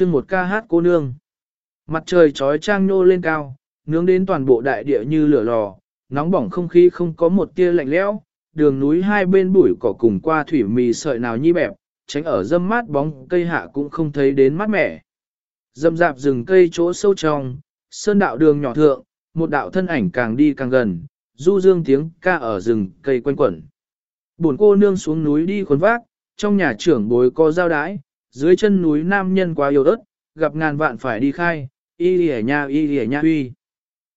chương một ca hát cô nương. Mặt trời trói trang nô lên cao, nướng đến toàn bộ đại địa như lửa lò, nóng bỏng không khí không có một tia lạnh lẽo, đường núi hai bên bụi cỏ cùng qua thủy mì sợi nào nhi bẹp, tránh ở dâm mát bóng cây hạ cũng không thấy đến mát mẻ. Dâm dạp rừng cây chỗ sâu trong, sơn đạo đường nhỏ thượng, một đạo thân ảnh càng đi càng gần, du dương tiếng ca ở rừng cây quanh quẩn. Buồn cô nương xuống núi đi khuấn vác, trong nhà trưởng bối có giao đái, dưới chân núi nam nhân quá yếu ớt, gặp ngàn vạn phải đi khai, y lìa nha y lìa nha huy.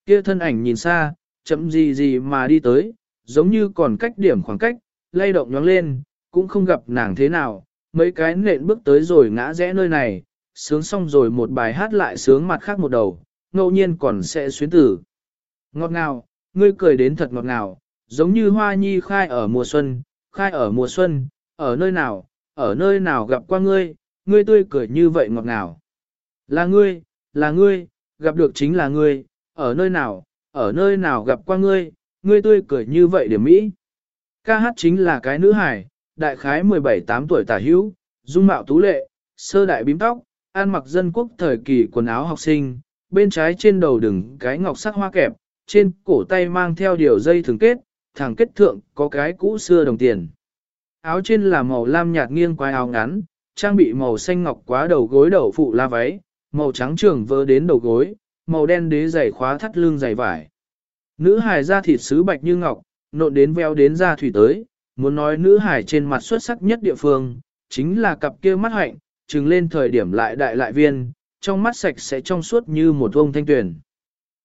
Kia thân ảnh nhìn xa, chậm gì gì mà đi tới, giống như còn cách điểm khoảng cách, lay động nhoáng lên, cũng không gặp nàng thế nào, mấy cái nện bước tới rồi ngã rẽ nơi này, sướng xong rồi một bài hát lại sướng mặt khác một đầu, ngẫu nhiên còn sẽ xuyến tử. Ngọt ngào, ngươi cười đến thật ngọt ngào, giống như hoa nhi khai ở mùa xuân, khai ở mùa xuân, ở nơi nào, ở nơi nào gặp qua ngươi, ngươi tươi cười như vậy ngọt ngào. Là ngươi, là ngươi, gặp được chính là ngươi, ở nơi nào, ở nơi nào gặp qua ngươi, ngươi tươi cười như vậy điểm mỹ. Ca hát chính là cái nữ hải, đại khái 17-8 tuổi tả hữu, dung mạo tú lệ, sơ đại bím tóc, ăn mặc dân quốc thời kỳ quần áo học sinh, bên trái trên đầu đừng cái ngọc sắc hoa kẹp, trên cổ tay mang theo điều dây thường kết, thẳng kết thượng có cái cũ xưa đồng tiền. Áo trên là màu lam nhạt nghiêng quai áo ngắn, trang bị màu xanh ngọc quá đầu gối đầu phụ la váy, màu trắng trường vơ đến đầu gối, màu đen đế giày khóa thắt lưng giày vải. Nữ hài da thịt sứ bạch như ngọc, nộn đến veo đến da thủy tới, muốn nói nữ hài trên mặt xuất sắc nhất địa phương, chính là cặp kia mắt hạnh, trừng lên thời điểm lại đại lại viên, trong mắt sạch sẽ trong suốt như một vông thanh tuyển.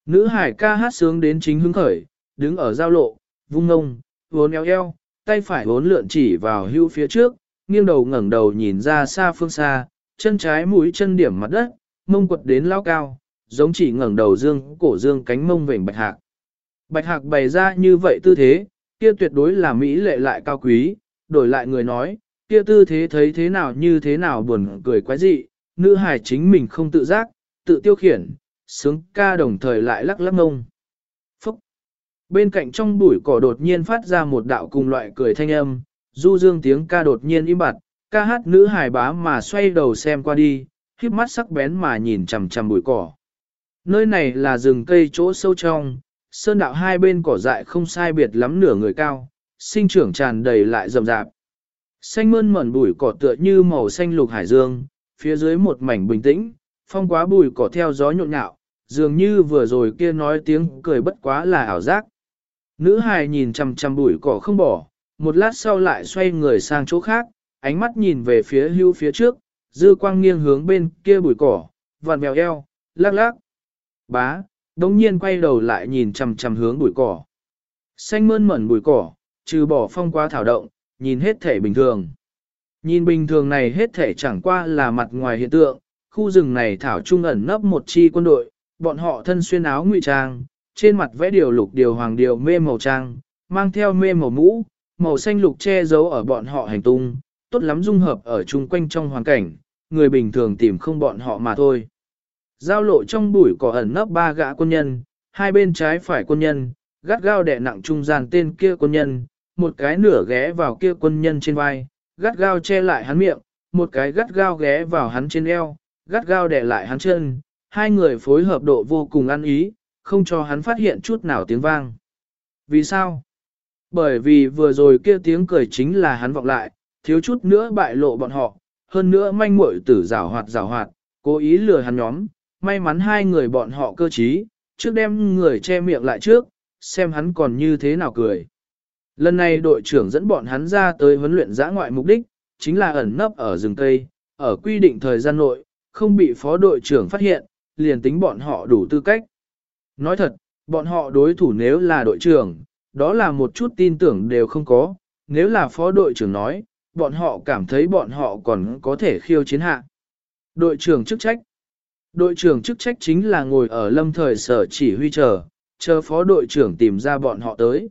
Nữ hải ca hát sướng đến chính hứng khởi, đứng ở giao lộ, vung ngông, vốn eo eo, tay phải vốn lượn chỉ vào hưu phía trước, nghiêng đầu ngẩng đầu nhìn ra xa phương xa, chân trái mũi chân điểm mặt đất, mông quật đến lao cao, giống chỉ ngẩng đầu dương, cổ dương cánh mông vểnh bạch hạc. Bạch hạc bày ra như vậy tư thế, kia tuyệt đối là mỹ lệ lại cao quý, đổi lại người nói, kia tư thế thấy thế nào như thế nào buồn cười quái dị, nữ hài chính mình không tự giác, tự tiêu khiển, sướng ca đồng thời lại lắc lắc ngông. Phúc! Bên cạnh trong bụi cỏ đột nhiên phát ra một đạo cùng loại cười thanh âm, du dương tiếng ca đột nhiên im bặt, ca hát nữ hài bá mà xoay đầu xem qua đi, khiếp mắt sắc bén mà nhìn chằm chằm bụi cỏ. Nơi này là rừng cây chỗ sâu trong, sơn đạo hai bên cỏ dại không sai biệt lắm nửa người cao, sinh trưởng tràn đầy lại rậm rạp. Xanh mơn mởn bụi cỏ tựa như màu xanh lục hải dương, phía dưới một mảnh bình tĩnh, phong quá bụi cỏ theo gió nhộn nhạo, dường như vừa rồi kia nói tiếng cười bất quá là ảo giác. Nữ hài nhìn chằm chằm bụi cỏ không bỏ, một lát sau lại xoay người sang chỗ khác, ánh mắt nhìn về phía hưu phía trước, dư quang nghiêng hướng bên kia bụi cỏ, vặn mèo eo, lắc lắc. Bá, đống nhiên quay đầu lại nhìn chằm chằm hướng bụi cỏ. Xanh mơn mẩn bụi cỏ, trừ bỏ phong qua thảo động, nhìn hết thể bình thường. Nhìn bình thường này hết thể chẳng qua là mặt ngoài hiện tượng, khu rừng này thảo trung ẩn nấp một chi quân đội, bọn họ thân xuyên áo ngụy trang, trên mặt vẽ điều lục điều hoàng điều mê màu trang, mang theo mê màu mũ, màu xanh lục che giấu ở bọn họ hành tung, tốt lắm dung hợp ở chung quanh trong hoàn cảnh, người bình thường tìm không bọn họ mà thôi. Giao lộ trong bụi có ẩn nấp ba gã quân nhân, hai bên trái phải quân nhân, gắt gao đè nặng trung gian tên kia quân nhân, một cái nửa ghé vào kia quân nhân trên vai, gắt gao che lại hắn miệng, một cái gắt gao ghé vào hắn trên eo, gắt gao đè lại hắn chân, hai người phối hợp độ vô cùng ăn ý, không cho hắn phát hiện chút nào tiếng vang. Vì sao? Bởi vì vừa rồi kia tiếng cười chính là hắn vọng lại, thiếu chút nữa bại lộ bọn họ, hơn nữa manh muội tử rào hoạt rào hoạt, cố ý lừa hắn nhóm, may mắn hai người bọn họ cơ trí, trước đem người che miệng lại trước, xem hắn còn như thế nào cười. Lần này đội trưởng dẫn bọn hắn ra tới huấn luyện giã ngoại mục đích, chính là ẩn nấp ở rừng Tây, ở quy định thời gian nội, không bị phó đội trưởng phát hiện, liền tính bọn họ đủ tư cách. Nói thật, bọn họ đối thủ nếu là đội trưởng, đó là một chút tin tưởng đều không có, nếu là phó đội trưởng nói, bọn họ cảm thấy bọn họ còn có thể khiêu chiến hạ. Đội trưởng chức trách Đội trưởng chức trách chính là ngồi ở lâm thời sở chỉ huy chờ, chờ phó đội trưởng tìm ra bọn họ tới.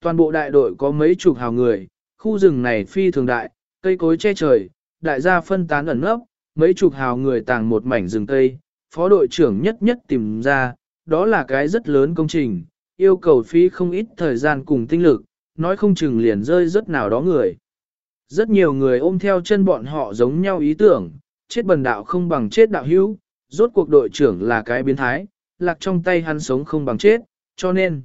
Toàn bộ đại đội có mấy chục hào người, khu rừng này phi thường đại, cây cối che trời, đại gia phân tán ẩn nấp, mấy chục hào người tàng một mảnh rừng cây, phó đội trưởng nhất nhất tìm ra, đó là cái rất lớn công trình, yêu cầu phí không ít thời gian cùng tinh lực, nói không chừng liền rơi rất nào đó người. Rất nhiều người ôm theo chân bọn họ giống nhau ý tưởng, chết bần đạo không bằng chết đạo hữu, rốt cuộc đội trưởng là cái biến thái, lạc trong tay hắn sống không bằng chết, cho nên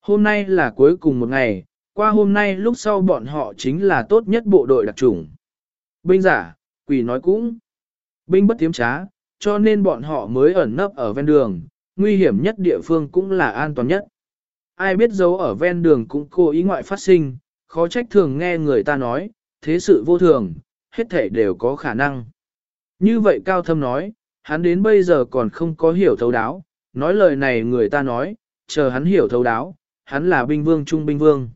hôm nay là cuối cùng một ngày, qua hôm nay lúc sau bọn họ chính là tốt nhất bộ đội đặc chủng. Binh giả, quỷ nói cũng, binh bất tiếm trá, cho nên bọn họ mới ẩn nấp ở ven đường, nguy hiểm nhất địa phương cũng là an toàn nhất. Ai biết dấu ở ven đường cũng cố ý ngoại phát sinh, khó trách thường nghe người ta nói, thế sự vô thường, hết thể đều có khả năng. Như vậy Cao Thâm nói, hắn đến bây giờ còn không có hiểu thấu đáo, nói lời này người ta nói, chờ hắn hiểu thấu đáo, hắn là binh vương trung binh vương.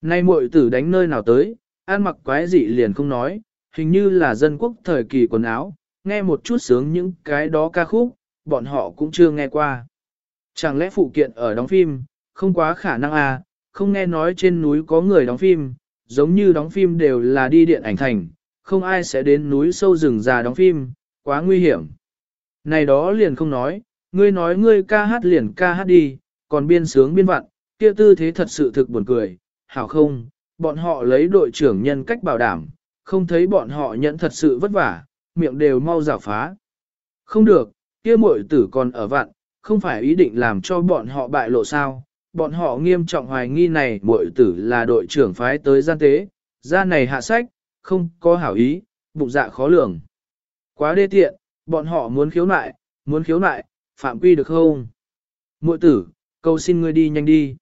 Nay muội tử đánh nơi nào tới, ăn mặc quái dị liền không nói, hình như là dân quốc thời kỳ quần áo, nghe một chút sướng những cái đó ca khúc, bọn họ cũng chưa nghe qua. Chẳng lẽ phụ kiện ở đóng phim, không quá khả năng à, không nghe nói trên núi có người đóng phim, giống như đóng phim đều là đi điện ảnh thành, không ai sẽ đến núi sâu rừng già đóng phim, quá nguy hiểm. Này đó liền không nói, ngươi nói ngươi ca hát liền ca hát đi, còn biên sướng biên vặn, kia tư thế thật sự thực buồn cười, hảo không, bọn họ lấy đội trưởng nhân cách bảo đảm, không thấy bọn họ nhận thật sự vất vả, miệng đều mau rào phá. Không được, kia muội tử còn ở vặn, không phải ý định làm cho bọn họ bại lộ sao, bọn họ nghiêm trọng hoài nghi này muội tử là đội trưởng phái tới gian tế, ra này hạ sách, không có hảo ý, bụng dạ khó lường. Quá đê tiện, bọn họ muốn khiếu nại, muốn khiếu nại, phạm quy được không? Muội tử, cầu xin ngươi đi nhanh đi.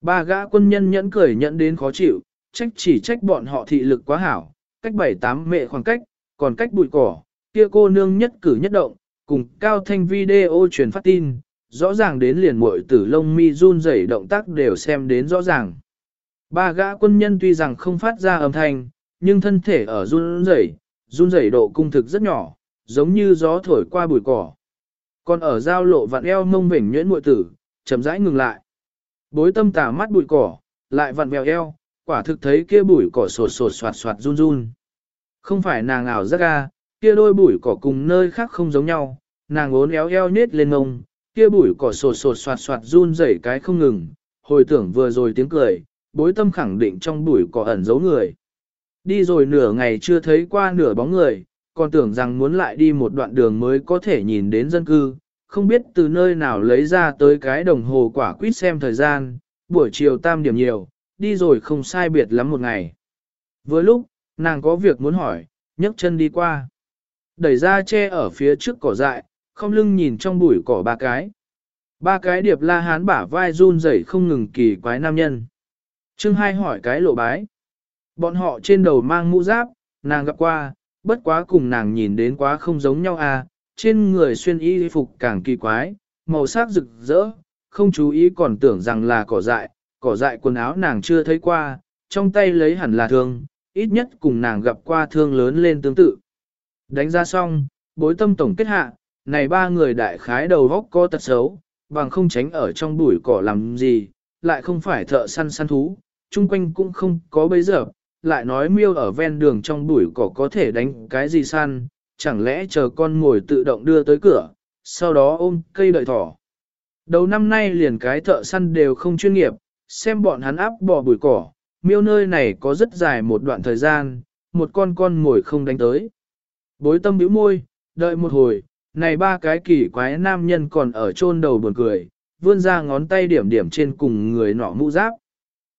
Ba gã quân nhân nhẫn cười nhận đến khó chịu, trách chỉ trách bọn họ thị lực quá hảo, cách bảy tám mệ khoảng cách, còn cách bụi cỏ, kia cô nương nhất cử nhất động, cùng cao thanh video truyền phát tin, rõ ràng đến liền muội tử lông mi run rẩy động tác đều xem đến rõ ràng. Ba gã quân nhân tuy rằng không phát ra âm thanh, nhưng thân thể ở run rẩy, run rẩy độ cung thực rất nhỏ, giống như gió thổi qua bụi cỏ. Còn ở giao lộ vặn eo mông vỉnh nhuyễn muội tử, chậm rãi ngừng lại. Bối tâm tà mắt bụi cỏ, lại vặn vèo eo, quả thực thấy kia bụi cỏ sột sột soạt soạt run run. Không phải nàng ảo giác ga, kia đôi bụi cỏ cùng nơi khác không giống nhau, nàng ốn éo eo nết lên ngông, kia bụi cỏ sột sột soạt soạt run rẩy cái không ngừng, hồi tưởng vừa rồi tiếng cười, bối tâm khẳng định trong bụi cỏ ẩn giấu người. Đi rồi nửa ngày chưa thấy qua nửa bóng người, còn tưởng rằng muốn lại đi một đoạn đường mới có thể nhìn đến dân cư, không biết từ nơi nào lấy ra tới cái đồng hồ quả quýt xem thời gian, buổi chiều tam điểm nhiều, đi rồi không sai biệt lắm một ngày. Vừa lúc, nàng có việc muốn hỏi, nhấc chân đi qua. Đẩy ra che ở phía trước cỏ dại, không lưng nhìn trong bụi cỏ ba cái. Ba cái điệp la hán bả vai run rẩy không ngừng kỳ quái nam nhân. Trương hai hỏi cái lộ bái. Bọn họ trên đầu mang mũ giáp, nàng gặp qua, bất quá cùng nàng nhìn đến quá không giống nhau à, trên người xuyên y phục càng kỳ quái, màu sắc rực rỡ, không chú ý còn tưởng rằng là cỏ dại, cỏ dại quần áo nàng chưa thấy qua, trong tay lấy hẳn là thương, ít nhất cùng nàng gặp qua thương lớn lên tương tự. Đánh ra xong, bối tâm tổng kết hạ, này ba người đại khái đầu góc có tật xấu, bằng không tránh ở trong bụi cỏ làm gì, lại không phải thợ săn săn thú, chung quanh cũng không có bấy giờ, lại nói miêu ở ven đường trong bụi cỏ có thể đánh cái gì săn, chẳng lẽ chờ con ngồi tự động đưa tới cửa, sau đó ôm cây đợi thỏ. Đầu năm nay liền cái thợ săn đều không chuyên nghiệp, xem bọn hắn áp bỏ bụi cỏ, miêu nơi này có rất dài một đoạn thời gian, một con con ngồi không đánh tới. Bối tâm bĩu môi, đợi một hồi, này ba cái kỳ quái nam nhân còn ở chôn đầu buồn cười, vươn ra ngón tay điểm điểm trên cùng người nọ mũ giáp.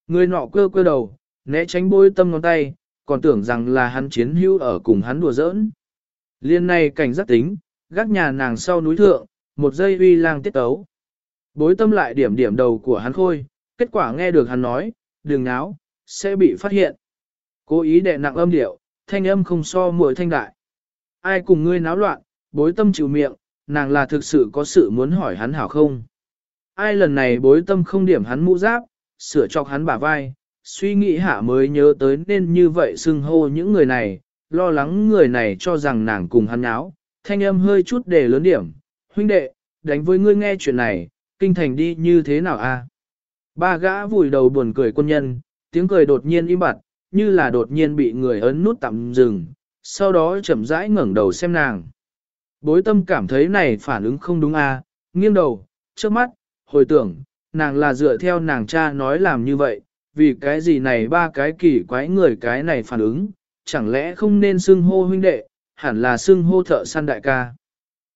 Người nọ cơ cơ đầu, né tránh bôi tâm ngón tay, còn tưởng rằng là hắn chiến hữu ở cùng hắn đùa giỡn. Liên này cảnh giác tính, gác nhà nàng sau núi thượng, một giây uy lang tiết tấu. Bối tâm lại điểm điểm đầu của hắn khôi, kết quả nghe được hắn nói, đường náo, sẽ bị phát hiện. Cố ý đè nặng âm điệu, thanh âm không so mùi thanh đại. Ai cùng ngươi náo loạn, bối tâm chịu miệng, nàng là thực sự có sự muốn hỏi hắn hảo không. Ai lần này bối tâm không điểm hắn mũ giáp, sửa chọc hắn bả vai, suy nghĩ hạ mới nhớ tới nên như vậy xưng hô những người này, lo lắng người này cho rằng nàng cùng hắn áo. thanh âm hơi chút để lớn điểm, huynh đệ, đánh với ngươi nghe chuyện này, kinh thành đi như thế nào a? Ba gã vùi đầu buồn cười quân nhân, tiếng cười đột nhiên im bặt, như là đột nhiên bị người ấn nút tạm dừng, sau đó chậm rãi ngẩng đầu xem nàng. Bối tâm cảm thấy này phản ứng không đúng a, nghiêng đầu, trước mắt, hồi tưởng, nàng là dựa theo nàng cha nói làm như vậy, vì cái gì này ba cái kỳ quái người cái này phản ứng, chẳng lẽ không nên xưng hô huynh đệ, hẳn là xưng hô thợ săn đại ca.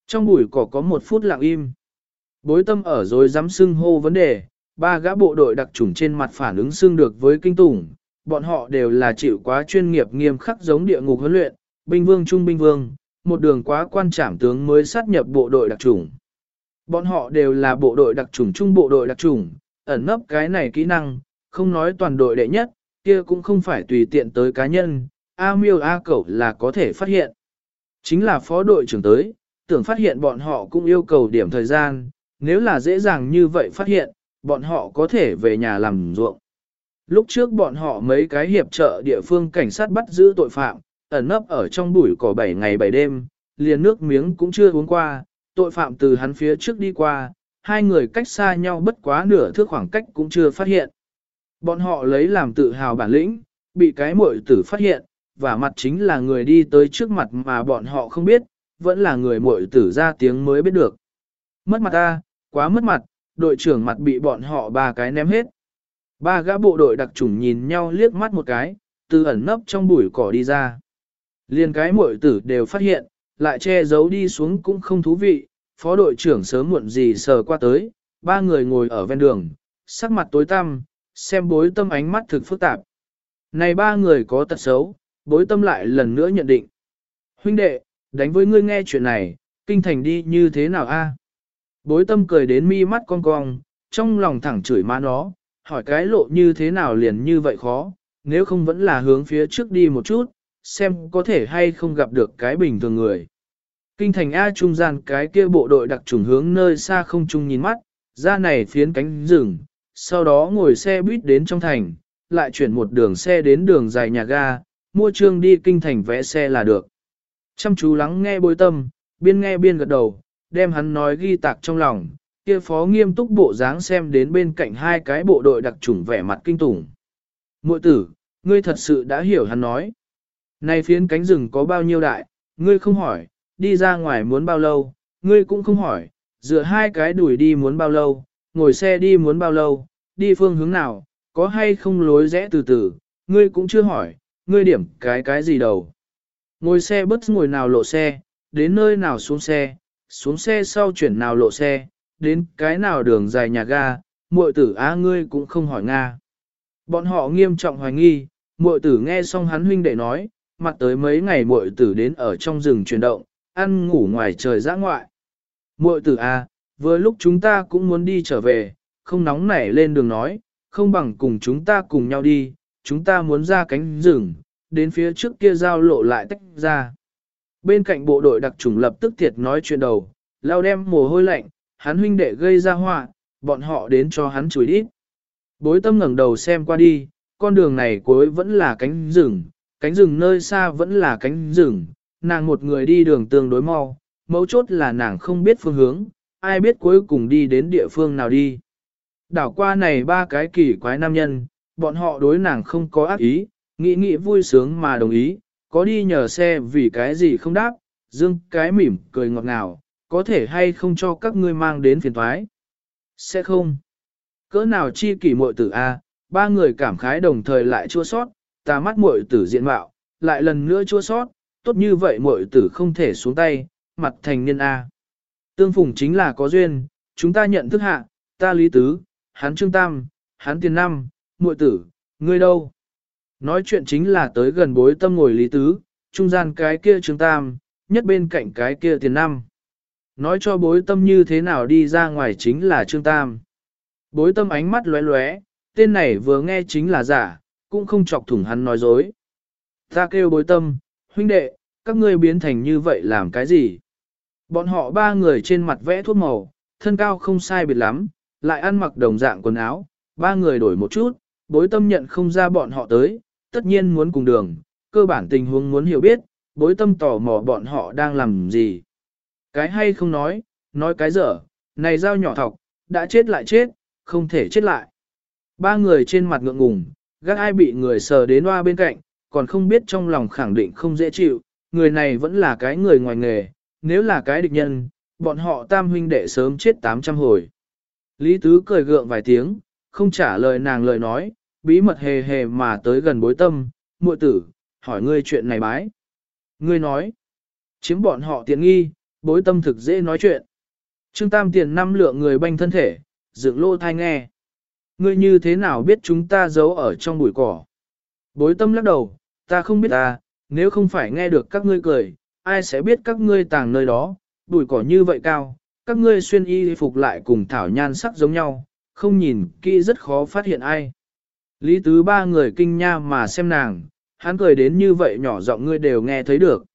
Trong buổi cỏ có một phút lặng im. Bối tâm ở rồi dám xưng hô vấn đề, ba gã bộ đội đặc trùng trên mặt phản ứng xưng được với kinh tủng, bọn họ đều là chịu quá chuyên nghiệp nghiêm khắc giống địa ngục huấn luyện, binh vương trung binh vương, một đường quá quan trảm tướng mới sát nhập bộ đội đặc trùng. Bọn họ đều là bộ đội đặc trùng trung bộ đội đặc trùng, ẩn nấp cái này kỹ năng, không nói toàn đội đệ nhất, kia cũng không phải tùy tiện tới cá nhân, A miêu A cẩu là có thể phát hiện. Chính là phó đội trưởng tới, tưởng phát hiện bọn họ cũng yêu cầu điểm thời gian, nếu là dễ dàng như vậy phát hiện, bọn họ có thể về nhà làm ruộng. Lúc trước bọn họ mấy cái hiệp trợ địa phương cảnh sát bắt giữ tội phạm, ẩn nấp ở trong bụi cỏ 7 ngày 7 đêm, liền nước miếng cũng chưa uống qua, tội phạm từ hắn phía trước đi qua, hai người cách xa nhau bất quá nửa thước khoảng cách cũng chưa phát hiện. Bọn họ lấy làm tự hào bản lĩnh, bị cái muội tử phát hiện, và mặt chính là người đi tới trước mặt mà bọn họ không biết, vẫn là người muội tử ra tiếng mới biết được. Mất mặt ta, quá mất mặt, đội trưởng mặt bị bọn họ ba cái ném hết. Ba gã bộ đội đặc chủng nhìn nhau liếc mắt một cái, từ ẩn nấp trong bụi cỏ đi ra. Liên cái muội tử đều phát hiện, lại che giấu đi xuống cũng không thú vị, phó đội trưởng sớm muộn gì sờ qua tới, ba người ngồi ở ven đường, sắc mặt tối tăm, xem bối tâm ánh mắt thực phức tạp. Này ba người có tật xấu, bối tâm lại lần nữa nhận định. Huynh đệ, đánh với ngươi nghe chuyện này, kinh thành đi như thế nào a? Bối tâm cười đến mi mắt cong cong, trong lòng thẳng chửi má nó, hỏi cái lộ như thế nào liền như vậy khó, nếu không vẫn là hướng phía trước đi một chút, xem có thể hay không gặp được cái bình thường người. Kinh thành A trung gian cái kia bộ đội đặc trùng hướng nơi xa không trung nhìn mắt, ra này phiến cánh rừng, sau đó ngồi xe buýt đến trong thành, lại chuyển một đường xe đến đường dài nhà ga, mua trương đi kinh thành vẽ xe là được. Chăm chú lắng nghe bối tâm, biên nghe biên gật đầu, đem hắn nói ghi tạc trong lòng, kia phó nghiêm túc bộ dáng xem đến bên cạnh hai cái bộ đội đặc trùng vẻ mặt kinh tủng. Mội tử, ngươi thật sự đã hiểu hắn nói. Này phiến cánh rừng có bao nhiêu đại, ngươi không hỏi, đi ra ngoài muốn bao lâu, ngươi cũng không hỏi, dựa hai cái đuổi đi muốn bao lâu, ngồi xe đi muốn bao lâu, đi phương hướng nào, có hay không lối rẽ từ từ, ngươi cũng chưa hỏi, ngươi điểm cái cái gì đầu, Ngồi xe bất ngồi nào lộ xe, đến nơi nào xuống xe, xuống xe sau chuyển nào lộ xe, đến cái nào đường dài nhà ga, muội tử á ngươi cũng không hỏi Nga. Bọn họ nghiêm trọng hoài nghi, muội tử nghe xong hắn huynh đệ nói, mặt tới mấy ngày muội tử đến ở trong rừng chuyển động, ăn ngủ ngoài trời giã ngoại. Muội tử à, vừa lúc chúng ta cũng muốn đi trở về, không nóng nảy lên đường nói, không bằng cùng chúng ta cùng nhau đi, chúng ta muốn ra cánh rừng, đến phía trước kia giao lộ lại tách ra. Bên cạnh bộ đội đặc trùng lập tức thiệt nói chuyện đầu, lao đem mồ hôi lạnh, hắn huynh đệ gây ra họa, bọn họ đến cho hắn chùi đít. Bối tâm ngẩng đầu xem qua đi, con đường này cuối vẫn là cánh rừng, cánh rừng nơi xa vẫn là cánh rừng, nàng một người đi đường tương đối mau, mấu chốt là nàng không biết phương hướng, ai biết cuối cùng đi đến địa phương nào đi. Đảo qua này ba cái kỳ quái nam nhân, bọn họ đối nàng không có ác ý, nghĩ nghĩ vui sướng mà đồng ý, có đi nhờ xe vì cái gì không đáp, dương cái mỉm cười ngọt ngào, có thể hay không cho các ngươi mang đến phiền thoái. Sẽ không. Cỡ nào chi kỷ muội tử A, ba người cảm khái đồng thời lại chua sót, ta mắt muội tử diện mạo, lại lần nữa chua sót, tốt như vậy muội tử không thể xuống tay, mặt thành niên A. Tương phùng chính là có duyên, chúng ta nhận thức hạ, ta lý tứ, hắn trương tam, hắn tiền năm, muội tử, ngươi đâu? Nói chuyện chính là tới gần bối tâm ngồi lý tứ, trung gian cái kia trương tam, nhất bên cạnh cái kia tiền năm. Nói cho bối tâm như thế nào đi ra ngoài chính là trương tam. Bối tâm ánh mắt lóe lóe, tên này vừa nghe chính là giả, cũng không chọc thủng hắn nói dối. Ta kêu bối tâm, huynh đệ, các ngươi biến thành như vậy làm cái gì? Bọn họ ba người trên mặt vẽ thuốc màu, thân cao không sai biệt lắm, lại ăn mặc đồng dạng quần áo, ba người đổi một chút, bối tâm nhận không ra bọn họ tới, tất nhiên muốn cùng đường, cơ bản tình huống muốn hiểu biết, bối tâm tò mò bọn họ đang làm gì. Cái hay không nói, nói cái dở, này dao nhỏ thọc, đã chết lại chết, không thể chết lại. Ba người trên mặt ngượng ngùng, gác ai bị người sờ đến hoa bên cạnh, còn không biết trong lòng khẳng định không dễ chịu, người này vẫn là cái người ngoài nghề, nếu là cái địch nhân, bọn họ tam huynh đệ sớm chết 800 hồi. Lý Tứ cười gượng vài tiếng, không trả lời nàng lời nói, bí mật hề hề mà tới gần bối tâm, muội tử, hỏi ngươi chuyện này bái. Ngươi nói, Chiếm bọn họ tiện nghi, bối tâm thực dễ nói chuyện. Trương Tam tiền năm lượng người banh thân thể, dựng lô thai nghe. Ngươi như thế nào biết chúng ta giấu ở trong bụi cỏ? Bối tâm lắc đầu, ta không biết ta, nếu không phải nghe được các ngươi cười, ai sẽ biết các ngươi tàng nơi đó, bụi cỏ như vậy cao, các ngươi xuyên y phục lại cùng thảo nhan sắc giống nhau, không nhìn kỹ rất khó phát hiện ai. Lý tứ ba người kinh nha mà xem nàng, hắn cười đến như vậy nhỏ giọng ngươi đều nghe thấy được.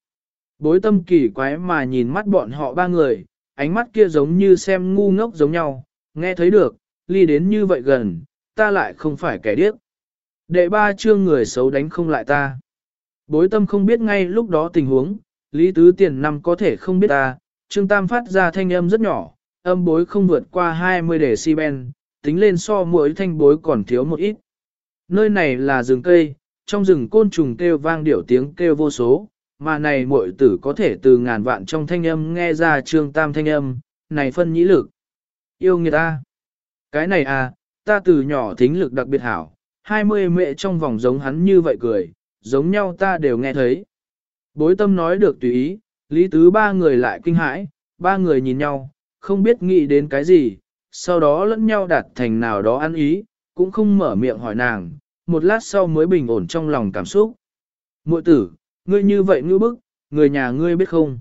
Bối tâm kỳ quái mà nhìn mắt bọn họ ba người, ánh mắt kia giống như xem ngu ngốc giống nhau, nghe thấy được, ly đến như vậy gần, ta lại không phải kẻ điếc. Đệ ba chương người xấu đánh không lại ta. Bối tâm không biết ngay lúc đó tình huống, lý tứ tiền năm có thể không biết ta, trương tam phát ra thanh âm rất nhỏ, âm bối không vượt qua 20 decibel, tính lên so mỗi thanh bối còn thiếu một ít. Nơi này là rừng cây, trong rừng côn trùng kêu vang điệu tiếng kêu vô số, mà này muội tử có thể từ ngàn vạn trong thanh âm nghe ra trương tam thanh âm, này phân nhĩ lực. Yêu người ta. Cái này à, ta từ nhỏ thính lực đặc biệt hảo, 20 mẹ trong vòng giống hắn như vậy cười, giống nhau ta đều nghe thấy. Bối tâm nói được tùy ý, lý tứ ba người lại kinh hãi, ba người nhìn nhau, không biết nghĩ đến cái gì, sau đó lẫn nhau đạt thành nào đó ăn ý, cũng không mở miệng hỏi nàng, một lát sau mới bình ổn trong lòng cảm xúc. Muội tử, ngươi như vậy ngư bức, người nhà ngươi biết không?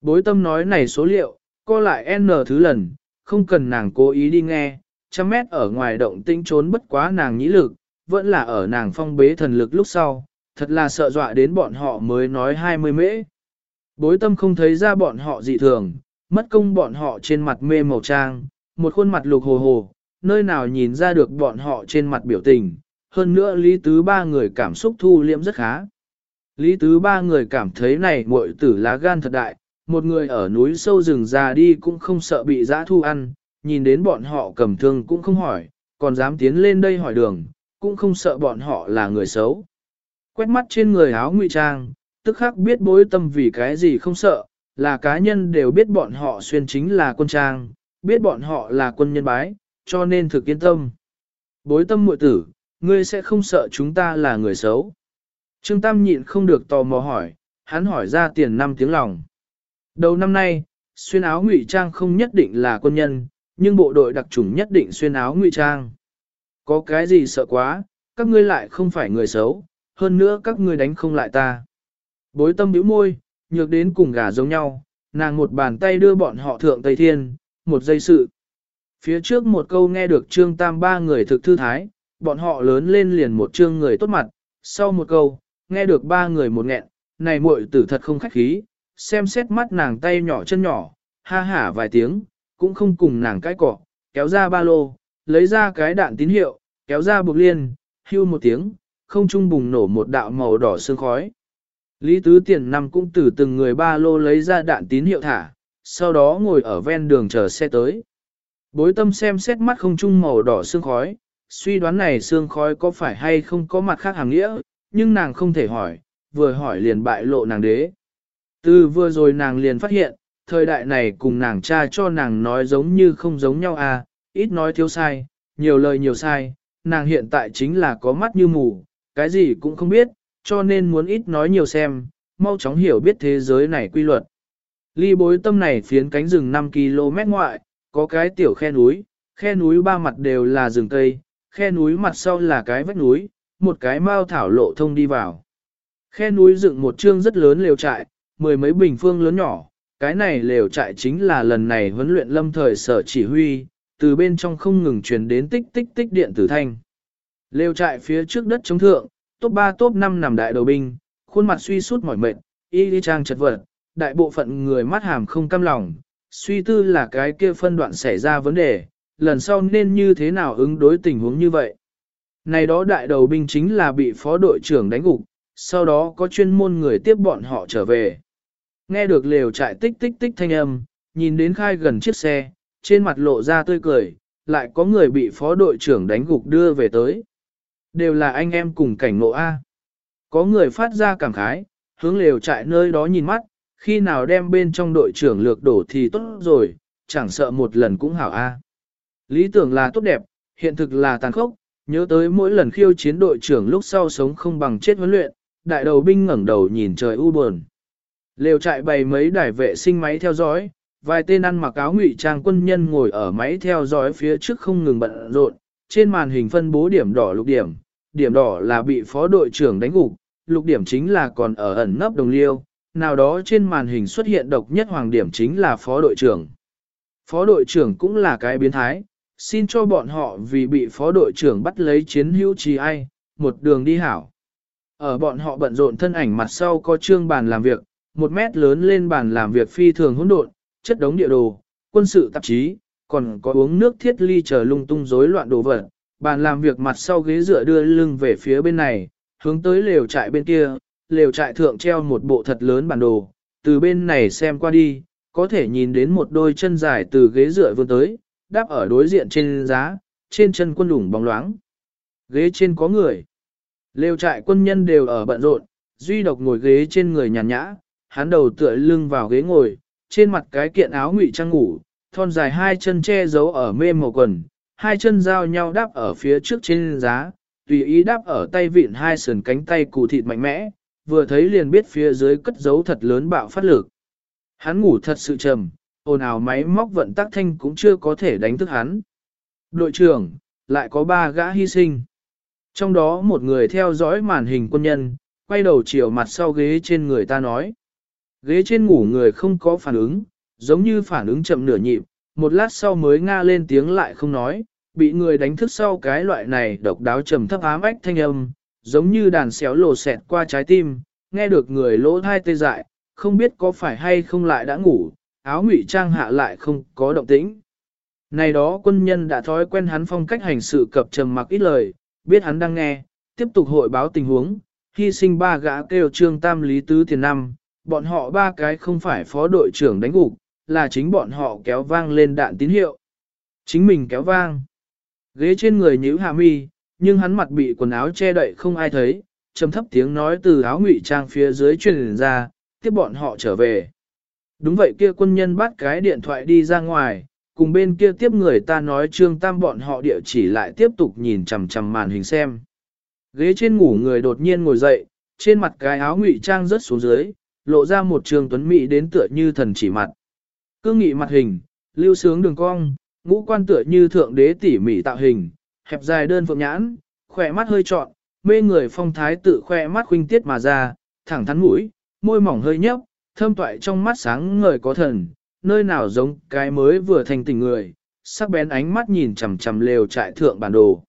Bối tâm nói này số liệu, co lại n thứ lần, không cần nàng cố ý đi nghe, trăm mét ở ngoài động tinh trốn bất quá nàng nhĩ lực, vẫn là ở nàng phong bế thần lực lúc sau, thật là sợ dọa đến bọn họ mới nói 20 mễ. Bối tâm không thấy ra bọn họ dị thường, mất công bọn họ trên mặt mê màu trang, một khuôn mặt lục hồ hồ, nơi nào nhìn ra được bọn họ trên mặt biểu tình, hơn nữa Lý Tứ ba người cảm xúc thu liễm rất khá. Lý Tứ ba người cảm thấy này muội tử lá gan thật đại, một người ở núi sâu rừng già đi cũng không sợ bị dã thu ăn, nhìn đến bọn họ cầm thương cũng không hỏi, còn dám tiến lên đây hỏi đường, cũng không sợ bọn họ là người xấu. Quét mắt trên người áo ngụy trang, tức khắc biết bối tâm vì cái gì không sợ, là cá nhân đều biết bọn họ xuyên chính là quân trang, biết bọn họ là quân nhân bái, cho nên thực yên tâm. Bối tâm muội tử, ngươi sẽ không sợ chúng ta là người xấu. Trương Tam nhịn không được tò mò hỏi, hắn hỏi ra tiền năm tiếng lòng. Đầu năm nay, xuyên áo ngụy trang không nhất định là quân nhân, nhưng bộ đội đặc trùng nhất định xuyên áo ngụy trang. Có cái gì sợ quá, các ngươi lại không phải người xấu, hơn nữa các ngươi đánh không lại ta. Bối tâm bĩu môi, nhược đến cùng gà giống nhau, nàng một bàn tay đưa bọn họ thượng Tây Thiên, một giây sự. Phía trước một câu nghe được trương tam ba người thực thư thái, bọn họ lớn lên liền một trương người tốt mặt, sau một câu, nghe được ba người một nghẹn, này muội tử thật không khách khí, xem xét mắt nàng tay nhỏ chân nhỏ, ha hả vài tiếng, cũng không cùng nàng cái cọ, kéo ra ba lô, lấy ra cái đạn tín hiệu, kéo ra buộc liên, hưu một tiếng, không trung bùng nổ một đạo màu đỏ sương khói. Lý Tứ Tiền nằm cũng từ từng người ba lô lấy ra đạn tín hiệu thả, sau đó ngồi ở ven đường chờ xe tới. Bối tâm xem xét mắt không trung màu đỏ sương khói, suy đoán này sương khói có phải hay không có mặt khác hàng nghĩa, nhưng nàng không thể hỏi, vừa hỏi liền bại lộ nàng đế. Từ vừa rồi nàng liền phát hiện, thời đại này cùng nàng cha cho nàng nói giống như không giống nhau à, ít nói thiếu sai, nhiều lời nhiều sai, nàng hiện tại chính là có mắt như mù, cái gì cũng không biết, cho nên muốn ít nói nhiều xem, mau chóng hiểu biết thế giới này quy luật. Ly bối tâm này phiến cánh rừng 5 km ngoại, có cái tiểu khe núi, khe núi ba mặt đều là rừng cây, khe núi mặt sau là cái vách núi, một cái mao thảo lộ thông đi vào. Khe núi dựng một trương rất lớn lều trại, mười mấy bình phương lớn nhỏ, cái này lều trại chính là lần này huấn luyện lâm thời sở chỉ huy, từ bên trong không ngừng truyền đến tích tích tích điện tử thanh. Lều trại phía trước đất chống thượng, top 3 top 5 nằm đại đầu binh, khuôn mặt suy sút mỏi mệt, y đi trang chật vật, đại bộ phận người mắt hàm không cam lòng, suy tư là cái kia phân đoạn xảy ra vấn đề, lần sau nên như thế nào ứng đối tình huống như vậy. Này đó đại đầu binh chính là bị phó đội trưởng đánh gục, sau đó có chuyên môn người tiếp bọn họ trở về. Nghe được lều trại tích tích tích thanh âm, nhìn đến khai gần chiếc xe, trên mặt lộ ra tươi cười, lại có người bị phó đội trưởng đánh gục đưa về tới. Đều là anh em cùng cảnh ngộ A. Có người phát ra cảm khái, hướng lều trại nơi đó nhìn mắt, khi nào đem bên trong đội trưởng lược đổ thì tốt rồi, chẳng sợ một lần cũng hảo A. Lý tưởng là tốt đẹp, hiện thực là tàn khốc, nhớ tới mỗi lần khiêu chiến đội trưởng lúc sau sống không bằng chết huấn luyện, đại đầu binh ngẩng đầu nhìn trời u buồn. Lều trại bày mấy đài vệ sinh máy theo dõi, vài tên ăn mặc áo ngụy trang quân nhân ngồi ở máy theo dõi phía trước không ngừng bận rộn, trên màn hình phân bố điểm đỏ lục điểm, điểm đỏ là bị phó đội trưởng đánh gục, lục điểm chính là còn ở ẩn nấp đồng liêu, nào đó trên màn hình xuất hiện độc nhất hoàng điểm chính là phó đội trưởng. Phó đội trưởng cũng là cái biến thái, xin cho bọn họ vì bị phó đội trưởng bắt lấy chiến hữu trì ai, một đường đi hảo. Ở bọn họ bận rộn thân ảnh mặt sau có trương bàn làm việc, một mét lớn lên bàn làm việc phi thường hỗn độn, chất đống địa đồ, quân sự tạp chí, còn có uống nước thiết ly chờ lung tung rối loạn đồ vật. Bàn làm việc mặt sau ghế dựa đưa lưng về phía bên này, hướng tới lều trại bên kia, lều trại thượng treo một bộ thật lớn bản đồ, từ bên này xem qua đi, có thể nhìn đến một đôi chân dài từ ghế dựa vươn tới, đáp ở đối diện trên giá, trên chân quân đủng bóng loáng. Ghế trên có người. Lều trại quân nhân đều ở bận rộn, duy độc ngồi ghế trên người nhàn nhã, hắn đầu tựa lưng vào ghế ngồi, trên mặt cái kiện áo ngụy trang ngủ, thon dài hai chân che giấu ở mê màu quần, hai chân giao nhau đáp ở phía trước trên giá, tùy ý đáp ở tay vịn hai sườn cánh tay cụ thịt mạnh mẽ, vừa thấy liền biết phía dưới cất giấu thật lớn bạo phát lực. Hắn ngủ thật sự trầm, ồn ào máy móc vận tắc thanh cũng chưa có thể đánh thức hắn. Đội trưởng, lại có ba gã hy sinh. Trong đó một người theo dõi màn hình quân nhân, quay đầu chiều mặt sau ghế trên người ta nói. Ghế trên ngủ người không có phản ứng, giống như phản ứng chậm nửa nhịp, một lát sau mới nga lên tiếng lại không nói, bị người đánh thức sau cái loại này độc đáo trầm thấp ám ách thanh âm, giống như đàn xéo lồ xẹt qua trái tim, nghe được người lỗ thai tê dại, không biết có phải hay không lại đã ngủ, áo ngụy trang hạ lại không có động tĩnh. Này đó quân nhân đã thói quen hắn phong cách hành sự cập trầm mặc ít lời, biết hắn đang nghe, tiếp tục hội báo tình huống, hy sinh ba gã kêu trương tam lý tứ tiền năm, bọn họ ba cái không phải phó đội trưởng đánh gục, là chính bọn họ kéo vang lên đạn tín hiệu. Chính mình kéo vang. Ghế trên người nhíu hạ mi, nhưng hắn mặt bị quần áo che đậy không ai thấy, trầm thấp tiếng nói từ áo ngụy trang phía dưới truyền ra, tiếp bọn họ trở về. Đúng vậy kia quân nhân bắt cái điện thoại đi ra ngoài, cùng bên kia tiếp người ta nói trương tam bọn họ địa chỉ lại tiếp tục nhìn chằm chằm màn hình xem. Ghế trên ngủ người đột nhiên ngồi dậy, trên mặt cái áo ngụy trang rớt xuống dưới, lộ ra một trường tuấn mỹ đến tựa như thần chỉ mặt. Cương nghị mặt hình, lưu sướng đường cong, ngũ quan tựa như thượng đế tỉ mỉ tạo hình, hẹp dài đơn phượng nhãn, khỏe mắt hơi trọn, mê người phong thái tự khoe mắt khuynh tiết mà ra, thẳng thắn mũi, môi mỏng hơi nhấp, thơm toại trong mắt sáng ngời có thần, nơi nào giống cái mới vừa thành tình người, sắc bén ánh mắt nhìn chằm chằm lều trại thượng bản đồ.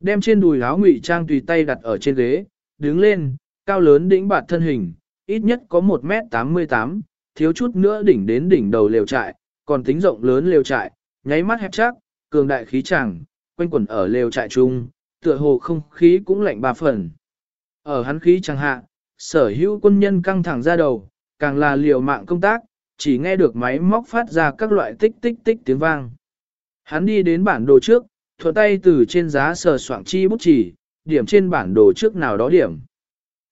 Đem trên đùi áo ngụy trang tùy tay đặt ở trên ghế, đứng lên, cao lớn đỉnh bạt thân hình, ít nhất có 1m88, thiếu chút nữa đỉnh đến đỉnh đầu lều trại, còn tính rộng lớn lều trại, nháy mắt hẹp chắc, cường đại khí chẳng, quanh quẩn ở lều trại chung, tựa hồ không khí cũng lạnh ba phần. Ở hắn khí chẳng hạ, sở hữu quân nhân căng thẳng ra đầu, càng là liều mạng công tác, chỉ nghe được máy móc phát ra các loại tích tích tích tiếng vang. Hắn đi đến bản đồ trước, thuận tay từ trên giá sờ soạn chi bút chỉ, điểm trên bản đồ trước nào đó điểm.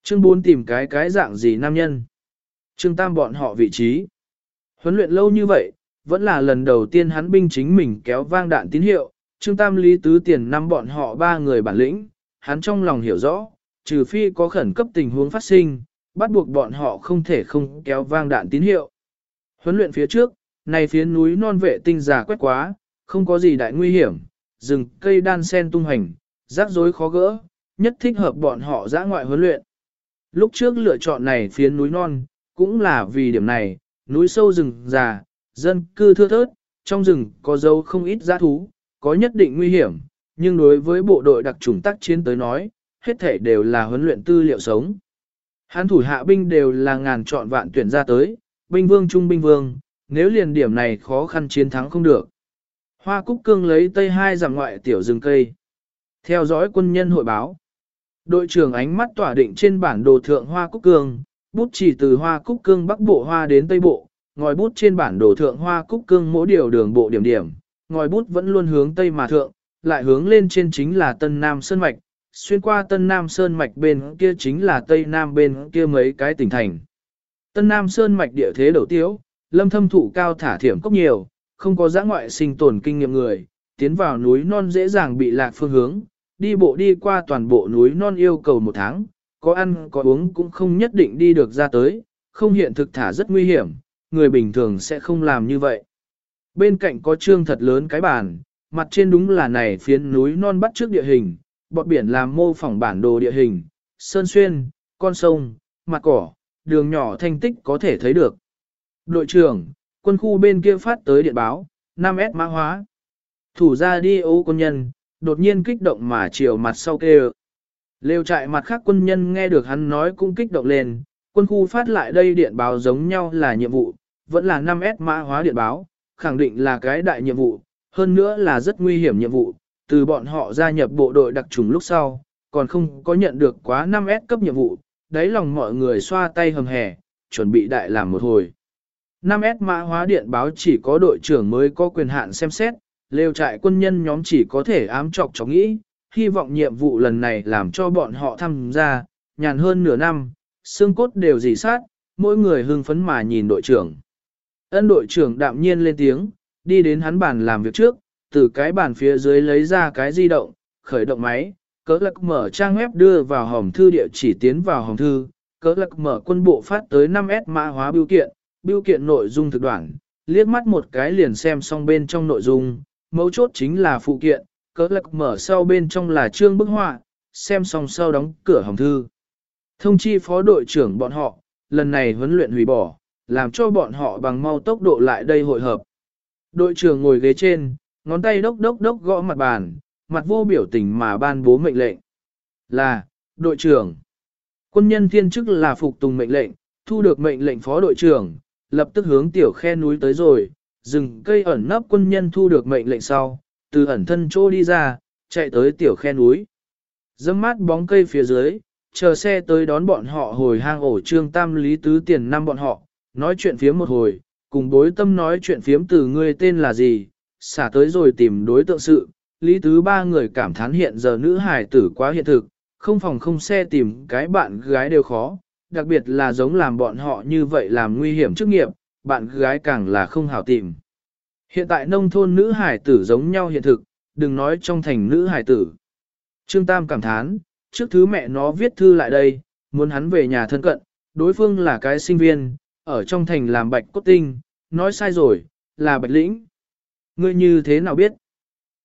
Chương 4 tìm cái cái dạng gì nam nhân. Chương Tam bọn họ vị trí. Huấn luyện lâu như vậy, vẫn là lần đầu tiên hắn binh chính mình kéo vang đạn tín hiệu. Trương Tam lý tứ tiền năm bọn họ ba người bản lĩnh, hắn trong lòng hiểu rõ, trừ phi có khẩn cấp tình huống phát sinh, bắt buộc bọn họ không thể không kéo vang đạn tín hiệu. Huấn luyện phía trước, này phía núi non vệ tinh giả quét quá, không có gì đại nguy hiểm, rừng cây đan sen tung hành, rắc rối khó gỡ, nhất thích hợp bọn họ dã ngoại huấn luyện. Lúc trước lựa chọn này phía núi non, cũng là vì điểm này, núi sâu rừng già, dân cư thưa thớt, trong rừng có dấu không ít giá thú, có nhất định nguy hiểm, nhưng đối với bộ đội đặc trùng tác chiến tới nói, hết thể đều là huấn luyện tư liệu sống. Hán thủ hạ binh đều là ngàn chọn vạn tuyển ra tới, binh vương trung binh vương, nếu liền điểm này khó khăn chiến thắng không được. Hoa Cúc Cương lấy tây hai giảm ngoại tiểu rừng cây. Theo dõi quân nhân hội báo. Đội trưởng ánh mắt tỏa định trên bản đồ thượng Hoa Cúc Cương, bút chỉ từ Hoa Cúc Cương bắc bộ hoa đến tây bộ, ngòi bút trên bản đồ thượng Hoa Cúc Cương mỗi điều đường bộ điểm điểm, ngòi bút vẫn luôn hướng tây mà thượng, lại hướng lên trên chính là Tân Nam Sơn Mạch, xuyên qua Tân Nam Sơn Mạch bên kia chính là Tây Nam bên kia mấy cái tỉnh thành. Tân Nam Sơn Mạch địa thế đầu tiếu, lâm thâm thụ cao thả thiểm cốc nhiều, không có giã ngoại sinh tồn kinh nghiệm người, tiến vào núi non dễ dàng bị lạc phương hướng, đi bộ đi qua toàn bộ núi non yêu cầu một tháng, có ăn có uống cũng không nhất định đi được ra tới, không hiện thực thả rất nguy hiểm, người bình thường sẽ không làm như vậy. Bên cạnh có trương thật lớn cái bàn, mặt trên đúng là này phiến núi non bắt trước địa hình, bọt biển làm mô phỏng bản đồ địa hình, sơn xuyên, con sông, mặt cỏ, đường nhỏ thanh tích có thể thấy được. Đội trưởng, quân khu bên kia phát tới điện báo, 5S mã hóa. Thủ ra đi ô quân nhân, đột nhiên kích động mà chiều mặt sau kêu. Lêu trại mặt khác quân nhân nghe được hắn nói cũng kích động lên, quân khu phát lại đây điện báo giống nhau là nhiệm vụ, vẫn là 5S mã hóa điện báo, khẳng định là cái đại nhiệm vụ, hơn nữa là rất nguy hiểm nhiệm vụ, từ bọn họ gia nhập bộ đội đặc trùng lúc sau, còn không có nhận được quá 5S cấp nhiệm vụ, đáy lòng mọi người xoa tay hầm hè, chuẩn bị đại làm một hồi. 5S mã hóa điện báo chỉ có đội trưởng mới có quyền hạn xem xét, lều trại quân nhân nhóm chỉ có thể ám chọc chọc nghĩ, hy vọng nhiệm vụ lần này làm cho bọn họ tham gia, nhàn hơn nửa năm, xương cốt đều dì sát, mỗi người hưng phấn mà nhìn đội trưởng. Ân đội trưởng đạm nhiên lên tiếng, đi đến hắn bàn làm việc trước, từ cái bàn phía dưới lấy ra cái di động, khởi động máy, cỡ lạc mở trang web đưa vào hòm thư địa chỉ tiến vào hòm thư, cỡ lạc mở quân bộ phát tới 5S mã hóa biểu kiện, biểu kiện nội dung thực đoạn, liếc mắt một cái liền xem xong bên trong nội dung, mấu chốt chính là phụ kiện, cỡ lạc mở sau bên trong là chương bức họa, xem xong sau đóng cửa hồng thư. Thông chi phó đội trưởng bọn họ, lần này huấn luyện hủy bỏ, làm cho bọn họ bằng mau tốc độ lại đây hội hợp. Đội trưởng ngồi ghế trên, ngón tay đốc đốc đốc gõ mặt bàn, mặt vô biểu tình mà ban bố mệnh lệnh. Là, đội trưởng. Quân nhân thiên chức là phục tùng mệnh lệnh, thu được mệnh lệnh phó đội trưởng, lập tức hướng tiểu khe núi tới rồi, dừng cây ẩn nấp quân nhân thu được mệnh lệnh sau, từ ẩn thân chỗ đi ra, chạy tới tiểu khe núi. Dâm mát bóng cây phía dưới, chờ xe tới đón bọn họ hồi hang ổ trương tam lý tứ tiền năm bọn họ, nói chuyện phía một hồi, cùng đối tâm nói chuyện phiếm từ ngươi tên là gì, xả tới rồi tìm đối tượng sự, lý tứ ba người cảm thán hiện giờ nữ hài tử quá hiện thực, không phòng không xe tìm cái bạn gái đều khó, đặc biệt là giống làm bọn họ như vậy làm nguy hiểm chức nghiệp, bạn gái càng là không hảo tìm. Hiện tại nông thôn nữ hải tử giống nhau hiện thực, đừng nói trong thành nữ hải tử. Trương Tam cảm thán, trước thứ mẹ nó viết thư lại đây, muốn hắn về nhà thân cận, đối phương là cái sinh viên, ở trong thành làm bạch cốt tinh, nói sai rồi, là bạch lĩnh. Ngươi như thế nào biết?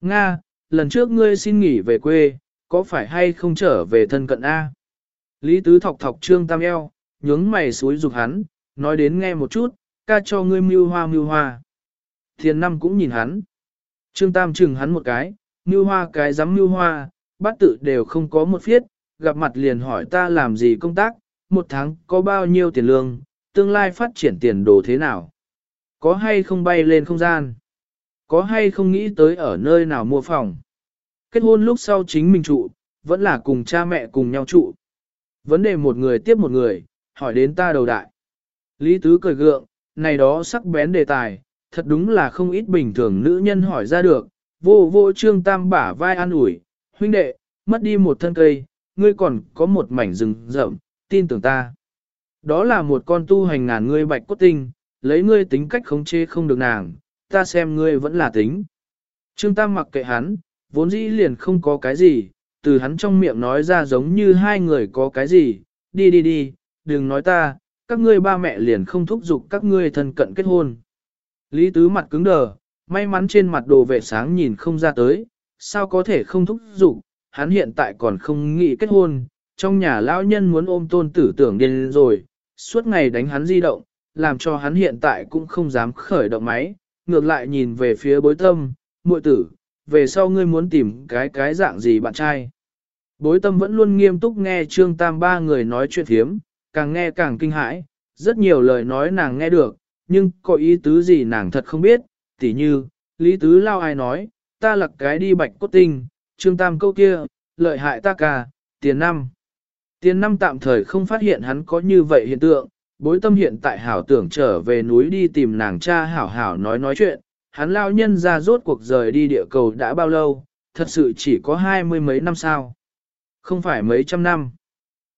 Nga, lần trước ngươi xin nghỉ về quê, có phải hay không trở về thân cận A? Lý Tứ thọc thọc trương tam eo, nhướng mày suối dục hắn, nói đến nghe một chút, ca cho ngươi mưu hoa mưu hoa. Thiền năm cũng nhìn hắn. Trương tam chừng hắn một cái, mưu hoa cái dám mưu hoa, bát tự đều không có một phiết, gặp mặt liền hỏi ta làm gì công tác, một tháng có bao nhiêu tiền lương, tương lai phát triển tiền đồ thế nào. Có hay không bay lên không gian? Có hay không nghĩ tới ở nơi nào mua phòng? Kết hôn lúc sau chính mình trụ, vẫn là cùng cha mẹ cùng nhau trụ. Vấn đề một người tiếp một người, hỏi đến ta đầu đại. Lý Tứ cười gượng, này đó sắc bén đề tài, thật đúng là không ít bình thường nữ nhân hỏi ra được. Vô vô trương tam bả vai an ủi, huynh đệ, mất đi một thân cây, ngươi còn có một mảnh rừng rậm, tin tưởng ta. Đó là một con tu hành ngàn ngươi bạch cốt tinh, lấy ngươi tính cách khống chế không được nàng, ta xem ngươi vẫn là tính. Trương Tam mặc kệ hắn, vốn dĩ liền không có cái gì, từ hắn trong miệng nói ra giống như hai người có cái gì, đi đi đi, đừng nói ta, các ngươi ba mẹ liền không thúc giục các ngươi thân cận kết hôn. Lý Tứ mặt cứng đờ, may mắn trên mặt đồ vệ sáng nhìn không ra tới, sao có thể không thúc giục, hắn hiện tại còn không nghĩ kết hôn, trong nhà lão nhân muốn ôm tôn tử tưởng điên rồi, suốt ngày đánh hắn di động, làm cho hắn hiện tại cũng không dám khởi động máy, ngược lại nhìn về phía bối tâm, muội tử, về sau ngươi muốn tìm cái cái dạng gì bạn trai. Bối tâm vẫn luôn nghiêm túc nghe Trương Tam ba người nói chuyện thiếm, càng nghe càng kinh hãi, rất nhiều lời nói nàng nghe được, nhưng có ý tứ gì nàng thật không biết, tỉ như, Lý Tứ Lao ai nói, ta lặc cái đi bạch cốt tinh, Trương Tam câu kia, lợi hại ta cả, tiền năm. Tiền năm tạm thời không phát hiện hắn có như vậy hiện tượng, bối tâm hiện tại hảo tưởng trở về núi đi tìm nàng cha hảo hảo nói nói chuyện, hắn lao nhân ra rốt cuộc rời đi địa cầu đã bao lâu, thật sự chỉ có hai mươi mấy năm sao. Không phải mấy trăm năm.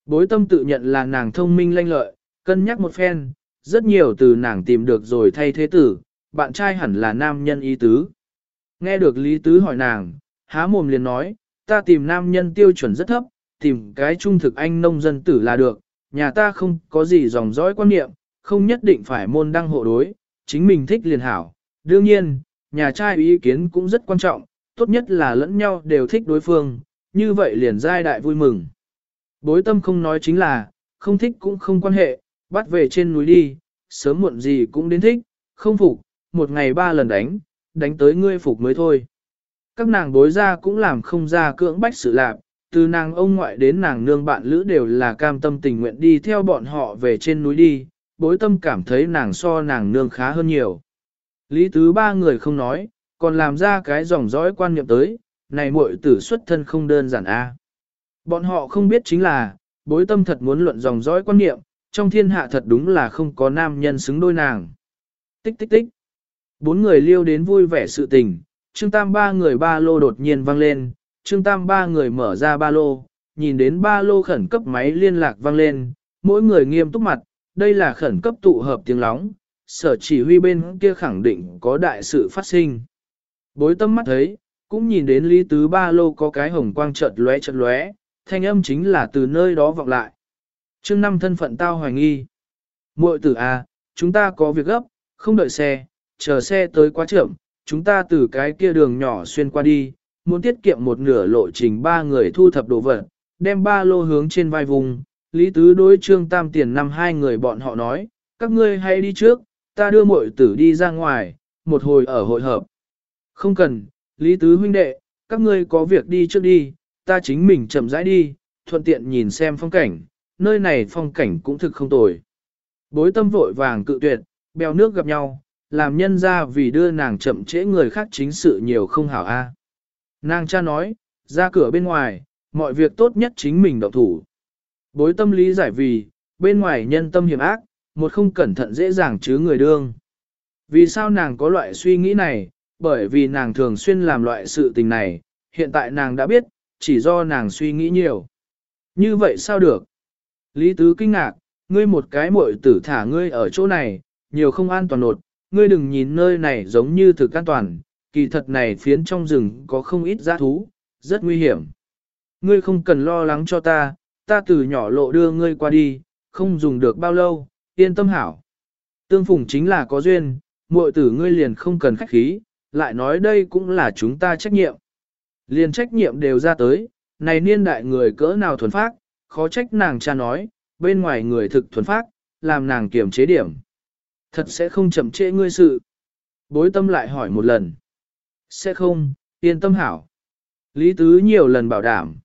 Bối tâm tự nhận là nàng thông minh lanh lợi, cân nhắc một phen, rất nhiều từ nàng tìm được rồi thay thế tử, bạn trai hẳn là nam nhân ý tứ. Nghe được Lý Tứ hỏi nàng, há mồm liền nói, ta tìm nam nhân tiêu chuẩn rất thấp, tìm cái trung thực anh nông dân tử là được, nhà ta không có gì dòng dõi quan niệm, không nhất định phải môn đăng hộ đối, chính mình thích liền hảo. Đương nhiên, nhà trai ý kiến cũng rất quan trọng, tốt nhất là lẫn nhau đều thích đối phương, như vậy liền giai đại vui mừng. Bối tâm không nói chính là, không thích cũng không quan hệ, bắt về trên núi đi, sớm muộn gì cũng đến thích, không phục, một ngày ba lần đánh, đánh tới ngươi phục mới thôi. Các nàng bối ra cũng làm không ra cưỡng bách sự lạc, từ nàng ông ngoại đến nàng nương bạn lữ đều là cam tâm tình nguyện đi theo bọn họ về trên núi đi, bối tâm cảm thấy nàng so nàng nương khá hơn nhiều. Lý tứ ba người không nói, còn làm ra cái dòng dõi quan niệm tới, này muội tử xuất thân không đơn giản a. Bọn họ không biết chính là, bối tâm thật muốn luận dòng dõi quan niệm, trong thiên hạ thật đúng là không có nam nhân xứng đôi nàng. Tích tích tích. Bốn người liêu đến vui vẻ sự tình, Trương Tam ba người ba lô đột nhiên vang lên, Trương Tam ba người mở ra ba lô, nhìn đến ba lô khẩn cấp máy liên lạc vang lên, mỗi người nghiêm túc mặt, đây là khẩn cấp tụ hợp tiếng lóng, sở chỉ huy bên kia khẳng định có đại sự phát sinh. Bối tâm mắt thấy, cũng nhìn đến Lý Tứ ba lô có cái hồng quang chợt lóe chợt lóe, thanh âm chính là từ nơi đó vọng lại. Chương năm thân phận tao hoài nghi. Muội tử à, chúng ta có việc gấp, không đợi xe, chờ xe tới quá chậm, chúng ta từ cái kia đường nhỏ xuyên qua đi, muốn tiết kiệm một nửa lộ trình ba người thu thập đồ vật, đem ba lô hướng trên vai vùng. Lý Tứ đối trương tam tiền năm hai người bọn họ nói, các ngươi hãy đi trước, ta đưa muội tử đi ra ngoài, một hồi ở hội hợp. Không cần, Lý Tứ huynh đệ, các ngươi có việc đi trước đi, ta chính mình chậm rãi đi, thuận tiện nhìn xem phong cảnh, nơi này phong cảnh cũng thực không tồi. Bối tâm vội vàng cự tuyệt, bèo nước gặp nhau, làm nhân ra vì đưa nàng chậm trễ người khác chính sự nhiều không hảo a. Nàng cha nói, ra cửa bên ngoài, mọi việc tốt nhất chính mình động thủ. Bối tâm lý giải vì, bên ngoài nhân tâm hiểm ác, một không cẩn thận dễ dàng chứ người đương. Vì sao nàng có loại suy nghĩ này, bởi vì nàng thường xuyên làm loại sự tình này, hiện tại nàng đã biết, chỉ do nàng suy nghĩ nhiều. Như vậy sao được? Lý Tứ kinh ngạc, ngươi một cái muội tử thả ngươi ở chỗ này, nhiều không an toàn nột, ngươi đừng nhìn nơi này giống như thực an toàn, kỳ thật này phiến trong rừng có không ít giá thú, rất nguy hiểm. Ngươi không cần lo lắng cho ta, ta từ nhỏ lộ đưa ngươi qua đi, không dùng được bao lâu, yên tâm hảo. Tương phùng chính là có duyên, muội tử ngươi liền không cần khách khí, lại nói đây cũng là chúng ta trách nhiệm. Liền trách nhiệm đều ra tới, này niên đại người cỡ nào thuần phát, khó trách nàng cha nói, bên ngoài người thực thuần phát, làm nàng kiểm chế điểm. Thật sẽ không chậm trễ ngươi sự. Bối tâm lại hỏi một lần. Sẽ không, yên tâm hảo. Lý Tứ nhiều lần bảo đảm.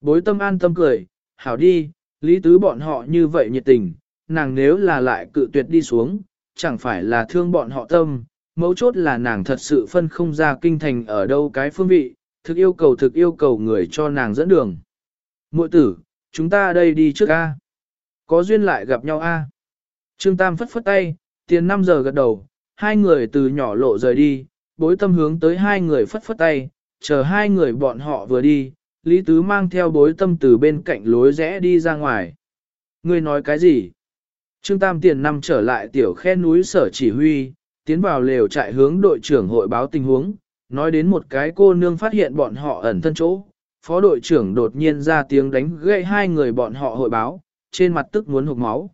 Bối tâm an tâm cười, hảo đi, Lý Tứ bọn họ như vậy nhiệt tình, nàng nếu là lại cự tuyệt đi xuống, chẳng phải là thương bọn họ tâm, mấu chốt là nàng thật sự phân không ra kinh thành ở đâu cái phương vị, thực yêu cầu thực yêu cầu người cho nàng dẫn đường. Muội tử, chúng ta đây đi trước A. Có duyên lại gặp nhau A. Trương Tam phất phất tay, tiền 5 giờ gật đầu, hai người từ nhỏ lộ rời đi, bối tâm hướng tới hai người phất phất tay, chờ hai người bọn họ vừa đi, Lý Tứ mang theo bối tâm từ bên cạnh lối rẽ đi ra ngoài. người nói cái gì? Trương Tam tiền năm trở lại tiểu khe núi sở chỉ huy, tiến vào lều trại hướng đội trưởng hội báo tình huống, nói đến một cái cô nương phát hiện bọn họ ẩn thân chỗ. Phó đội trưởng đột nhiên ra tiếng đánh gậy hai người bọn họ hội báo, trên mặt tức muốn hụt máu.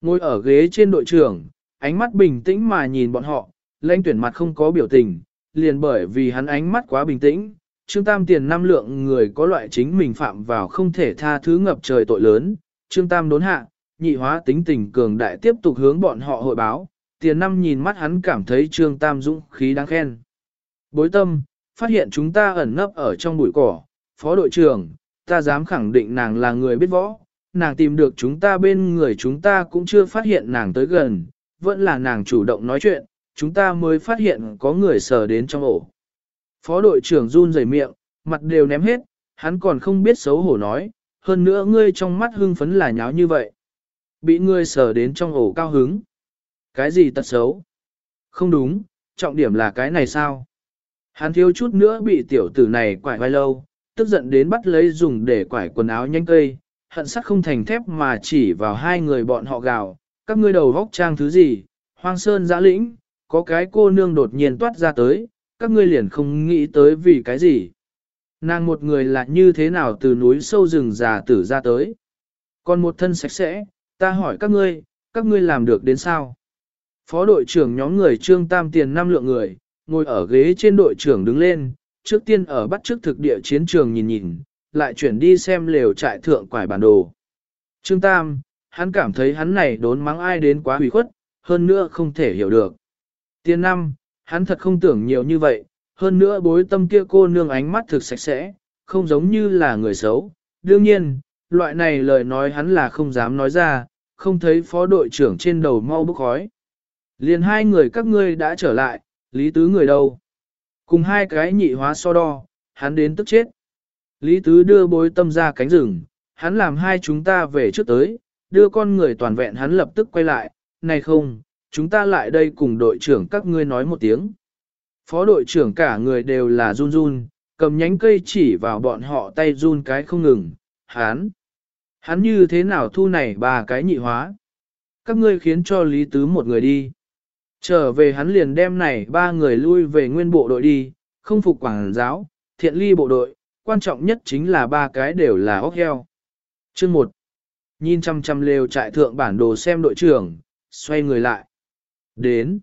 Ngồi ở ghế trên đội trưởng, ánh mắt bình tĩnh mà nhìn bọn họ, lãnh tuyển mặt không có biểu tình, liền bởi vì hắn ánh mắt quá bình tĩnh. Trương Tam tiền năm lượng người có loại chính mình phạm vào không thể tha thứ ngập trời tội lớn. Trương Tam đốn hạ, nhị hóa tính tình cường đại tiếp tục hướng bọn họ hội báo, tiền năm nhìn mắt hắn cảm thấy trương tam dũng khí đáng khen. Bối tâm, phát hiện chúng ta ẩn nấp ở trong bụi cỏ, phó đội trưởng, ta dám khẳng định nàng là người biết võ, nàng tìm được chúng ta bên người chúng ta cũng chưa phát hiện nàng tới gần, vẫn là nàng chủ động nói chuyện, chúng ta mới phát hiện có người sờ đến trong ổ. Phó đội trưởng run rẩy miệng, mặt đều ném hết, hắn còn không biết xấu hổ nói, hơn nữa ngươi trong mắt hưng phấn là nháo như vậy. Bị ngươi sờ đến trong ổ cao hứng. Cái gì tật xấu? Không đúng, trọng điểm là cái này sao? Hắn thiếu chút nữa bị tiểu tử này quải vai lâu, tức giận đến bắt lấy dùng để quải quần áo nhanh cây, hận sắt không thành thép mà chỉ vào hai người bọn họ gào, các ngươi đầu vóc trang thứ gì, hoang sơn giã lĩnh, có cái cô nương đột nhiên toát ra tới, các ngươi liền không nghĩ tới vì cái gì. Nàng một người là như thế nào từ núi sâu rừng già tử ra tới. Còn một thân sạch sẽ, ta hỏi các ngươi, các ngươi làm được đến sao? Phó đội trưởng nhóm người trương tam tiền năm lượng người, ngồi ở ghế trên đội trưởng đứng lên, trước tiên ở bắt trước thực địa chiến trường nhìn nhìn, lại chuyển đi xem lều trại thượng quải bản đồ. Trương Tam, hắn cảm thấy hắn này đốn mắng ai đến quá hủy khuất, hơn nữa không thể hiểu được. Tiên năm, hắn thật không tưởng nhiều như vậy, hơn nữa bối tâm kia cô nương ánh mắt thực sạch sẽ, không giống như là người xấu. Đương nhiên, loại này lời nói hắn là không dám nói ra, không thấy phó đội trưởng trên đầu mau bức khói. Liền hai người các ngươi đã trở lại, lý tứ người đâu? Cùng hai cái nhị hóa so đo, hắn đến tức chết. Lý tứ đưa bối tâm ra cánh rừng, hắn làm hai chúng ta về trước tới, đưa con người toàn vẹn hắn lập tức quay lại, này không, chúng ta lại đây cùng đội trưởng các ngươi nói một tiếng. Phó đội trưởng cả người đều là run run, cầm nhánh cây chỉ vào bọn họ tay run cái không ngừng, hắn. Hắn như thế nào thu này ba cái nhị hóa? Các ngươi khiến cho Lý Tứ một người đi. Trở về hắn liền đem này ba người lui về nguyên bộ đội đi, không phục quảng giáo, thiện ly bộ đội, quan trọng nhất chính là ba cái đều là ốc heo. Chương 1. Nhìn chăm chăm lều trại thượng bản đồ xem đội trưởng, xoay người lại. Đến.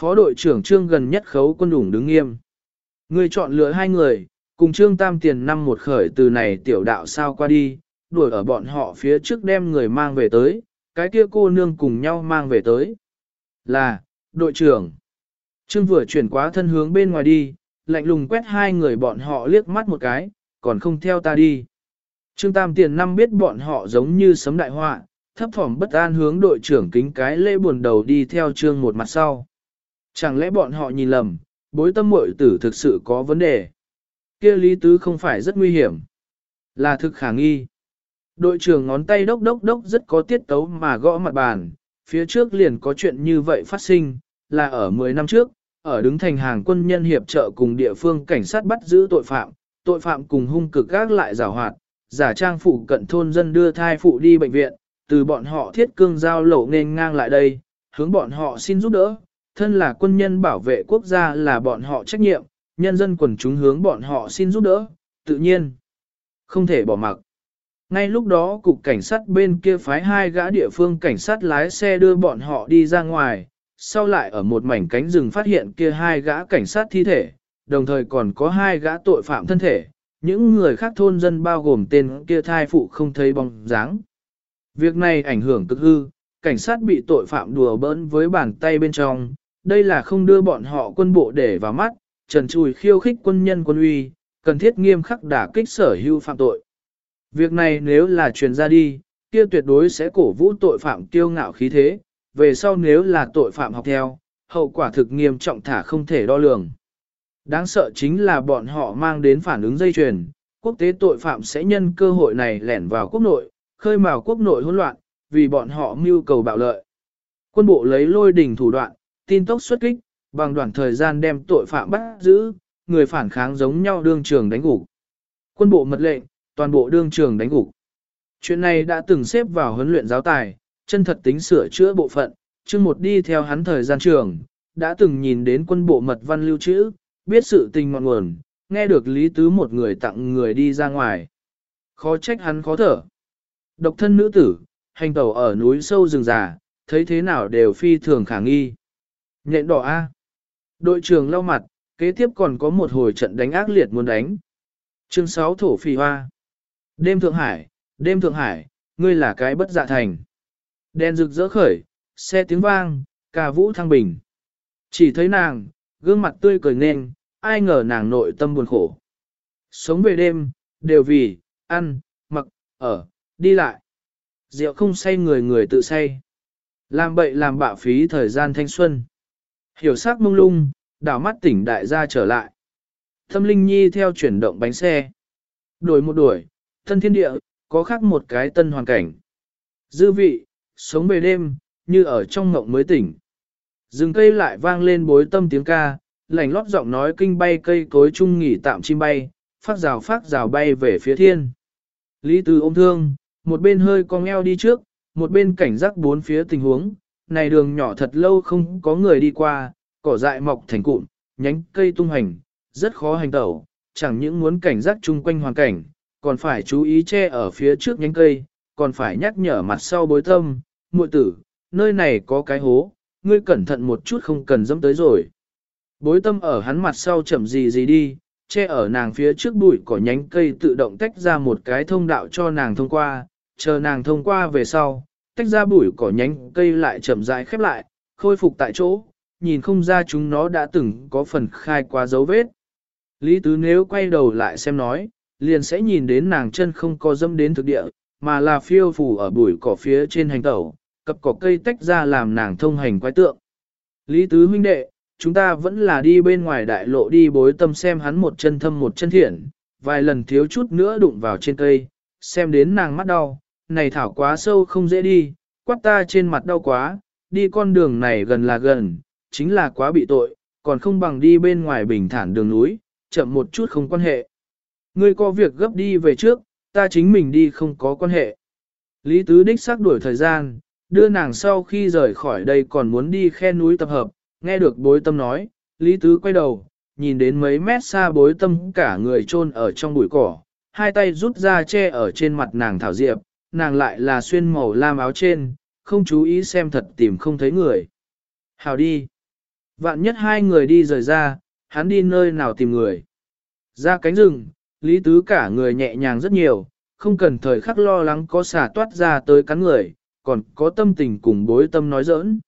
Phó đội trưởng trương gần nhất khấu quân đủng đứng nghiêm. Người chọn lựa hai người, cùng trương tam tiền năm một khởi từ này tiểu đạo sao qua đi, đuổi ở bọn họ phía trước đem người mang về tới, cái kia cô nương cùng nhau mang về tới. Là, đội trưởng. Trương vừa chuyển quá thân hướng bên ngoài đi, lạnh lùng quét hai người bọn họ liếc mắt một cái, còn không theo ta đi. Trương Tam Tiền năm biết bọn họ giống như sấm đại họa, thấp thỏm bất an hướng đội trưởng kính cái lễ buồn đầu đi theo trương một mặt sau. Chẳng lẽ bọn họ nhìn lầm, bối tâm muội tử thực sự có vấn đề. kia lý tứ không phải rất nguy hiểm, là thực khả nghi. Đội trưởng ngón tay đốc đốc đốc rất có tiết tấu mà gõ mặt bàn, phía trước liền có chuyện như vậy phát sinh, là ở 10 năm trước, ở đứng thành hàng quân nhân hiệp trợ cùng địa phương cảnh sát bắt giữ tội phạm, tội phạm cùng hung cực gác lại giả hoạt, giả trang phụ cận thôn dân đưa thai phụ đi bệnh viện, từ bọn họ thiết cương giao lộ nên ngang lại đây, hướng bọn họ xin giúp đỡ, thân là quân nhân bảo vệ quốc gia là bọn họ trách nhiệm, nhân dân quần chúng hướng bọn họ xin giúp đỡ, tự nhiên, không thể bỏ mặc. Ngay lúc đó cục cảnh sát bên kia phái hai gã địa phương cảnh sát lái xe đưa bọn họ đi ra ngoài, sau lại ở một mảnh cánh rừng phát hiện kia hai gã cảnh sát thi thể, đồng thời còn có hai gã tội phạm thân thể, những người khác thôn dân bao gồm tên kia thai phụ không thấy bóng dáng. Việc này ảnh hưởng cực hư, cảnh sát bị tội phạm đùa bỡn với bàn tay bên trong, đây là không đưa bọn họ quân bộ để vào mắt, trần Trùi khiêu khích quân nhân quân uy, cần thiết nghiêm khắc đả kích sở hữu phạm tội. Việc này nếu là truyền ra đi, kia tuyệt đối sẽ cổ vũ tội phạm kiêu ngạo khí thế, về sau nếu là tội phạm học theo, hậu quả thực nghiêm trọng thả không thể đo lường. Đáng sợ chính là bọn họ mang đến phản ứng dây chuyền, quốc tế tội phạm sẽ nhân cơ hội này lẻn vào quốc nội, khơi mào quốc nội hỗn loạn, vì bọn họ mưu cầu bạo lợi. Quân bộ lấy lôi đỉnh thủ đoạn, tin tốc xuất kích, bằng đoạn thời gian đem tội phạm bắt giữ, người phản kháng giống nhau đương trường đánh gục. Quân bộ mật lệnh, toàn bộ đương trường đánh gục. Chuyện này đã từng xếp vào huấn luyện giáo tài, chân thật tính sửa chữa bộ phận, chương một đi theo hắn thời gian trường, đã từng nhìn đến quân bộ mật văn lưu trữ, biết sự tình ngọn nguồn, nghe được Lý Tứ một người tặng người đi ra ngoài. Khó trách hắn khó thở. Độc thân nữ tử, hành tẩu ở núi sâu rừng già, thấy thế nào đều phi thường khả nghi. Nhện đỏ A. Đội trưởng lau mặt, kế tiếp còn có một hồi trận đánh ác liệt muốn đánh. Chương 6 Thổ Phì Hoa. Đêm Thượng Hải, đêm Thượng Hải, ngươi là cái bất dạ thành. Đèn rực rỡ khởi, xe tiếng vang, ca vũ thăng bình. Chỉ thấy nàng, gương mặt tươi cười nên, ai ngờ nàng nội tâm buồn khổ. Sống về đêm, đều vì, ăn, mặc, ở, đi lại. Rượu không say người người tự say. Làm bậy làm bạ phí thời gian thanh xuân. Hiểu sắc mông lung, đảo mắt tỉnh đại gia trở lại. Thâm Linh Nhi theo chuyển động bánh xe. Đổi một đuổi, thân thiên địa, có khác một cái tân hoàn cảnh. Dư vị, sống về đêm, như ở trong ngộng mới tỉnh. Rừng cây lại vang lên bối tâm tiếng ca, lành lót giọng nói kinh bay cây cối chung nghỉ tạm chim bay, phát rào phát rào bay về phía thiên. Lý Tư ôm thương, một bên hơi cong eo đi trước, một bên cảnh giác bốn phía tình huống, này đường nhỏ thật lâu không có người đi qua, cỏ dại mọc thành cụm, nhánh cây tung hành, rất khó hành tẩu, chẳng những muốn cảnh giác chung quanh hoàn cảnh, còn phải chú ý che ở phía trước nhánh cây, còn phải nhắc nhở mặt sau bối tâm, muội tử, nơi này có cái hố, ngươi cẩn thận một chút không cần dẫm tới rồi. Bối tâm ở hắn mặt sau chậm gì gì đi, che ở nàng phía trước bụi cỏ nhánh cây tự động tách ra một cái thông đạo cho nàng thông qua, chờ nàng thông qua về sau, tách ra bụi cỏ nhánh cây lại chậm rãi khép lại, khôi phục tại chỗ, nhìn không ra chúng nó đã từng có phần khai qua dấu vết. Lý Tứ nếu quay đầu lại xem nói, liền sẽ nhìn đến nàng chân không có dâm đến thực địa, mà là phiêu phủ ở bụi cỏ phía trên hành tẩu, cặp cỏ cây tách ra làm nàng thông hành quái tượng. Lý Tứ huynh đệ, chúng ta vẫn là đi bên ngoài đại lộ đi bối tâm xem hắn một chân thâm một chân thiện, vài lần thiếu chút nữa đụng vào trên cây, xem đến nàng mắt đau, này thảo quá sâu không dễ đi, quát ta trên mặt đau quá, đi con đường này gần là gần, chính là quá bị tội, còn không bằng đi bên ngoài bình thản đường núi, chậm một chút không quan hệ. Ngươi có việc gấp đi về trước, ta chính mình đi không có quan hệ. Lý Tứ Đích xác đuổi thời gian, đưa nàng sau khi rời khỏi đây còn muốn đi khe núi tập hợp, nghe được bối tâm nói, Lý Tứ quay đầu, nhìn đến mấy mét xa bối tâm cả người chôn ở trong bụi cỏ, hai tay rút ra che ở trên mặt nàng thảo diệp, nàng lại là xuyên màu lam áo trên, không chú ý xem thật tìm không thấy người. Hào đi. Vạn nhất hai người đi rời ra, hắn đi nơi nào tìm người. Ra cánh rừng, Lý Tứ cả người nhẹ nhàng rất nhiều, không cần thời khắc lo lắng có xả toát ra tới cắn người, còn có tâm tình cùng bối tâm nói giỡn.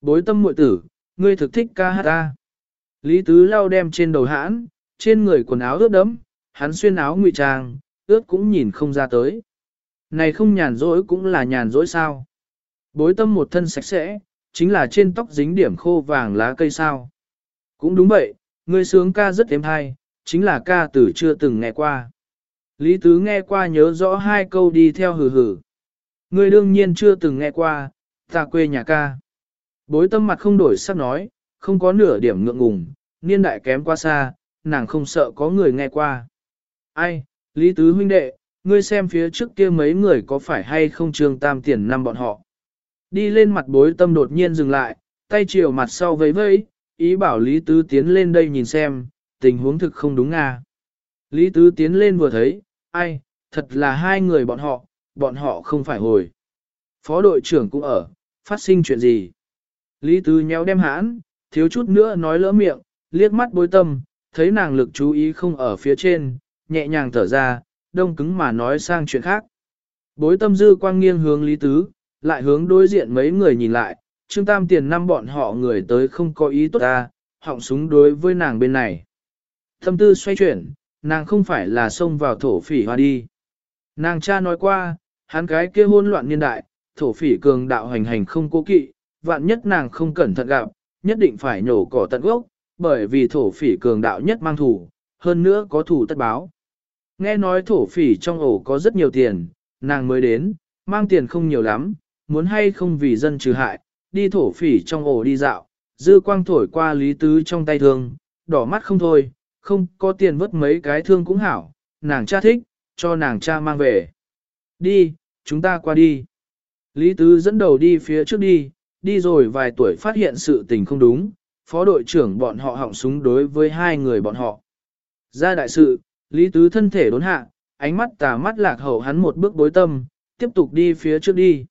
Bối tâm muội tử, ngươi thực thích ca hát ta. Lý Tứ lau đem trên đầu hãn, trên người quần áo ướt đẫm, hắn xuyên áo ngụy trang, ướt cũng nhìn không ra tới. Này không nhàn rỗi cũng là nhàn rỗi sao. Bối tâm một thân sạch sẽ, chính là trên tóc dính điểm khô vàng lá cây sao. Cũng đúng vậy, ngươi sướng ca rất êm hay, chính là ca từ chưa từng nghe qua. Lý Tứ nghe qua nhớ rõ hai câu đi theo hừ hừ. Ngươi đương nhiên chưa từng nghe qua, ta quê nhà ca. Bối tâm mặt không đổi sắc nói, không có nửa điểm ngượng ngùng, niên đại kém qua xa, nàng không sợ có người nghe qua. Ai, Lý Tứ huynh đệ, ngươi xem phía trước kia mấy người có phải hay không trương tam tiền năm bọn họ. Đi lên mặt bối tâm đột nhiên dừng lại, tay chiều mặt sau vẫy vẫy, ý bảo Lý Tứ tiến lên đây nhìn xem, tình huống thực không đúng à. Lý Tứ tiến lên vừa thấy, ai, thật là hai người bọn họ, bọn họ không phải hồi. Phó đội trưởng cũng ở, phát sinh chuyện gì? Lý Tứ nhéo đem hãn, thiếu chút nữa nói lỡ miệng, liếc mắt bối tâm, thấy nàng lực chú ý không ở phía trên, nhẹ nhàng thở ra, đông cứng mà nói sang chuyện khác. Bối tâm dư quang nghiêng hướng Lý Tứ, lại hướng đối diện mấy người nhìn lại, Trương Tam tiền năm bọn họ người tới không có ý tốt ta, họng súng đối với nàng bên này. Thâm tư xoay chuyển, nàng không phải là xông vào thổ phỉ hoa đi. Nàng cha nói qua, hắn cái kia hôn loạn niên đại, thổ phỉ cường đạo hành hành không cố kỵ, vạn nhất nàng không cẩn thận gặp, nhất định phải nhổ cỏ tận gốc, bởi vì thổ phỉ cường đạo nhất mang thủ, hơn nữa có thủ tất báo. Nghe nói thổ phỉ trong ổ có rất nhiều tiền, nàng mới đến, mang tiền không nhiều lắm, muốn hay không vì dân trừ hại, đi thổ phỉ trong ổ đi dạo, dư quang thổi qua lý tứ trong tay thương, đỏ mắt không thôi, không có tiền vớt mấy cái thương cũng hảo, nàng cha thích, cho nàng cha mang về. Đi, chúng ta qua đi. Lý tứ dẫn đầu đi phía trước đi, đi rồi vài tuổi phát hiện sự tình không đúng, phó đội trưởng bọn họ họng súng đối với hai người bọn họ. Ra đại sự, Lý Tứ thân thể đốn hạ, ánh mắt tà mắt lạc hậu hắn một bước bối tâm, tiếp tục đi phía trước đi.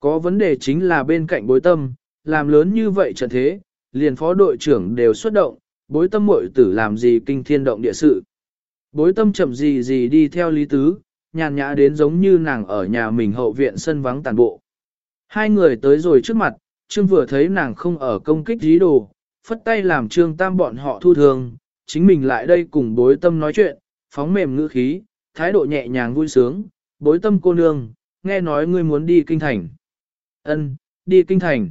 Có vấn đề chính là bên cạnh bối tâm, làm lớn như vậy trận thế, liền phó đội trưởng đều xuất động, bối tâm muội tử làm gì kinh thiên động địa sự. Bối tâm chậm gì gì đi theo Lý Tứ, nhàn nhã đến giống như nàng ở nhà mình hậu viện sân vắng tàn bộ. Hai người tới rồi trước mặt, Trương vừa thấy nàng không ở công kích dí đồ, phất tay làm Trương Tam bọn họ thu thường, chính mình lại đây cùng bối tâm nói chuyện, phóng mềm ngữ khí, thái độ nhẹ nhàng vui sướng, bối tâm cô nương, nghe nói ngươi muốn đi kinh thành. Ân, đi kinh thành.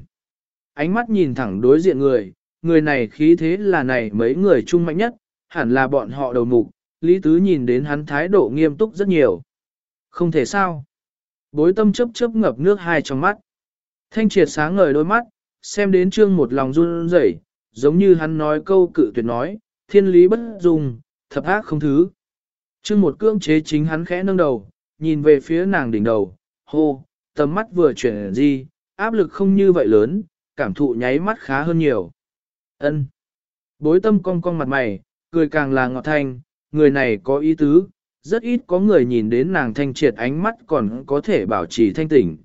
Ánh mắt nhìn thẳng đối diện người, người này khí thế là này mấy người trung mạnh nhất, hẳn là bọn họ đầu mục, Lý Tứ nhìn đến hắn thái độ nghiêm túc rất nhiều. Không thể sao. Bối tâm chớp chớp ngập nước hai trong mắt. Thanh triệt sáng ngời đôi mắt, xem đến trương một lòng run rẩy, giống như hắn nói câu cự tuyệt nói, thiên lý bất dung, thập ác không thứ. Trương một cưỡng chế chính hắn khẽ nâng đầu, nhìn về phía nàng đỉnh đầu, hô, tầm mắt vừa chuyển gì, áp lực không như vậy lớn, cảm thụ nháy mắt khá hơn nhiều. Ân. Bối tâm cong cong mặt mày, cười càng là ngọt thanh, người này có ý tứ, rất ít có người nhìn đến nàng thanh triệt ánh mắt còn có thể bảo trì thanh tỉnh.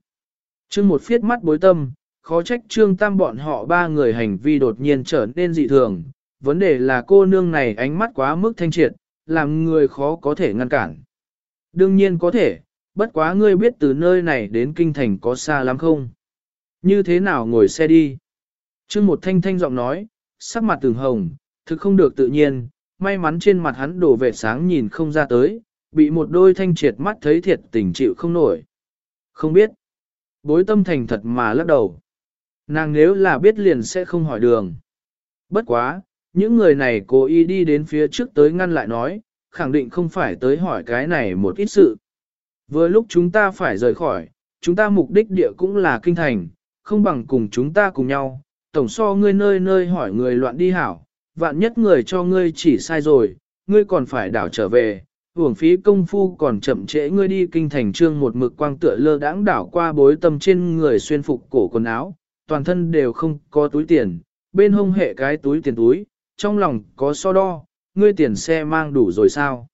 Trương một phiết mắt bối tâm, khó trách trương tam bọn họ ba người hành vi đột nhiên trở nên dị thường. Vấn đề là cô nương này ánh mắt quá mức thanh triệt, làm người khó có thể ngăn cản. Đương nhiên có thể, bất quá ngươi biết từ nơi này đến kinh thành có xa lắm không? Như thế nào ngồi xe đi? Trương một thanh thanh giọng nói, sắc mặt từng hồng, thực không được tự nhiên, may mắn trên mặt hắn đổ vẻ sáng nhìn không ra tới, bị một đôi thanh triệt mắt thấy thiệt tình chịu không nổi. Không biết. Bối tâm thành thật mà lắc đầu. Nàng nếu là biết liền sẽ không hỏi đường. Bất quá, những người này cố ý đi đến phía trước tới ngăn lại nói, khẳng định không phải tới hỏi cái này một ít sự. Vừa lúc chúng ta phải rời khỏi, chúng ta mục đích địa cũng là kinh thành, không bằng cùng chúng ta cùng nhau, tổng so ngươi nơi nơi hỏi người loạn đi hảo, vạn nhất người cho ngươi chỉ sai rồi, ngươi còn phải đảo trở về, uổng phí công phu còn chậm trễ ngươi đi kinh thành trương một mực quang tựa lơ đãng đảo qua bối tâm trên người xuyên phục cổ quần áo, toàn thân đều không có túi tiền, bên hông hệ cái túi tiền túi, trong lòng có so đo, ngươi tiền xe mang đủ rồi sao?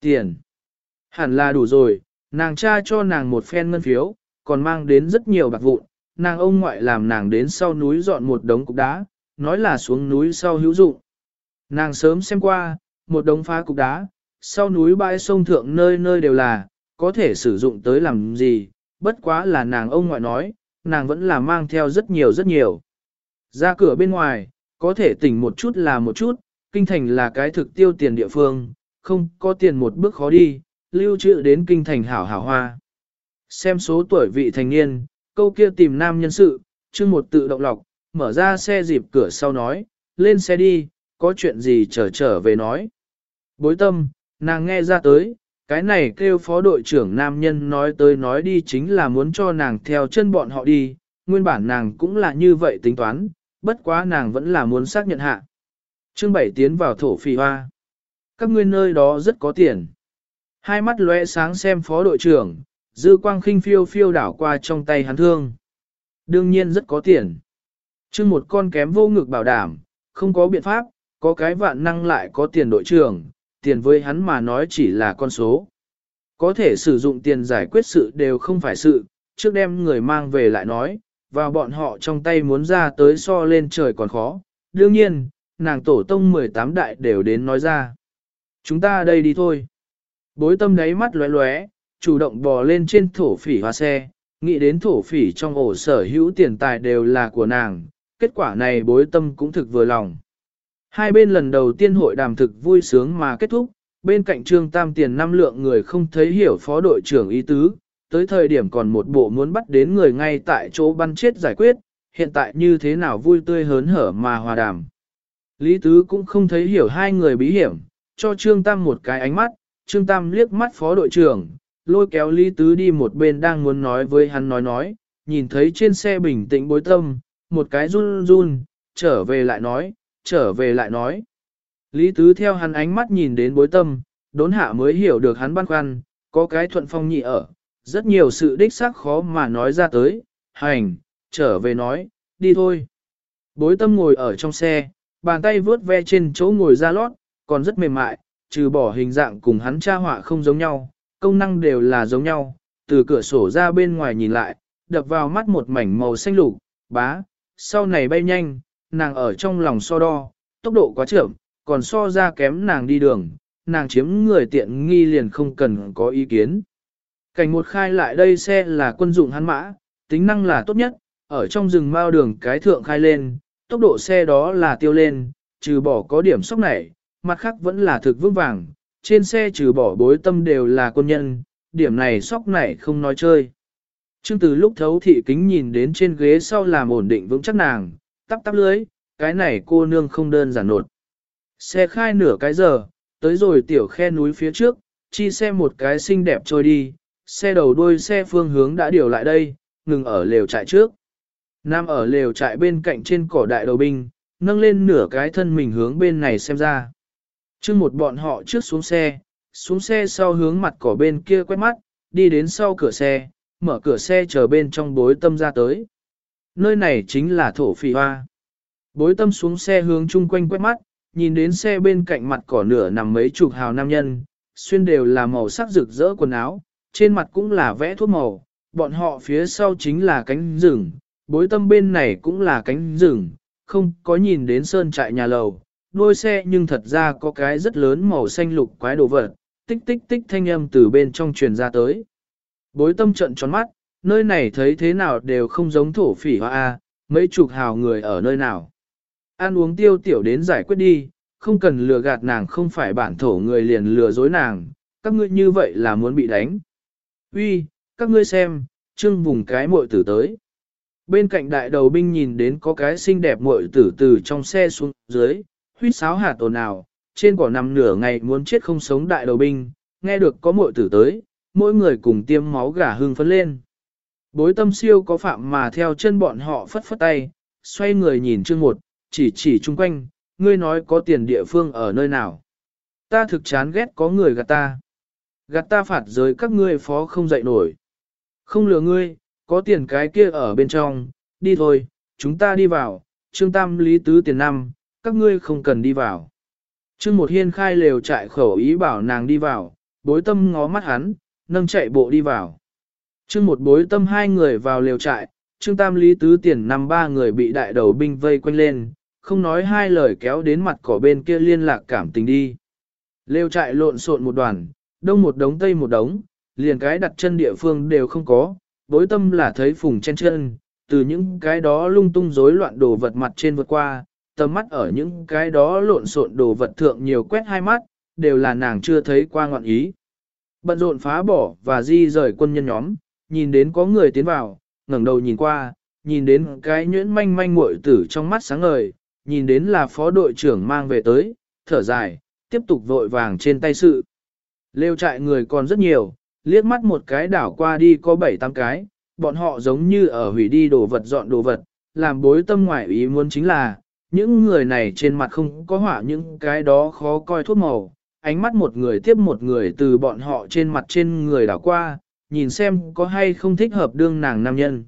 Tiền. Hẳn là đủ rồi, nàng cha cho nàng một phen ngân phiếu, còn mang đến rất nhiều bạc vụn, nàng ông ngoại làm nàng đến sau núi dọn một đống cục đá, nói là xuống núi sau hữu dụng. Nàng sớm xem qua, một đống phá cục đá, sau núi bãi sông thượng nơi nơi đều là, có thể sử dụng tới làm gì, bất quá là nàng ông ngoại nói, nàng vẫn là mang theo rất nhiều rất nhiều. Ra cửa bên ngoài, có thể tỉnh một chút là một chút, kinh thành là cái thực tiêu tiền địa phương, không có tiền một bước khó đi, lưu trữ đến kinh thành hảo hảo hoa. Xem số tuổi vị thành niên, câu kia tìm nam nhân sự, chương một tự động lọc, mở ra xe dịp cửa sau nói, lên xe đi, có chuyện gì trở trở về nói. Bối tâm, nàng nghe ra tới, cái này kêu phó đội trưởng nam nhân nói tới nói đi chính là muốn cho nàng theo chân bọn họ đi, nguyên bản nàng cũng là như vậy tính toán, bất quá nàng vẫn là muốn xác nhận hạ. Chương bảy tiến vào thổ phì hoa. Các ngươi nơi đó rất có tiền. Hai mắt lóe sáng xem phó đội trưởng, dư quang khinh phiêu phiêu đảo qua trong tay hắn thương. Đương nhiên rất có tiền. Chương một con kém vô ngực bảo đảm, không có biện pháp, có cái vạn năng lại có tiền đội trưởng, tiền với hắn mà nói chỉ là con số. Có thể sử dụng tiền giải quyết sự đều không phải sự, trước đem người mang về lại nói, và bọn họ trong tay muốn ra tới so lên trời còn khó. Đương nhiên, nàng tổ tông 18 đại đều đến nói ra. Chúng ta đây đi thôi. Bối tâm đáy mắt lóe lóe, chủ động bò lên trên thổ phỉ hoa xe, nghĩ đến thổ phỉ trong ổ sở hữu tiền tài đều là của nàng, kết quả này bối tâm cũng thực vừa lòng. Hai bên lần đầu tiên hội đàm thực vui sướng mà kết thúc, bên cạnh trương tam tiền năm lượng người không thấy hiểu phó đội trưởng ý tứ, tới thời điểm còn một bộ muốn bắt đến người ngay tại chỗ bắn chết giải quyết, hiện tại như thế nào vui tươi hớn hở mà hòa đàm. Lý Tứ cũng không thấy hiểu hai người bí hiểm, cho Trương Tam một cái ánh mắt, Trương Tam liếc mắt phó đội trưởng, lôi kéo Lý Tứ đi một bên đang muốn nói với hắn nói nói, nhìn thấy trên xe bình tĩnh bối tâm, một cái run run, trở về lại nói, trở về lại nói. Lý Tứ theo hắn ánh mắt nhìn đến bối tâm, đốn hạ mới hiểu được hắn băn khoăn, có cái thuận phong nhị ở, rất nhiều sự đích xác khó mà nói ra tới, hành, trở về nói, đi thôi. Bối tâm ngồi ở trong xe, bàn tay vướt ve trên chỗ ngồi ra lót, còn rất mềm mại, trừ bỏ hình dạng cùng hắn tra họa không giống nhau, công năng đều là giống nhau, từ cửa sổ ra bên ngoài nhìn lại, đập vào mắt một mảnh màu xanh lục, bá, sau này bay nhanh, nàng ở trong lòng so đo, tốc độ quá chậm, còn so ra kém nàng đi đường, nàng chiếm người tiện nghi liền không cần có ý kiến. Cảnh một khai lại đây xe là quân dụng hắn mã, tính năng là tốt nhất, ở trong rừng mao đường cái thượng khai lên, tốc độ xe đó là tiêu lên, trừ bỏ có điểm sốc này, mặt khác vẫn là thực vững vàng, trên xe trừ bỏ bối tâm đều là quân nhân, điểm này sốc này không nói chơi. Trương từ lúc thấu thị kính nhìn đến trên ghế sau làm ổn định vững chắc nàng, tắp tắp lưới, cái này cô nương không đơn giản nột. Xe khai nửa cái giờ, tới rồi tiểu khe núi phía trước, chi xe một cái xinh đẹp trôi đi, xe đầu đuôi xe phương hướng đã điều lại đây, ngừng ở lều trại trước. Nam ở lều trại bên cạnh trên cỏ đại đầu binh, nâng lên nửa cái thân mình hướng bên này xem ra. Trước một bọn họ trước xuống xe, xuống xe sau hướng mặt cỏ bên kia quét mắt, đi đến sau cửa xe, mở cửa xe chờ bên trong bối tâm ra tới. Nơi này chính là thổ phỉ hoa. Bối tâm xuống xe hướng chung quanh quét mắt, nhìn đến xe bên cạnh mặt cỏ nửa nằm mấy chục hào nam nhân, xuyên đều là màu sắc rực rỡ quần áo, trên mặt cũng là vẽ thuốc màu, bọn họ phía sau chính là cánh rừng, bối tâm bên này cũng là cánh rừng, không có nhìn đến sơn trại nhà lầu, đôi xe nhưng thật ra có cái rất lớn màu xanh lục quái đồ vật, tích tích tích thanh âm từ bên trong truyền ra tới. Bối tâm trận tròn mắt, nơi này thấy thế nào đều không giống thổ phỉ hoa A, mấy chục hào người ở nơi nào. Ăn uống tiêu tiểu đến giải quyết đi, không cần lừa gạt nàng không phải bản thổ người liền lừa dối nàng, các ngươi như vậy là muốn bị đánh. Uy, các ngươi xem, trương vùng cái muội tử tới. Bên cạnh đại đầu binh nhìn đến có cái xinh đẹp muội tử từ trong xe xuống dưới, huyết sáo hạt ồn ào, trên cỏ nằm nửa ngày muốn chết không sống đại đầu binh, nghe được có muội tử tới, mỗi người cùng tiêm máu gà hưng phấn lên. Bối tâm siêu có phạm mà theo chân bọn họ phất phất tay, xoay người nhìn chương một, chỉ chỉ chung quanh, ngươi nói có tiền địa phương ở nơi nào. Ta thực chán ghét có người gạt ta. Gạt ta phạt giới các ngươi phó không dậy nổi. Không lừa ngươi, có tiền cái kia ở bên trong, đi thôi, chúng ta đi vào, trương tam lý tứ tiền năm, các ngươi không cần đi vào. Trương một hiên khai lều trại khẩu ý bảo nàng đi vào, bối tâm ngó mắt hắn, nâng chạy bộ đi vào. Trương một bối tâm hai người vào lều trại, trương tam lý tứ tiền năm ba người bị đại đầu binh vây quanh lên, không nói hai lời kéo đến mặt cỏ bên kia liên lạc cảm tình đi. Lều trại lộn xộn một đoàn, đông một đống tây một đống, liền cái đặt chân địa phương đều không có, bối tâm là thấy phùng chen chân, từ những cái đó lung tung rối loạn đồ vật mặt trên vượt qua, tầm mắt ở những cái đó lộn xộn đồ vật thượng nhiều quét hai mắt, đều là nàng chưa thấy qua ngọn ý. Bận rộn phá bỏ và di rời quân nhân nhóm, nhìn đến có người tiến vào, ngẩng đầu nhìn qua, nhìn đến cái nhuyễn manh manh muội tử trong mắt sáng ngời, nhìn đến là phó đội trưởng mang về tới, thở dài, tiếp tục vội vàng trên tay sự. Lêu trại người còn rất nhiều, liếc mắt một cái đảo qua đi có bảy tám cái, bọn họ giống như ở hủy đi đồ vật dọn đồ vật, làm bối tâm ngoại ý muốn chính là, những người này trên mặt không có hỏa những cái đó khó coi thuốc màu, ánh mắt một người tiếp một người từ bọn họ trên mặt trên người đảo qua, nhìn xem có hay không thích hợp đương nàng nam nhân.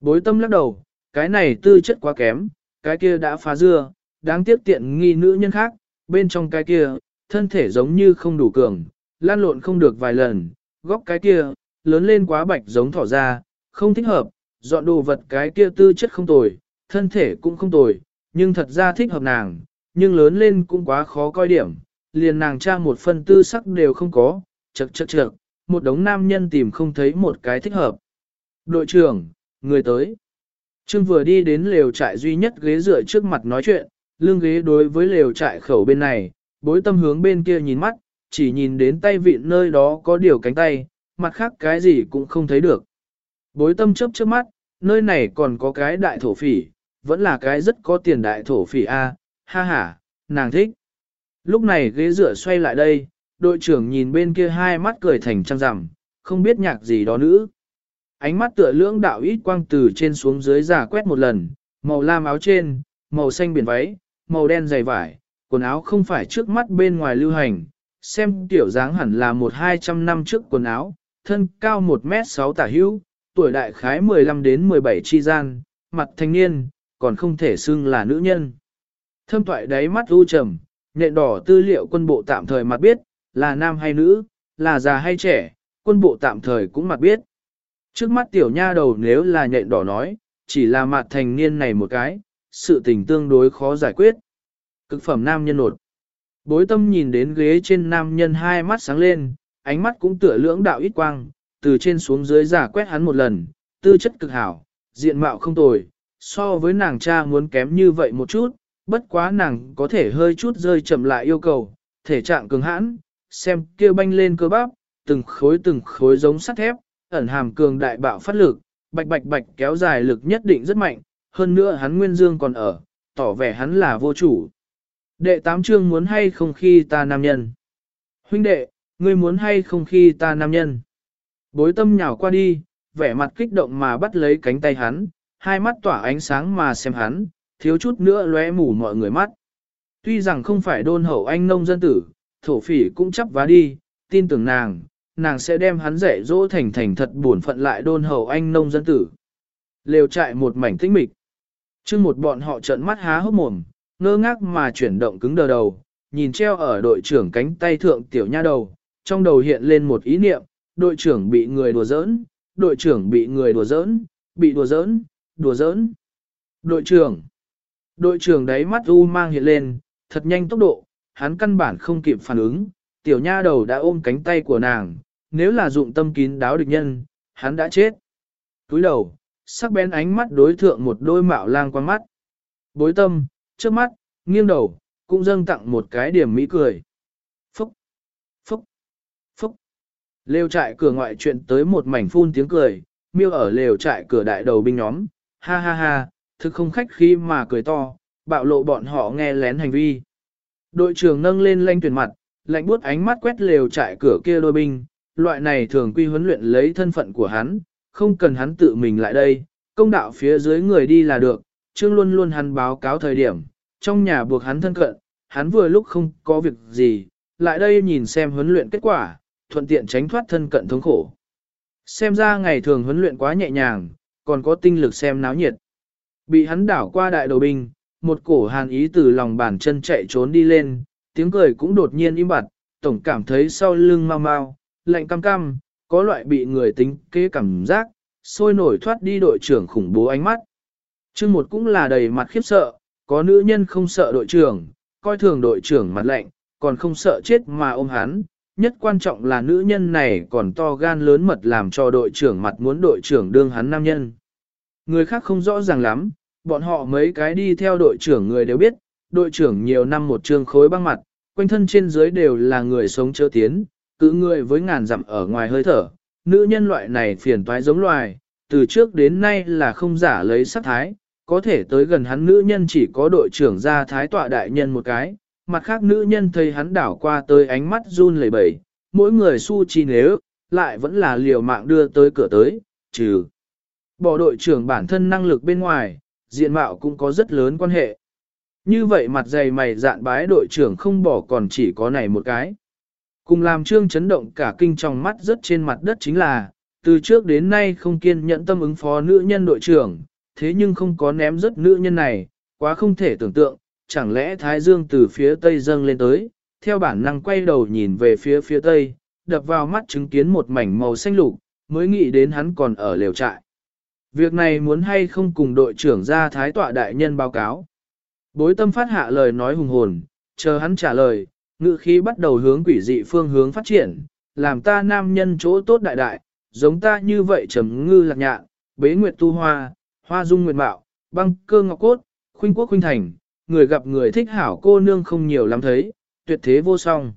Bối tâm lắc đầu, cái này tư chất quá kém, cái kia đã phá dưa, đáng tiếc tiện nghi nữ nhân khác, bên trong cái kia, thân thể giống như không đủ cường, lan lộn không được vài lần, góc cái kia, lớn lên quá bạch giống thỏ ra, không thích hợp, dọn đồ vật cái kia tư chất không tồi, thân thể cũng không tồi, nhưng thật ra thích hợp nàng, nhưng lớn lên cũng quá khó coi điểm, liền nàng tra một phần tư sắc đều không có, chật chật chật, một đống nam nhân tìm không thấy một cái thích hợp. Đội trưởng, người tới. Trương vừa đi đến lều trại duy nhất ghế dựa trước mặt nói chuyện, lưng ghế đối với lều trại khẩu bên này, bối tâm hướng bên kia nhìn mắt, chỉ nhìn đến tay vịn nơi đó có điều cánh tay, mặt khác cái gì cũng không thấy được. Bối tâm chớp trước mắt, nơi này còn có cái đại thổ phỉ, vẫn là cái rất có tiền đại thổ phỉ A, ha ha, nàng thích. Lúc này ghế dựa xoay lại đây, đội trưởng nhìn bên kia hai mắt cười thành trăng rằm, không biết nhạc gì đó nữ. Ánh mắt tựa lưỡng đạo ít quang từ trên xuống dưới giả quét một lần, màu lam áo trên, màu xanh biển váy, màu đen dày vải, quần áo không phải trước mắt bên ngoài lưu hành, xem tiểu dáng hẳn là một hai trăm năm trước quần áo, thân cao 1 mét 6 tả hữu, tuổi đại khái 15 đến 17 chi gian, mặt thanh niên, còn không thể xưng là nữ nhân. Thâm thoại đáy mắt u trầm, nhện đỏ tư liệu quân bộ tạm thời mặt biết, là nam hay nữ, là già hay trẻ, quân bộ tạm thời cũng mặt biết. Trước mắt tiểu nha đầu nếu là nhện đỏ nói, chỉ là mặt thành niên này một cái, sự tình tương đối khó giải quyết. Cực phẩm nam nhân nột. Bối tâm nhìn đến ghế trên nam nhân hai mắt sáng lên, ánh mắt cũng tựa lưỡng đạo ít quang, từ trên xuống dưới giả quét hắn một lần, tư chất cực hảo, diện mạo không tồi, so với nàng cha muốn kém như vậy một chút, bất quá nàng có thể hơi chút rơi chậm lại yêu cầu, thể trạng cường hãn, xem kia banh lên cơ bắp, từng khối từng khối giống sắt thép, ẩn hàm cường đại bạo phát lực, bạch bạch bạch kéo dài lực nhất định rất mạnh, hơn nữa hắn nguyên dương còn ở, tỏ vẻ hắn là vô chủ. Đệ tám chương muốn hay không khi ta nam nhân. Huynh đệ, ngươi muốn hay không khi ta nam nhân. Bối tâm nhào qua đi, vẻ mặt kích động mà bắt lấy cánh tay hắn, hai mắt tỏa ánh sáng mà xem hắn, thiếu chút nữa lóe mù mọi người mắt. Tuy rằng không phải đôn hậu anh nông dân tử, thổ phỉ cũng chấp vá đi, tin tưởng nàng, nàng sẽ đem hắn dạy dỗ thành thành thật buồn phận lại đôn hậu anh nông dân tử. Lều trại một mảnh tĩnh mịch. Trước một bọn họ trợn mắt há hốc mồm, ngơ ngác mà chuyển động cứng đờ đầu, nhìn treo ở đội trưởng cánh tay thượng tiểu nha đầu, trong đầu hiện lên một ý niệm, đội trưởng bị người đùa giỡn, đội trưởng bị người đùa giỡn, bị đùa giỡn, đùa giỡn. Đội trưởng, đội trưởng đấy mắt u mang hiện lên, thật nhanh tốc độ, hắn căn bản không kịp phản ứng, tiểu nha đầu đã ôm cánh tay của nàng, nếu là dụng tâm kín đáo địch nhân, hắn đã chết. Túi đầu, sắc bén ánh mắt đối thượng một đôi mạo lang quan mắt. Bối tâm, trước mắt, nghiêng đầu, cũng dâng tặng một cái điểm mỹ cười. Phúc, phúc, phúc. Lều trại cửa ngoại chuyện tới một mảnh phun tiếng cười, miêu ở lều trại cửa đại đầu binh nhóm, ha ha ha, thực không khách khi mà cười to, bạo lộ bọn họ nghe lén hành vi. Đội trưởng nâng lên lanh tuyển mặt, lạnh buốt ánh mắt quét lều trại cửa kia đôi binh, loại này thường quy huấn luyện lấy thân phận của hắn, không cần hắn tự mình lại đây, công đạo phía dưới người đi là được, Trương luôn luôn hắn báo cáo thời điểm, trong nhà buộc hắn thân cận, hắn vừa lúc không có việc gì, lại đây nhìn xem huấn luyện kết quả, thuận tiện tránh thoát thân cận thống khổ. Xem ra ngày thường huấn luyện quá nhẹ nhàng, còn có tinh lực xem náo nhiệt. Bị hắn đảo qua đại đầu binh, một cổ hàn ý từ lòng bàn chân chạy trốn đi lên, tiếng cười cũng đột nhiên im bặt, tổng cảm thấy sau lưng mau mau, lạnh cam cam, có loại bị người tính kế cảm giác, sôi nổi thoát đi đội trưởng khủng bố ánh mắt. Chương một cũng là đầy mặt khiếp sợ, có nữ nhân không sợ đội trưởng, coi thường đội trưởng mặt lạnh, còn không sợ chết mà ôm hắn. Nhất quan trọng là nữ nhân này còn to gan lớn mật làm cho đội trưởng mặt muốn đội trưởng đương hắn nam nhân. Người khác không rõ ràng lắm, bọn họ mấy cái đi theo đội trưởng người đều biết, đội trưởng nhiều năm một trường khối băng mặt, quanh thân trên dưới đều là người sống chớ tiến, cứ người với ngàn dặm ở ngoài hơi thở. Nữ nhân loại này phiền toái giống loài, từ trước đến nay là không giả lấy sắc thái, có thể tới gần hắn nữ nhân chỉ có đội trưởng ra thái tọa đại nhân một cái, mặt khác nữ nhân thấy hắn đảo qua tới ánh mắt run lẩy bẩy, mỗi người su chi nếu, lại vẫn là liều mạng đưa tới cửa tới, trừ. Bỏ đội trưởng bản thân năng lực bên ngoài, diện mạo cũng có rất lớn quan hệ. Như vậy mặt dày mày dạn bái đội trưởng không bỏ còn chỉ có này một cái. Cùng làm trương chấn động cả kinh trong mắt rất trên mặt đất chính là, từ trước đến nay không kiên nhẫn tâm ứng phó nữ nhân đội trưởng, thế nhưng không có ném rất nữ nhân này, quá không thể tưởng tượng, chẳng lẽ Thái Dương từ phía tây dâng lên tới, theo bản năng quay đầu nhìn về phía phía tây, đập vào mắt chứng kiến một mảnh màu xanh lục, mới nghĩ đến hắn còn ở lều trại. Việc này muốn hay không cùng đội trưởng ra thái tọa đại nhân báo cáo. Bối tâm phát hạ lời nói hùng hồn, chờ hắn trả lời, ngự khí bắt đầu hướng quỷ dị phương hướng phát triển, làm ta nam nhân chỗ tốt đại đại, giống ta như vậy trầm ngư lạc nhạn, bế nguyệt tu hoa, hoa dung nguyệt mạo, băng cơ ngọc cốt, khuynh quốc khuynh thành, người gặp người thích hảo cô nương không nhiều lắm thấy, tuyệt thế vô song.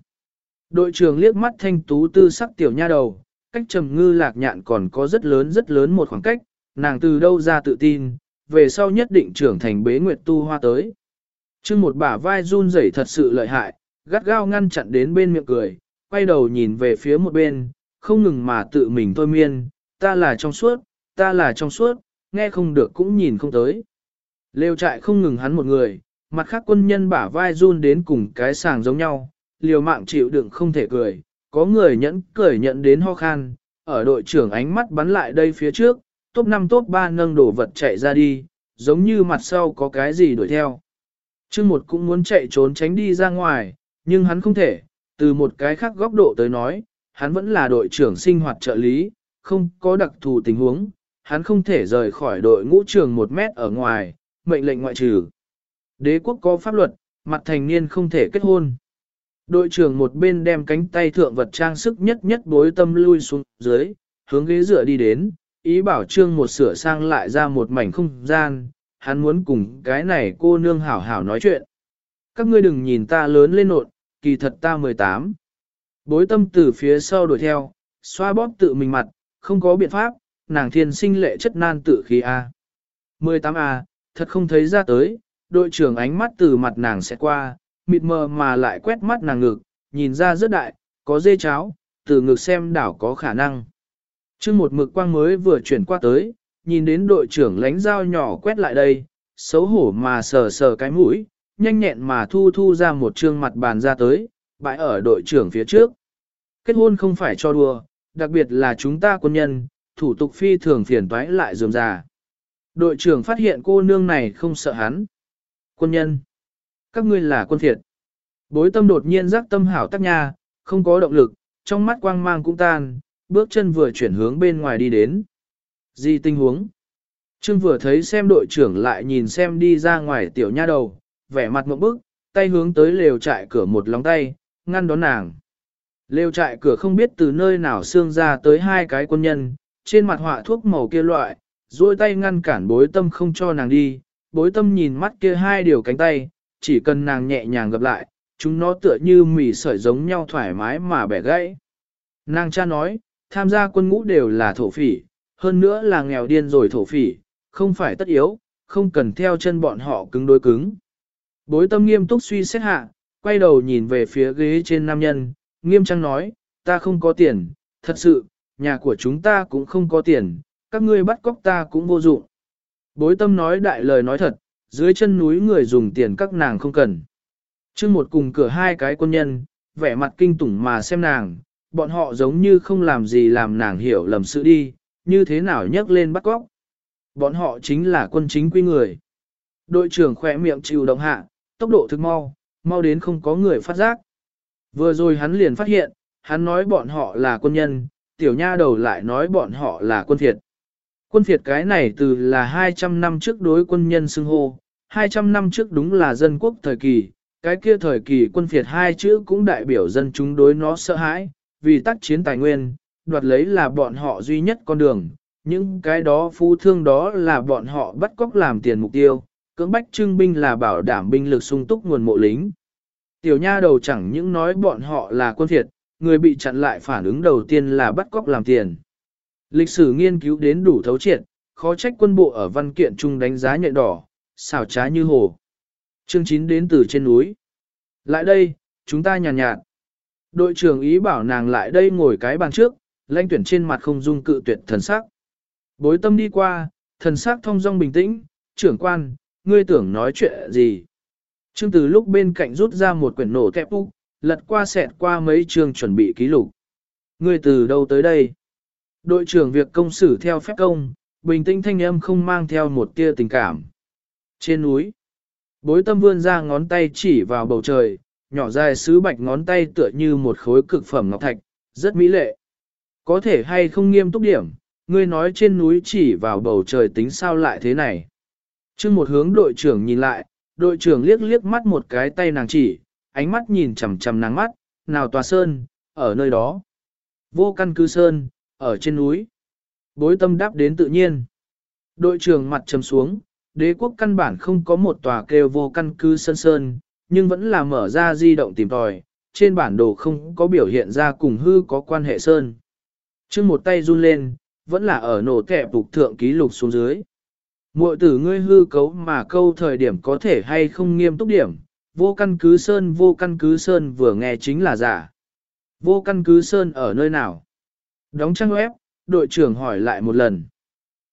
Đội trưởng liếc mắt thanh tú tư sắc tiểu nha đầu, cách trầm ngư lạc nhạn còn có rất lớn rất lớn một khoảng cách, nàng từ đâu ra tự tin, về sau nhất định trưởng thành bế nguyệt tu hoa tới. Chương một bả vai run rẩy thật sự lợi hại, gắt gao ngăn chặn đến bên miệng cười, quay đầu nhìn về phía một bên, không ngừng mà tự mình thôi miên, ta là trong suốt, ta là trong suốt, nghe không được cũng nhìn không tới. Lêu trại không ngừng hắn một người, mặt khác quân nhân bả vai run đến cùng cái sàng giống nhau, liều mạng chịu đựng không thể cười, có người nhẫn cười nhận đến ho khan, ở đội trưởng ánh mắt bắn lại đây phía trước, top 5 top 3 nâng đổ vật chạy ra đi, giống như mặt sau có cái gì đuổi theo. Chương một cũng muốn chạy trốn tránh đi ra ngoài, nhưng hắn không thể, từ một cái khác góc độ tới nói, hắn vẫn là đội trưởng sinh hoạt trợ lý, không có đặc thù tình huống, hắn không thể rời khỏi đội ngũ trường một mét ở ngoài, mệnh lệnh ngoại trừ. Đế quốc có pháp luật, mặt thành niên không thể kết hôn. Đội trưởng một bên đem cánh tay thượng vật trang sức nhất nhất bối tâm lui xuống dưới, hướng ghế dựa đi đến, ý bảo trương một sửa sang lại ra một mảnh không gian, hắn muốn cùng cái này cô nương hảo hảo nói chuyện. Các ngươi đừng nhìn ta lớn lên nộn, kỳ thật ta 18. Bối tâm từ phía sau đuổi theo, xoa bóp tự mình mặt, không có biện pháp, nàng thiên sinh lệ chất nan tự khí A. 18A, thật không thấy ra tới, đội trưởng ánh mắt từ mặt nàng sẽ qua, mịt mờ mà lại quét mắt nàng ngực, nhìn ra rất đại, có dê cháo, từ ngực xem đảo có khả năng. Chương một mực quang mới vừa chuyển qua tới, nhìn đến đội trưởng lánh dao nhỏ quét lại đây, xấu hổ mà sờ sờ cái mũi, nhanh nhẹn mà thu thu ra một trương mặt bàn ra tới, bãi ở đội trưởng phía trước. Kết hôn không phải cho đùa, đặc biệt là chúng ta quân nhân, thủ tục phi thường phiền toái lại dườm già. Đội trưởng phát hiện cô nương này không sợ hắn. Quân nhân. Các ngươi là quân thiệt. Bối tâm đột nhiên giác tâm hảo tác nha, không có động lực, trong mắt quang mang cũng tan, bước chân vừa chuyển hướng bên ngoài đi đến. Gì tình huống? Trương vừa thấy xem đội trưởng lại nhìn xem đi ra ngoài tiểu nha đầu, vẻ mặt một bức, tay hướng tới lều trại cửa một lóng tay, ngăn đón nàng. Lều trại cửa không biết từ nơi nào xương ra tới hai cái quân nhân, trên mặt họa thuốc màu kia loại, duỗi tay ngăn cản bối tâm không cho nàng đi, bối tâm nhìn mắt kia hai điều cánh tay, chỉ cần nàng nhẹ nhàng gặp lại, chúng nó tựa như mỉ sợi giống nhau thoải mái mà bẻ gãy. Nàng cha nói, tham gia quân ngũ đều là thổ phỉ, hơn nữa là nghèo điên rồi thổ phỉ, không phải tất yếu, không cần theo chân bọn họ cứng đối cứng. Bối tâm nghiêm túc suy xét hạ, quay đầu nhìn về phía ghế trên nam nhân, nghiêm trang nói, ta không có tiền, thật sự, nhà của chúng ta cũng không có tiền, các ngươi bắt cóc ta cũng vô dụng. Bối tâm nói đại lời nói thật, dưới chân núi người dùng tiền các nàng không cần. chương một cùng cửa hai cái quân nhân, vẻ mặt kinh tủng mà xem nàng, bọn họ giống như không làm gì làm nàng hiểu lầm sự đi, như thế nào nhấc lên bắt cóc. Bọn họ chính là quân chính quy người. Đội trưởng khỏe miệng chịu động hạ, tốc độ thực mau, mau đến không có người phát giác. Vừa rồi hắn liền phát hiện, hắn nói bọn họ là quân nhân, tiểu nha đầu lại nói bọn họ là quân thiệt. Quân phiệt cái này từ là 200 năm trước đối quân nhân xưng hô, 200 năm trước đúng là dân quốc thời kỳ, cái kia thời kỳ quân phiệt hai chữ cũng đại biểu dân chúng đối nó sợ hãi, vì tác chiến tài nguyên, đoạt lấy là bọn họ duy nhất con đường, những cái đó phú thương đó là bọn họ bắt cóc làm tiền mục tiêu, cưỡng bách trưng binh là bảo đảm binh lực sung túc nguồn mộ lính. Tiểu nha đầu chẳng những nói bọn họ là quân thiệt, người bị chặn lại phản ứng đầu tiên là bắt cóc làm tiền. Lịch sử nghiên cứu đến đủ thấu triệt, khó trách quân bộ ở văn kiện chung đánh giá nhện đỏ, xảo trá như hồ. Chương 9 đến từ trên núi. Lại đây, chúng ta nhàn nhạt, nhạt. Đội trưởng ý bảo nàng lại đây ngồi cái bàn trước, lãnh tuyển trên mặt không dung cự tuyệt thần sắc. Bối tâm đi qua, thần sắc thông dong bình tĩnh, trưởng quan, ngươi tưởng nói chuyện gì. Trương từ lúc bên cạnh rút ra một quyển nổ kẹp úc, lật qua xẹt qua mấy chương chuẩn bị ký lục. Ngươi từ đâu tới đây? Đội trưởng việc công xử theo phép công, bình tĩnh thanh âm không mang theo một tia tình cảm. Trên núi, bối tâm vươn ra ngón tay chỉ vào bầu trời, nhỏ dài sứ bạch ngón tay tựa như một khối cực phẩm ngọc thạch, rất mỹ lệ. Có thể hay không nghiêm túc điểm, ngươi nói trên núi chỉ vào bầu trời tính sao lại thế này. Trước một hướng đội trưởng nhìn lại, đội trưởng liếc liếc mắt một cái tay nàng chỉ, ánh mắt nhìn chằm chằm nàng mắt, nào tòa sơn, ở nơi đó. Vô căn cứ sơn, ở trên núi. Bối tâm đáp đến tự nhiên. Đội trưởng mặt trầm xuống, đế quốc căn bản không có một tòa kêu vô căn cứ sơn sơn, nhưng vẫn là mở ra di động tìm tòi, trên bản đồ không có biểu hiện ra cùng hư có quan hệ sơn. trương một tay run lên, vẫn là ở nổ kẹp phục thượng ký lục xuống dưới. Muội tử ngươi hư cấu mà câu thời điểm có thể hay không nghiêm túc điểm, vô căn cứ sơn vô căn cứ sơn vừa nghe chính là giả. Vô căn cứ sơn ở nơi nào? Đóng trang web, đội trưởng hỏi lại một lần.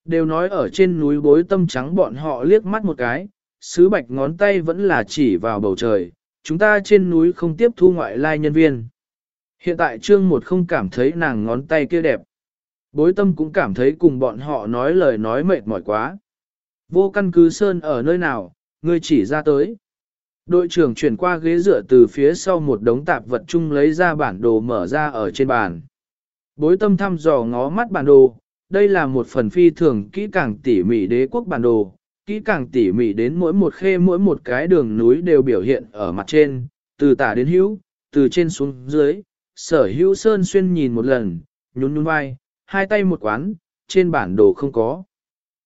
Đều nói ở trên núi bối tâm trắng bọn họ liếc mắt một cái, sứ bạch ngón tay vẫn là chỉ vào bầu trời, chúng ta trên núi không tiếp thu ngoại lai nhân viên. Hiện tại trương một không cảm thấy nàng ngón tay kia đẹp. Bối tâm cũng cảm thấy cùng bọn họ nói lời nói mệt mỏi quá. Vô căn cứ sơn ở nơi nào, ngươi chỉ ra tới. Đội trưởng chuyển qua ghế dựa từ phía sau một đống tạp vật chung lấy ra bản đồ mở ra ở trên bàn. Bối tâm thăm dò ngó mắt bản đồ, đây là một phần phi thường kỹ càng tỉ mỉ đế quốc bản đồ, kỹ càng tỉ mỉ đến mỗi một khê mỗi một cái đường núi đều biểu hiện ở mặt trên, từ tả đến hữu, từ trên xuống dưới, sở hữu sơn xuyên nhìn một lần, nhún nhún vai, hai tay một quán, trên bản đồ không có.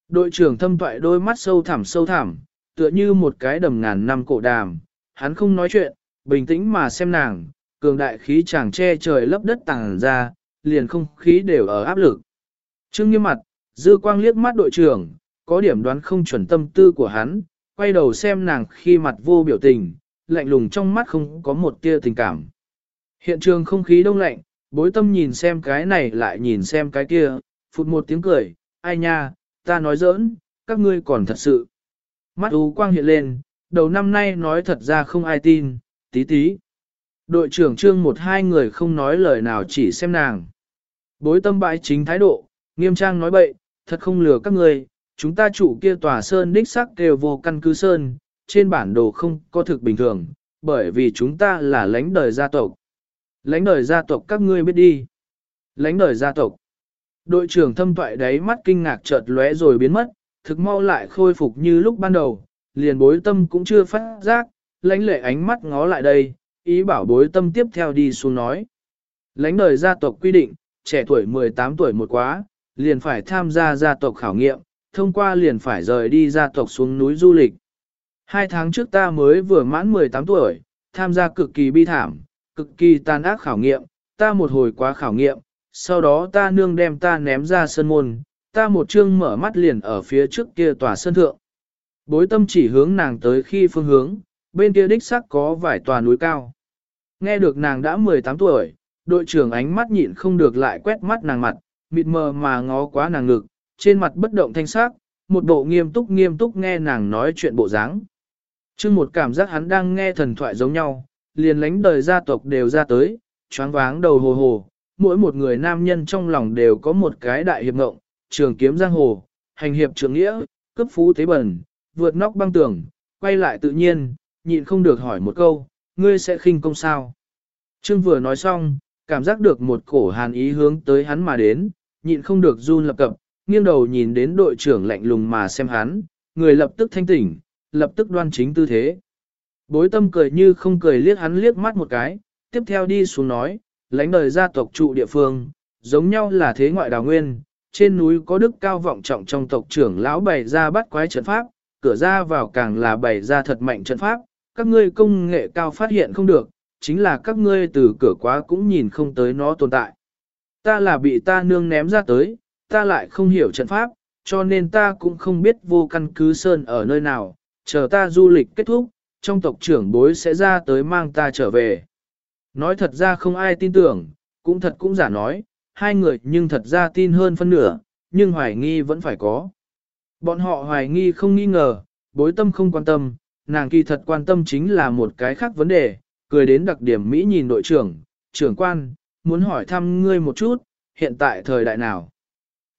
Đội trưởng thâm toại đôi mắt sâu thẳm sâu thẳm, tựa như một cái đầm ngàn năm cổ đàm, hắn không nói chuyện, bình tĩnh mà xem nàng, cường đại khí chàng che trời lấp đất tàng ra, liền không khí đều ở áp lực. Trương nghiêm mặt, dư quang liếc mắt đội trưởng, có điểm đoán không chuẩn tâm tư của hắn, quay đầu xem nàng khi mặt vô biểu tình, lạnh lùng trong mắt không có một tia tình cảm. Hiện trường không khí đông lạnh, bối tâm nhìn xem cái này lại nhìn xem cái kia, phụt một tiếng cười, ai nha, ta nói giỡn, các ngươi còn thật sự. Mắt u quang hiện lên, đầu năm nay nói thật ra không ai tin, tí tí. Đội trưởng trương một hai người không nói lời nào chỉ xem nàng. Bối tâm bãi chính thái độ, nghiêm trang nói bậy, thật không lừa các người, chúng ta chủ kia tòa sơn đích sắc đều vô căn cứ sơn, trên bản đồ không có thực bình thường, bởi vì chúng ta là lãnh đời gia tộc. Lãnh đời gia tộc các ngươi biết đi. lãnh đời gia tộc. Đội trưởng thâm toại đáy mắt kinh ngạc chợt lóe rồi biến mất, thực mau lại khôi phục như lúc ban đầu, liền bối tâm cũng chưa phát giác, lãnh lệ ánh mắt ngó lại đây, ý bảo bối tâm tiếp theo đi xuống nói. Lãnh đời gia tộc quy định, trẻ tuổi 18 tuổi một quá, liền phải tham gia gia tộc khảo nghiệm, thông qua liền phải rời đi gia tộc xuống núi du lịch. Hai tháng trước ta mới vừa mãn 18 tuổi, tham gia cực kỳ bi thảm, cực kỳ tàn ác khảo nghiệm, ta một hồi quá khảo nghiệm, sau đó ta nương đem ta ném ra sân môn, ta một chương mở mắt liền ở phía trước kia tòa sân thượng. Bối tâm chỉ hướng nàng tới khi phương hướng, bên kia đích sắc có vài tòa núi cao. Nghe được nàng đã 18 tuổi, đội trưởng ánh mắt nhịn không được lại quét mắt nàng mặt, mịt mờ mà ngó quá nàng ngực, trên mặt bất động thanh sắc, một bộ nghiêm túc nghiêm túc nghe nàng nói chuyện bộ dáng. Trước một cảm giác hắn đang nghe thần thoại giống nhau, liền lánh đời gia tộc đều ra tới, choáng váng đầu hồ hồ, mỗi một người nam nhân trong lòng đều có một cái đại hiệp ngộng, trường kiếm giang hồ, hành hiệp trường nghĩa, cấp phú thế bẩn, vượt nóc băng tường, quay lại tự nhiên, nhịn không được hỏi một câu, ngươi sẽ khinh công sao? Trương vừa nói xong, cảm giác được một cổ hàn ý hướng tới hắn mà đến, nhịn không được run lập cập, nghiêng đầu nhìn đến đội trưởng lạnh lùng mà xem hắn, người lập tức thanh tỉnh, lập tức đoan chính tư thế. Bối tâm cười như không cười liếc hắn liếc mắt một cái, tiếp theo đi xuống nói, lãnh đời gia tộc trụ địa phương, giống nhau là thế ngoại đào nguyên, trên núi có đức cao vọng trọng trong tộc trưởng lão bày ra bắt quái trận pháp, cửa ra vào càng là bày ra thật mạnh trận pháp, các ngươi công nghệ cao phát hiện không được, chính là các ngươi từ cửa quá cũng nhìn không tới nó tồn tại. Ta là bị ta nương ném ra tới, ta lại không hiểu trận pháp, cho nên ta cũng không biết vô căn cứ sơn ở nơi nào, chờ ta du lịch kết thúc, trong tộc trưởng bối sẽ ra tới mang ta trở về. Nói thật ra không ai tin tưởng, cũng thật cũng giả nói, hai người nhưng thật ra tin hơn phân nửa, nhưng hoài nghi vẫn phải có. Bọn họ hoài nghi không nghi ngờ, bối tâm không quan tâm, nàng kỳ thật quan tâm chính là một cái khác vấn đề, cười đến đặc điểm Mỹ nhìn đội trưởng, trưởng quan, muốn hỏi thăm ngươi một chút, hiện tại thời đại nào.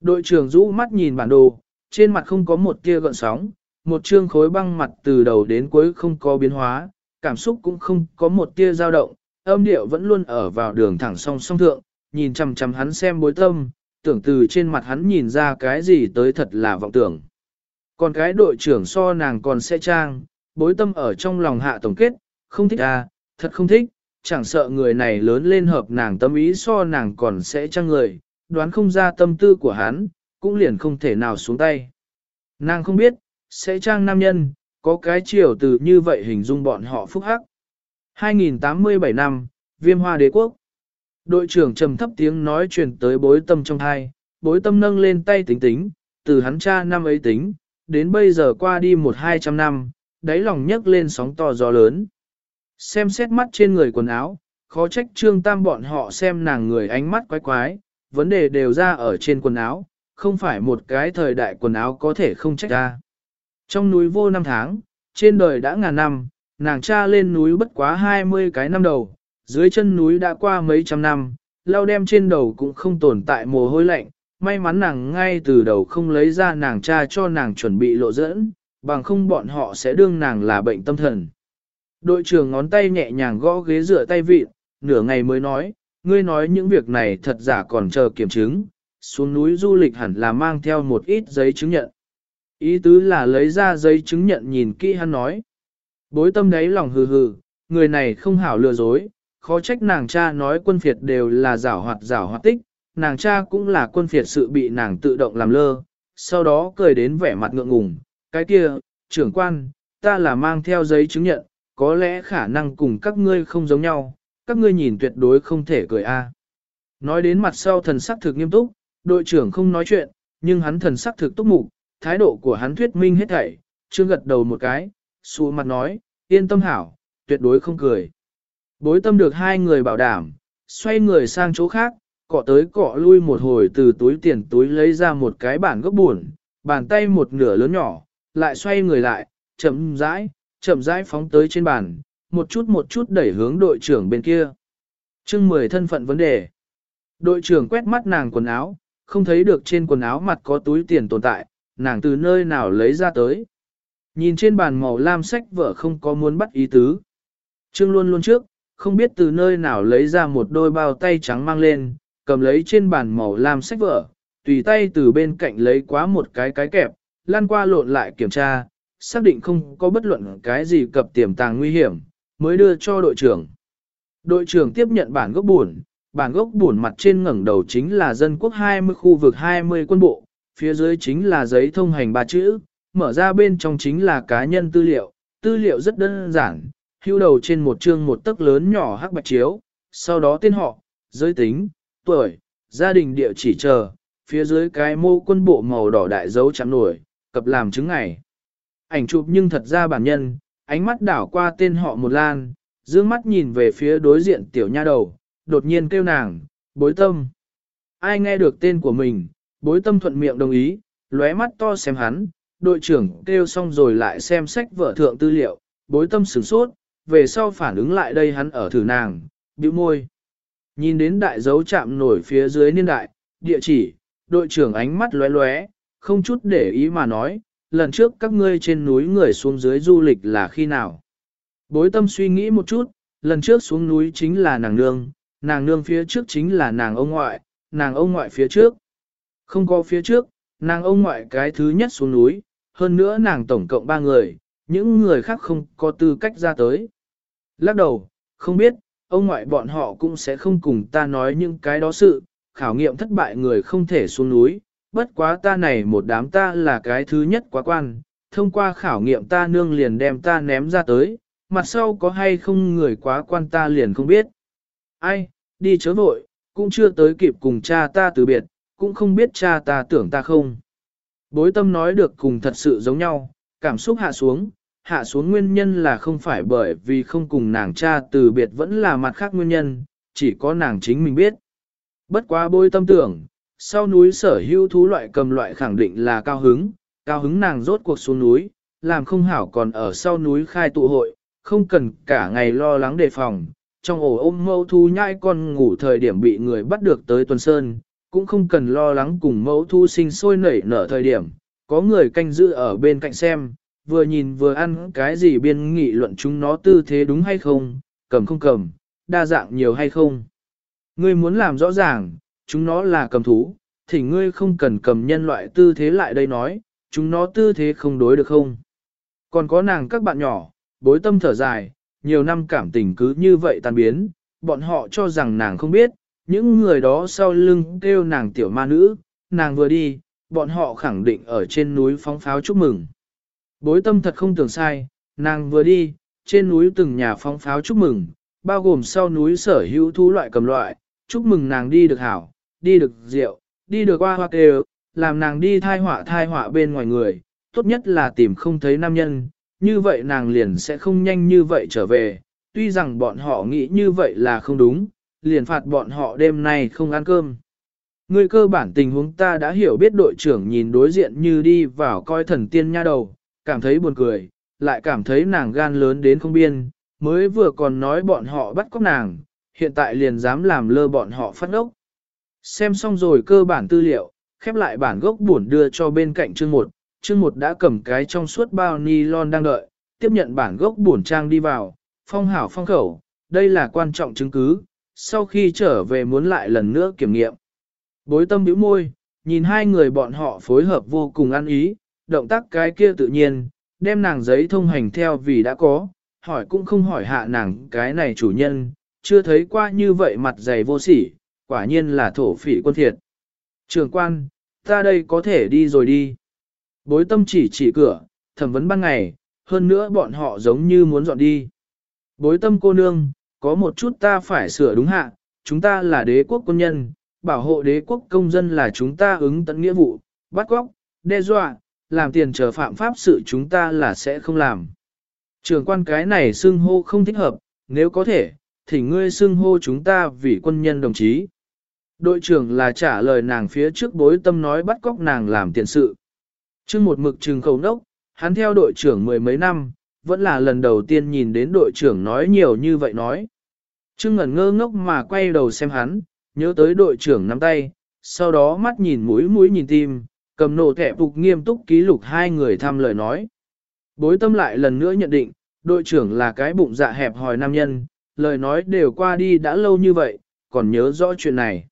Đội trưởng rũ mắt nhìn bản đồ, trên mặt không có một tia gợn sóng, một trương khối băng mặt từ đầu đến cuối không có biến hóa, cảm xúc cũng không có một tia dao động, âm điệu vẫn luôn ở vào đường thẳng song song thượng, nhìn chằm chằm hắn xem bối tâm, tưởng từ trên mặt hắn nhìn ra cái gì tới thật là vọng tưởng. Còn cái đội trưởng so nàng còn sẽ trang, bối tâm ở trong lòng hạ tổng kết, không thích à, thật không thích, chẳng sợ người này lớn lên hợp nàng tâm ý so nàng còn sẽ trang người, đoán không ra tâm tư của hắn, cũng liền không thể nào xuống tay. Nàng không biết, sẽ trang nam nhân, có cái chiều từ như vậy hình dung bọn họ phúc hắc. 2087 năm, viêm hoa đế quốc. Đội trưởng trầm thấp tiếng nói truyền tới bối tâm trong hai, bối tâm nâng lên tay tính tính, từ hắn cha năm ấy tính, đến bây giờ qua đi một hai trăm năm, đáy lòng nhấc lên sóng to gió lớn. Xem xét mắt trên người quần áo, khó trách trương tam bọn họ xem nàng người ánh mắt quái quái, vấn đề đều ra ở trên quần áo, không phải một cái thời đại quần áo có thể không trách ra. Trong núi vô năm tháng, trên đời đã ngàn năm, nàng cha lên núi bất quá 20 cái năm đầu, dưới chân núi đã qua mấy trăm năm, lau đem trên đầu cũng không tồn tại mồ hôi lạnh, may mắn nàng ngay từ đầu không lấy ra nàng cha cho nàng chuẩn bị lộ dẫn, bằng không bọn họ sẽ đương nàng là bệnh tâm thần. Đội trưởng ngón tay nhẹ nhàng gõ ghế rửa tay vịt, nửa ngày mới nói, ngươi nói những việc này thật giả còn chờ kiểm chứng, xuống núi du lịch hẳn là mang theo một ít giấy chứng nhận. Ý tứ là lấy ra giấy chứng nhận nhìn kỹ hắn nói. Bối tâm đấy lòng hừ hừ, người này không hảo lừa dối, khó trách nàng cha nói quân phiệt đều là giảo hoạt giảo hoạt tích, nàng cha cũng là quân phiệt sự bị nàng tự động làm lơ, sau đó cười đến vẻ mặt ngượng ngùng, cái kia, trưởng quan, ta là mang theo giấy chứng nhận, có lẽ khả năng cùng các ngươi không giống nhau, các ngươi nhìn tuyệt đối không thể cười a. Nói đến mặt sau thần sắc thực nghiêm túc, đội trưởng không nói chuyện, nhưng hắn thần sắc thực túc mục, thái độ của hắn thuyết minh hết thảy, chưa gật đầu một cái, xua mặt nói, yên tâm hảo, tuyệt đối không cười. Bối tâm được hai người bảo đảm, xoay người sang chỗ khác, cọ tới cọ lui một hồi từ túi tiền túi lấy ra một cái bản gốc buồn, bàn tay một nửa lớn nhỏ, lại xoay người lại, chậm rãi, chậm rãi phóng tới trên bàn, một chút một chút đẩy hướng đội trưởng bên kia. chương 10 thân phận vấn đề. Đội trưởng quét mắt nàng quần áo, không thấy được trên quần áo mặt có túi tiền tồn tại, nàng từ nơi nào lấy ra tới. Nhìn trên bàn màu lam sách vợ không có muốn bắt ý tứ. Trương luôn luôn trước, không biết từ nơi nào lấy ra một đôi bao tay trắng mang lên, cầm lấy trên bàn màu lam sách vở, tùy tay từ bên cạnh lấy quá một cái cái kẹp, lan qua lộn lại kiểm tra, xác định không có bất luận cái gì cập tiềm tàng nguy hiểm, mới đưa cho đội trưởng. Đội trưởng tiếp nhận bản gốc buồn, bản gốc buồn mặt trên ngẩng đầu chính là dân quốc 20 khu vực 20 quân bộ, phía dưới chính là giấy thông hành ba chữ, mở ra bên trong chính là cá nhân tư liệu, tư liệu rất đơn giản, hưu đầu trên một chương một tấc lớn nhỏ hắc bạch chiếu, sau đó tên họ, giới tính, tuổi, gia đình địa chỉ chờ, phía dưới cái mô quân bộ màu đỏ đại dấu chạm nổi, cập làm chứng ngày. Ảnh chụp nhưng thật ra bản nhân, ánh mắt đảo qua tên họ một lan, dương mắt nhìn về phía đối diện tiểu nha đầu, đột nhiên kêu nàng, bối tâm. Ai nghe được tên của mình, bối tâm thuận miệng đồng ý, lóe mắt to xem hắn, đội trưởng kêu xong rồi lại xem sách vở thượng tư liệu, bối tâm sửng sốt, về sau phản ứng lại đây hắn ở thử nàng, bĩu môi. Nhìn đến đại dấu chạm nổi phía dưới niên đại, địa chỉ, đội trưởng ánh mắt lóe lóe, không chút để ý mà nói, lần trước các ngươi trên núi người xuống dưới du lịch là khi nào. Bối tâm suy nghĩ một chút, lần trước xuống núi chính là nàng nương, nàng nương phía trước chính là nàng ông ngoại, nàng ông ngoại phía trước. Không có phía trước, nàng ông ngoại cái thứ nhất xuống núi, hơn nữa nàng tổng cộng ba người, những người khác không có tư cách ra tới. Lắc đầu, không biết, ông ngoại bọn họ cũng sẽ không cùng ta nói những cái đó sự, khảo nghiệm thất bại người không thể xuống núi, bất quá ta này một đám ta là cái thứ nhất quá quan, thông qua khảo nghiệm ta nương liền đem ta ném ra tới, mặt sau có hay không người quá quan ta liền không biết. Ai, đi chớ vội, cũng chưa tới kịp cùng cha ta từ biệt, cũng không biết cha ta tưởng ta không. Bối tâm nói được cùng thật sự giống nhau, cảm xúc hạ xuống, hạ xuống nguyên nhân là không phải bởi vì không cùng nàng cha từ biệt vẫn là mặt khác nguyên nhân, chỉ có nàng chính mình biết. Bất quá bối tâm tưởng, sau núi sở hữu thú loại cầm loại khẳng định là cao hứng, cao hứng nàng rốt cuộc xuống núi, làm không hảo còn ở sau núi khai tụ hội, không cần cả ngày lo lắng đề phòng, trong ổ ôm mẫu thú nhai con ngủ thời điểm bị người bắt được tới tuần sơn, cũng không cần lo lắng cùng mẫu thu sinh sôi nảy nở thời điểm, có người canh giữ ở bên cạnh xem, vừa nhìn vừa ăn cái gì biên nghị luận chúng nó tư thế đúng hay không, cầm không cầm, đa dạng nhiều hay không. Ngươi muốn làm rõ ràng, chúng nó là cầm thú, thì ngươi không cần cầm nhân loại tư thế lại đây nói, chúng nó tư thế không đối được không. Còn có nàng các bạn nhỏ, bối tâm thở dài, nhiều năm cảm tình cứ như vậy tan biến, bọn họ cho rằng nàng không biết, những người đó sau lưng kêu nàng tiểu ma nữ, nàng vừa đi, bọn họ khẳng định ở trên núi phóng pháo chúc mừng. Bối tâm thật không tưởng sai, nàng vừa đi, trên núi từng nhà phóng pháo chúc mừng, bao gồm sau núi sở hữu thú loại cầm loại, chúc mừng nàng đi được hảo, đi được rượu, đi được qua hoa kêu, làm nàng đi thai họa thai họa bên ngoài người, tốt nhất là tìm không thấy nam nhân, như vậy nàng liền sẽ không nhanh như vậy trở về, tuy rằng bọn họ nghĩ như vậy là không đúng, liền phạt bọn họ đêm nay không ăn cơm. Người cơ bản tình huống ta đã hiểu biết đội trưởng nhìn đối diện như đi vào coi thần tiên nha đầu, cảm thấy buồn cười, lại cảm thấy nàng gan lớn đến không biên, mới vừa còn nói bọn họ bắt cóc nàng, hiện tại liền dám làm lơ bọn họ phát ốc. Xem xong rồi cơ bản tư liệu, khép lại bản gốc buồn đưa cho bên cạnh chương một, chương một đã cầm cái trong suốt bao nylon đang đợi, tiếp nhận bản gốc buồn trang đi vào, phong hảo phong khẩu, đây là quan trọng chứng cứ, sau khi trở về muốn lại lần nữa kiểm nghiệm. Bối tâm bĩu môi, nhìn hai người bọn họ phối hợp vô cùng ăn ý, động tác cái kia tự nhiên, đem nàng giấy thông hành theo vì đã có, hỏi cũng không hỏi hạ nàng cái này chủ nhân, chưa thấy qua như vậy mặt dày vô sỉ, quả nhiên là thổ phỉ quân thiệt. Trường quan, ta đây có thể đi rồi đi. Bối tâm chỉ chỉ cửa, thẩm vấn ban ngày, hơn nữa bọn họ giống như muốn dọn đi. Bối tâm cô nương, có một chút ta phải sửa đúng hạ, chúng ta là đế quốc quân nhân, bảo hộ đế quốc công dân là chúng ta ứng tận nghĩa vụ, bắt cóc, đe dọa, làm tiền trở phạm pháp sự chúng ta là sẽ không làm. Trường quan cái này xưng hô không thích hợp, nếu có thể, thì ngươi xưng hô chúng ta vì quân nhân đồng chí. Đội trưởng là trả lời nàng phía trước bối tâm nói bắt cóc nàng làm tiền sự. Trước một mực trừng khẩu nốc, hắn theo đội trưởng mười mấy năm, vẫn là lần đầu tiên nhìn đến đội trưởng nói nhiều như vậy nói. Trương ngẩn ngơ ngốc mà quay đầu xem hắn, nhớ tới đội trưởng nắm tay, sau đó mắt nhìn mũi mũi nhìn tim, cầm nổ thẻ phục nghiêm túc ký lục hai người thăm lời nói. Bối tâm lại lần nữa nhận định, đội trưởng là cái bụng dạ hẹp hòi nam nhân, lời nói đều qua đi đã lâu như vậy, còn nhớ rõ chuyện này.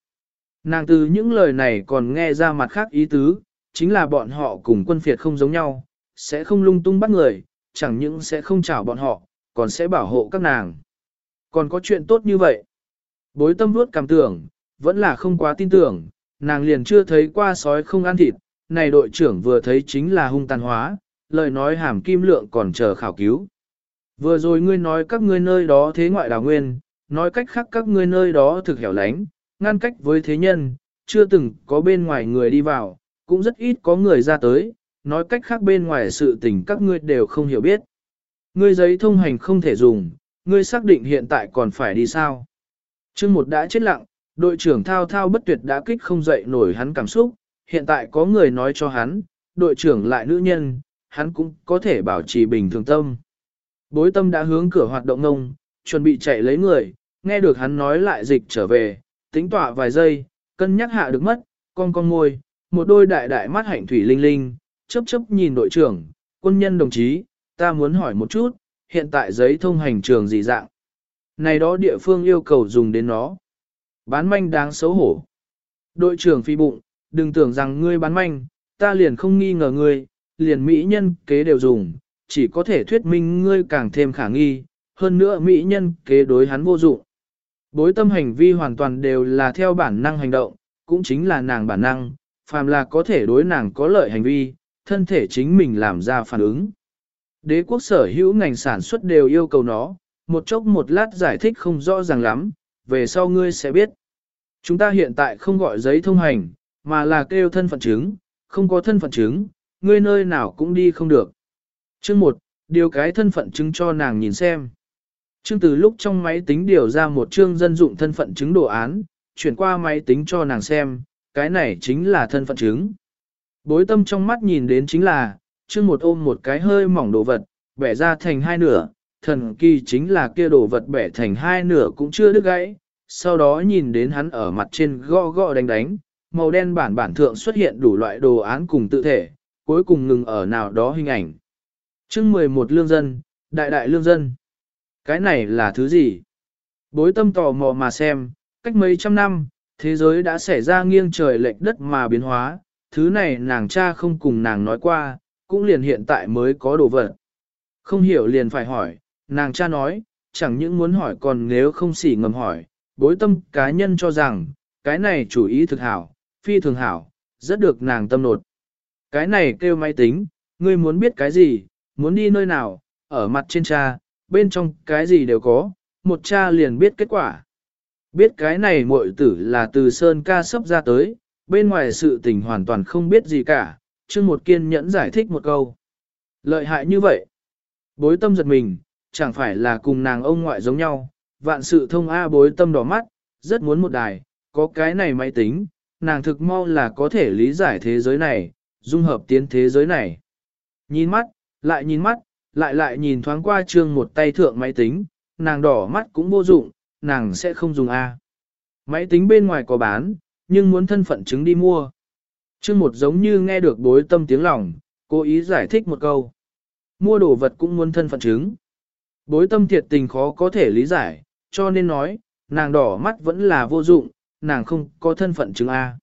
Nàng từ những lời này còn nghe ra mặt khác ý tứ, chính là bọn họ cùng quân phiệt không giống nhau, sẽ không lung tung bắt người, chẳng những sẽ không chảo bọn họ, còn sẽ bảo hộ các nàng. Còn có chuyện tốt như vậy. Bối tâm vuốt cảm tưởng, vẫn là không quá tin tưởng, nàng liền chưa thấy qua sói không ăn thịt, này đội trưởng vừa thấy chính là hung tàn hóa, lời nói hàm kim lượng còn chờ khảo cứu. Vừa rồi ngươi nói các ngươi nơi đó thế ngoại đào nguyên, nói cách khác các ngươi nơi đó thực hẻo lánh, ngăn cách với thế nhân, chưa từng có bên ngoài người đi vào, cũng rất ít có người ra tới, nói cách khác bên ngoài sự tình các ngươi đều không hiểu biết. Ngươi giấy thông hành không thể dùng, ngươi xác định hiện tại còn phải đi sao. Trương một đã chết lặng, đội trưởng thao thao bất tuyệt đã kích không dậy nổi hắn cảm xúc, hiện tại có người nói cho hắn, đội trưởng lại nữ nhân, hắn cũng có thể bảo trì bình thường tâm. Bối tâm đã hướng cửa hoạt động ngông, chuẩn bị chạy lấy người, nghe được hắn nói lại dịch trở về, tính tỏa vài giây, cân nhắc hạ được mất, con con ngồi, một đôi đại đại mắt hạnh thủy linh linh, chớp chớp nhìn đội trưởng, quân nhân đồng chí, ta muốn hỏi một chút, hiện tại giấy thông hành trường gì dạng? Này đó địa phương yêu cầu dùng đến nó. Bán manh đáng xấu hổ. Đội trưởng phi bụng, đừng tưởng rằng ngươi bán manh, ta liền không nghi ngờ ngươi, liền mỹ nhân kế đều dùng, chỉ có thể thuyết minh ngươi càng thêm khả nghi, hơn nữa mỹ nhân kế đối hắn vô dụng. Bối tâm hành vi hoàn toàn đều là theo bản năng hành động, cũng chính là nàng bản năng, phàm là có thể đối nàng có lợi hành vi, thân thể chính mình làm ra phản ứng. Đế quốc sở hữu ngành sản xuất đều yêu cầu nó, một chốc một lát giải thích không rõ ràng lắm, về sau ngươi sẽ biết. Chúng ta hiện tại không gọi giấy thông hành, mà là kêu thân phận chứng, không có thân phận chứng, ngươi nơi nào cũng đi không được. Chương 1, điều cái thân phận chứng cho nàng nhìn xem. Trương từ lúc trong máy tính điều ra một chương dân dụng thân phận chứng đồ án, chuyển qua máy tính cho nàng xem, cái này chính là thân phận chứng. Bối tâm trong mắt nhìn đến chính là, chương một ôm một cái hơi mỏng đồ vật, bẻ ra thành hai nửa, thần kỳ chính là kia đồ vật bẻ thành hai nửa cũng chưa đứt gãy, sau đó nhìn đến hắn ở mặt trên gõ gõ đánh đánh, màu đen bản bản thượng xuất hiện đủ loại đồ án cùng tự thể, cuối cùng ngừng ở nào đó hình ảnh. chương 11 lương dân, đại đại lương dân. Cái này là thứ gì? Bối tâm tò mò mà xem, cách mấy trăm năm, thế giới đã xảy ra nghiêng trời lệch đất mà biến hóa, thứ này nàng cha không cùng nàng nói qua, cũng liền hiện tại mới có đồ vật. Không hiểu liền phải hỏi, nàng cha nói, chẳng những muốn hỏi còn nếu không xỉ ngầm hỏi, bối tâm cá nhân cho rằng, cái này chủ ý thực hảo, phi thường hảo, rất được nàng tâm nột. Cái này kêu máy tính, ngươi muốn biết cái gì, muốn đi nơi nào, ở mặt trên cha, bên trong cái gì đều có, một cha liền biết kết quả. Biết cái này muội tử là từ Sơn ca sắp ra tới, bên ngoài sự tình hoàn toàn không biết gì cả, trương một kiên nhẫn giải thích một câu. Lợi hại như vậy. Bối tâm giật mình, chẳng phải là cùng nàng ông ngoại giống nhau, vạn sự thông A bối tâm đỏ mắt, rất muốn một đài, có cái này máy tính, nàng thực mau là có thể lý giải thế giới này, dung hợp tiến thế giới này. Nhìn mắt, lại nhìn mắt, lại lại nhìn thoáng qua trương một tay thượng máy tính, nàng đỏ mắt cũng vô dụng, nàng sẽ không dùng A. Máy tính bên ngoài có bán, nhưng muốn thân phận chứng đi mua. Trương một giống như nghe được bối tâm tiếng lòng, cố ý giải thích một câu. Mua đồ vật cũng muốn thân phận chứng. Bối tâm thiệt tình khó có thể lý giải, cho nên nói, nàng đỏ mắt vẫn là vô dụng, nàng không có thân phận chứng A.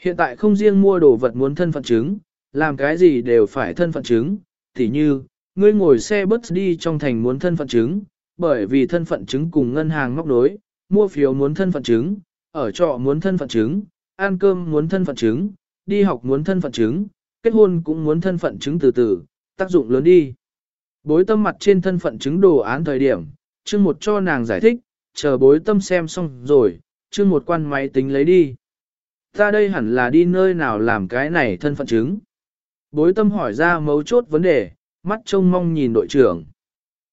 Hiện tại không riêng mua đồ vật muốn thân phận chứng, làm cái gì đều phải thân phận chứng, tỉ như, ngươi ngồi xe bus đi trong thành muốn thân phận chứng, bởi vì thân phận chứng cùng ngân hàng móc đối, mua phiếu muốn thân phận chứng, ở trọ muốn thân phận chứng, ăn cơm muốn thân phận chứng, đi học muốn thân phận chứng, kết hôn cũng muốn thân phận chứng từ từ, tác dụng lớn đi. Bối tâm mặt trên thân phận chứng đồ án thời điểm, chương một cho nàng giải thích, chờ bối tâm xem xong rồi, chương một quan máy tính lấy đi. Ta đây hẳn là đi nơi nào làm cái này thân phận chứng. Bối tâm hỏi ra mấu chốt vấn đề, mắt trông mong nhìn đội trưởng.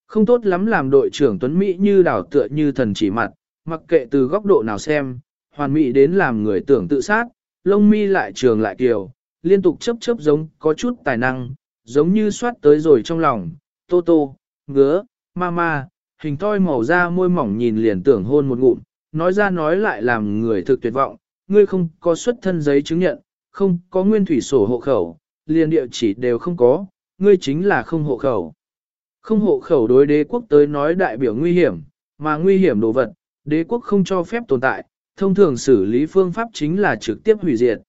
Không tốt lắm làm đội trưởng Tuấn Mỹ như đảo tựa như thần chỉ mặt, mặc kệ từ góc độ nào xem, hoàn mỹ đến làm người tưởng tự sát, lông mi lại trường lại kiều, liên tục chấp chấp giống có chút tài năng, giống như soát tới rồi trong lòng, tô tô, ngứa, ma ma, hình toi màu da môi mỏng nhìn liền tưởng hôn một ngụm, nói ra nói lại làm người thực tuyệt vọng, ngươi không có xuất thân giấy chứng nhận, không có nguyên thủy sổ hộ khẩu, liền địa chỉ đều không có, ngươi chính là không hộ khẩu. Không hộ khẩu đối đế quốc tới nói đại biểu nguy hiểm, mà nguy hiểm đồ vật, đế quốc không cho phép tồn tại, Thông thường xử lý phương pháp chính là trực tiếp hủy diệt.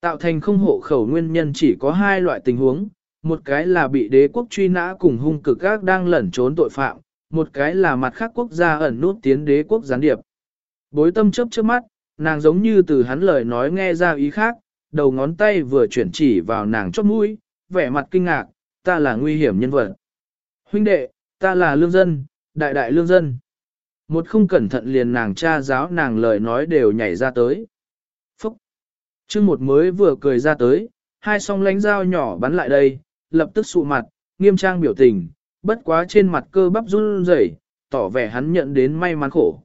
Tạo thành không hộ khẩu nguyên nhân chỉ có hai loại tình huống, một cái là bị đế quốc truy nã cùng hung cực các đang lẩn trốn tội phạm, một cái là mặt khác quốc gia ẩn nút tiến đế quốc gián điệp. Bối tâm chớp trước mắt, nàng giống như từ hắn lời nói nghe ra ý khác, đầu ngón tay vừa chuyển chỉ vào nàng chót mũi, vẻ mặt kinh ngạc, ta là nguy hiểm nhân vật. Huynh đệ, ta là lương dân, đại đại lương dân. Một không cẩn thận liền nàng cha giáo nàng lời nói đều nhảy ra tới. Phúc! chương một mới vừa cười ra tới, hai song lánh dao nhỏ bắn lại đây, lập tức sụ mặt, nghiêm trang biểu tình, bất quá trên mặt cơ bắp run rẩy, tỏ vẻ hắn nhận đến may mắn khổ.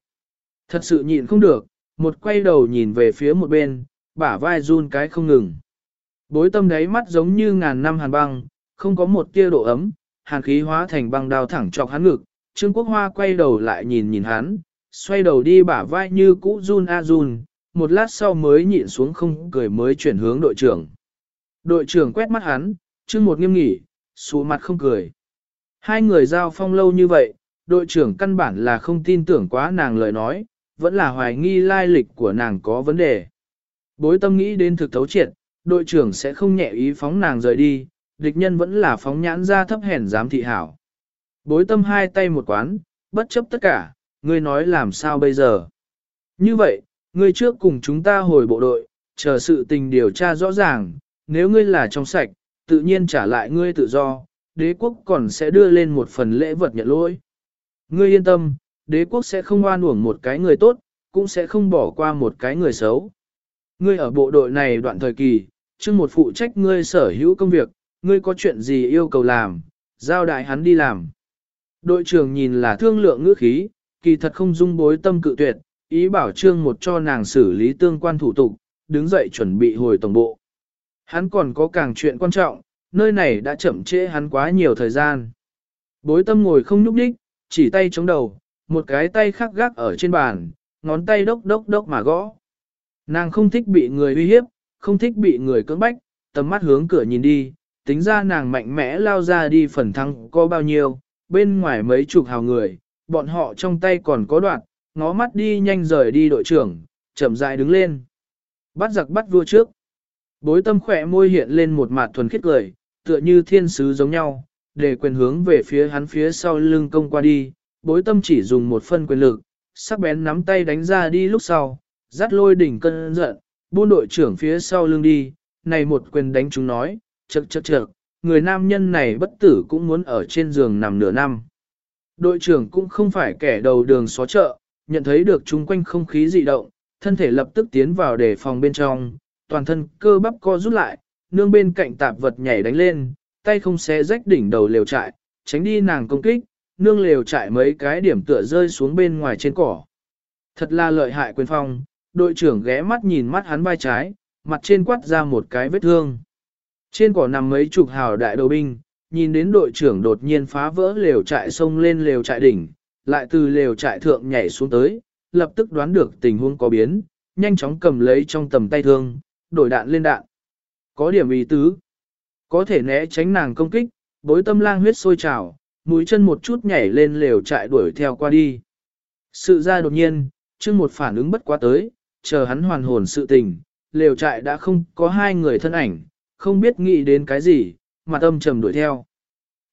Thật sự nhịn không được, một quay đầu nhìn về phía một bên, bả vai run cái không ngừng. Bối tâm đáy mắt giống như ngàn năm hàn băng, không có một tia độ ấm, hàn khí hóa thành băng đao thẳng chọc hắn ngực. Trương Quốc Hoa quay đầu lại nhìn nhìn hắn, xoay đầu đi bả vai như cũ run a run, một lát sau mới nhịn xuống không cười mới chuyển hướng đội trưởng. Đội trưởng quét mắt hắn, Trương một nghiêm nghỉ, xù mặt không cười. Hai người giao phong lâu như vậy, đội trưởng căn bản là không tin tưởng quá nàng lời nói, vẫn là hoài nghi lai lịch của nàng có vấn đề. Bối tâm nghĩ đến thực thấu triệt, đội trưởng sẽ không nhẹ ý phóng nàng rời đi, địch nhân vẫn là phóng nhãn ra thấp hèn dám thị hảo. Bối tâm hai tay một quán, bất chấp tất cả, ngươi nói làm sao bây giờ. Như vậy, ngươi trước cùng chúng ta hồi bộ đội, chờ sự tình điều tra rõ ràng, nếu ngươi là trong sạch, tự nhiên trả lại ngươi tự do, đế quốc còn sẽ đưa lên một phần lễ vật nhận lỗi. Ngươi yên tâm, đế quốc sẽ không oan uổng một cái người tốt, cũng sẽ không bỏ qua một cái người xấu. Ngươi ở bộ đội này đoạn thời kỳ, chương một phụ trách ngươi sở hữu công việc, ngươi có chuyện gì yêu cầu làm, giao đại hắn đi làm. Đội trưởng nhìn là thương lượng ngữ khí, kỳ thật không dung bối tâm cự tuyệt, ý bảo trương một cho nàng xử lý tương quan thủ tục, đứng dậy chuẩn bị hồi tổng bộ. Hắn còn có càng chuyện quan trọng, nơi này đã chậm trễ hắn quá nhiều thời gian. Bối tâm ngồi không nhúc đích, chỉ tay chống đầu, một cái tay khác gác ở trên bàn, ngón tay đốc đốc đốc mà gõ. Nàng không thích bị người uy hiếp, không thích bị người cưỡng bách, tầm mắt hướng cửa nhìn đi, tính ra nàng mạnh mẽ lao ra đi phần thắng có bao nhiêu, bên ngoài mấy chục hào người, bọn họ trong tay còn có đoạn, ngó mắt đi nhanh rời đi đội trưởng, chậm rãi đứng lên. Bắt giặc bắt vua trước. Bối tâm khỏe môi hiện lên một mặt thuần khiết cười, tựa như thiên sứ giống nhau, để quyền hướng về phía hắn phía sau lưng công qua đi, bối tâm chỉ dùng một phân quyền lực, sắc bén nắm tay đánh ra đi lúc sau, dắt lôi đỉnh cân giận, buôn đội trưởng phía sau lưng đi, này một quyền đánh chúng nói, chật chật chật, người nam nhân này bất tử cũng muốn ở trên giường nằm nửa năm. Đội trưởng cũng không phải kẻ đầu đường xó chợ, nhận thấy được chung quanh không khí dị động, thân thể lập tức tiến vào để phòng bên trong, toàn thân cơ bắp co rút lại, nương bên cạnh tạp vật nhảy đánh lên, tay không xé rách đỉnh đầu lều trại, tránh đi nàng công kích, nương lều trại mấy cái điểm tựa rơi xuống bên ngoài trên cỏ. Thật là lợi hại quyền phong, đội trưởng ghé mắt nhìn mắt hắn vai trái, mặt trên quát ra một cái vết thương. Trên cỏ nằm mấy chục hào đại đầu binh, nhìn đến đội trưởng đột nhiên phá vỡ lều trại sông lên lều trại đỉnh, lại từ lều trại thượng nhảy xuống tới, lập tức đoán được tình huống có biến, nhanh chóng cầm lấy trong tầm tay thương, đổi đạn lên đạn. Có điểm ý tứ, có thể né tránh nàng công kích, bối tâm lang huyết sôi trào, mũi chân một chút nhảy lên lều trại đuổi theo qua đi. Sự ra đột nhiên, chương một phản ứng bất quá tới, chờ hắn hoàn hồn sự tình, lều trại đã không có hai người thân ảnh, không biết nghĩ đến cái gì, mặt âm trầm đuổi theo.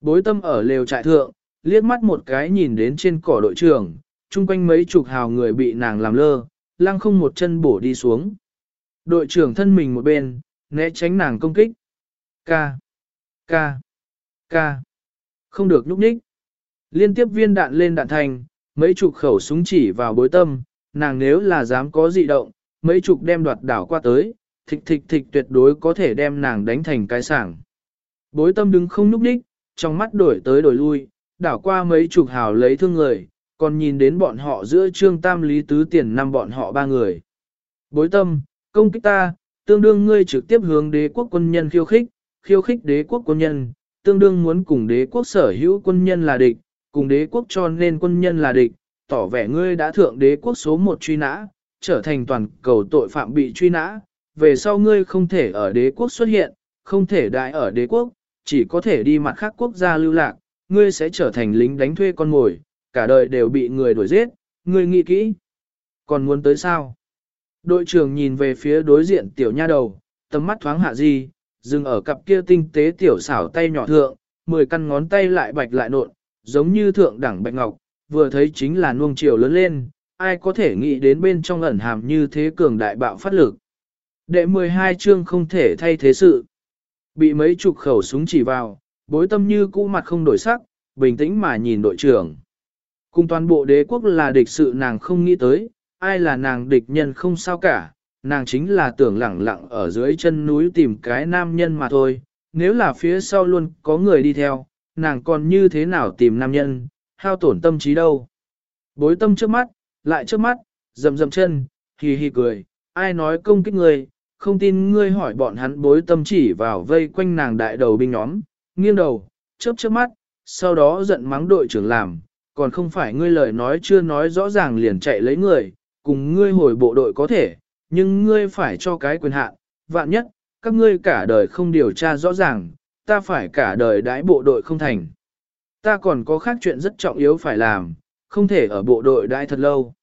Bối tâm ở lều trại thượng, liếc mắt một cái nhìn đến trên cỏ đội trưởng, chung quanh mấy chục hào người bị nàng làm lơ, lăng không một chân bổ đi xuống. Đội trưởng thân mình một bên, né tránh nàng công kích. Ca, ca, ca, không được núp đích Liên tiếp viên đạn lên đạn thành, mấy chục khẩu súng chỉ vào bối tâm, nàng nếu là dám có dị động, mấy chục đem đoạt đảo qua tới, thịch thịch thịch tuyệt đối có thể đem nàng đánh thành cái sảng. Bối tâm đứng không núp đích, trong mắt đổi tới đổi lui, đảo qua mấy chục hào lấy thương người, còn nhìn đến bọn họ giữa trương tam lý tứ tiền năm bọn họ ba người. Bối tâm, công kích ta, tương đương ngươi trực tiếp hướng đế quốc quân nhân khiêu khích, khiêu khích đế quốc quân nhân, tương đương muốn cùng đế quốc sở hữu quân nhân là địch, cùng đế quốc cho nên quân nhân là địch, tỏ vẻ ngươi đã thượng đế quốc số một truy nã, trở thành toàn cầu tội phạm bị truy nã, về sau ngươi không thể ở đế quốc xuất hiện, không thể đại ở đế quốc, chỉ có thể đi mặt khác quốc gia lưu lạc, ngươi sẽ trở thành lính đánh thuê con mồi, cả đời đều bị người đuổi giết, ngươi nghĩ kỹ. Còn muốn tới sao? Đội trưởng nhìn về phía đối diện tiểu nha đầu, tầm mắt thoáng hạ di, dừng ở cặp kia tinh tế tiểu xảo tay nhỏ thượng, mười căn ngón tay lại bạch lại nộn, giống như thượng đẳng bạch ngọc, vừa thấy chính là nuông chiều lớn lên, ai có thể nghĩ đến bên trong ẩn hàm như thế cường đại bạo phát lực. Đệ 12 chương không thể thay thế sự. Bị mấy chục khẩu súng chỉ vào, bối tâm như cũ mặt không đổi sắc, bình tĩnh mà nhìn đội trưởng. Cùng toàn bộ đế quốc là địch sự nàng không nghĩ tới, ai là nàng địch nhân không sao cả, nàng chính là tưởng lẳng lặng ở dưới chân núi tìm cái nam nhân mà thôi, nếu là phía sau luôn có người đi theo, nàng còn như thế nào tìm nam nhân, hao tổn tâm trí đâu. Bối tâm trước mắt, lại trước mắt, rầm rầm chân, hì hì cười, ai nói công kích người? Không tin ngươi hỏi bọn hắn bối tâm chỉ vào vây quanh nàng đại đầu binh nhóm, nghiêng đầu, chớp chớp mắt, sau đó giận mắng đội trưởng làm, còn không phải ngươi lời nói chưa nói rõ ràng liền chạy lấy người, cùng ngươi hồi bộ đội có thể, nhưng ngươi phải cho cái quyền hạn, vạn nhất, các ngươi cả đời không điều tra rõ ràng, ta phải cả đời đãi bộ đội không thành. Ta còn có khác chuyện rất trọng yếu phải làm, không thể ở bộ đội đãi thật lâu.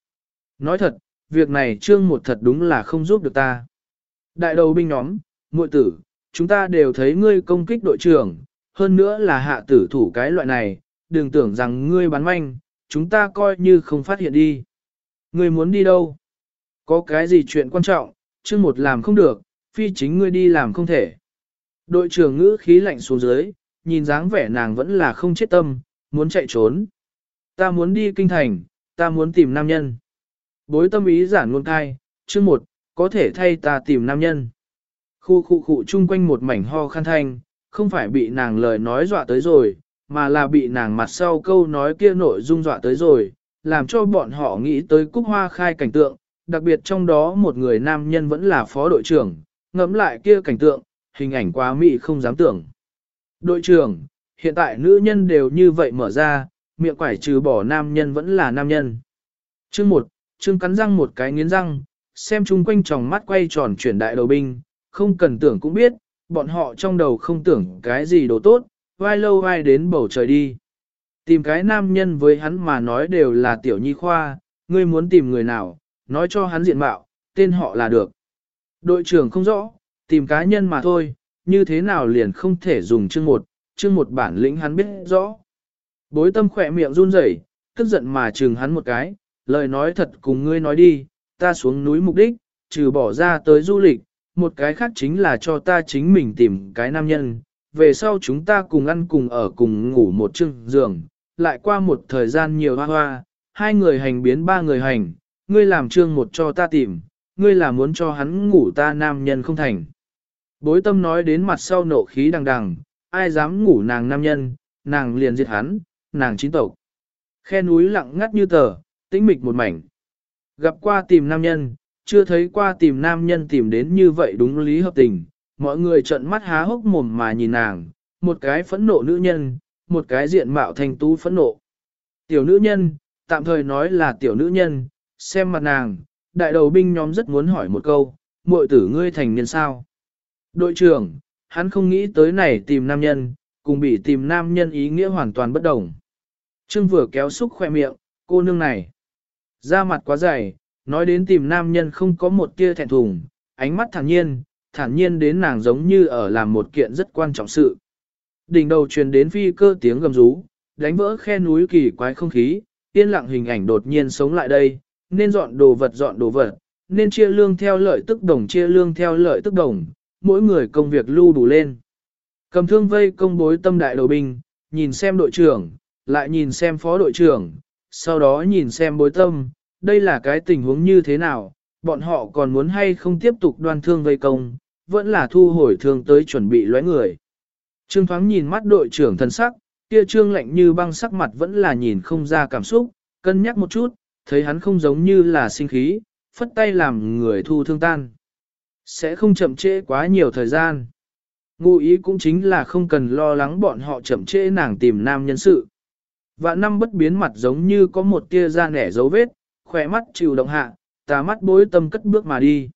Nói thật, việc này trương một thật đúng là không giúp được ta. Đại đầu binh nhóm, muội tử, chúng ta đều thấy ngươi công kích đội trưởng, hơn nữa là hạ tử thủ cái loại này, đừng tưởng rằng ngươi bán manh, chúng ta coi như không phát hiện đi. Ngươi muốn đi đâu? Có cái gì chuyện quan trọng, chứ một làm không được, phi chính ngươi đi làm không thể. Đội trưởng ngữ khí lạnh xuống dưới, nhìn dáng vẻ nàng vẫn là không chết tâm, muốn chạy trốn. Ta muốn đi kinh thành, ta muốn tìm nam nhân. Bối tâm ý giản luôn thai, chương một, có thể thay ta tìm nam nhân. Khu khu khu chung quanh một mảnh ho khăn thanh, không phải bị nàng lời nói dọa tới rồi, mà là bị nàng mặt sau câu nói kia nội dung dọa tới rồi, làm cho bọn họ nghĩ tới cúc hoa khai cảnh tượng, đặc biệt trong đó một người nam nhân vẫn là phó đội trưởng, ngẫm lại kia cảnh tượng, hình ảnh quá mị không dám tưởng. Đội trưởng, hiện tại nữ nhân đều như vậy mở ra, miệng quải trừ bỏ nam nhân vẫn là nam nhân. Chương 1, chương cắn răng một cái nghiến răng, xem chung quanh tròng mắt quay tròn chuyển đại đầu binh, không cần tưởng cũng biết, bọn họ trong đầu không tưởng cái gì đồ tốt, vai lâu vai đến bầu trời đi. Tìm cái nam nhân với hắn mà nói đều là tiểu nhi khoa, ngươi muốn tìm người nào, nói cho hắn diện mạo, tên họ là được. Đội trưởng không rõ, tìm cá nhân mà thôi, như thế nào liền không thể dùng chương một, chương một bản lĩnh hắn biết rõ. Bối tâm khỏe miệng run rẩy, tức giận mà trừng hắn một cái, lời nói thật cùng ngươi nói đi, ta xuống núi mục đích, trừ bỏ ra tới du lịch, một cái khác chính là cho ta chính mình tìm cái nam nhân, về sau chúng ta cùng ăn cùng ở cùng ngủ một chừng giường, lại qua một thời gian nhiều hoa hoa, hai người hành biến ba người hành, ngươi làm trương một cho ta tìm, ngươi là muốn cho hắn ngủ ta nam nhân không thành. Bối tâm nói đến mặt sau nộ khí đằng đằng, ai dám ngủ nàng nam nhân, nàng liền diệt hắn, nàng chính tộc. Khe núi lặng ngắt như tờ, tĩnh mịch một mảnh. Gặp qua tìm nam nhân, chưa thấy qua tìm nam nhân tìm đến như vậy đúng lý hợp tình, mọi người trợn mắt há hốc mồm mà nhìn nàng, một cái phẫn nộ nữ nhân, một cái diện mạo thành tú phẫn nộ. Tiểu nữ nhân, tạm thời nói là tiểu nữ nhân, xem mặt nàng, đại đầu binh nhóm rất muốn hỏi một câu, muội tử ngươi thành niên sao? Đội trưởng, hắn không nghĩ tới này tìm nam nhân, cùng bị tìm nam nhân ý nghĩa hoàn toàn bất đồng. Trương vừa kéo xúc khoe miệng, cô nương này. Da mặt quá dày, nói đến tìm nam nhân không có một tia thẹn thùng, ánh mắt thản nhiên, thản nhiên đến nàng giống như ở làm một kiện rất quan trọng sự. Đỉnh đầu truyền đến phi cơ tiếng gầm rú, đánh vỡ khe núi kỳ quái không khí, yên lặng hình ảnh đột nhiên sống lại đây, nên dọn đồ vật dọn đồ vật, nên chia lương theo lợi tức đồng chia lương theo lợi tức đồng, mỗi người công việc lưu đủ lên. Cầm thương vây công bối tâm đại đầu binh, nhìn xem đội trưởng, lại nhìn xem phó đội trưởng, sau đó nhìn xem bối tâm, đây là cái tình huống như thế nào, bọn họ còn muốn hay không tiếp tục đoan thương vây công, vẫn là thu hồi thương tới chuẩn bị lóe người. Trương thoáng nhìn mắt đội trưởng thân sắc, kia trương lạnh như băng sắc mặt vẫn là nhìn không ra cảm xúc, cân nhắc một chút, thấy hắn không giống như là sinh khí, phất tay làm người thu thương tan. Sẽ không chậm trễ quá nhiều thời gian. Ngụ ý cũng chính là không cần lo lắng bọn họ chậm trễ nàng tìm nam nhân sự. Và năm bất biến mặt giống như có một tia da nẻ dấu vết, khỏe mắt chịu động hạ, tà mắt bối tâm cất bước mà đi.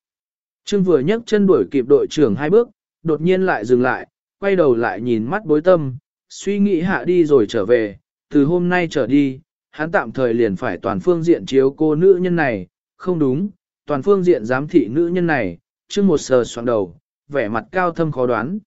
Trương vừa nhấc chân đuổi kịp đội trưởng hai bước, đột nhiên lại dừng lại, quay đầu lại nhìn mắt bối tâm, suy nghĩ hạ đi rồi trở về, từ hôm nay trở đi, hắn tạm thời liền phải toàn phương diện chiếu cô nữ nhân này, không đúng, toàn phương diện giám thị nữ nhân này, chương một sờ soạn đầu, vẻ mặt cao thâm khó đoán.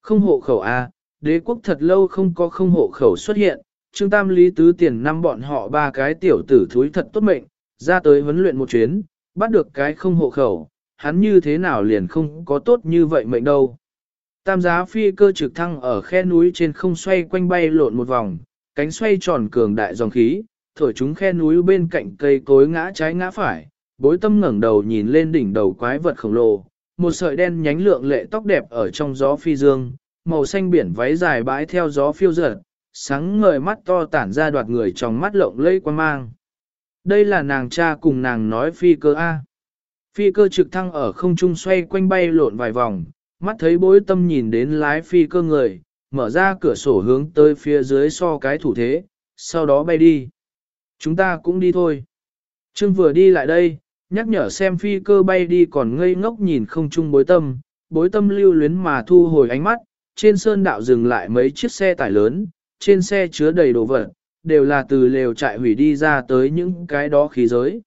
Không hộ khẩu A, đế quốc thật lâu không có không hộ khẩu xuất hiện, Trương Tam Lý Tứ tiền năm bọn họ ba cái tiểu tử thúi thật tốt mệnh, ra tới huấn luyện một chuyến, bắt được cái không hộ khẩu, hắn như thế nào liền không có tốt như vậy mệnh đâu. Tam giá phi cơ trực thăng ở khe núi trên không xoay quanh bay lộn một vòng, cánh xoay tròn cường đại dòng khí, thổi chúng khe núi bên cạnh cây cối ngã trái ngã phải, bối tâm ngẩng đầu nhìn lên đỉnh đầu quái vật khổng lồ, một sợi đen nhánh lượng lệ tóc đẹp ở trong gió phi dương, màu xanh biển váy dài bãi theo gió phiêu dở, sáng ngời mắt to tản ra đoạt người trong mắt lộng lây quan mang. Đây là nàng cha cùng nàng nói phi cơ A. Phi cơ trực thăng ở không trung xoay quanh bay lộn vài vòng, mắt thấy bối tâm nhìn đến lái phi cơ người, mở ra cửa sổ hướng tới phía dưới so cái thủ thế, sau đó bay đi. Chúng ta cũng đi thôi. Trương vừa đi lại đây, nhắc nhở xem phi cơ bay đi còn ngây ngốc nhìn không chung bối tâm, bối tâm lưu luyến mà thu hồi ánh mắt, trên sơn đạo dừng lại mấy chiếc xe tải lớn, trên xe chứa đầy đồ vật, đều là từ lều trại hủy đi ra tới những cái đó khí giới.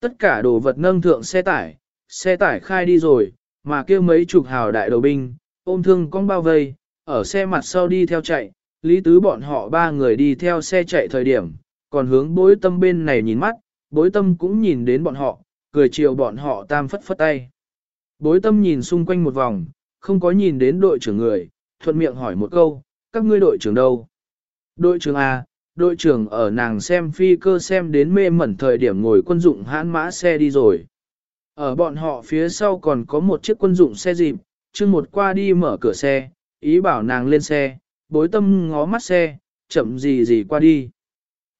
Tất cả đồ vật nâng thượng xe tải, xe tải khai đi rồi, mà kêu mấy chục hào đại đầu binh, ôm thương con bao vây, ở xe mặt sau đi theo chạy, lý tứ bọn họ ba người đi theo xe chạy thời điểm, còn hướng bối tâm bên này nhìn mắt, bối tâm cũng nhìn đến bọn họ, cười chiều bọn họ tam phất phất tay. Bối tâm nhìn xung quanh một vòng, không có nhìn đến đội trưởng người, thuận miệng hỏi một câu, các ngươi đội trưởng đâu? Đội trưởng A, đội trưởng ở nàng xem phi cơ xem đến mê mẩn thời điểm ngồi quân dụng hãn mã xe đi rồi. Ở bọn họ phía sau còn có một chiếc quân dụng xe dịp, chương một qua đi mở cửa xe, ý bảo nàng lên xe, bối tâm ngó mắt xe, chậm gì gì qua đi.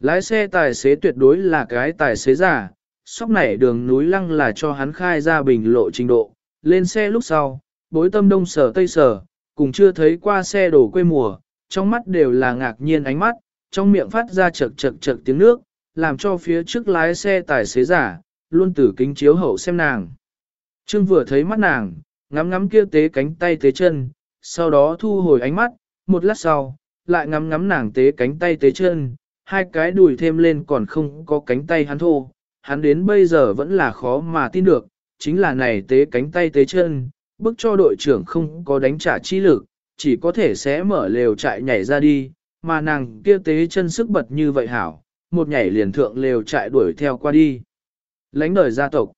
Lái xe tài xế tuyệt đối là cái tài xế giả, sóc nảy đường núi lăng là cho hắn khai ra bình lộ trình độ. Lên xe lúc sau, bối tâm đông sở tây sở, cùng chưa thấy qua xe đổ quê mùa, trong mắt đều là ngạc nhiên ánh mắt, trong miệng phát ra chật chật chật tiếng nước, làm cho phía trước lái xe tài xế giả, luôn từ kính chiếu hậu xem nàng. Trương vừa thấy mắt nàng, ngắm ngắm kia tế cánh tay tế chân, sau đó thu hồi ánh mắt, một lát sau, lại ngắm ngắm nàng tế cánh tay tế chân, hai cái đùi thêm lên còn không có cánh tay hắn thô, hắn đến bây giờ vẫn là khó mà tin được, chính là này tế cánh tay tế chân, bức cho đội trưởng không có đánh trả chi lực, chỉ có thể sẽ mở lều trại nhảy ra đi, mà nàng kia tế chân sức bật như vậy hảo, một nhảy liền thượng lều chạy đuổi theo qua đi. Lánh đời gia tộc.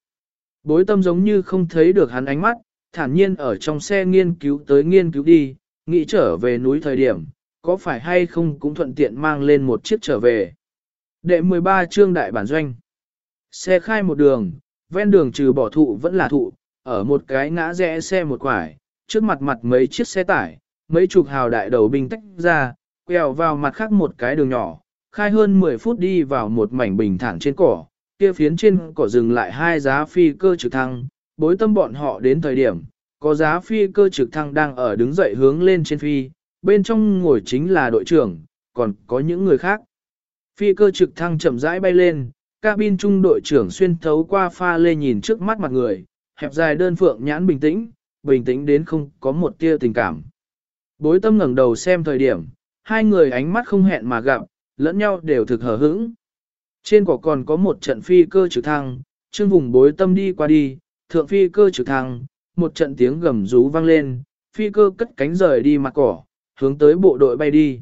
Bối tâm giống như không thấy được hắn ánh mắt, thản nhiên ở trong xe nghiên cứu tới nghiên cứu đi, nghĩ trở về núi thời điểm, có phải hay không cũng thuận tiện mang lên một chiếc trở về. Đệ 13 trương đại bản doanh. Xe khai một đường, ven đường trừ bỏ thụ vẫn là thụ, ở một cái ngã rẽ xe một quải, trước mặt mặt mấy chiếc xe tải, mấy chục hào đại đầu binh tách ra, quẹo vào mặt khác một cái đường nhỏ, khai hơn 10 phút đi vào một mảnh bình thản trên cỏ, kia phiến trên cỏ dừng lại hai giá phi cơ trực thăng, bối tâm bọn họ đến thời điểm, có giá phi cơ trực thăng đang ở đứng dậy hướng lên trên phi, bên trong ngồi chính là đội trưởng, còn có những người khác. Phi cơ trực thăng chậm rãi bay lên, cabin trung đội trưởng xuyên thấu qua pha lê nhìn trước mắt mặt người, hẹp dài đơn phượng nhãn bình tĩnh, bình tĩnh đến không có một tia tình cảm. Bối tâm ngẩng đầu xem thời điểm, hai người ánh mắt không hẹn mà gặp, lẫn nhau đều thực hờ hững. Trên cỏ còn có một trận phi cơ trực thăng, trương vùng bối tâm đi qua đi, thượng phi cơ trực thăng, một trận tiếng gầm rú vang lên, phi cơ cất cánh rời đi mặt cỏ, hướng tới bộ đội bay đi.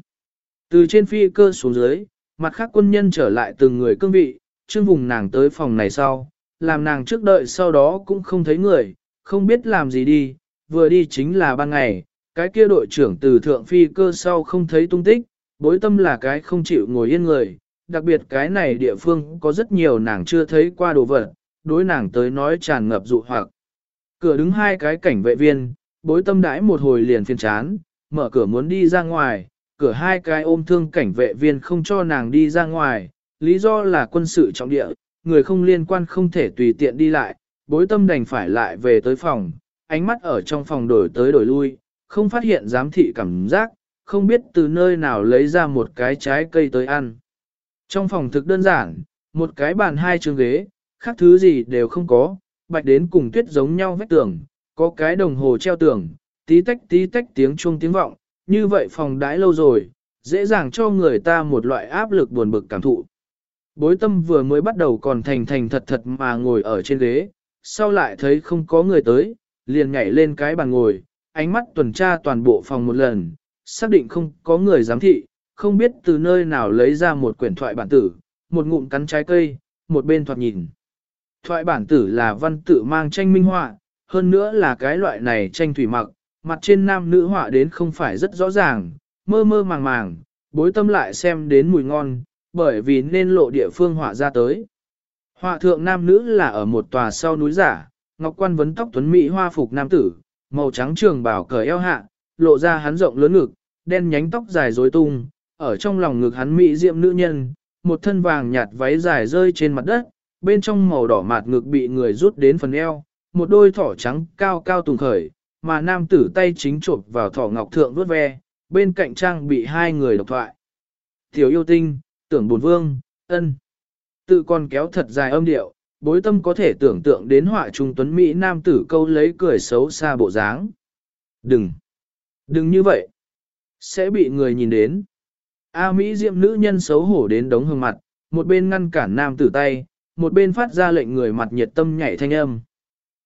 Từ trên phi cơ xuống dưới, mặt khác quân nhân trở lại từng người cương vị, trương vùng nàng tới phòng này sau, làm nàng trước đợi sau đó cũng không thấy người, không biết làm gì đi, vừa đi chính là ban ngày, cái kia đội trưởng từ thượng phi cơ sau không thấy tung tích, bối tâm là cái không chịu ngồi yên người, đặc biệt cái này địa phương có rất nhiều nàng chưa thấy qua đồ vật, đối nàng tới nói tràn ngập dụ hoặc. Cửa đứng hai cái cảnh vệ viên, bối tâm đãi một hồi liền phiền chán, mở cửa muốn đi ra ngoài, cửa hai cái ôm thương cảnh vệ viên không cho nàng đi ra ngoài, lý do là quân sự trọng địa, người không liên quan không thể tùy tiện đi lại, bối tâm đành phải lại về tới phòng, ánh mắt ở trong phòng đổi tới đổi lui, không phát hiện giám thị cảm giác, không biết từ nơi nào lấy ra một cái trái cây tới ăn. Trong phòng thực đơn giản, một cái bàn hai trường ghế, khác thứ gì đều không có, bạch đến cùng tuyết giống nhau vách tường, có cái đồng hồ treo tường, tí tách tí tách tiếng chuông tiếng vọng, như vậy phòng đãi lâu rồi, dễ dàng cho người ta một loại áp lực buồn bực cảm thụ. Bối tâm vừa mới bắt đầu còn thành thành thật thật mà ngồi ở trên ghế, sau lại thấy không có người tới, liền nhảy lên cái bàn ngồi, ánh mắt tuần tra toàn bộ phòng một lần, xác định không có người giám thị, không biết từ nơi nào lấy ra một quyển thoại bản tử, một ngụm cắn trái cây, một bên thoạt nhìn. Thoại bản tử là văn tự mang tranh minh họa, hơn nữa là cái loại này tranh thủy mặc, mặt trên nam nữ họa đến không phải rất rõ ràng, mơ mơ màng màng, bối tâm lại xem đến mùi ngon, bởi vì nên lộ địa phương họa ra tới. Họa thượng nam nữ là ở một tòa sau núi giả, ngọc quan vấn tóc tuấn mỹ hoa phục nam tử, màu trắng trường bảo cởi eo hạ, lộ ra hắn rộng lớn ngực, đen nhánh tóc dài rối tung, ở trong lòng ngực hắn mỹ diệm nữ nhân, một thân vàng nhạt váy dài rơi trên mặt đất, bên trong màu đỏ mạt ngực bị người rút đến phần eo, một đôi thỏ trắng cao cao tùng khởi, mà nam tử tay chính chộp vào thỏ ngọc thượng vuốt ve, bên cạnh trang bị hai người độc thoại. Tiểu yêu tinh, tưởng bồn vương, ân. Tự còn kéo thật dài âm điệu, bối tâm có thể tưởng tượng đến họa trung tuấn Mỹ nam tử câu lấy cười xấu xa bộ dáng. Đừng! Đừng như vậy! Sẽ bị người nhìn đến. A Mỹ diệm nữ nhân xấu hổ đến đống hương mặt, một bên ngăn cản nam tử tay, một bên phát ra lệnh người mặt nhiệt tâm nhảy thanh âm.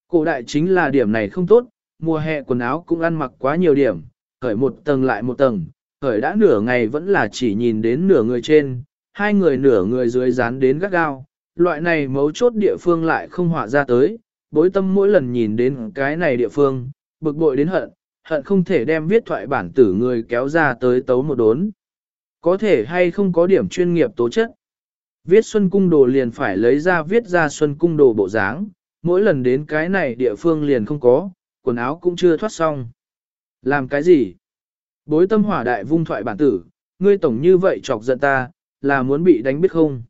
Cổ đại chính là điểm này không tốt, mùa hè quần áo cũng ăn mặc quá nhiều điểm, khởi một tầng lại một tầng, khởi đã nửa ngày vẫn là chỉ nhìn đến nửa người trên, hai người nửa người dưới dán đến gắt gao, loại này mấu chốt địa phương lại không họa ra tới, bối tâm mỗi lần nhìn đến cái này địa phương, bực bội đến hận, hận không thể đem viết thoại bản tử người kéo ra tới tấu một đốn. Có thể hay không có điểm chuyên nghiệp tố chất. Viết xuân cung đồ liền phải lấy ra viết ra xuân cung đồ bộ dáng, mỗi lần đến cái này địa phương liền không có, quần áo cũng chưa thoát xong. Làm cái gì? Bối tâm hỏa đại vung thoại bản tử, ngươi tổng như vậy chọc giận ta, là muốn bị đánh biết không?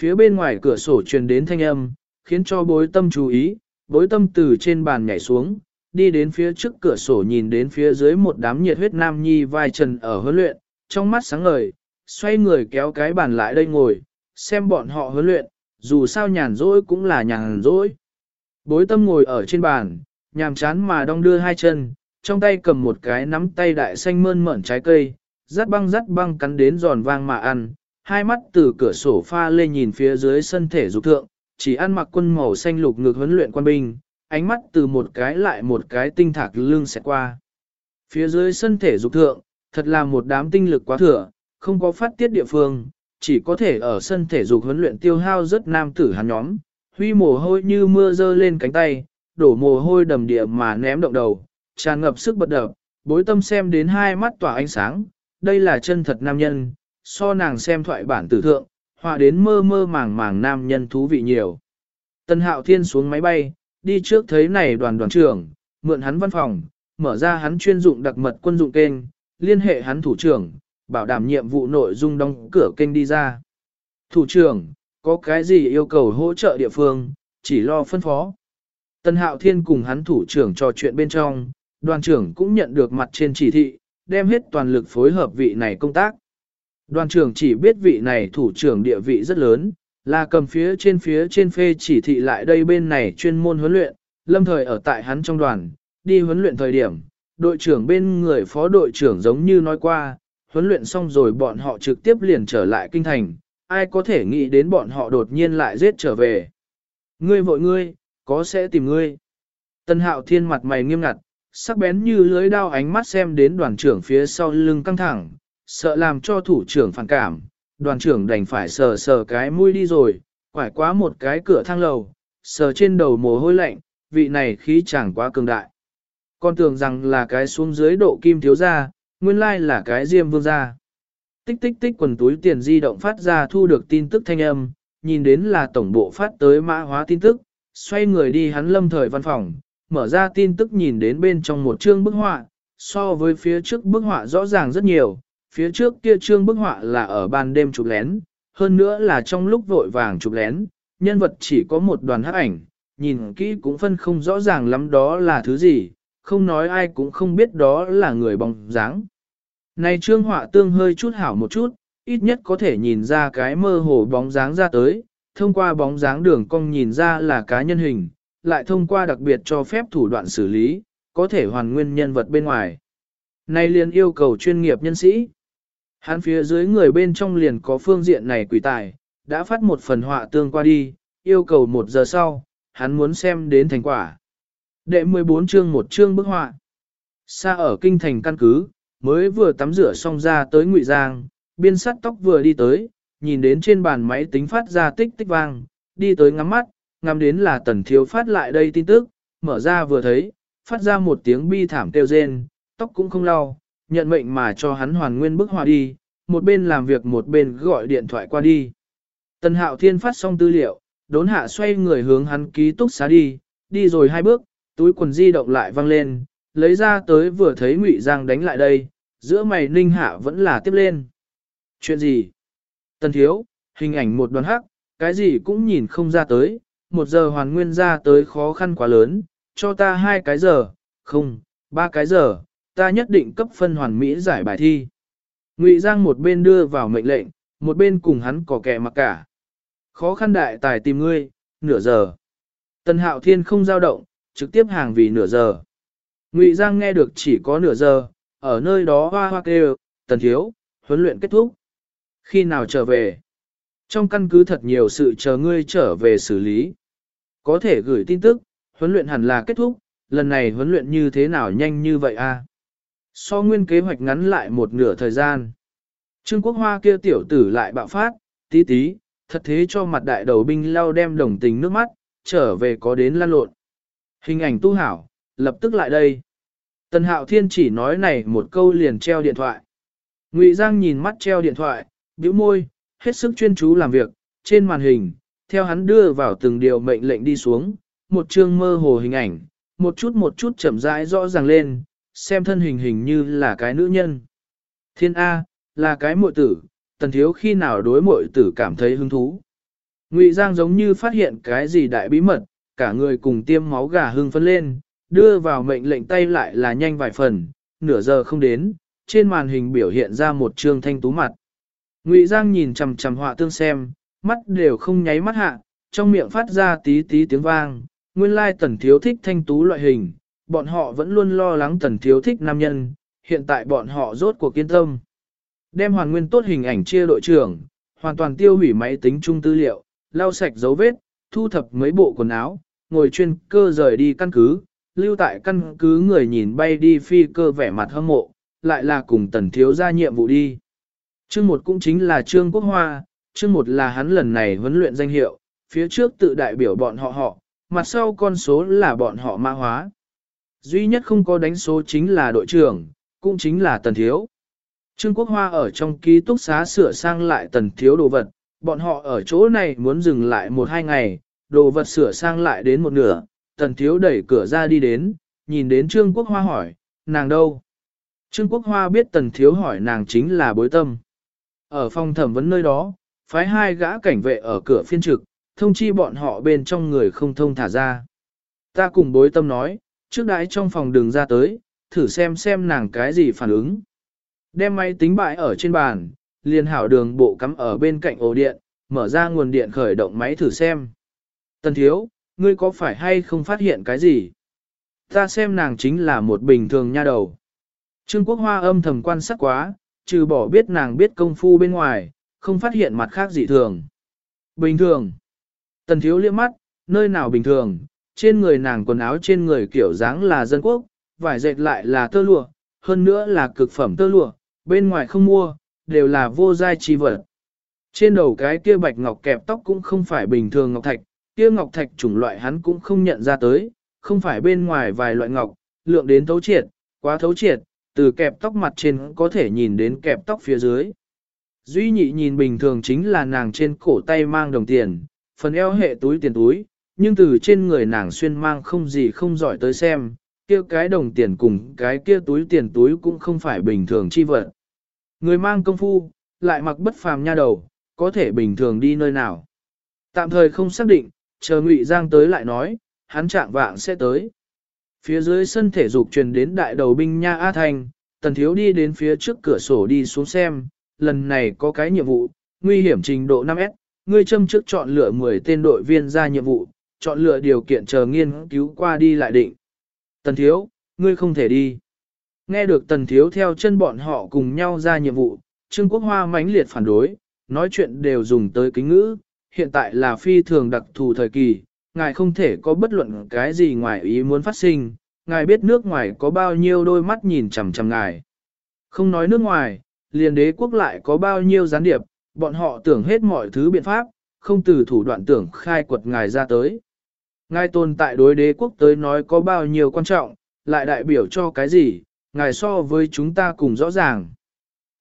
Phía bên ngoài cửa sổ truyền đến thanh âm, khiến cho bối tâm chú ý, bối tâm từ trên bàn nhảy xuống, đi đến phía trước cửa sổ nhìn đến phía dưới một đám nhiệt huyết nam nhi vai trần ở huấn luyện, trong mắt sáng ngời, xoay người kéo cái bàn lại đây ngồi, xem bọn họ huấn luyện, dù sao nhàn rỗi cũng là nhàn rỗi. Bối tâm ngồi ở trên bàn, nhàm chán mà đong đưa hai chân, trong tay cầm một cái nắm tay đại xanh mơn mởn trái cây, rát băng rát băng cắn đến giòn vang mà ăn, hai mắt từ cửa sổ pha lên nhìn phía dưới sân thể dục thượng, chỉ ăn mặc quân màu xanh lục ngực huấn luyện quân binh, ánh mắt từ một cái lại một cái tinh thạc lương sẽ qua. Phía dưới sân thể dục thượng, thật là một đám tinh lực quá thừa, không có phát tiết địa phương, chỉ có thể ở sân thể dục huấn luyện tiêu hao rất nam tử hắn nhóm, huy mồ hôi như mưa rơi lên cánh tay, đổ mồ hôi đầm địa mà ném động đầu, tràn ngập sức bật đập, bối tâm xem đến hai mắt tỏa ánh sáng, đây là chân thật nam nhân, so nàng xem thoại bản tử thượng, họa đến mơ mơ màng màng nam nhân thú vị nhiều. Tân hạo thiên xuống máy bay, đi trước thấy này đoàn đoàn trưởng, mượn hắn văn phòng, mở ra hắn chuyên dụng đặc mật quân dụng kênh, liên hệ hắn thủ trưởng, bảo đảm nhiệm vụ nội dung đóng cửa kênh đi ra. Thủ trưởng, có cái gì yêu cầu hỗ trợ địa phương, chỉ lo phân phó. Tân hạo thiên cùng hắn thủ trưởng trò chuyện bên trong, đoàn trưởng cũng nhận được mặt trên chỉ thị, đem hết toàn lực phối hợp vị này công tác. Đoàn trưởng chỉ biết vị này thủ trưởng địa vị rất lớn, là cầm phía trên phía trên phê chỉ thị lại đây bên này chuyên môn huấn luyện, lâm thời ở tại hắn trong đoàn, đi huấn luyện thời điểm, đội trưởng bên người phó đội trưởng giống như nói qua, huấn luyện xong rồi bọn họ trực tiếp liền trở lại kinh thành, ai có thể nghĩ đến bọn họ đột nhiên lại giết trở về. Ngươi vội ngươi, có sẽ tìm ngươi. Tân hạo thiên mặt mày nghiêm ngặt, sắc bén như lưới đao ánh mắt xem đến đoàn trưởng phía sau lưng căng thẳng, sợ làm cho thủ trưởng phản cảm, đoàn trưởng đành phải sờ sờ cái mũi đi rồi, quải quá một cái cửa thang lầu, sờ trên đầu mồ hôi lạnh, vị này khí chẳng quá cường đại. Con tưởng rằng là cái xuống dưới độ kim thiếu gia, nguyên lai là cái diêm vương gia. Tích tích tích quần túi tiền di động phát ra thu được tin tức thanh âm, nhìn đến là tổng bộ phát tới mã hóa tin tức, xoay người đi hắn lâm thời văn phòng, mở ra tin tức nhìn đến bên trong một chương bức họa, so với phía trước bức họa rõ ràng rất nhiều, phía trước kia trương bức họa là ở ban đêm chụp lén, hơn nữa là trong lúc vội vàng chụp lén, nhân vật chỉ có một đoàn hắc ảnh, nhìn kỹ cũng phân không rõ ràng lắm đó là thứ gì, không nói ai cũng không biết đó là người bóng dáng. Này trương họa tương hơi chút hảo một chút, ít nhất có thể nhìn ra cái mơ hồ bóng dáng ra tới, thông qua bóng dáng đường cong nhìn ra là cá nhân hình, lại thông qua đặc biệt cho phép thủ đoạn xử lý, có thể hoàn nguyên nhân vật bên ngoài. Này liền yêu cầu chuyên nghiệp nhân sĩ. Hắn phía dưới người bên trong liền có phương diện này quỷ tài, đã phát một phần họa tương qua đi, yêu cầu một giờ sau, hắn muốn xem đến thành quả. Đệ 14 chương một chương bức họa. Xa ở kinh thành căn cứ, mới vừa tắm rửa xong ra tới Ngụy Giang, biên sắt tóc vừa đi tới, nhìn đến trên bàn máy tính phát ra tích tích vang, đi tới ngắm mắt, ngắm đến là tần thiếu phát lại đây tin tức, mở ra vừa thấy, phát ra một tiếng bi thảm kêu rên, tóc cũng không lau, nhận mệnh mà cho hắn hoàn nguyên bức họa đi, một bên làm việc một bên gọi điện thoại qua đi. Tần hạo thiên phát xong tư liệu, đốn hạ xoay người hướng hắn ký túc xá đi, đi rồi hai bước, túi quần di động lại văng lên, lấy ra tới vừa thấy ngụy Giang đánh lại đây, giữa mày ninh hạ vẫn là tiếp lên. Chuyện gì? Tần thiếu, hình ảnh một đoàn hắc, cái gì cũng nhìn không ra tới, một giờ hoàn nguyên ra tới khó khăn quá lớn, cho ta hai cái giờ, không, ba cái giờ, ta nhất định cấp phân hoàn mỹ giải bài thi. Ngụy Giang một bên đưa vào mệnh lệnh, một bên cùng hắn cỏ kẻ mặc cả. Khó khăn đại tài tìm ngươi, nửa giờ. Tần Hạo Thiên không giao động, trực tiếp hàng vì nửa giờ. Ngụy Giang nghe được chỉ có nửa giờ, ở nơi đó hoa hoa kêu, tần thiếu, huấn luyện kết thúc. Khi nào trở về? Trong căn cứ thật nhiều sự chờ ngươi trở về xử lý. Có thể gửi tin tức, huấn luyện hẳn là kết thúc, lần này huấn luyện như thế nào nhanh như vậy a? So nguyên kế hoạch ngắn lại một nửa thời gian. Trương Quốc Hoa kia tiểu tử lại bạo phát, tí tí, thật thế cho mặt đại đầu binh lao đem đồng tình nước mắt, trở về có đến lan lộn. Hình ảnh tu hảo, lập tức lại đây. Tần Hạo Thiên chỉ nói này một câu liền treo điện thoại. Ngụy Giang nhìn mắt treo điện thoại, bĩu môi, hết sức chuyên chú làm việc, trên màn hình, theo hắn đưa vào từng điều mệnh lệnh đi xuống, một chương mơ hồ hình ảnh, một chút một chút chậm rãi rõ ràng lên, xem thân hình hình như là cái nữ nhân. Thiên A, là cái muội tử, tần thiếu khi nào đối muội tử cảm thấy hứng thú. Ngụy Giang giống như phát hiện cái gì đại bí mật, cả người cùng tiêm máu gà hưng phấn lên, đưa vào mệnh lệnh tay lại là nhanh vài phần, nửa giờ không đến, trên màn hình biểu hiện ra một trương thanh tú mặt. Ngụy Giang nhìn chằm chằm họa tương xem, mắt đều không nháy mắt hạ, trong miệng phát ra tí tí tiếng vang, nguyên lai tần thiếu thích thanh tú loại hình, bọn họ vẫn luôn lo lắng tần thiếu thích nam nhân, hiện tại bọn họ rốt cuộc kiên tâm. Đem hoàn nguyên tốt hình ảnh chia đội trưởng, hoàn toàn tiêu hủy máy tính chung tư liệu, lau sạch dấu vết, thu thập mấy bộ quần áo, ngồi chuyên cơ rời đi căn cứ, lưu tại căn cứ người nhìn bay đi phi cơ vẻ mặt hâm mộ, lại là cùng tần thiếu ra nhiệm vụ đi. Chương một cũng chính là Trương Quốc Hoa, chương một là hắn lần này huấn luyện danh hiệu, phía trước tự đại biểu bọn họ họ, mặt sau con số là bọn họ mã hóa. Duy nhất không có đánh số chính là đội trưởng, cũng chính là tần thiếu. Trương Quốc Hoa ở trong ký túc xá sửa sang lại tần thiếu đồ vật, bọn họ ở chỗ này muốn dừng lại một hai ngày, đồ vật sửa sang lại đến một nửa, tần thiếu đẩy cửa ra đi đến, nhìn đến Trương Quốc Hoa hỏi, nàng đâu? Trương Quốc Hoa biết tần thiếu hỏi nàng chính là bối tâm. Ở phòng thẩm vấn nơi đó, phái hai gã cảnh vệ ở cửa phiên trực, thông chi bọn họ bên trong người không thông thả ra. Ta cùng bối tâm nói, trước đãi trong phòng đường ra tới, thử xem xem nàng cái gì phản ứng. Đem máy tính bại ở trên bàn, liền hảo đường bộ cắm ở bên cạnh ổ điện, mở ra nguồn điện khởi động máy thử xem. Tần thiếu, ngươi có phải hay không phát hiện cái gì? Ta xem nàng chính là một bình thường nha đầu. Trương Quốc Hoa âm thầm quan sát quá, trừ bỏ biết nàng biết công phu bên ngoài, không phát hiện mặt khác dị thường. Bình thường. Tần thiếu liếc mắt, nơi nào bình thường, trên người nàng quần áo trên người kiểu dáng là dân quốc, vải dệt lại là tơ lụa, hơn nữa là cực phẩm tơ lụa, bên ngoài không mua, đều là vô giai chi vật. Trên đầu cái kia bạch ngọc kẹp tóc cũng không phải bình thường ngọc thạch, kia ngọc thạch chủng loại hắn cũng không nhận ra tới, không phải bên ngoài vài loại ngọc, lượng đến thấu triệt, quá thấu triệt, từ kẹp tóc mặt trên có thể nhìn đến kẹp tóc phía dưới. Duy nhị nhìn bình thường chính là nàng trên cổ tay mang đồng tiền, phần eo hệ túi tiền túi, nhưng từ trên người nàng xuyên mang không gì không giỏi tới xem, kia cái đồng tiền cùng cái kia túi tiền túi cũng không phải bình thường chi vật. Người mang công phu, lại mặc bất phàm nha đầu, có thể bình thường đi nơi nào. Tạm thời không xác định, chờ Ngụy Giang tới lại nói, hắn trạng vạng sẽ tới. Phía dưới sân thể dục truyền đến đại đầu binh nha A Thanh, tần thiếu đi đến phía trước cửa sổ đi xuống xem, lần này có cái nhiệm vụ, nguy hiểm trình độ 5S, ngươi châm trước chọn lựa 10 tên đội viên ra nhiệm vụ, chọn lựa điều kiện chờ nghiên cứu qua đi lại định. Tần thiếu, ngươi không thể đi. Nghe được tần thiếu theo chân bọn họ cùng nhau ra nhiệm vụ, Trương Quốc Hoa mãnh liệt phản đối, nói chuyện đều dùng tới kính ngữ, hiện tại là phi thường đặc thù thời kỳ, ngài không thể có bất luận cái gì ngoài ý muốn phát sinh, ngài biết nước ngoài có bao nhiêu đôi mắt nhìn chằm chằm ngài. Không nói nước ngoài, liền đế quốc lại có bao nhiêu gián điệp, bọn họ tưởng hết mọi thứ biện pháp, không từ thủ đoạn tưởng khai quật ngài ra tới. Ngài tồn tại đối đế quốc tới nói có bao nhiêu quan trọng, lại đại biểu cho cái gì, ngài so với chúng ta cùng rõ ràng.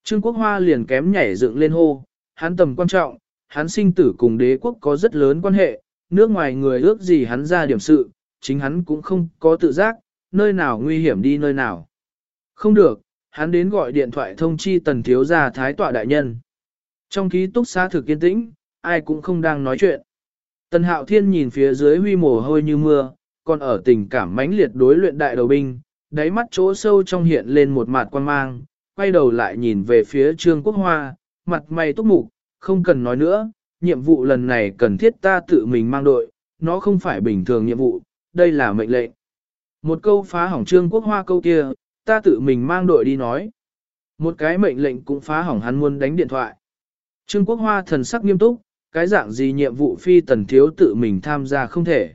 Trương Quốc Hoa liền kém nhảy dựng lên hô, hắn tầm quan trọng, hắn sinh tử cùng đế quốc có rất lớn quan hệ, nước ngoài người ước gì hắn ra điểm sự, chính hắn cũng không có tự giác, nơi nào nguy hiểm đi nơi nào. Không được, hắn đến gọi điện thoại thông chi tần thiếu gia thái tọa đại nhân. Trong ký túc xá thực kiên tĩnh, ai cũng không đang nói chuyện. Tần hạo thiên nhìn phía dưới huy mồ hôi như mưa, còn ở tình cảm mãnh liệt đối luyện đại đầu binh, đáy mắt chỗ sâu trong hiện lên một mặt quan mang, quay đầu lại nhìn về phía trương quốc hoa, mặt mày túc mục, không cần nói nữa, nhiệm vụ lần này cần thiết ta tự mình mang đội, nó không phải bình thường nhiệm vụ, đây là mệnh lệnh. Một câu phá hỏng trương quốc hoa câu kia, ta tự mình mang đội đi nói. Một cái mệnh lệnh cũng phá hỏng hắn muốn đánh điện thoại. Trương quốc hoa thần sắc nghiêm túc, cái dạng gì nhiệm vụ phi tần thiếu tự mình tham gia không thể.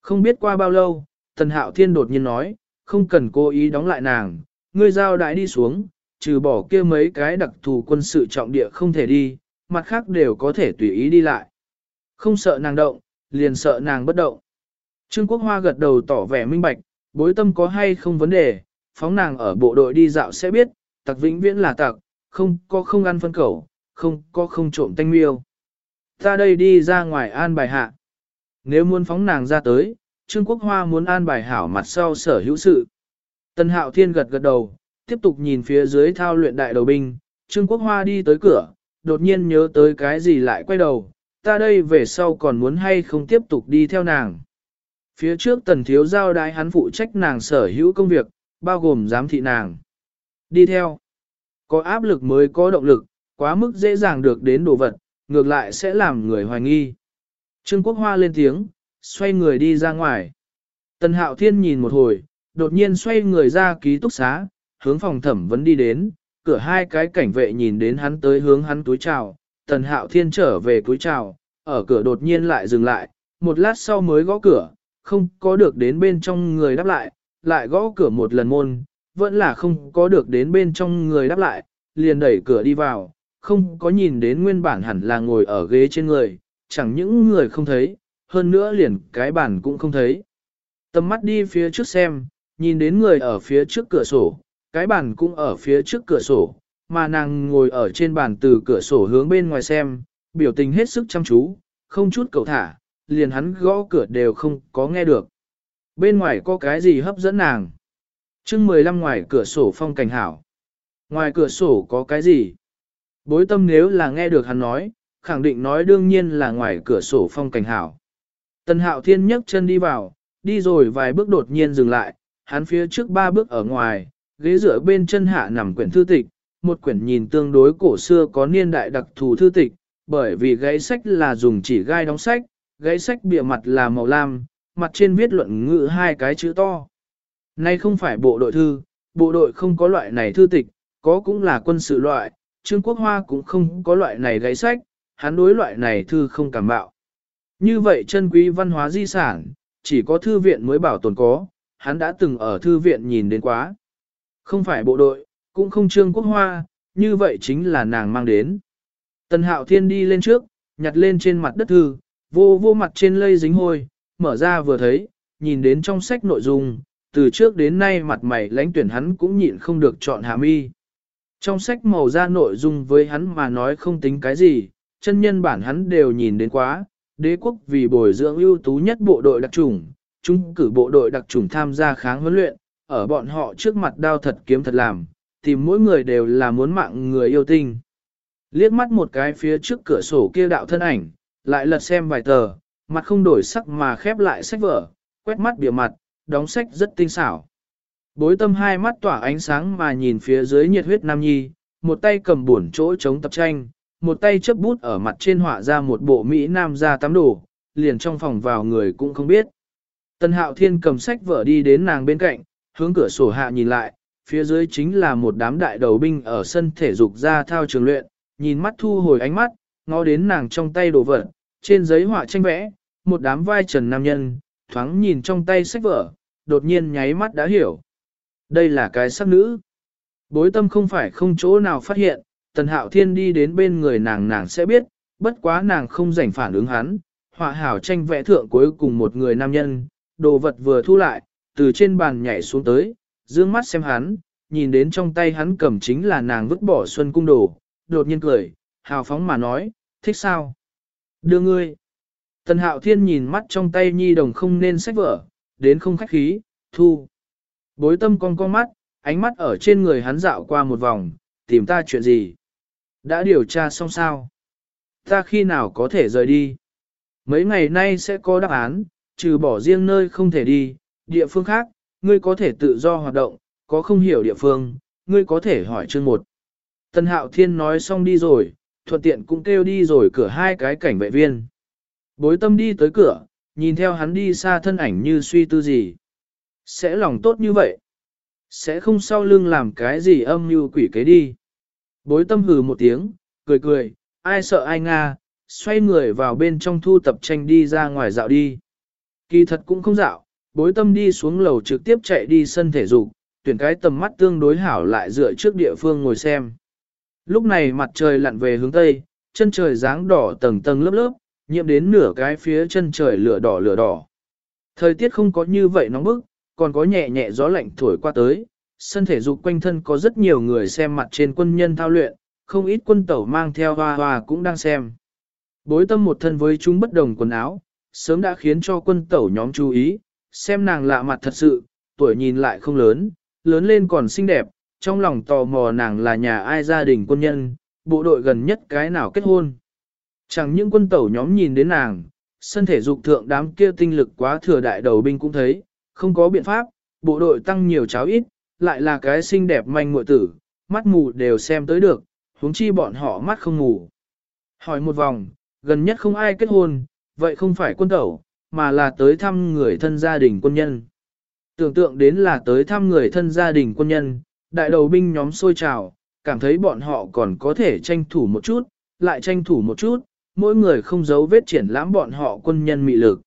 Không biết qua bao lâu, tần hạo thiên đột nhiên nói, không cần cố ý đóng lại nàng, ngươi giao đại đi xuống, trừ bỏ kia mấy cái đặc thù quân sự trọng địa không thể đi, mặt khác đều có thể tùy ý đi lại. Không sợ nàng động, liền sợ nàng bất động. Trương Quốc Hoa gật đầu tỏ vẻ minh bạch, bối tâm có hay không vấn đề, phóng nàng ở bộ đội đi dạo sẽ biết, tặc vĩnh viễn là tặc, không có không ăn phân cẩu, không có không trộm tanh miêu. Ta đây đi ra ngoài an bài hạ. Nếu muốn phóng nàng ra tới, Trương Quốc Hoa muốn an bài hảo mặt sau sở hữu sự. Tân Hạo Thiên gật gật đầu, tiếp tục nhìn phía dưới thao luyện đại đầu binh, Trương Quốc Hoa đi tới cửa, đột nhiên nhớ tới cái gì lại quay đầu, ta đây về sau còn muốn hay không tiếp tục đi theo nàng. Phía trước tần thiếu giao đái hắn phụ trách nàng sở hữu công việc, bao gồm giám thị nàng. Đi theo. Có áp lực mới có động lực, quá mức dễ dàng được đến đồ vật, ngược lại sẽ làm người hoài nghi. Trương Quốc Hoa lên tiếng, xoay người đi ra ngoài. Tần Hạo Thiên nhìn một hồi, đột nhiên xoay người ra ký túc xá, hướng phòng thẩm vấn đi đến, cửa hai cái cảnh vệ nhìn đến hắn tới hướng hắn túi chào, Tần Hạo Thiên trở về túi chào, ở cửa đột nhiên lại dừng lại, một lát sau mới gõ cửa, không có được đến bên trong người đáp lại, lại gõ cửa một lần môn, vẫn là không có được đến bên trong người đáp lại, liền đẩy cửa đi vào, không có nhìn đến nguyên bản hẳn là ngồi ở ghế trên người, chẳng những người không thấy, hơn nữa liền cái bản cũng không thấy. Tầm mắt đi phía trước xem, nhìn đến người ở phía trước cửa sổ, cái bàn cũng ở phía trước cửa sổ, mà nàng ngồi ở trên bàn từ cửa sổ hướng bên ngoài xem, biểu tình hết sức chăm chú, không chút cầu thả, liền hắn gõ cửa đều không có nghe được. Bên ngoài có cái gì hấp dẫn nàng? chương 15 ngoài cửa sổ phong cảnh hảo. Ngoài cửa sổ có cái gì? Bối tâm nếu là nghe được hắn nói, khẳng định nói đương nhiên là ngoài cửa sổ phong cảnh hảo. Tần hạo thiên nhấc chân đi vào, đi rồi vài bước đột nhiên dừng lại, hắn phía trước ba bước ở ngoài, ghế dựa bên chân hạ nằm quyển thư tịch, một quyển nhìn tương đối cổ xưa có niên đại đặc thù thư tịch, bởi vì gáy sách là dùng chỉ gai đóng sách, gáy sách bìa mặt là màu lam, mặt trên viết luận ngữ hai cái chữ to. Nay không phải bộ đội thư, bộ đội không có loại này thư tịch, có cũng là quân sự loại, Trương Quốc Hoa cũng không có loại này gáy sách, hắn đối loại này thư không cảm bạo. Như vậy chân quý văn hóa di sản, chỉ có thư viện mới bảo tồn có, hắn đã từng ở thư viện nhìn đến quá. Không phải bộ đội, cũng không Trương Quốc Hoa, như vậy chính là nàng mang đến. Tần Hạo Thiên đi lên trước, nhặt lên trên mặt đất thư, vô vô mặt trên lây dính hôi, mở ra vừa thấy, nhìn đến trong sách nội dung, từ trước đến nay mặt mày lãnh tuyển hắn cũng nhịn không được chọn hàm mi. Trong sách màu ra nội dung với hắn mà nói không tính cái gì, chân nhân bản hắn đều nhìn đến quá, đế quốc vì bồi dưỡng ưu tú nhất bộ đội đặc trùng, chúng cử bộ đội đặc trùng tham gia kháng huấn luyện, ở bọn họ trước mặt đao thật kiếm thật làm, tìm mỗi người đều là muốn mạng người yêu tinh. Liếc mắt một cái phía trước cửa sổ kia đạo thân ảnh, lại lật xem vài tờ, mặt không đổi sắc mà khép lại sách vở, quét mắt bìa mặt, đóng sách rất tinh xảo. Bối tâm hai mắt tỏa ánh sáng mà nhìn phía dưới nhiệt huyết nam nhi, một tay cầm buồn chỗ chống tập tranh, một tay chấp bút ở mặt trên họa ra một bộ Mỹ Nam ra tắm đồ, liền trong phòng vào người cũng không biết. Tần hạo thiên cầm sách vở đi đến nàng bên cạnh, hướng cửa sổ hạ nhìn lại, phía dưới chính là một đám đại đầu binh ở sân thể dục ra thao trường luyện, nhìn mắt thu hồi ánh mắt, ngó đến nàng trong tay đồ vật, trên giấy họa tranh vẽ, một đám vai trần nam nhân, thoáng nhìn trong tay sách vở, đột nhiên nháy mắt đã hiểu. Đây là cái sắc nữ. Bối tâm không phải không chỗ nào phát hiện, tần hạo thiên đi đến bên người nàng nàng sẽ biết, bất quá nàng không rảnh phản ứng hắn, họa hảo tranh vẽ thượng cuối cùng một người nam nhân, đồ vật vừa thu lại, từ trên bàn nhảy xuống tới, dương mắt xem hắn, nhìn đến trong tay hắn cầm chính là nàng vứt bỏ xuân cung đồ, đột nhiên cười, hào phóng mà nói, thích sao? Đưa ngươi. Tần hạo thiên nhìn mắt trong tay nhi đồng không nên sách vở, đến không khách khí, thu. Bối tâm con con mắt, ánh mắt ở trên người hắn dạo qua một vòng, tìm ta chuyện gì? Đã điều tra xong sao? Ta khi nào có thể rời đi? Mấy ngày nay sẽ có đáp án, trừ bỏ riêng nơi không thể đi, địa phương khác, ngươi có thể tự do hoạt động, có không hiểu địa phương, ngươi có thể hỏi chương một. Tân hạo thiên nói xong đi rồi, thuận tiện cũng kêu đi rồi cửa hai cái cảnh vệ viên. Bối tâm đi tới cửa, nhìn theo hắn đi xa thân ảnh như suy tư gì. Sẽ lòng tốt như vậy. Sẽ không sau lưng làm cái gì âm như quỷ kế đi. Bối tâm hừ một tiếng, cười cười, ai sợ ai nga, xoay người vào bên trong thu tập tranh đi ra ngoài dạo đi. Kỳ thật cũng không dạo, bối tâm đi xuống lầu trực tiếp chạy đi sân thể dục, tuyển cái tầm mắt tương đối hảo lại dựa trước địa phương ngồi xem. Lúc này mặt trời lặn về hướng tây, chân trời dáng đỏ tầng tầng lớp lớp, nhiễm đến nửa cái phía chân trời lửa đỏ lửa đỏ. Thời tiết không có như vậy nóng bức, còn có nhẹ nhẹ gió lạnh thổi qua tới. Sân thể dục quanh thân có rất nhiều người xem mặt trên quân nhân thao luyện, không ít quân tẩu mang theo hoa hoa cũng đang xem. Bối tâm một thân với chúng bất đồng quần áo, sớm đã khiến cho quân tẩu nhóm chú ý, xem nàng lạ mặt thật sự, tuổi nhìn lại không lớn, lớn lên còn xinh đẹp, trong lòng tò mò nàng là nhà ai gia đình quân nhân, bộ đội gần nhất cái nào kết hôn. Chẳng những quân tẩu nhóm nhìn đến nàng, sân thể dục thượng đám kia tinh lực quá thừa đại đầu binh cũng thấy, không có biện pháp, bộ đội tăng nhiều cháo ít, lại là cái xinh đẹp manh muội tử, mắt mù đều xem tới được, huống chi bọn họ mắt không ngủ. Hỏi một vòng, gần nhất không ai kết hôn, vậy không phải quân tẩu, mà là tới thăm người thân gia đình quân nhân. Tưởng tượng đến là tới thăm người thân gia đình quân nhân, đại đầu binh nhóm sôi trào, cảm thấy bọn họ còn có thể tranh thủ một chút, lại tranh thủ một chút, mỗi người không giấu vết triển lãm bọn họ quân nhân mị lực.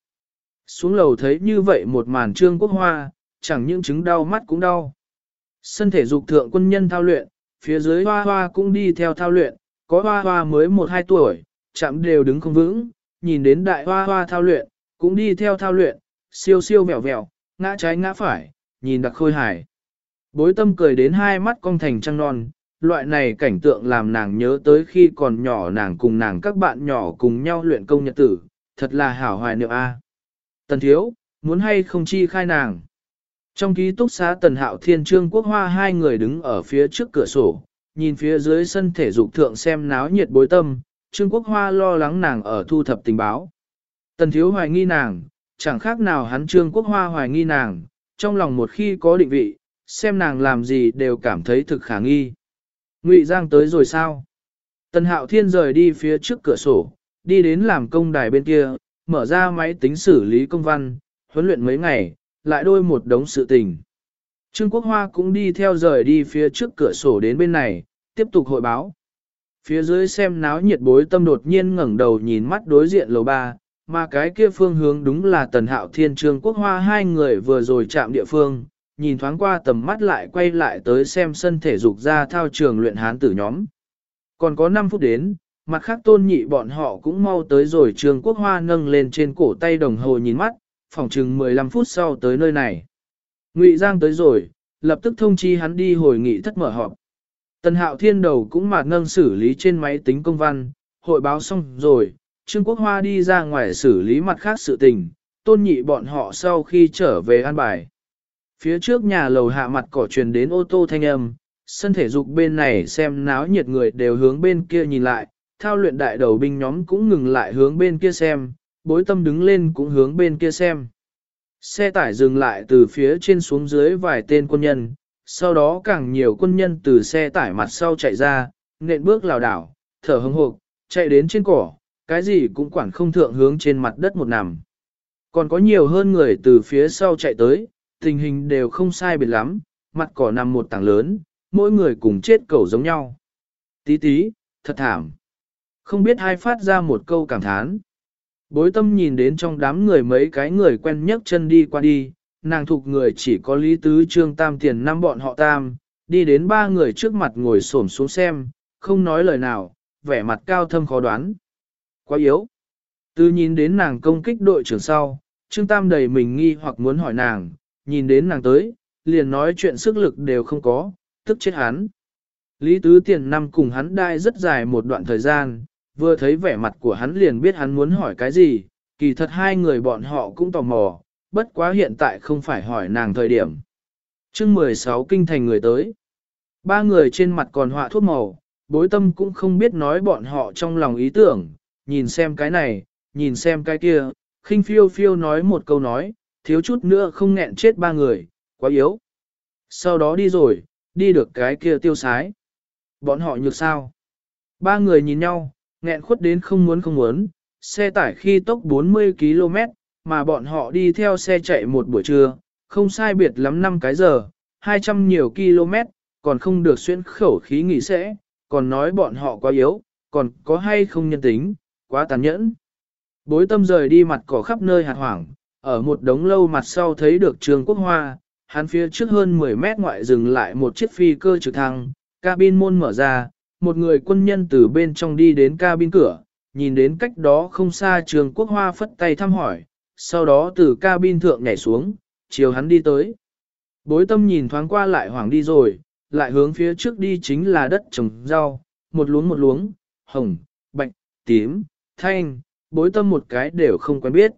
Xuống lầu thấy như vậy một màn trương quốc hoa, chẳng những chứng đau mắt cũng đau. Sân thể dục thượng quân nhân thao luyện, phía dưới hoa hoa cũng đi theo thao luyện, có hoa hoa mới 1-2 tuổi, chạm đều đứng không vững, nhìn đến đại hoa hoa thao luyện, cũng đi theo thao luyện, siêu siêu vẹo vẹo, ngã trái ngã phải, nhìn đặc khôi hài. Bối tâm cười đến hai mắt cong thành trăng non, loại này cảnh tượng làm nàng nhớ tới khi còn nhỏ nàng cùng nàng các bạn nhỏ cùng nhau luyện công nhật tử, thật là hảo hoài niệm a. Tần thiếu, muốn hay không chi khai nàng. Trong ký túc xá Tần Hạo Thiên Trương Quốc Hoa hai người đứng ở phía trước cửa sổ, nhìn phía dưới sân thể dục thượng xem náo nhiệt bối tâm, Trương Quốc Hoa lo lắng nàng ở thu thập tình báo. Tần Thiếu hoài nghi nàng, chẳng khác nào hắn Trương Quốc Hoa hoài nghi nàng, trong lòng một khi có định vị, xem nàng làm gì đều cảm thấy thực khả nghi. Ngụy Giang tới rồi sao? Tần Hạo Thiên rời đi phía trước cửa sổ, đi đến làm công đài bên kia, mở ra máy tính xử lý công văn, huấn luyện mấy ngày, lại đôi một đống sự tình. Trương Quốc Hoa cũng đi theo rời đi phía trước cửa sổ đến bên này, tiếp tục hội báo. Phía dưới xem náo nhiệt bối tâm đột nhiên ngẩng đầu nhìn mắt đối diện lầu ba, mà cái kia phương hướng đúng là Tần Hạo Thiên Trương Quốc Hoa hai người vừa rồi chạm địa phương, nhìn thoáng qua tầm mắt lại quay lại tới xem sân thể dục ra thao trường luyện hán tử nhóm. Còn có 5 phút đến, mặt khác tôn nhị bọn họ cũng mau tới rồi Trương Quốc Hoa nâng lên trên cổ tay đồng hồ nhìn mắt, phòng chừng 15 phút sau tới nơi này. Ngụy Giang tới rồi, lập tức thông chi hắn đi hồi nghị thất mở họp. Tần Hạo Thiên đầu cũng mạt nâng xử lý trên máy tính công văn, hội báo xong rồi, Trương Quốc Hoa đi ra ngoài xử lý mặt khác sự tình, tôn nhị bọn họ sau khi trở về an bài. Phía trước nhà lầu hạ mặt cỏ truyền đến ô tô thanh âm, sân thể dục bên này xem náo nhiệt người đều hướng bên kia nhìn lại, thao luyện đại đầu binh nhóm cũng ngừng lại hướng bên kia xem, bối tâm đứng lên cũng hướng bên kia xem. Xe tải dừng lại từ phía trên xuống dưới vài tên quân nhân, sau đó càng nhiều quân nhân từ xe tải mặt sau chạy ra, nện bước lảo đảo, thở hứng hộp, chạy đến trên cỏ, cái gì cũng quản không thượng hướng trên mặt đất một nằm. Còn có nhiều hơn người từ phía sau chạy tới, tình hình đều không sai biệt lắm, mặt cỏ nằm một tảng lớn, mỗi người cùng chết cẩu giống nhau. Tí tí, thật thảm. Không biết hai phát ra một câu cảm thán. Bối tâm nhìn đến trong đám người mấy cái người quen nhấc chân đi qua đi, nàng thuộc người chỉ có lý tứ trương tam tiền năm bọn họ tam, đi đến ba người trước mặt ngồi xổm xuống xem, không nói lời nào, vẻ mặt cao thâm khó đoán. Quá yếu. Từ nhìn đến nàng công kích đội trưởng sau, trương tam đầy mình nghi hoặc muốn hỏi nàng, nhìn đến nàng tới, liền nói chuyện sức lực đều không có, tức chết hắn. Lý tứ tiền năm cùng hắn đai rất dài một đoạn thời gian, vừa thấy vẻ mặt của hắn liền biết hắn muốn hỏi cái gì, kỳ thật hai người bọn họ cũng tò mò, bất quá hiện tại không phải hỏi nàng thời điểm. chương 16 kinh thành người tới. Ba người trên mặt còn họa thuốc màu, bối tâm cũng không biết nói bọn họ trong lòng ý tưởng, nhìn xem cái này, nhìn xem cái kia, khinh phiêu phiêu nói một câu nói, thiếu chút nữa không nghẹn chết ba người, quá yếu. Sau đó đi rồi, đi được cái kia tiêu sái. Bọn họ nhược sao? Ba người nhìn nhau, nghẹn khuất đến không muốn không muốn, xe tải khi tốc 40 km, mà bọn họ đi theo xe chạy một buổi trưa, không sai biệt lắm 5 cái giờ, 200 nhiều km, còn không được xuyên khẩu khí nghỉ sẽ, còn nói bọn họ quá yếu, còn có hay không nhân tính, quá tàn nhẫn. Bối tâm rời đi mặt cỏ khắp nơi hạt hoảng, ở một đống lâu mặt sau thấy được trường quốc hoa, hắn phía trước hơn 10 mét ngoại dừng lại một chiếc phi cơ trực thăng, cabin môn mở ra, một người quân nhân từ bên trong đi đến cabin cửa, nhìn đến cách đó không xa trường quốc hoa phất tay thăm hỏi, sau đó từ cabin thượng nhảy xuống, chiều hắn đi tới. Bối tâm nhìn thoáng qua lại hoảng đi rồi, lại hướng phía trước đi chính là đất trồng rau, một luống một luống, hồng, bạch, tím, thanh, bối tâm một cái đều không quen biết.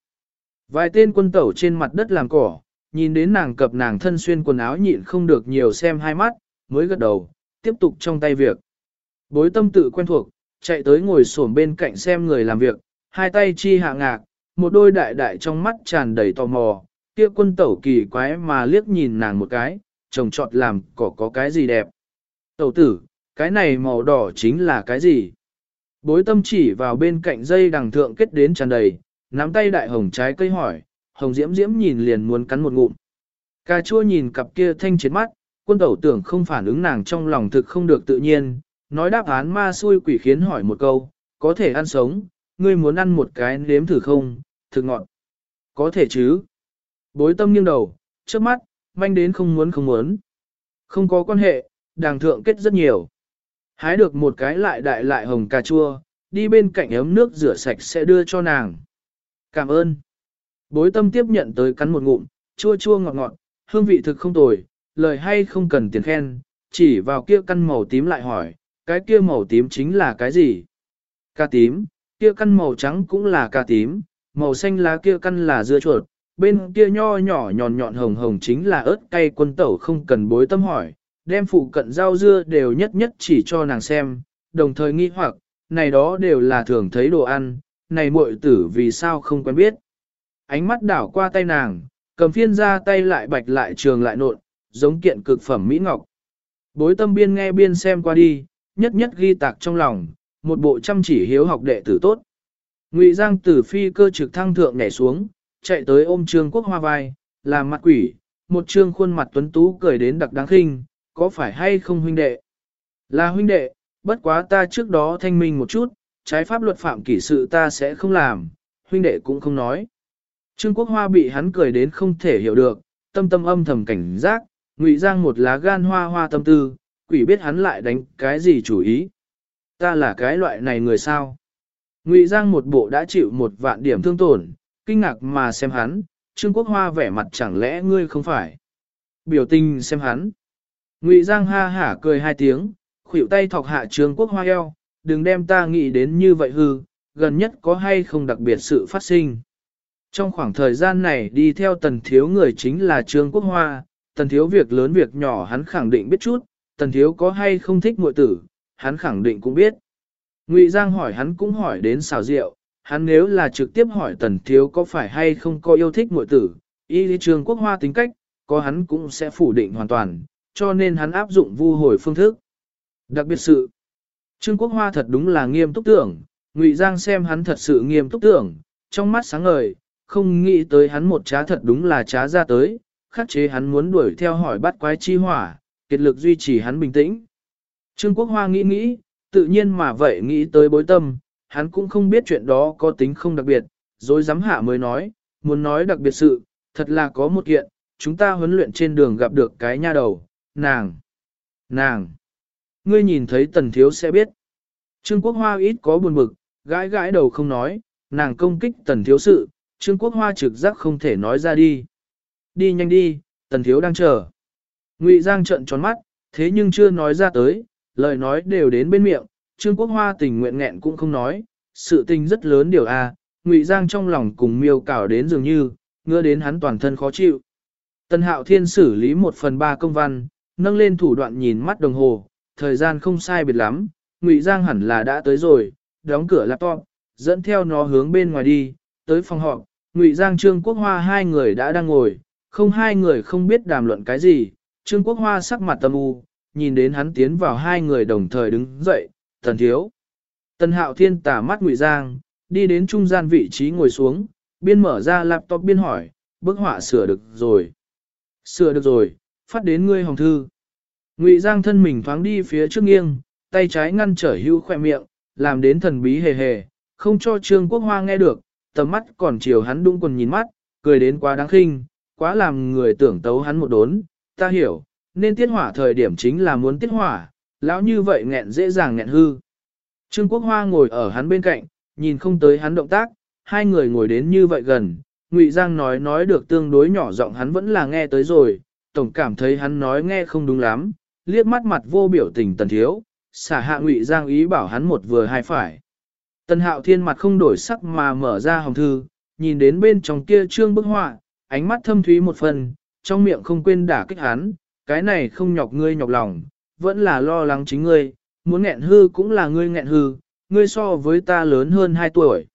Vài tên quân tẩu trên mặt đất làm cỏ, nhìn đến nàng cập nàng thân xuyên quần áo nhịn không được nhiều xem hai mắt, mới gật đầu, tiếp tục trong tay việc. Bối tâm tự quen thuộc, chạy tới ngồi xổm bên cạnh xem người làm việc, hai tay chi hạ ngạc, một đôi đại đại trong mắt tràn đầy tò mò, kia quân tẩu kỳ quái mà liếc nhìn nàng một cái, trồng trọt làm có có cái gì đẹp. Tẩu tử, cái này màu đỏ chính là cái gì? Bối tâm chỉ vào bên cạnh dây đằng thượng kết đến tràn đầy, nắm tay đại hồng trái cây hỏi, hồng diễm diễm nhìn liền muốn cắn một ngụm. Cà chua nhìn cặp kia thanh chiến mắt, quân tẩu tưởng không phản ứng nàng trong lòng thực không được tự nhiên, nói đáp án ma xui quỷ khiến hỏi một câu, có thể ăn sống, ngươi muốn ăn một cái nếm thử không, thực ngọn. Có thể chứ. Bối tâm nghiêng đầu, trước mắt, manh đến không muốn không muốn. Không có quan hệ, đàng thượng kết rất nhiều. Hái được một cái lại đại lại hồng cà chua, đi bên cạnh ấm nước rửa sạch sẽ đưa cho nàng. Cảm ơn. Bối tâm tiếp nhận tới cắn một ngụm, chua chua ngọt ngọt, hương vị thực không tồi, lời hay không cần tiền khen, chỉ vào kia căn màu tím lại hỏi, cái kia màu tím chính là cái gì? cà tím, kia căn màu trắng cũng là cà tím, màu xanh lá kia căn là dưa chuột, bên kia nho nhỏ nhọn nhọn hồng hồng chính là ớt cay quân tẩu không cần bối tâm hỏi, đem phụ cận rau dưa đều nhất nhất chỉ cho nàng xem, đồng thời nghi hoặc, này đó đều là thường thấy đồ ăn, này muội tử vì sao không quen biết. Ánh mắt đảo qua tay nàng, cầm phiên ra tay lại bạch lại trường lại nộn, giống kiện cực phẩm mỹ ngọc. Bối tâm biên nghe biên xem qua đi, nhất nhất ghi tạc trong lòng, một bộ chăm chỉ hiếu học đệ tử tốt. Ngụy Giang tử phi cơ trực thăng thượng nhảy xuống, chạy tới ôm Trương Quốc Hoa vai, làm mặt quỷ, một trương khuôn mặt tuấn tú cười đến đặc đáng khinh, có phải hay không huynh đệ? Là huynh đệ, bất quá ta trước đó thanh minh một chút, trái pháp luật phạm kỷ sự ta sẽ không làm, huynh đệ cũng không nói. Trương Quốc Hoa bị hắn cười đến không thể hiểu được, tâm tâm âm thầm cảnh giác, ngụy giang một lá gan hoa hoa tâm tư, quỷ biết hắn lại đánh cái gì chủ ý. Ta là cái loại này người sao? Ngụy giang một bộ đã chịu một vạn điểm thương tổn, kinh ngạc mà xem hắn, Trương Quốc Hoa vẻ mặt chẳng lẽ ngươi không phải. Biểu tình xem hắn. Ngụy Giang ha hả cười hai tiếng, khuỷu tay thọc hạ Trương Quốc Hoa eo, đừng đem ta nghĩ đến như vậy hư, gần nhất có hay không đặc biệt sự phát sinh. Trong khoảng thời gian này đi theo tần thiếu người chính là Trương Quốc Hoa, tần thiếu việc lớn việc nhỏ hắn khẳng định biết chút, tần thiếu có hay không thích muội tử, hắn khẳng định cũng biết. Ngụy Giang hỏi hắn cũng hỏi đến xào rượu, hắn nếu là trực tiếp hỏi tần thiếu có phải hay không có yêu thích muội tử, y lý Trường Quốc Hoa tính cách, có hắn cũng sẽ phủ định hoàn toàn, cho nên hắn áp dụng vu hồi phương thức. Đặc biệt sự, Trương Quốc Hoa thật đúng là nghiêm túc tưởng, Ngụy Giang xem hắn thật sự nghiêm túc tưởng, trong mắt sáng ngời, không nghĩ tới hắn một trá thật đúng là trá ra tới, khắc chế hắn muốn đuổi theo hỏi bắt quái chi hỏa, kiệt lực duy trì hắn bình tĩnh. Trương Quốc Hoa nghĩ nghĩ, tự nhiên mà vậy nghĩ tới bối tâm, hắn cũng không biết chuyện đó có tính không đặc biệt, rồi dám hạ mới nói, muốn nói đặc biệt sự, thật là có một kiện, chúng ta huấn luyện trên đường gặp được cái nha đầu, nàng, nàng. Ngươi nhìn thấy tần thiếu sẽ biết. Trương Quốc Hoa ít có buồn bực, gãi gãi đầu không nói, nàng công kích tần thiếu sự, Trương Quốc Hoa trực giác không thể nói ra đi. Đi nhanh đi, tần thiếu đang chờ. Ngụy Giang trợn tròn mắt, thế nhưng chưa nói ra tới, lời nói đều đến bên miệng, Trương Quốc Hoa tình nguyện nghẹn cũng không nói, sự tình rất lớn điều a. Ngụy Giang trong lòng cùng miêu cảo đến dường như, ngứa đến hắn toàn thân khó chịu. Tần Hạo Thiên xử lý một phần ba công văn, nâng lên thủ đoạn nhìn mắt đồng hồ, thời gian không sai biệt lắm, Ngụy Giang hẳn là đã tới rồi, đóng cửa laptop, dẫn theo nó hướng bên ngoài đi, tới phòng họp, Ngụy Giang Trương Quốc Hoa hai người đã đang ngồi, không hai người không biết đàm luận cái gì, Trương Quốc Hoa sắc mặt tâm u, nhìn đến hắn tiến vào hai người đồng thời đứng dậy, thần thiếu. Tần Hạo Thiên tả mắt Ngụy Giang, đi đến trung gian vị trí ngồi xuống, biên mở ra laptop biên hỏi, bức họa sửa được rồi. Sửa được rồi, phát đến ngươi hồng thư. Ngụy Giang thân mình thoáng đi phía trước nghiêng, tay trái ngăn trở hưu khoe miệng, làm đến thần bí hề hề, không cho Trương Quốc Hoa nghe được, tầm mắt còn chiều hắn đung quần nhìn mắt, cười đến quá đáng khinh, quá làm người tưởng tấu hắn một đốn, ta hiểu, nên tiết hỏa thời điểm chính là muốn tiết hỏa, lão như vậy nghẹn dễ dàng nghẹn hư. Trương Quốc Hoa ngồi ở hắn bên cạnh, nhìn không tới hắn động tác, hai người ngồi đến như vậy gần, Ngụy Giang nói nói được tương đối nhỏ giọng hắn vẫn là nghe tới rồi, tổng cảm thấy hắn nói nghe không đúng lắm, liếc mắt mặt vô biểu tình tần thiếu, xả hạ Ngụy Giang ý bảo hắn một vừa hai phải. Tần Hạo Thiên mặt không đổi sắc mà mở ra hồng thư, nhìn đến bên trong kia trương bức họa, ánh mắt thâm thúy một phần, trong miệng không quên đả kích hắn, cái này không nhọc ngươi nhọc lòng, vẫn là lo lắng chính ngươi, muốn nghẹn hư cũng là ngươi nghẹn hư, ngươi so với ta lớn hơn 2 tuổi.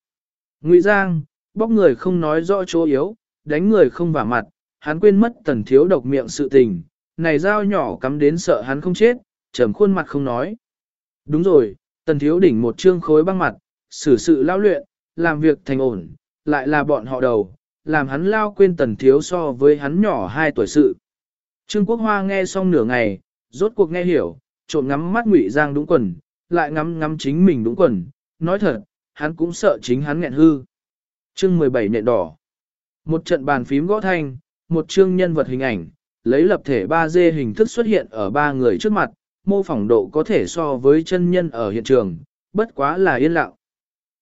Ngụy Giang, bóc người không nói rõ chỗ yếu, đánh người không vả mặt, hắn quên mất tần thiếu độc miệng sự tình, này dao nhỏ cắm đến sợ hắn không chết, trầm khuôn mặt không nói. Đúng rồi, tần thiếu đỉnh một trương khối băng mặt, xử sự lao luyện, làm việc thành ổn, lại là bọn họ đầu, làm hắn lao quên tần thiếu so với hắn nhỏ 2 tuổi sự. Trương Quốc Hoa nghe xong nửa ngày, rốt cuộc nghe hiểu, trộm ngắm mắt Ngụy Giang đúng quần, lại ngắm ngắm chính mình đúng quần, nói thật, hắn cũng sợ chính hắn nghẹn hư. Chương 17 nện đỏ. Một trận bàn phím gõ thanh, một chương nhân vật hình ảnh, lấy lập thể 3D hình thức xuất hiện ở ba người trước mặt, mô phỏng độ có thể so với chân nhân ở hiện trường, bất quá là yên lặng.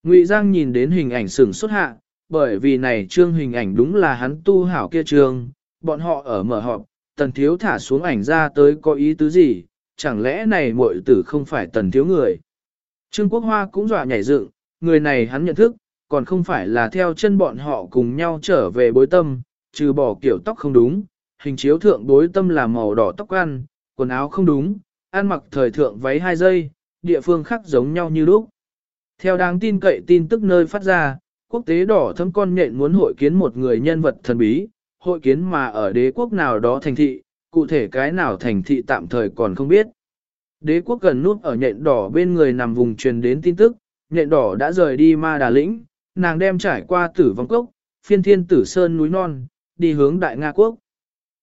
Ngụy Giang nhìn đến hình ảnh sừng xuất hạ, bởi vì này trương hình ảnh đúng là hắn tu hảo kia trương, bọn họ ở mở họp, tần thiếu thả xuống ảnh ra tới có ý tứ gì, chẳng lẽ này muội tử không phải tần thiếu người. Trương Quốc Hoa cũng dọa nhảy dựng, người này hắn nhận thức, còn không phải là theo chân bọn họ cùng nhau trở về bối tâm, trừ bỏ kiểu tóc không đúng, hình chiếu thượng bối tâm là màu đỏ tóc ăn, quần áo không đúng, ăn mặc thời thượng váy hai giây, địa phương khác giống nhau như lúc. Theo đáng tin cậy tin tức nơi phát ra, quốc tế đỏ thâm con nhện muốn hội kiến một người nhân vật thần bí, hội kiến mà ở đế quốc nào đó thành thị, cụ thể cái nào thành thị tạm thời còn không biết. Đế quốc gần nút ở nhện đỏ bên người nằm vùng truyền đến tin tức, nhện đỏ đã rời đi ma đà lĩnh, nàng đem trải qua tử vong cốc, phiên thiên tử sơn núi non, đi hướng Đại Nga quốc.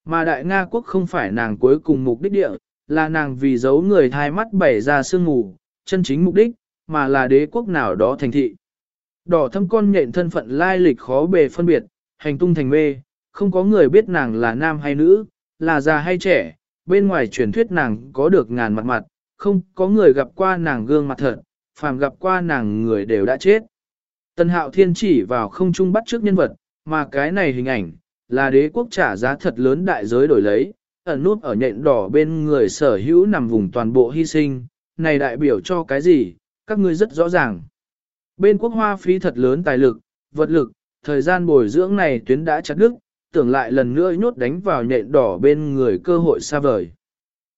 Mà Đại Nga quốc không phải nàng cuối cùng mục đích địa, là nàng vì giấu người thai mắt bảy ra sương mù, chân chính mục đích, mà là đế quốc nào đó thành thị. Đỏ thâm con nhện thân phận lai lịch khó bề phân biệt, hành tung thành mê, không có người biết nàng là nam hay nữ, là già hay trẻ, bên ngoài truyền thuyết nàng có được ngàn mặt mặt, không có người gặp qua nàng gương mặt thật, phàm gặp qua nàng người đều đã chết. tân hạo thiên chỉ vào không trung bắt trước nhân vật, mà cái này hình ảnh, là đế quốc trả giá thật lớn đại giới đổi lấy, ẩn nút ở nhện đỏ bên người sở hữu nằm vùng toàn bộ hy sinh, này đại biểu cho cái gì, các ngươi rất rõ ràng. Bên quốc hoa phí thật lớn tài lực, vật lực, thời gian bồi dưỡng này tuyến đã chặt đứt, tưởng lại lần nữa nhốt đánh vào nhện đỏ bên người cơ hội xa vời.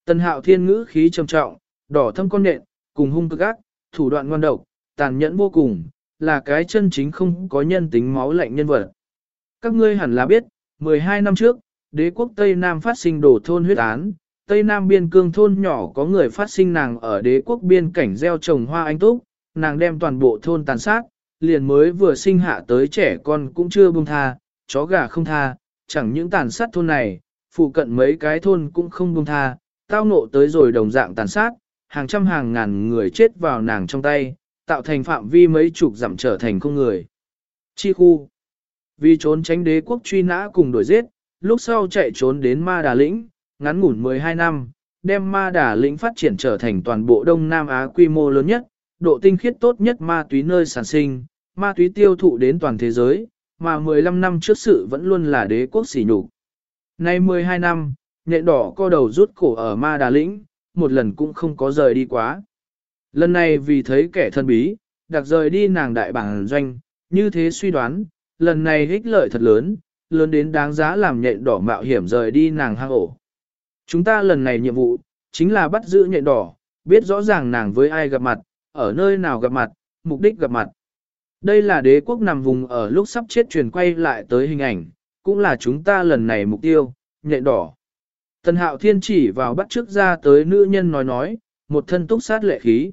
Tần hạo thiên ngữ khí trầm trọng, đỏ thâm con nhện, cùng hung cực ác, thủ đoạn ngoan độc, tàn nhẫn vô cùng, là cái chân chính không có nhân tính máu lạnh nhân vật. Các ngươi hẳn là biết, 12 năm trước, đế quốc Tây Nam phát sinh đổ thôn huyết án, Tây Nam biên cương thôn nhỏ có người phát sinh nàng ở đế quốc biên cảnh gieo trồng hoa anh túc, nàng đem toàn bộ thôn tàn sát, liền mới vừa sinh hạ tới trẻ con cũng chưa buông tha, chó gà không tha, chẳng những tàn sát thôn này, phụ cận mấy cái thôn cũng không buông tha, tao nộ tới rồi đồng dạng tàn sát, hàng trăm hàng ngàn người chết vào nàng trong tay, tạo thành phạm vi mấy chục dặm trở thành không người. Chi khu. Vì trốn tránh đế quốc truy nã cùng đuổi giết, lúc sau chạy trốn đến Ma Đà Lĩnh, ngắn ngủn 12 năm, đem Ma Đà Lĩnh phát triển trở thành toàn bộ Đông Nam Á quy mô lớn nhất, độ tinh khiết tốt nhất ma túy nơi sản sinh, ma túy tiêu thụ đến toàn thế giới, mà 15 năm trước sự vẫn luôn là đế quốc sỉ nhục. Nay 12 năm, nhện đỏ co đầu rút cổ ở Ma Đà Lĩnh, một lần cũng không có rời đi quá. Lần này vì thấy kẻ thân bí, đặc rời đi nàng đại bản doanh, như thế suy đoán, lần này ích lợi thật lớn, lớn đến đáng giá làm nhện đỏ mạo hiểm rời đi nàng hang ổ. Chúng ta lần này nhiệm vụ, chính là bắt giữ nhện đỏ, biết rõ ràng nàng với ai gặp mặt, ở nơi nào gặp mặt, mục đích gặp mặt. Đây là đế quốc nằm vùng ở lúc sắp chết truyền quay lại tới hình ảnh, cũng là chúng ta lần này mục tiêu, nhện đỏ. Tần hạo thiên chỉ vào bắt trước ra tới nữ nhân nói nói, một thân túc sát lệ khí.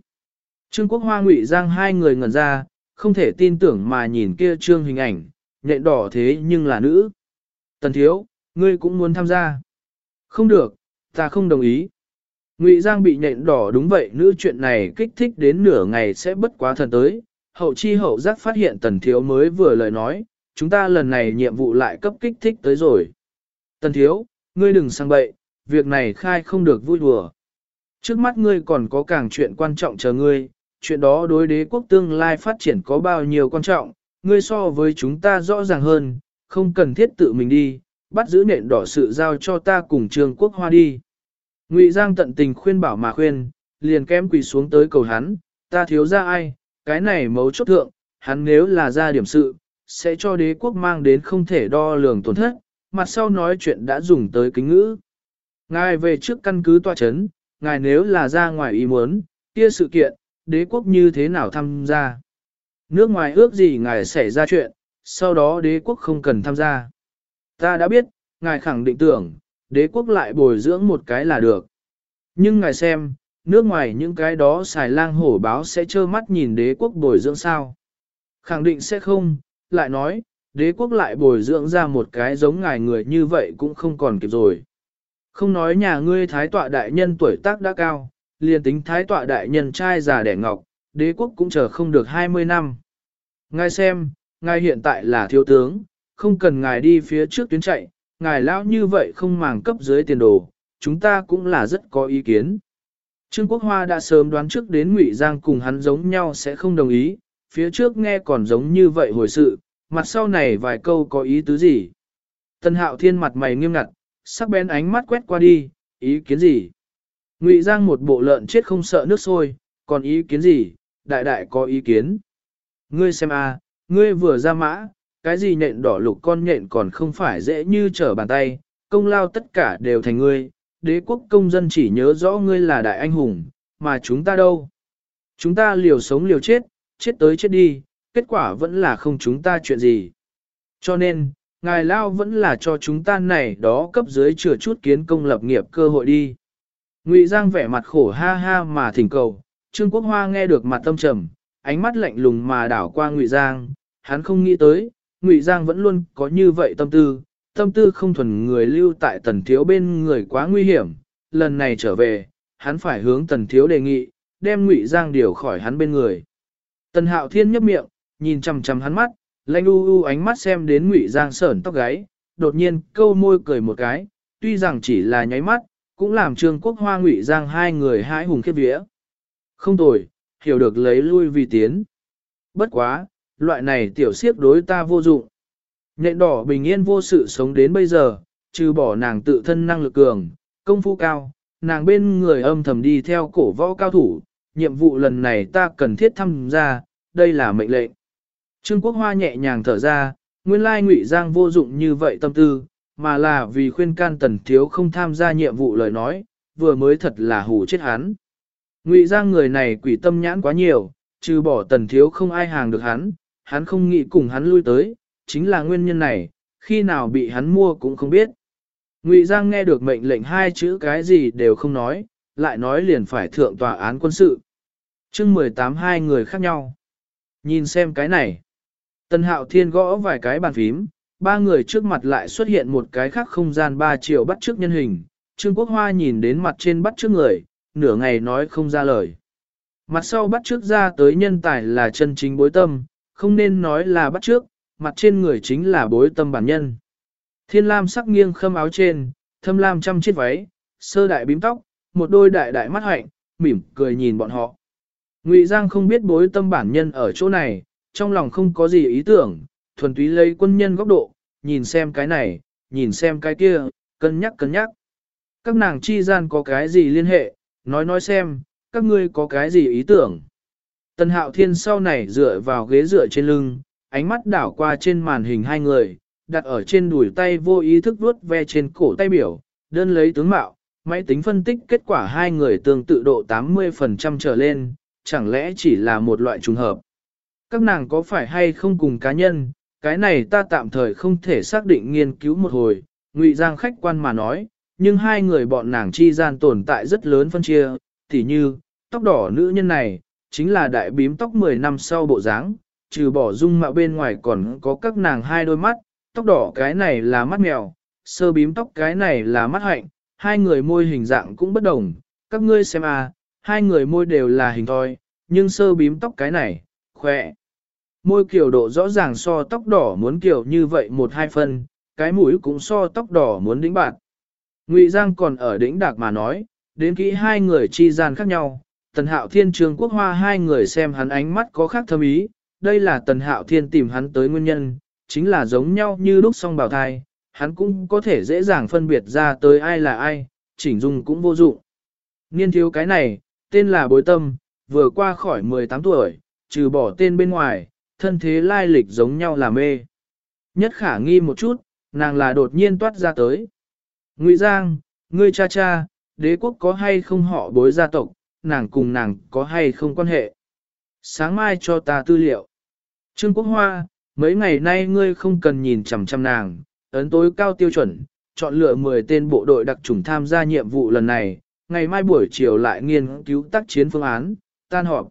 Trương Quốc Hoa Ngụy Giang hai người ngẩn ra, không thể tin tưởng mà nhìn kia trương hình ảnh, nhện đỏ thế nhưng là nữ. Tần thiếu, ngươi cũng muốn tham gia. Không được, ta không đồng ý. Ngụy Giang bị nhện đỏ đúng vậy nữ chuyện này kích thích đến nửa ngày sẽ bất quá thần tới. Hậu chi hậu giác phát hiện tần thiếu mới vừa lời nói, chúng ta lần này nhiệm vụ lại cấp kích thích tới rồi. Tần thiếu, ngươi đừng sang bậy, việc này khai không được vui đùa. Trước mắt ngươi còn có càng chuyện quan trọng chờ ngươi, chuyện đó đối đế quốc tương lai phát triển có bao nhiêu quan trọng, ngươi so với chúng ta rõ ràng hơn, không cần thiết tự mình đi, bắt giữ nện đỏ sự giao cho ta cùng trường quốc hoa đi. Ngụy Giang tận tình khuyên bảo mà khuyên, liền kém quỳ xuống tới cầu hắn, ta thiếu ra ai, cái này mấu chốt thượng, hắn nếu là ra điểm sự, sẽ cho đế quốc mang đến không thể đo lường tổn thất, mặt sau nói chuyện đã dùng tới kính ngữ. Ngài về trước căn cứ tòa chấn, ngài nếu là ra ngoài ý muốn, kia sự kiện, đế quốc như thế nào tham gia. Nước ngoài ước gì ngài xảy ra chuyện, sau đó đế quốc không cần tham gia. Ta đã biết, ngài khẳng định tưởng, đế quốc lại bồi dưỡng một cái là được. Nhưng ngài xem, nước ngoài những cái đó xài lang hổ báo sẽ trơ mắt nhìn đế quốc bồi dưỡng sao. Khẳng định sẽ không, lại nói, đế quốc lại bồi dưỡng ra một cái giống ngài người như vậy cũng không còn kịp rồi. Không nói nhà ngươi thái tọa đại nhân tuổi tác đã cao, liền tính thái tọa đại nhân trai già đẻ ngọc, đế quốc cũng chờ không được 20 năm. Ngài xem, ngài hiện tại là thiếu tướng, không cần ngài đi phía trước tuyến chạy, ngài lão như vậy không màng cấp dưới tiền đồ, chúng ta cũng là rất có ý kiến. Trương Quốc Hoa đã sớm đoán trước đến Ngụy Giang cùng hắn giống nhau sẽ không đồng ý, phía trước nghe còn giống như vậy hồi sự, mặt sau này vài câu có ý tứ gì. Tân hạo thiên mặt mày nghiêm ngặt, sắc bén ánh mắt quét qua đi, ý kiến gì? Ngụy Giang một bộ lợn chết không sợ nước sôi, còn ý kiến gì? Đại đại có ý kiến. Ngươi xem a, ngươi vừa ra mã, cái gì nhện đỏ lục con nhện còn không phải dễ như trở bàn tay, công lao tất cả đều thành ngươi, đế quốc công dân chỉ nhớ rõ ngươi là đại anh hùng, mà chúng ta đâu? Chúng ta liều sống liều chết, chết tới chết đi, kết quả vẫn là không chúng ta chuyện gì. Cho nên, ngài lao vẫn là cho chúng ta này đó cấp dưới chừa chút kiến công lập nghiệp cơ hội đi. Ngụy Giang vẻ mặt khổ ha ha mà thỉnh cầu, Trương Quốc Hoa nghe được mặt tâm trầm, ánh mắt lạnh lùng mà đảo qua Ngụy Giang, hắn không nghĩ tới, Ngụy Giang vẫn luôn có như vậy tâm tư, tâm tư không thuần người lưu tại tần thiếu bên người quá nguy hiểm, lần này trở về, hắn phải hướng tần thiếu đề nghị, đem Ngụy Giang điều khỏi hắn bên người. Tần Hạo Thiên nhấp miệng, nhìn chằm chằm hắn mắt, lanh u u ánh mắt xem đến Ngụy Giang sởn tóc gáy, đột nhiên câu môi cười một cái, tuy rằng chỉ là nháy mắt, cũng làm Trương Quốc Hoa Ngụy Giang hai người hãi hùng khiếp vía. Không tồi, hiểu được lấy lui vì tiến. Bất quá, loại này tiểu siếp đối ta vô dụng. Nhện đỏ bình yên vô sự sống đến bây giờ, trừ bỏ nàng tự thân năng lực cường, công phu cao, nàng bên người âm thầm đi theo cổ võ cao thủ, nhiệm vụ lần này ta cần thiết tham gia, đây là mệnh lệnh. Trương Quốc Hoa nhẹ nhàng thở ra, nguyên lai ngụy giang vô dụng như vậy tâm tư, mà là vì khuyên can tần thiếu không tham gia nhiệm vụ lời nói, vừa mới thật là hù chết hắn. Ngụy giang người này quỷ tâm nhãn quá nhiều, trừ bỏ tần thiếu không ai hàng được hắn, hắn không nghĩ cùng hắn lui tới, chính là nguyên nhân này, khi nào bị hắn mua cũng không biết. Ngụy Giang nghe được mệnh lệnh hai chữ cái gì đều không nói, lại nói liền phải thượng tòa án quân sự. chương 18 hai người khác nhau. Nhìn xem cái này. Tân Hạo Thiên gõ vài cái bàn phím, ba người trước mặt lại xuất hiện một cái khác không gian ba triệu bắt trước nhân hình. Trương Quốc Hoa nhìn đến mặt trên bắt trước người, nửa ngày nói không ra lời. Mặt sau bắt trước ra tới nhân tài là chân chính bối tâm, không nên nói là bắt trước, mặt trên người chính là bối tâm bản nhân. Thiên lam sắc nghiêng khâm áo trên, thâm lam trăm chiếc váy, sơ đại bím tóc, một đôi đại đại mắt hạnh, mỉm cười nhìn bọn họ. Ngụy Giang không biết bối tâm bản nhân ở chỗ này, trong lòng không có gì ý tưởng, thuần túy lấy quân nhân góc độ, nhìn xem cái này, nhìn xem cái kia, cân nhắc cân nhắc. Các nàng chi gian có cái gì liên hệ, nói nói xem, các ngươi có cái gì ý tưởng. Tần Hạo Thiên sau này dựa vào ghế dựa trên lưng, ánh mắt đảo qua trên màn hình hai người, đặt ở trên đùi tay vô ý thức vuốt ve trên cổ tay biểu, đơn lấy tướng mạo, máy tính phân tích kết quả hai người tương tự độ 80% trở lên, chẳng lẽ chỉ là một loại trùng hợp. Các nàng có phải hay không cùng cá nhân, cái này ta tạm thời không thể xác định nghiên cứu một hồi, ngụy giang khách quan mà nói, nhưng hai người bọn nàng chi gian tồn tại rất lớn phân chia, tỉ như, tóc đỏ nữ nhân này, chính là đại bím tóc 10 năm sau bộ dáng, trừ bỏ dung mạo bên ngoài còn có các nàng hai đôi mắt, tóc đỏ cái này là mắt mèo, sơ bím tóc cái này là mắt hạnh, hai người môi hình dạng cũng bất đồng, các ngươi xem à, hai người môi đều là hình thoi, nhưng sơ bím tóc cái này, khỏe. Môi kiểu độ rõ ràng so tóc đỏ muốn kiểu như vậy một hai phân, cái mũi cũng so tóc đỏ muốn đĩnh bạc. Ngụy Giang còn ở đỉnh đạc mà nói, đến kỹ hai người chi gian khác nhau, Tần Hạo Thiên Trường Quốc Hoa hai người xem hắn ánh mắt có khác thâm ý, đây là Tần Hạo Thiên tìm hắn tới nguyên nhân, chính là giống nhau như lúc song bào thai, hắn cũng có thể dễ dàng phân biệt ra tới ai là ai, chỉnh dung cũng vô dụng. Niên thiếu cái này, tên là bối tâm, vừa qua khỏi 18 tuổi, trừ bỏ tên bên ngoài, thân thế lai lịch giống nhau là mê. Nhất khả nghi một chút, nàng là đột nhiên toát ra tới. Ngụy Giang, ngươi cha cha, đế quốc có hay không họ bối gia tộc, nàng cùng nàng có hay không quan hệ. Sáng mai cho ta tư liệu. Trương Quốc Hoa, mấy ngày nay ngươi không cần nhìn chằm chằm nàng, ấn tối cao tiêu chuẩn, chọn lựa 10 tên bộ đội đặc trùng tham gia nhiệm vụ lần này, ngày mai buổi chiều lại nghiên cứu tác chiến phương án, tan họp.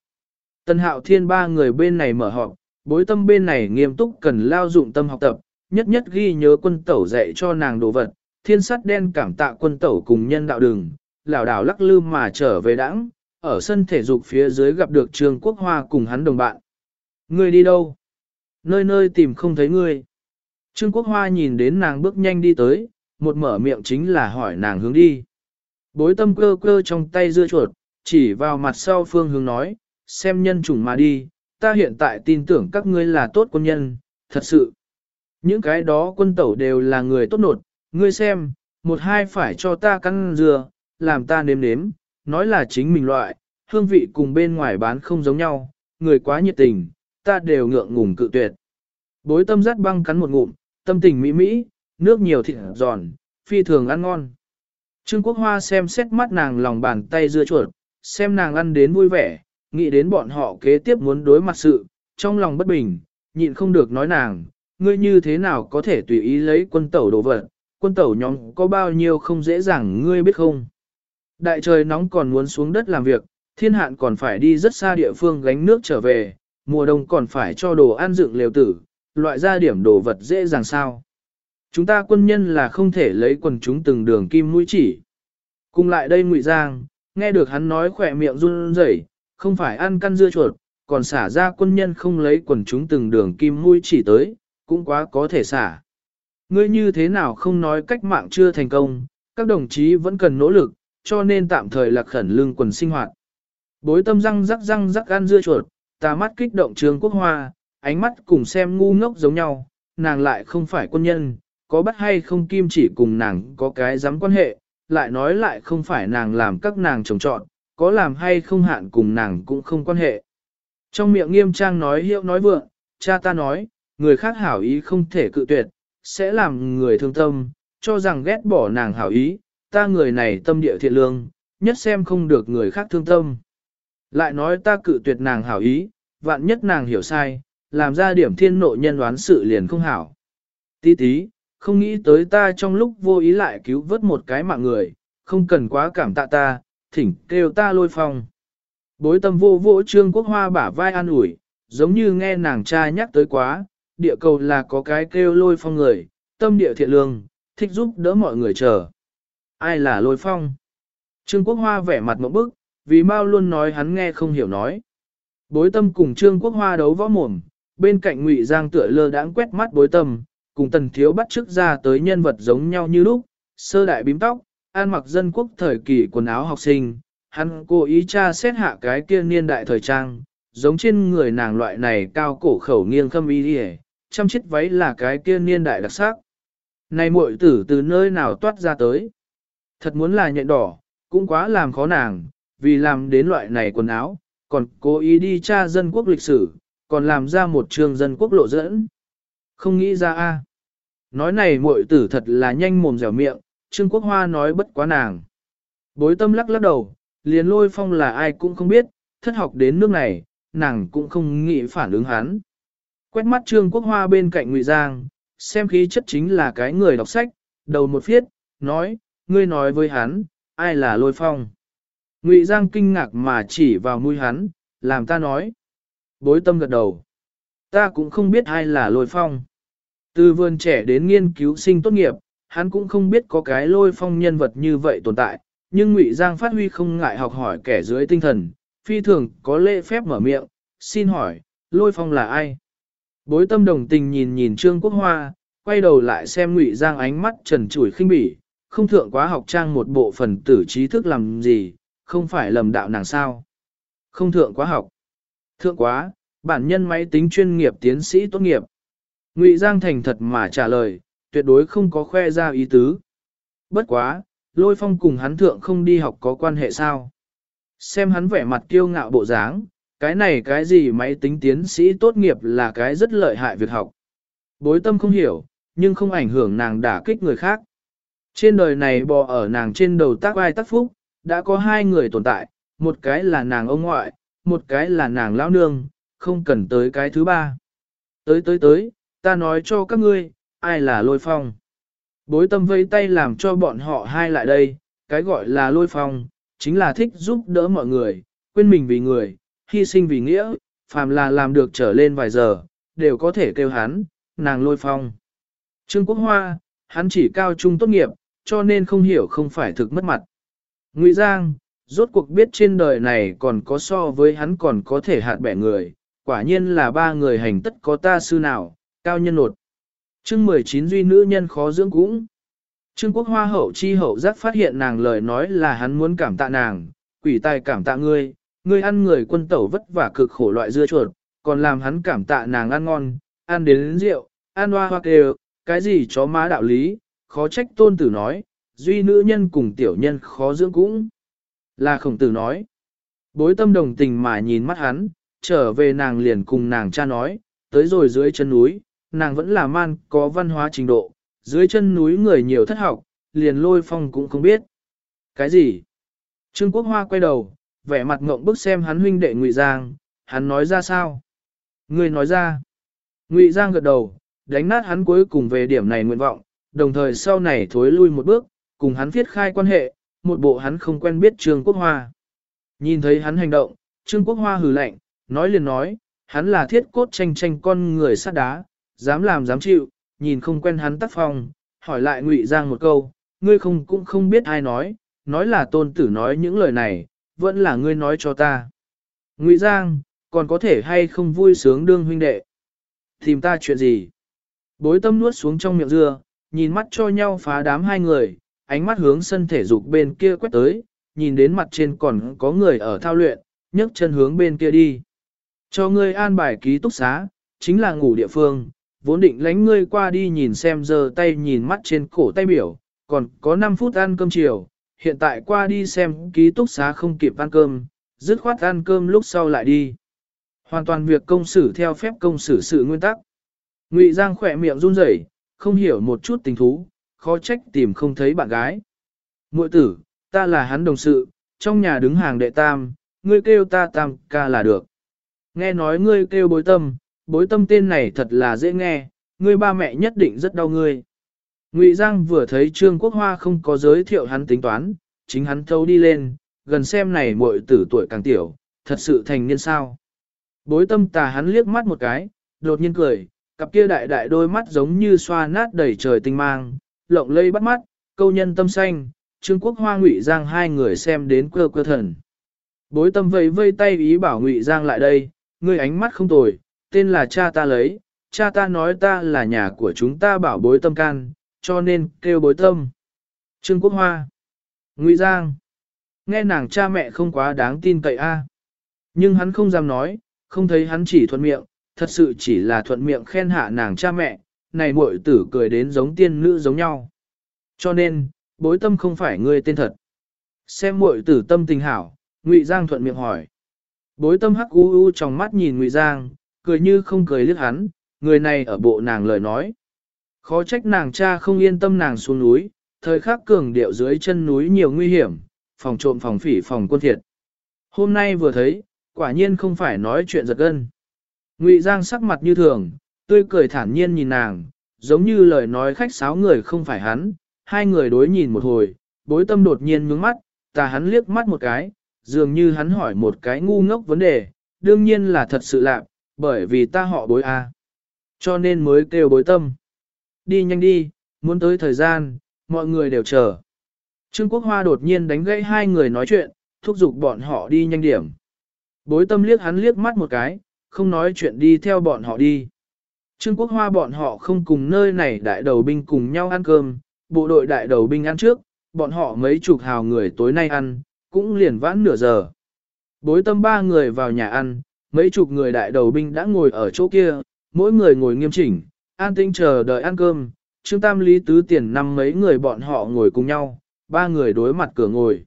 Tân hạo thiên ba người bên này mở họp, bối tâm bên này nghiêm túc cần lao dụng tâm học tập, nhất nhất ghi nhớ quân tẩu dạy cho nàng đồ vật, thiên sắt đen cảm tạ quân tẩu cùng nhân đạo đường, lão đảo lắc lư mà trở về đãng, ở sân thể dục phía dưới gặp được Trương Quốc Hoa cùng hắn đồng bạn. Ngươi đi đâu? Nơi nơi tìm không thấy ngươi. Trương Quốc Hoa nhìn đến nàng bước nhanh đi tới, một mở miệng chính là hỏi nàng hướng đi. Bối tâm cơ cơ trong tay dưa chuột, chỉ vào mặt sau phương hướng nói, xem nhân chủng mà đi, ta hiện tại tin tưởng các ngươi là tốt quân nhân, thật sự. Những cái đó quân tẩu đều là người tốt nột, ngươi xem, một hai phải cho ta cắn dừa, làm ta nếm nếm, nói là chính mình loại, hương vị cùng bên ngoài bán không giống nhau, người quá nhiệt tình, ta đều ngượng ngùng cự tuyệt. Bối tâm rắt băng cắn một ngụm, tâm tình mỹ mỹ, nước nhiều thịt giòn, phi thường ăn ngon. Trương Quốc Hoa xem xét mắt nàng lòng bàn tay dưa chuột, xem nàng ăn đến vui vẻ, nghĩ đến bọn họ kế tiếp muốn đối mặt sự, trong lòng bất bình, nhịn không được nói nàng, ngươi như thế nào có thể tùy ý lấy quân tẩu đồ vật, quân tẩu nhóm có bao nhiêu không dễ dàng ngươi biết không. Đại trời nóng còn muốn xuống đất làm việc, thiên hạn còn phải đi rất xa địa phương gánh nước trở về, mùa đông còn phải cho đồ ăn dựng lều tử, loại ra điểm đồ vật dễ dàng sao. Chúng ta quân nhân là không thể lấy quần chúng từng đường kim mũi chỉ. Cùng lại đây ngụy Giang, nghe được hắn nói khỏe miệng run rẩy, không phải ăn căn dưa chuột, còn xả ra quân nhân không lấy quần chúng từng đường kim mũi chỉ tới, cũng quá có thể xả. Ngươi như thế nào không nói cách mạng chưa thành công, các đồng chí vẫn cần nỗ lực, cho nên tạm thời lạc khẩn lương quần sinh hoạt. Bối tâm răng rắc răng rắc ăn dưa chuột, ta mắt kích động trường quốc hoa, ánh mắt cùng xem ngu ngốc giống nhau, nàng lại không phải quân nhân, có bắt hay không kim chỉ cùng nàng có cái dám quan hệ, lại nói lại không phải nàng làm các nàng trồng trọn, có làm hay không hạn cùng nàng cũng không quan hệ. Trong miệng nghiêm trang nói hiệu nói vượng, cha ta nói, người khác hảo ý không thể cự tuyệt, sẽ làm người thương tâm, cho rằng ghét bỏ nàng hảo ý, ta người này tâm địa thiện lương, nhất xem không được người khác thương tâm. Lại nói ta cự tuyệt nàng hảo ý, vạn nhất nàng hiểu sai, làm ra điểm thiên nội nhân đoán sự liền không hảo. Tí tí, không nghĩ tới ta trong lúc vô ý lại cứu vớt một cái mạng người, không cần quá cảm tạ ta, thỉnh kêu ta lôi phong. Bối tâm vô vô trương quốc hoa bả vai an ủi, giống như nghe nàng cha nhắc tới quá, địa cầu là có cái kêu lôi phong người, tâm địa thiện lương, thích giúp đỡ mọi người chờ. Ai là lôi phong? Trương quốc hoa vẻ mặt một bức, vì Mao luôn nói hắn nghe không hiểu nói. Bối tâm cùng trương quốc hoa đấu võ mồm, bên cạnh Ngụy Giang tựa lơ đãng quét mắt bối tâm, cùng tần thiếu bắt trước ra tới nhân vật giống nhau như lúc, sơ đại bím tóc, an mặc dân quốc thời kỳ quần áo học sinh, hắn cố ý tra xét hạ cái kia niên đại thời trang, giống trên người nàng loại này cao cổ khẩu nghiêng khâm y đi chăm chiếc váy là cái kia niên đại đặc sắc. Này muội tử từ nơi nào toát ra tới. Thật muốn là nhện đỏ, cũng quá làm khó nàng, vì làm đến loại này quần áo, còn cố ý đi tra dân quốc lịch sử, còn làm ra một trường dân quốc lộ dẫn. Không nghĩ ra a. Nói này muội tử thật là nhanh mồm dẻo miệng, Trương Quốc Hoa nói bất quá nàng. Bối tâm lắc lắc đầu, liền lôi phong là ai cũng không biết, thất học đến nước này, nàng cũng không nghĩ phản ứng hắn. Quét mắt Trương Quốc Hoa bên cạnh Ngụy Giang, xem khí chất chính là cái người đọc sách, đầu một phiết, nói, ngươi nói với hắn, ai là lôi phong. Ngụy Giang kinh ngạc mà chỉ vào mũi hắn, làm ta nói. Bối tâm gật đầu. Ta cũng không biết ai là lôi phong. Từ vườn trẻ đến nghiên cứu sinh tốt nghiệp, hắn cũng không biết có cái lôi phong nhân vật như vậy tồn tại, nhưng Ngụy Giang phát huy không ngại học hỏi kẻ dưới tinh thần, phi thường có lễ phép mở miệng, xin hỏi, lôi phong là ai? Bối tâm đồng tình nhìn nhìn Trương Quốc Hoa, quay đầu lại xem Ngụy Giang ánh mắt trần trụi khinh bỉ, không thượng quá học trang một bộ phần tử trí thức làm gì, không phải lầm đạo nàng sao. Không thượng quá học. Thượng quá, bản nhân máy tính chuyên nghiệp tiến sĩ tốt nghiệp. Ngụy Giang thành thật mà trả lời, tuyệt đối không có khoe ra ý tứ. Bất quá, lôi phong cùng hắn thượng không đi học có quan hệ sao. Xem hắn vẻ mặt kiêu ngạo bộ dáng, cái này cái gì máy tính tiến sĩ tốt nghiệp là cái rất lợi hại việc học. Bối tâm không hiểu, nhưng không ảnh hưởng nàng đả kích người khác. Trên đời này bò ở nàng trên đầu tác ai tác phúc, đã có hai người tồn tại, một cái là nàng ông ngoại, một cái là nàng lão nương, không cần tới cái thứ ba. Tới tới tới, ta nói cho các ngươi, ai là lôi phong. Bối tâm vây tay làm cho bọn họ hai lại đây, cái gọi là lôi phong, chính là thích giúp đỡ mọi người, quên mình vì người, hy sinh vì nghĩa, phàm là làm được trở lên vài giờ, đều có thể kêu hắn, nàng lôi phong. Trương Quốc Hoa, hắn chỉ cao trung tốt nghiệp, cho nên không hiểu không phải thực mất mặt. Ngụy Giang, rốt cuộc biết trên đời này còn có so với hắn còn có thể hạt bẻ người, quả nhiên là ba người hành tất có ta sư nào, cao nhân nột. Chương 19 duy nữ nhân khó dưỡng cũng. Trương Quốc Hoa hậu chi hậu giác phát hiện nàng lời nói là hắn muốn cảm tạ nàng, quỷ tài cảm tạ ngươi, ngươi ăn người quân tẩu vất vả cực khổ loại dưa chuột, còn làm hắn cảm tạ nàng ăn ngon, ăn đến rượu, ăn hoa hoa kêu, cái gì chó má đạo lý, khó trách tôn tử nói, duy nữ nhân cùng tiểu nhân khó dưỡng cũng. Là khổng tử nói. Bối tâm đồng tình mà nhìn mắt hắn, trở về nàng liền cùng nàng cha nói, tới rồi dưới chân núi, nàng vẫn là man có văn hóa trình độ, dưới chân núi người nhiều thất học, liền lôi phong cũng không biết. Cái gì? Trương Quốc Hoa quay đầu, vẻ mặt ngộng bức xem hắn huynh đệ Ngụy Giang, hắn nói ra sao? Người nói ra. Ngụy Giang gật đầu, đánh nát hắn cuối cùng về điểm này nguyện vọng, đồng thời sau này thối lui một bước, cùng hắn viết khai quan hệ, một bộ hắn không quen biết Trương Quốc Hoa. Nhìn thấy hắn hành động, Trương Quốc Hoa hừ lạnh, nói liền nói, hắn là thiết cốt tranh tranh con người sát đá, dám làm dám chịu, nhìn không quen hắn tác phong, hỏi lại Ngụy Giang một câu, ngươi không cũng không biết ai nói, nói là tôn tử nói những lời này, vẫn là ngươi nói cho ta. Ngụy Giang, còn có thể hay không vui sướng đương huynh đệ? Tìm ta chuyện gì? Bối tâm nuốt xuống trong miệng dưa, nhìn mắt cho nhau phá đám hai người, ánh mắt hướng sân thể dục bên kia quét tới, nhìn đến mặt trên còn có người ở thao luyện, nhấc chân hướng bên kia đi. Cho ngươi an bài ký túc xá, chính là ngủ địa phương, vốn định lánh ngươi qua đi nhìn xem giờ tay nhìn mắt trên cổ tay biểu, còn có 5 phút ăn cơm chiều, hiện tại qua đi xem ký túc xá không kịp ăn cơm, dứt khoát ăn cơm lúc sau lại đi. Hoàn toàn việc công xử theo phép công xử sự nguyên tắc. Ngụy Giang khỏe miệng run rẩy, không hiểu một chút tình thú, khó trách tìm không thấy bạn gái. Muội tử, ta là hắn đồng sự, trong nhà đứng hàng đệ tam, ngươi kêu ta tam ca là được. Nghe nói ngươi kêu bối tâm, bối tâm tên này thật là dễ nghe, ngươi ba mẹ nhất định rất đau ngươi. Ngụy Giang vừa thấy Trương Quốc Hoa không có giới thiệu hắn tính toán, chính hắn thâu đi lên, gần xem này muội tử tuổi càng tiểu, thật sự thành niên sao. Bối tâm tà hắn liếc mắt một cái, đột nhiên cười, cặp kia đại đại đôi mắt giống như xoa nát đầy trời tinh mang, lộng lây bắt mắt, câu nhân tâm xanh, Trương Quốc Hoa Ngụy Giang hai người xem đến cơ cơ thần. Bối tâm vây vây tay ý bảo Ngụy Giang lại đây, ngươi ánh mắt không tồi, tên là cha ta lấy, cha ta nói ta là nhà của chúng ta bảo bối tâm can, cho nên kêu bối tâm. Trương Quốc Hoa Ngụy Giang Nghe nàng cha mẹ không quá đáng tin cậy a Nhưng hắn không dám nói, không thấy hắn chỉ thuận miệng, thật sự chỉ là thuận miệng khen hạ nàng cha mẹ, này muội tử cười đến giống tiên nữ giống nhau. Cho nên, bối tâm không phải ngươi tên thật. Xem muội tử tâm tình hảo, Ngụy Giang thuận miệng hỏi. Bối tâm hắc u u trong mắt nhìn Ngụy Giang, cười như không cười liếc hắn, người này ở bộ nàng lời nói. Khó trách nàng cha không yên tâm nàng xuống núi, thời khắc cường điệu dưới chân núi nhiều nguy hiểm, phòng trộm phòng phỉ phòng quân thiệt. Hôm nay vừa thấy, quả nhiên không phải nói chuyện giật gân. Ngụy Giang sắc mặt như thường, tươi cười thản nhiên nhìn nàng, giống như lời nói khách sáo người không phải hắn, hai người đối nhìn một hồi, bối tâm đột nhiên nhướng mắt, ta hắn liếc mắt một cái, dường như hắn hỏi một cái ngu ngốc vấn đề, đương nhiên là thật sự lạ, bởi vì ta họ bối a, cho nên mới kêu bối tâm. Đi nhanh đi, muốn tới thời gian, mọi người đều chờ. Trương Quốc Hoa đột nhiên đánh gãy hai người nói chuyện, thúc giục bọn họ đi nhanh điểm. Bối tâm liếc hắn liếc mắt một cái, không nói chuyện đi theo bọn họ đi. Trương Quốc Hoa bọn họ không cùng nơi này đại đầu binh cùng nhau ăn cơm, bộ đội đại đầu binh ăn trước, bọn họ mấy chục hào người tối nay ăn, cũng liền vãn nửa giờ. Bối tâm ba người vào nhà ăn, mấy chục người đại đầu binh đã ngồi ở chỗ kia, mỗi người ngồi nghiêm chỉnh, an tinh chờ đợi ăn cơm. Trương Tam Lý Tứ Tiền năm mấy người bọn họ ngồi cùng nhau, ba người đối mặt cửa ngồi.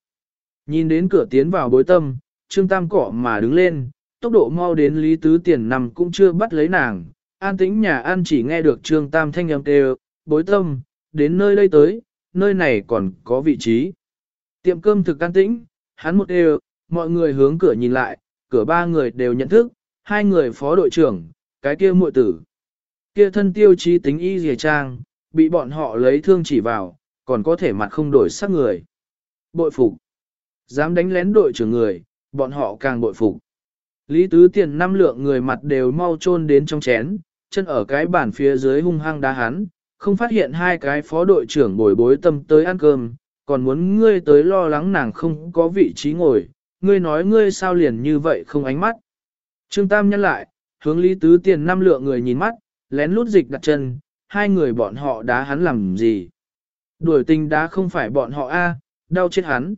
Nhìn đến cửa tiến vào bối tâm, Trương Tam cỏ mà đứng lên, tốc độ mau đến Lý Tứ Tiền nằm cũng chưa bắt lấy nàng. An tĩnh nhà an chỉ nghe được Trương Tam thanh âm kêu, bối tâm, đến nơi đây tới, nơi này còn có vị trí. Tiệm cơm thực an tĩnh, hắn một đều, mọi người hướng cửa nhìn lại, cửa ba người đều nhận thức, hai người phó đội trưởng, cái kia muội tử. Kia thân tiêu chí tính y dìa trang, bị bọn họ lấy thương chỉ vào, còn có thể mặt không đổi sắc người. Bội phục. Dám đánh lén đội trưởng người, bọn họ càng bội phục. Lý tứ tiền năm lượng người mặt đều mau chôn đến trong chén, chân ở cái bàn phía dưới hung hăng đá hắn, không phát hiện hai cái phó đội trưởng bồi bối tâm tới ăn cơm, còn muốn ngươi tới lo lắng nàng không có vị trí ngồi, ngươi nói ngươi sao liền như vậy không ánh mắt. Trương Tam nhắc lại, hướng Lý Tứ Tiền năm lượng người nhìn mắt, lén lút dịch đặt chân, hai người bọn họ đá hắn làm gì. Đuổi tình đá không phải bọn họ a, đau chết hắn.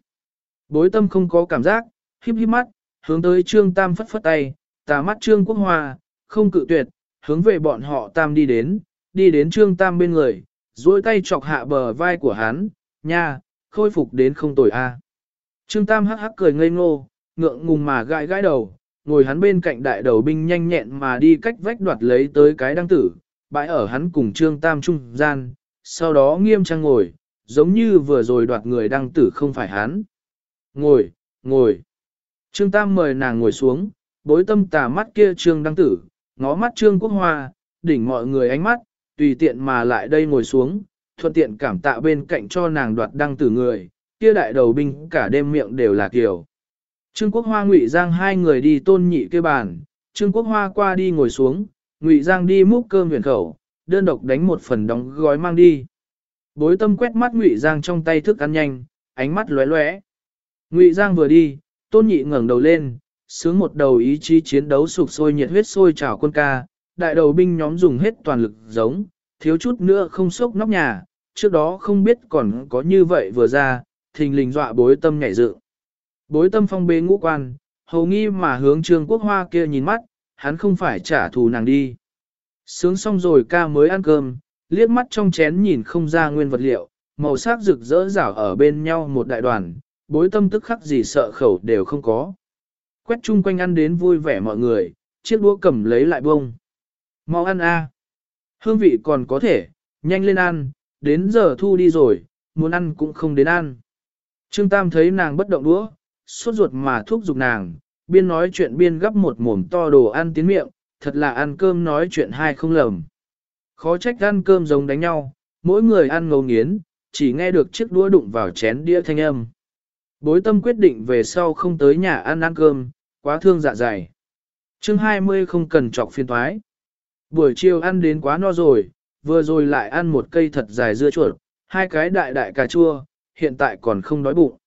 Bối tâm không có cảm giác, híp híp mắt, hướng tới Trương Tam phất phất tay, tà mắt Trương Quốc Hoa, không cự tuyệt, hướng về bọn họ Tam đi đến, đi đến Trương Tam bên người, duỗi tay chọc hạ bờ vai của hắn, nha, khôi phục đến không tồi a. Trương Tam hắc hắc cười ngây ngô, ngượng ngùng mà gãi gãi đầu, ngồi hắn bên cạnh đại đầu binh nhanh nhẹn mà đi cách vách đoạt lấy tới cái đăng tử, bãi ở hắn cùng Trương Tam trung gian, sau đó nghiêm trang ngồi, giống như vừa rồi đoạt người đăng tử không phải hắn. Ngồi, ngồi. Trương Tam mời nàng ngồi xuống, bối tâm tà mắt kia Trương đăng tử, ngó mắt Trương Quốc Hoa, đỉnh mọi người ánh mắt, tùy tiện mà lại đây ngồi xuống, thuận tiện cảm tạ bên cạnh cho nàng đoạt đăng tử người, kia đại đầu binh cả đêm miệng đều là kiểu. Trương Quốc Hoa Ngụy Giang hai người đi tôn nhị kia bàn, Trương Quốc Hoa qua đi ngồi xuống, Ngụy Giang đi múc cơm huyền khẩu, đơn độc đánh một phần đóng gói mang đi. Bối tâm quét mắt Ngụy Giang trong tay thức ăn nhanh, ánh mắt lóe lóe. Ngụy Giang vừa đi, tôn nhị ngẩng đầu lên, sướng một đầu ý chí chiến đấu sụp sôi nhiệt huyết sôi trào quân ca, đại đầu binh nhóm dùng hết toàn lực giống, thiếu chút nữa không sốc nóc nhà, trước đó không biết còn có như vậy vừa ra, thình lình dọa bối tâm nhảy dựng. Bối tâm phong bế ngũ quan, hầu nghi mà hướng trương quốc hoa kia nhìn mắt, hắn không phải trả thù nàng đi. Sướng xong rồi ca mới ăn cơm, liếc mắt trong chén nhìn không ra nguyên vật liệu, màu sắc rực rỡ rảo ở bên nhau một đại đoàn, bối tâm tức khắc gì sợ khẩu đều không có. Quét chung quanh ăn đến vui vẻ mọi người, chiếc đũa cầm lấy lại bông. Mau ăn a, Hương vị còn có thể, nhanh lên ăn, đến giờ thu đi rồi, muốn ăn cũng không đến ăn. Trương Tam thấy nàng bất động đũa, sốt ruột mà thúc giục nàng, biên nói chuyện biên gấp một mồm to đồ ăn tiến miệng, thật là ăn cơm nói chuyện hai không lầm. Khó trách ăn cơm giống đánh nhau, mỗi người ăn ngấu nghiến, chỉ nghe được chiếc đũa đụng vào chén đĩa thanh âm. Bối tâm quyết định về sau không tới nhà ăn ăn cơm, quá thương dạ dày. chương 20 không cần chọc phiên thoái. Buổi chiều ăn đến quá no rồi, vừa rồi lại ăn một cây thật dài dưa chuột, hai cái đại đại cà chua, hiện tại còn không đói bụng.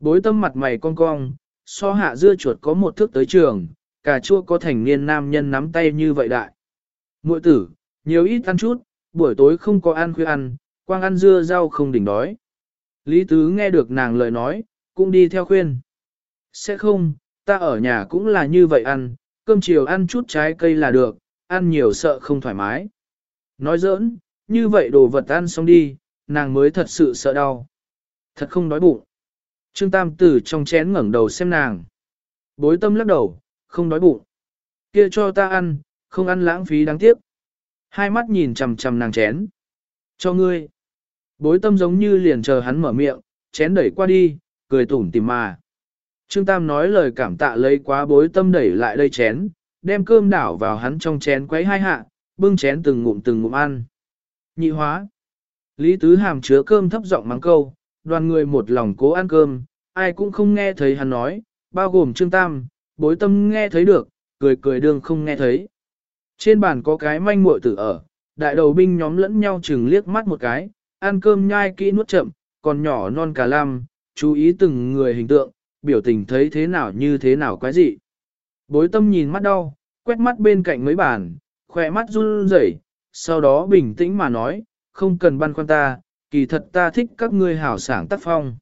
Bối tâm mặt mày cong cong, so hạ dưa chuột có một thước tới trường, cà chua có thành niên nam nhân nắm tay như vậy đại. Mội tử, nhiều ít ăn chút, buổi tối không có ăn khuya ăn, quang ăn dưa rau không đỉnh đói. Lý Tứ nghe được nàng lời nói, cũng đi theo khuyên. Sẽ không, ta ở nhà cũng là như vậy ăn, cơm chiều ăn chút trái cây là được, ăn nhiều sợ không thoải mái. Nói giỡn, như vậy đồ vật ăn xong đi, nàng mới thật sự sợ đau. Thật không đói bụng. Trương Tam Tử trong chén ngẩng đầu xem nàng. Bối tâm lắc đầu, không đói bụng. Kia cho ta ăn, không ăn lãng phí đáng tiếc. Hai mắt nhìn chằm chằm nàng chén. Cho ngươi. Bối tâm giống như liền chờ hắn mở miệng, chén đẩy qua đi, cười tủm tìm mà. Trương Tam nói lời cảm tạ lấy quá bối tâm đẩy lại đây chén, đem cơm đảo vào hắn trong chén quấy hai hạ, bưng chén từng ngụm từng ngụm ăn. Nhị hóa. Lý Tứ Hàm chứa cơm thấp giọng mắng câu, đoàn người một lòng cố ăn cơm, ai cũng không nghe thấy hắn nói, bao gồm Trương Tam, bối tâm nghe thấy được, cười cười đương không nghe thấy. Trên bàn có cái manh muội tử ở, đại đầu binh nhóm lẫn nhau chừng liếc mắt một cái, ăn cơm nhai kỹ nuốt chậm, còn nhỏ non cả lam, chú ý từng người hình tượng, biểu tình thấy thế nào như thế nào quái dị. Bối tâm nhìn mắt đau, quét mắt bên cạnh mấy bàn, khỏe mắt run rẩy, sau đó bình tĩnh mà nói, không cần băn khoăn ta, kỳ thật ta thích các ngươi hảo sảng tác phong.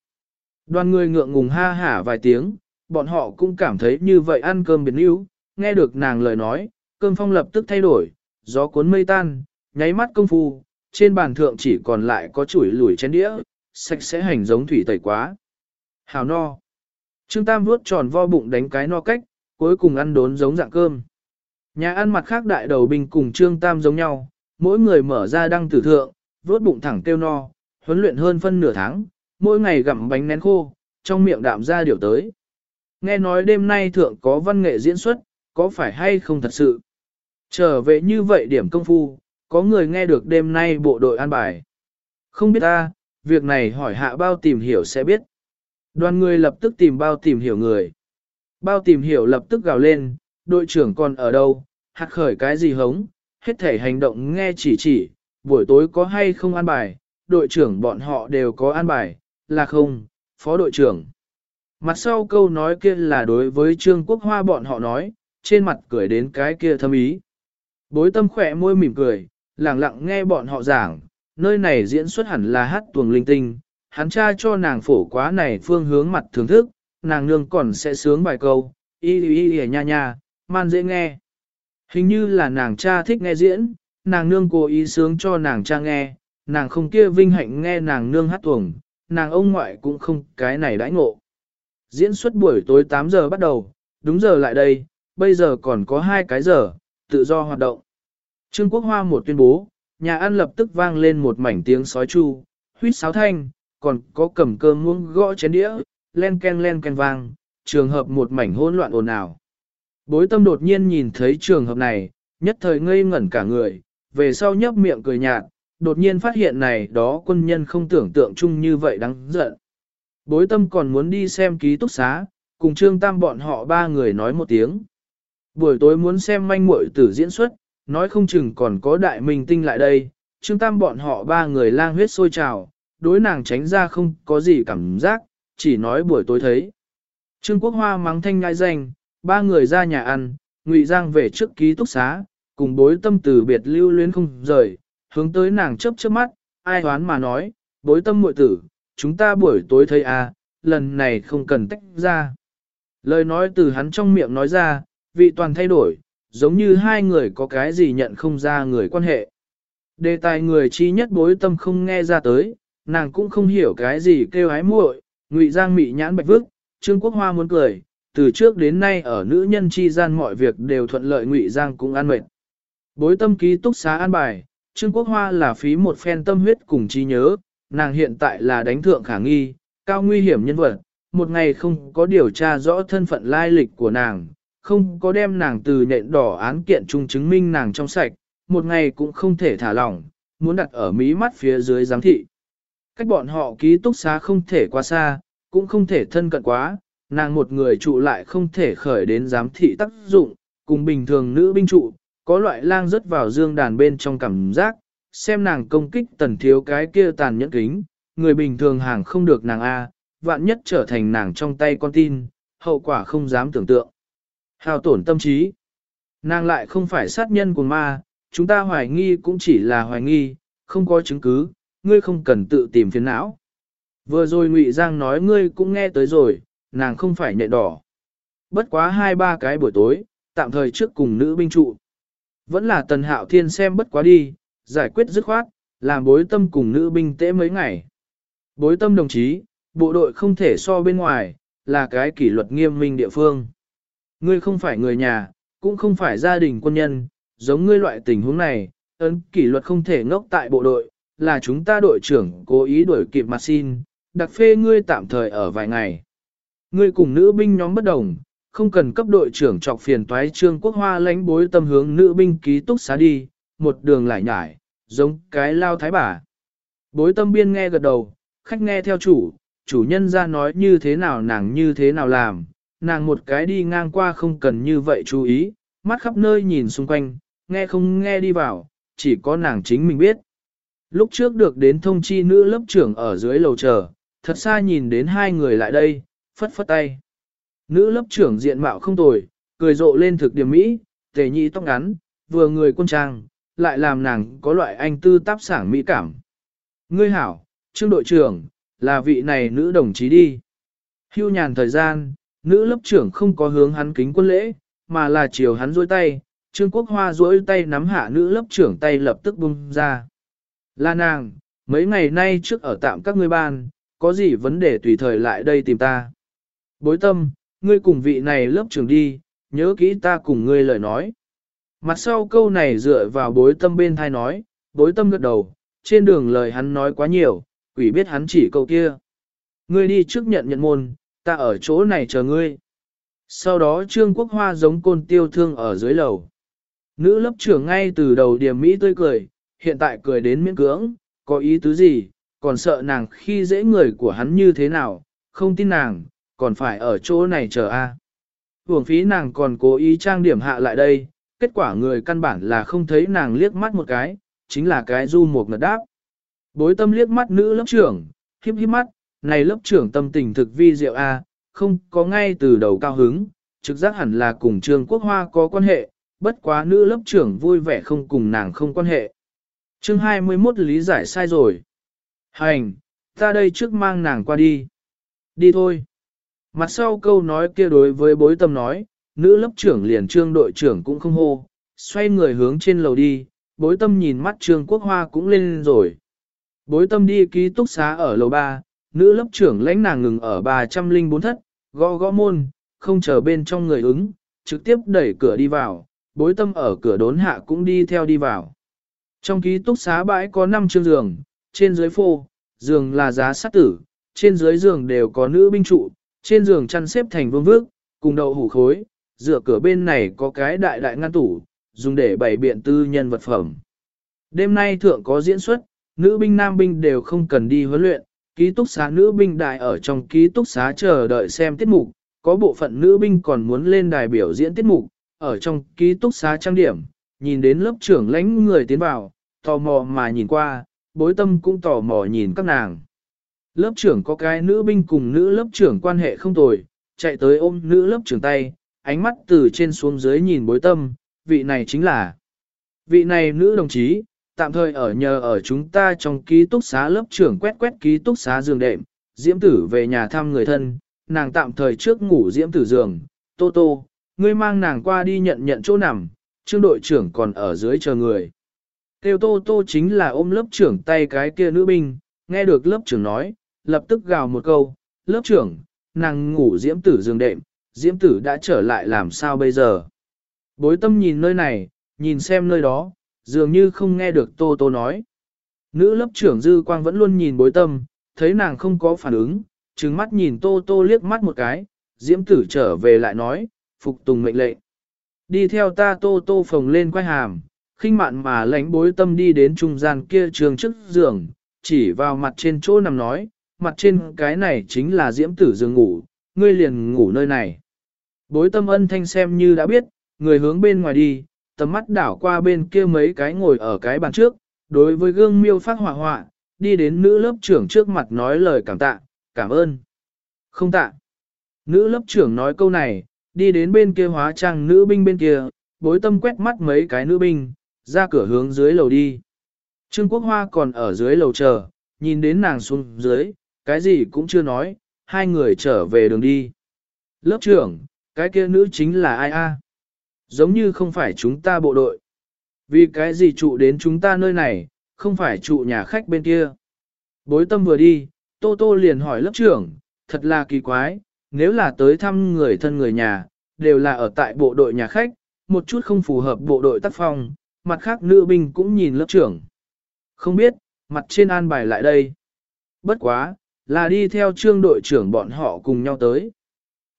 Đoàn người ngượng ngùng ha hả vài tiếng, bọn họ cũng cảm thấy như vậy ăn cơm biến yếu, nghe được nàng lời nói, cơm phong lập tức thay đổi, gió cuốn mây tan, nháy mắt công phu, trên bàn thượng chỉ còn lại có chuỗi lùi chén đĩa, sạch sẽ hành giống thủy tẩy quá. Hào no. Trương Tam vuốt tròn vo bụng đánh cái no cách, cuối cùng ăn đốn giống dạng cơm. Nhà ăn mặt khác đại đầu binh cùng Trương Tam giống nhau, mỗi người mở ra đăng tử thượng, vuốt bụng thẳng tiêu no, huấn luyện hơn phân nửa tháng, mỗi ngày gặm bánh nén khô, trong miệng đạm ra điều tới. Nghe nói đêm nay thượng có văn nghệ diễn xuất, có phải hay không thật sự? Trở về như vậy điểm công phu, có người nghe được đêm nay bộ đội an bài. Không biết ta, việc này hỏi hạ bao tìm hiểu sẽ biết. Đoàn người lập tức tìm bao tìm hiểu người. Bao tìm hiểu lập tức gào lên, đội trưởng còn ở đâu, hạt khởi cái gì hống, hết thể hành động nghe chỉ chỉ, buổi tối có hay không an bài, đội trưởng bọn họ đều có an bài, là không, phó đội trưởng. Mặt sau câu nói kia là đối với Trương Quốc Hoa bọn họ nói, trên mặt cười đến cái kia thâm ý. Bối tâm khỏe môi mỉm cười, lặng lặng nghe bọn họ giảng, nơi này diễn xuất hẳn là hát tuồng linh tinh, hắn cha cho nàng phổ quá này phương hướng mặt thưởng thức, nàng nương còn sẽ sướng bài câu, y y y nha nha, man dễ nghe. Hình như là nàng cha thích nghe diễn, nàng nương cố ý sướng cho nàng cha nghe, nàng không kia vinh hạnh nghe nàng nương hát tuồng, nàng ông ngoại cũng không cái này đãi ngộ. Diễn xuất buổi tối 8 giờ bắt đầu, đúng giờ lại đây, bây giờ còn có hai cái giờ, tự do hoạt động. Trương Quốc Hoa một tuyên bố, nhà ăn lập tức vang lên một mảnh tiếng sói chu, huýt sáo thanh, còn có cầm cơm muỗng gõ chén đĩa, len ken len ken vang, trường hợp một mảnh hỗn loạn ồn ào. Bối tâm đột nhiên nhìn thấy trường hợp này, nhất thời ngây ngẩn cả người, về sau nhấp miệng cười nhạt, đột nhiên phát hiện này đó quân nhân không tưởng tượng chung như vậy đáng giận. Bối tâm còn muốn đi xem ký túc xá, cùng Trương Tam bọn họ ba người nói một tiếng. Buổi tối muốn xem manh muội tử diễn xuất, nói không chừng còn có đại minh tinh lại đây, Trương Tam bọn họ ba người lang huyết sôi trào, đối nàng tránh ra không có gì cảm giác, chỉ nói buổi tối thấy. Trương Quốc Hoa mắng thanh ngai danh, ba người ra nhà ăn, Ngụy Giang về trước ký túc xá, cùng bối tâm từ biệt lưu luyến không rời, hướng tới nàng chớp chớp mắt, ai hoán mà nói, bối tâm muội tử, chúng ta buổi tối thấy à, lần này không cần tách ra. Lời nói từ hắn trong miệng nói ra, vị toàn thay đổi, giống như hai người có cái gì nhận không ra người quan hệ. Đề tài người chi nhất bối tâm không nghe ra tới, nàng cũng không hiểu cái gì kêu hái muội, ngụy giang mị nhãn bạch vức, Trương Quốc Hoa muốn cười, từ trước đến nay ở nữ nhân chi gian mọi việc đều thuận lợi ngụy giang cũng an mệt. Bối tâm ký túc xá an bài, Trương Quốc Hoa là phí một phen tâm huyết cùng trí nhớ, nàng hiện tại là đánh thượng khả nghi, cao nguy hiểm nhân vật, một ngày không có điều tra rõ thân phận lai lịch của nàng, không có đem nàng từ nhện đỏ án kiện chung chứng minh nàng trong sạch, một ngày cũng không thể thả lỏng, muốn đặt ở mí mắt phía dưới giám thị. Cách bọn họ ký túc xá không thể quá xa, cũng không thể thân cận quá, nàng một người trụ lại không thể khởi đến giám thị tác dụng, cùng bình thường nữ binh trụ, có loại lang rớt vào dương đàn bên trong cảm giác, xem nàng công kích tần thiếu cái kia tàn nhẫn kính, người bình thường hàng không được nàng A, vạn nhất trở thành nàng trong tay con tin, hậu quả không dám tưởng tượng. Hào tổn tâm trí. Nàng lại không phải sát nhân của ma, chúng ta hoài nghi cũng chỉ là hoài nghi, không có chứng cứ, ngươi không cần tự tìm phiền não. Vừa rồi Ngụy Giang nói ngươi cũng nghe tới rồi, nàng không phải nhện đỏ. Bất quá hai ba cái buổi tối, tạm thời trước cùng nữ binh trụ. Vẫn là tần hạo thiên xem bất quá đi, giải quyết dứt khoát, làm bối tâm cùng nữ binh tễ mấy ngày. Bối tâm đồng chí, bộ đội không thể so bên ngoài, là cái kỷ luật nghiêm minh địa phương. Ngươi không phải người nhà, cũng không phải gia đình quân nhân, giống ngươi loại tình huống này, ấn kỷ luật không thể ngốc tại bộ đội, là chúng ta đội trưởng cố ý đuổi kịp mặt xin, đặc phê ngươi tạm thời ở vài ngày. Ngươi cùng nữ binh nhóm bất đồng, không cần cấp đội trưởng trọc phiền toái trương quốc hoa lãnh bối tâm hướng nữ binh ký túc xá đi, một đường lại nhải, giống cái lao thái bà. Bối tâm biên nghe gật đầu, khách nghe theo chủ, chủ nhân ra nói như thế nào nàng như thế nào làm, nàng một cái đi ngang qua không cần như vậy chú ý, mắt khắp nơi nhìn xung quanh, nghe không nghe đi vào, chỉ có nàng chính mình biết. Lúc trước được đến thông chi nữ lớp trưởng ở dưới lầu chờ, thật xa nhìn đến hai người lại đây, phất phất tay. Nữ lớp trưởng diện mạo không tồi, cười rộ lên thực điểm mỹ, tề nhị tóc ngắn, vừa người quân trang, lại làm nàng có loại anh tư táp sảng mỹ cảm. Ngươi hảo, trương đội trưởng, là vị này nữ đồng chí đi. Hưu nhàn thời gian, nữ lớp trưởng không có hướng hắn kính quân lễ, mà là chiều hắn dối tay, trương quốc hoa dối tay nắm hạ nữ lớp trưởng tay lập tức bung ra. Là nàng, mấy ngày nay trước ở tạm các ngươi ban, có gì vấn đề tùy thời lại đây tìm ta. Bối tâm, ngươi cùng vị này lớp trưởng đi, nhớ kỹ ta cùng ngươi lời nói. Mặt sau câu này dựa vào bối tâm bên thai nói, bối tâm gật đầu, trên đường lời hắn nói quá nhiều, quỷ biết hắn chỉ câu kia. Ngươi đi trước nhận nhận môn, ta ở chỗ này chờ ngươi. Sau đó Trương Quốc Hoa giống côn tiêu thương ở dưới lầu. Nữ lớp trưởng ngay từ đầu điểm Mỹ tươi cười, hiện tại cười đến miễn cưỡng, có ý tứ gì, còn sợ nàng khi dễ người của hắn như thế nào, không tin nàng, còn phải ở chỗ này chờ a. À. Hưởng phí nàng còn cố ý trang điểm hạ lại đây, kết quả người căn bản là không thấy nàng liếc mắt một cái, chính là cái du một ngật đáp. Bối tâm liếc mắt nữ lớp trưởng, khiếp khiếp mắt, này lớp trưởng tâm tình thực vi diệu a, không có ngay từ đầu cao hứng, trực giác hẳn là cùng Trương Quốc Hoa có quan hệ, bất quá nữ lớp trưởng vui vẻ không cùng nàng không quan hệ. Chương 21 lý giải sai rồi. Hành, ta đây trước mang nàng qua đi. Đi thôi. Mặt sau câu nói kia đối với bối tâm nói, nữ lớp trưởng liền trương đội trưởng cũng không hô, xoay người hướng trên lầu đi, bối tâm nhìn mắt trương quốc hoa cũng lên rồi. Bối tâm đi ký túc xá ở lầu 3, nữ lớp trưởng lãnh nàng ngừng ở 304 thất, gõ gõ môn, không chờ bên trong người ứng, trực tiếp đẩy cửa đi vào, bối tâm ở cửa đốn hạ cũng đi theo đi vào. Trong ký túc xá bãi có 5 chương giường, trên dưới phô, giường là giá sát tử, trên dưới giường đều có nữ binh trụ, trên giường chăn xếp thành vương vước, cùng đậu hủ khối, dựa cửa bên này có cái đại đại ngăn tủ, dùng để bày biện tư nhân vật phẩm. Đêm nay thượng có diễn xuất, nữ binh nam binh đều không cần đi huấn luyện, ký túc xá nữ binh đại ở trong ký túc xá chờ đợi xem tiết mục, có bộ phận nữ binh còn muốn lên đài biểu diễn tiết mục, ở trong ký túc xá trang điểm, nhìn đến lớp trưởng lãnh người tiến vào, tò mò mà nhìn qua, bối tâm cũng tò mò nhìn các nàng. Lớp trưởng có cái nữ binh cùng nữ lớp trưởng quan hệ không tồi, chạy tới ôm nữ lớp trưởng tay, ánh mắt từ trên xuống dưới nhìn bối tâm, vị này chính là vị này nữ đồng chí, tạm thời ở nhờ ở chúng ta trong ký túc xá lớp trưởng quét quét ký túc xá giường đệm, diễm tử về nhà thăm người thân, nàng tạm thời trước ngủ diễm tử giường, tô tô, ngươi mang nàng qua đi nhận nhận chỗ nằm, trương đội trưởng còn ở dưới chờ người. Tiêu tô tô chính là ôm lớp trưởng tay cái kia nữ binh, nghe được lớp trưởng nói, lập tức gào một câu, lớp trưởng, nàng ngủ diễm tử giường đệm, diễm tử đã trở lại làm sao bây giờ. Bối tâm nhìn nơi này, nhìn xem nơi đó, dường như không nghe được tô tô nói. Nữ lớp trưởng dư quang vẫn luôn nhìn bối tâm, thấy nàng không có phản ứng, trừng mắt nhìn tô tô liếc mắt một cái, diễm tử trở về lại nói, phục tùng mệnh lệnh. Đi theo ta tô tô phồng lên quay hàm, khinh mạn mà lánh bối tâm đi đến trung gian kia trường trước giường, chỉ vào mặt trên chỗ nằm nói, mặt trên cái này chính là diễm tử giường ngủ, ngươi liền ngủ nơi này. Bối tâm ân thanh xem như đã biết, người hướng bên ngoài đi, tầm mắt đảo qua bên kia mấy cái ngồi ở cái bàn trước, đối với gương miêu phát hỏa họa, đi đến nữ lớp trưởng trước mặt nói lời cảm tạ, cảm ơn. Không tạ. Nữ lớp trưởng nói câu này, đi đến bên kia hóa trang nữ binh bên kia, bối tâm quét mắt mấy cái nữ binh, ra cửa hướng dưới lầu đi. Trương Quốc Hoa còn ở dưới lầu chờ, nhìn đến nàng xuống dưới, cái gì cũng chưa nói, hai người trở về đường đi. Lớp trưởng, cái kia nữ chính là ai a? Giống như không phải chúng ta bộ đội. Vì cái gì trụ đến chúng ta nơi này, không phải trụ nhà khách bên kia. Bối tâm vừa đi, Tô Tô liền hỏi lớp trưởng, thật là kỳ quái, nếu là tới thăm người thân người nhà, đều là ở tại bộ đội nhà khách, một chút không phù hợp bộ đội tác phong, mặt khác nữ binh cũng nhìn lớp trưởng. Không biết, mặt trên an bài lại đây. Bất quá, là đi theo trương đội trưởng bọn họ cùng nhau tới.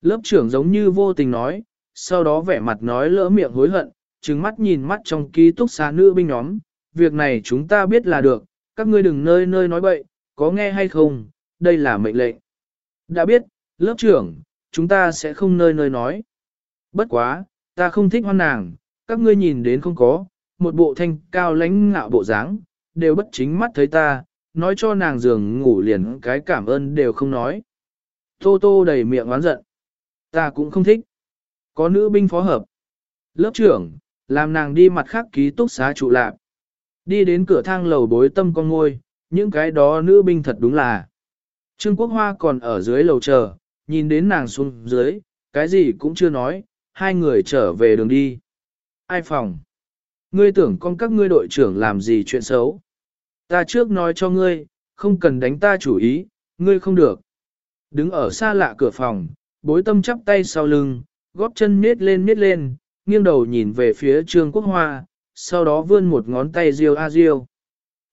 Lớp trưởng giống như vô tình nói, sau đó vẻ mặt nói lỡ miệng hối hận, trừng mắt nhìn mắt trong ký túc xá nữ binh nhóm, việc này chúng ta biết là được, các ngươi đừng nơi nơi nói bậy, có nghe hay không, đây là mệnh lệnh. Đã biết, lớp trưởng, chúng ta sẽ không nơi nơi nói. Bất quá, ta không thích hoan nàng, các ngươi nhìn đến không có, một bộ thanh cao lãnh ngạo bộ dáng, đều bất chính mắt thấy ta, nói cho nàng giường ngủ liền cái cảm ơn đều không nói. Tô tô đầy miệng oán giận. Ta cũng không thích. Có nữ binh phó hợp. Lớp trưởng, làm nàng đi mặt khác ký túc xá trụ lạc. Đi đến cửa thang lầu bối tâm con ngôi, những cái đó nữ binh thật đúng là. Trương Quốc Hoa còn ở dưới lầu chờ, nhìn đến nàng xuống dưới, cái gì cũng chưa nói, hai người trở về đường đi. Ai phòng? Ngươi tưởng con các ngươi đội trưởng làm gì chuyện xấu? Ta trước nói cho ngươi, không cần đánh ta chủ ý, ngươi không được. Đứng ở xa lạ cửa phòng, bối tâm chắp tay sau lưng, góp chân miết lên miết lên, nghiêng đầu nhìn về phía Trương Quốc Hoa, sau đó vươn một ngón tay riêu a riêu.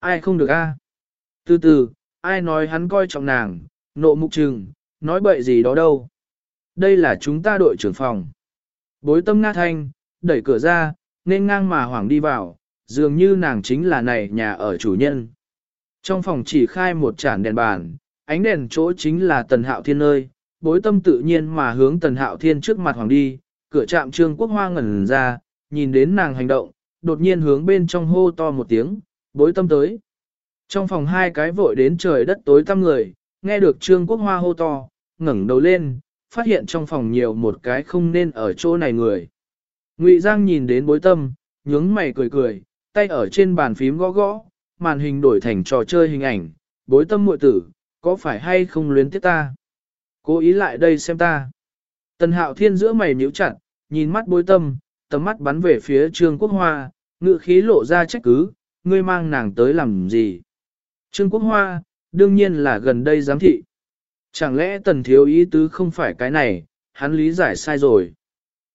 Ai không được a? Từ từ, ai nói hắn coi trọng nàng, nộ mục trừng, nói bậy gì đó đâu. Đây là chúng ta đội trưởng phòng. Bối tâm nga thanh, đẩy cửa ra, nên ngang mà hoảng đi vào, dường như nàng chính là này nhà ở chủ nhân. Trong phòng chỉ khai một chản đèn bàn, ánh đèn chỗ chính là tần hạo thiên nơi, bối tâm tự nhiên mà hướng tần hạo thiên trước mặt hoàng đi, cửa trạm trương quốc hoa ngẩn ra, nhìn đến nàng hành động, đột nhiên hướng bên trong hô to một tiếng, bối tâm tới. Trong phòng hai cái vội đến trời đất tối tăm người, nghe được trương quốc hoa hô to, ngẩng đầu lên, phát hiện trong phòng nhiều một cái không nên ở chỗ này người. Ngụy Giang nhìn đến bối tâm, nhướng mày cười cười, tay ở trên bàn phím gõ gõ, màn hình đổi thành trò chơi hình ảnh, bối tâm muội tử, có phải hay không luyến tiếc ta? Cố ý lại đây xem ta. Tần hạo thiên giữa mày nhíu chặt, nhìn mắt bối tâm, tầm mắt bắn về phía Trương Quốc Hoa, ngự khí lộ ra trách cứ, ngươi mang nàng tới làm gì? Trương Quốc Hoa, đương nhiên là gần đây giám thị. Chẳng lẽ tần thiếu ý tứ không phải cái này, hắn lý giải sai rồi.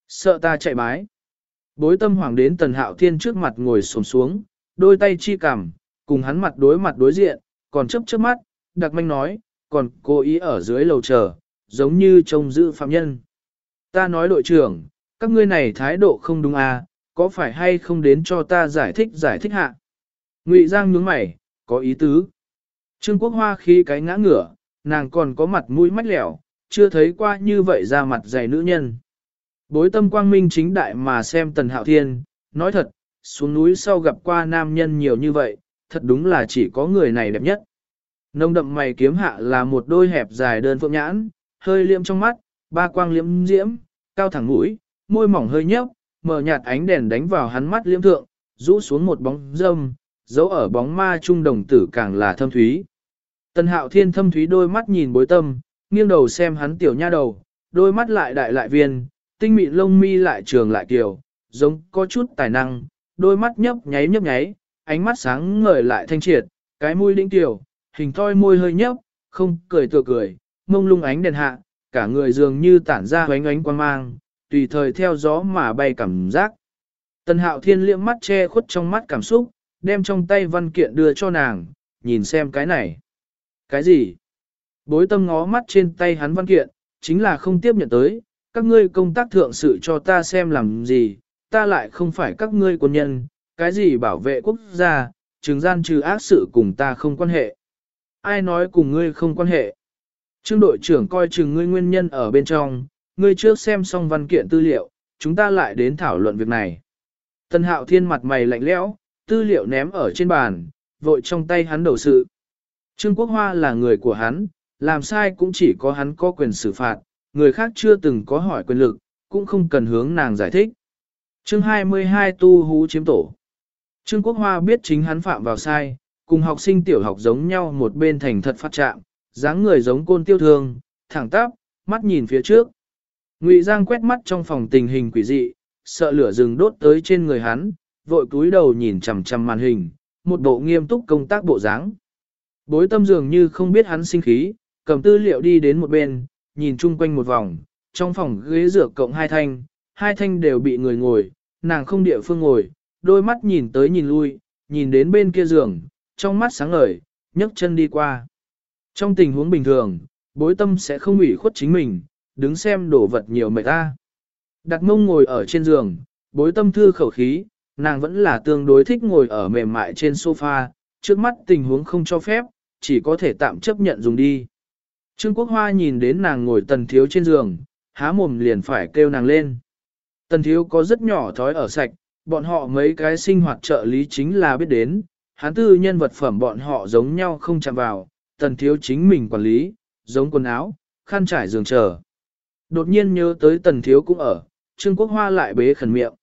Sợ ta chạy bái. Bối tâm hoàng đến tần hạo thiên trước mặt ngồi xổm xuống, đôi tay chi cằm, cùng hắn mặt đối mặt đối diện, còn chấp chớp mắt, đặc manh nói, còn cố ý ở dưới lầu chờ, giống như trông giữ phạm nhân. Ta nói đội trưởng, các ngươi này thái độ không đúng à, có phải hay không đến cho ta giải thích giải thích hạ. Ngụy Giang nhướng mày, có ý tứ. Trương Quốc Hoa khi cái ngã ngửa, nàng còn có mặt mũi mách lẻo, chưa thấy qua như vậy ra mặt dày nữ nhân. Bối tâm quang minh chính đại mà xem Tần Hạo Thiên, nói thật, xuống núi sau gặp qua nam nhân nhiều như vậy, thật đúng là chỉ có người này đẹp nhất. Nông đậm mày kiếm hạ là một đôi hẹp dài đơn phượng nhãn, hơi liễm trong mắt, ba quang liễm diễm, cao thẳng mũi, môi mỏng hơi nhấp, mở nhạt ánh đèn đánh vào hắn mắt liễm thượng, rũ xuống một bóng dâm, dấu ở bóng ma trung đồng tử càng là thâm thúy. Tần hạo thiên thâm thúy đôi mắt nhìn bối tâm, nghiêng đầu xem hắn tiểu nha đầu, đôi mắt lại đại lại viên, tinh mịn lông mi lại trường lại kiều, giống có chút tài năng, đôi mắt nhấp nháy nhấp nháy, ánh mắt sáng ngời lại thanh triệt, cái mũi đĩnh tiểu, hình thoi môi hơi nhấp, không cười tựa cười, mông lung ánh đèn hạ, cả người dường như tản ra ánh ánh quang mang, tùy thời theo gió mà bay cảm giác. Tần hạo thiên liễm mắt che khuất trong mắt cảm xúc, đem trong tay văn kiện đưa cho nàng, nhìn xem cái này. Cái gì? Bối tâm ngó mắt trên tay hắn văn kiện, chính là không tiếp nhận tới, các ngươi công tác thượng sự cho ta xem làm gì, ta lại không phải các ngươi quân nhân, cái gì bảo vệ quốc gia, trừng gian trừ ác sự cùng ta không quan hệ. Ai nói cùng ngươi không quan hệ? Trương đội trưởng coi chừng ngươi nguyên nhân ở bên trong, ngươi trước xem xong văn kiện tư liệu, chúng ta lại đến thảo luận việc này. Tân hạo thiên mặt mày lạnh lẽo, tư liệu ném ở trên bàn, vội trong tay hắn đầu sự. Trương Quốc Hoa là người của hắn, làm sai cũng chỉ có hắn có quyền xử phạt, người khác chưa từng có hỏi quyền lực, cũng không cần hướng nàng giải thích. Chương 22 tu hú chiếm tổ. Trương Quốc Hoa biết chính hắn phạm vào sai, cùng học sinh tiểu học giống nhau một bên thành thật phát trạm, dáng người giống côn tiêu thương, thẳng tắp, mắt nhìn phía trước. Ngụy Giang quét mắt trong phòng tình hình quỷ dị, sợ lửa rừng đốt tới trên người hắn, vội cúi đầu nhìn chằm chằm màn hình, một bộ nghiêm túc công tác bộ dáng. Bối tâm dường như không biết hắn sinh khí, cầm tư liệu đi đến một bên, nhìn chung quanh một vòng, trong phòng ghế rửa cộng hai thanh, hai thanh đều bị người ngồi, nàng không địa phương ngồi, đôi mắt nhìn tới nhìn lui, nhìn đến bên kia giường, trong mắt sáng ngời, nhấc chân đi qua. Trong tình huống bình thường, bối tâm sẽ không ủy khuất chính mình, đứng xem đổ vật nhiều mệt ta. Đặt mông ngồi ở trên giường, bối tâm thư khẩu khí, nàng vẫn là tương đối thích ngồi ở mềm mại trên sofa, trước mắt tình huống không cho phép, chỉ có thể tạm chấp nhận dùng đi. Trương Quốc Hoa nhìn đến nàng ngồi tần thiếu trên giường, há mồm liền phải kêu nàng lên. Tần thiếu có rất nhỏ thói ở sạch, bọn họ mấy cái sinh hoạt trợ lý chính là biết đến, hán tư nhân vật phẩm bọn họ giống nhau không chạm vào, tần thiếu chính mình quản lý, giống quần áo, khăn trải giường chờ. Đột nhiên nhớ tới tần thiếu cũng ở, Trương Quốc Hoa lại bế khẩn miệng.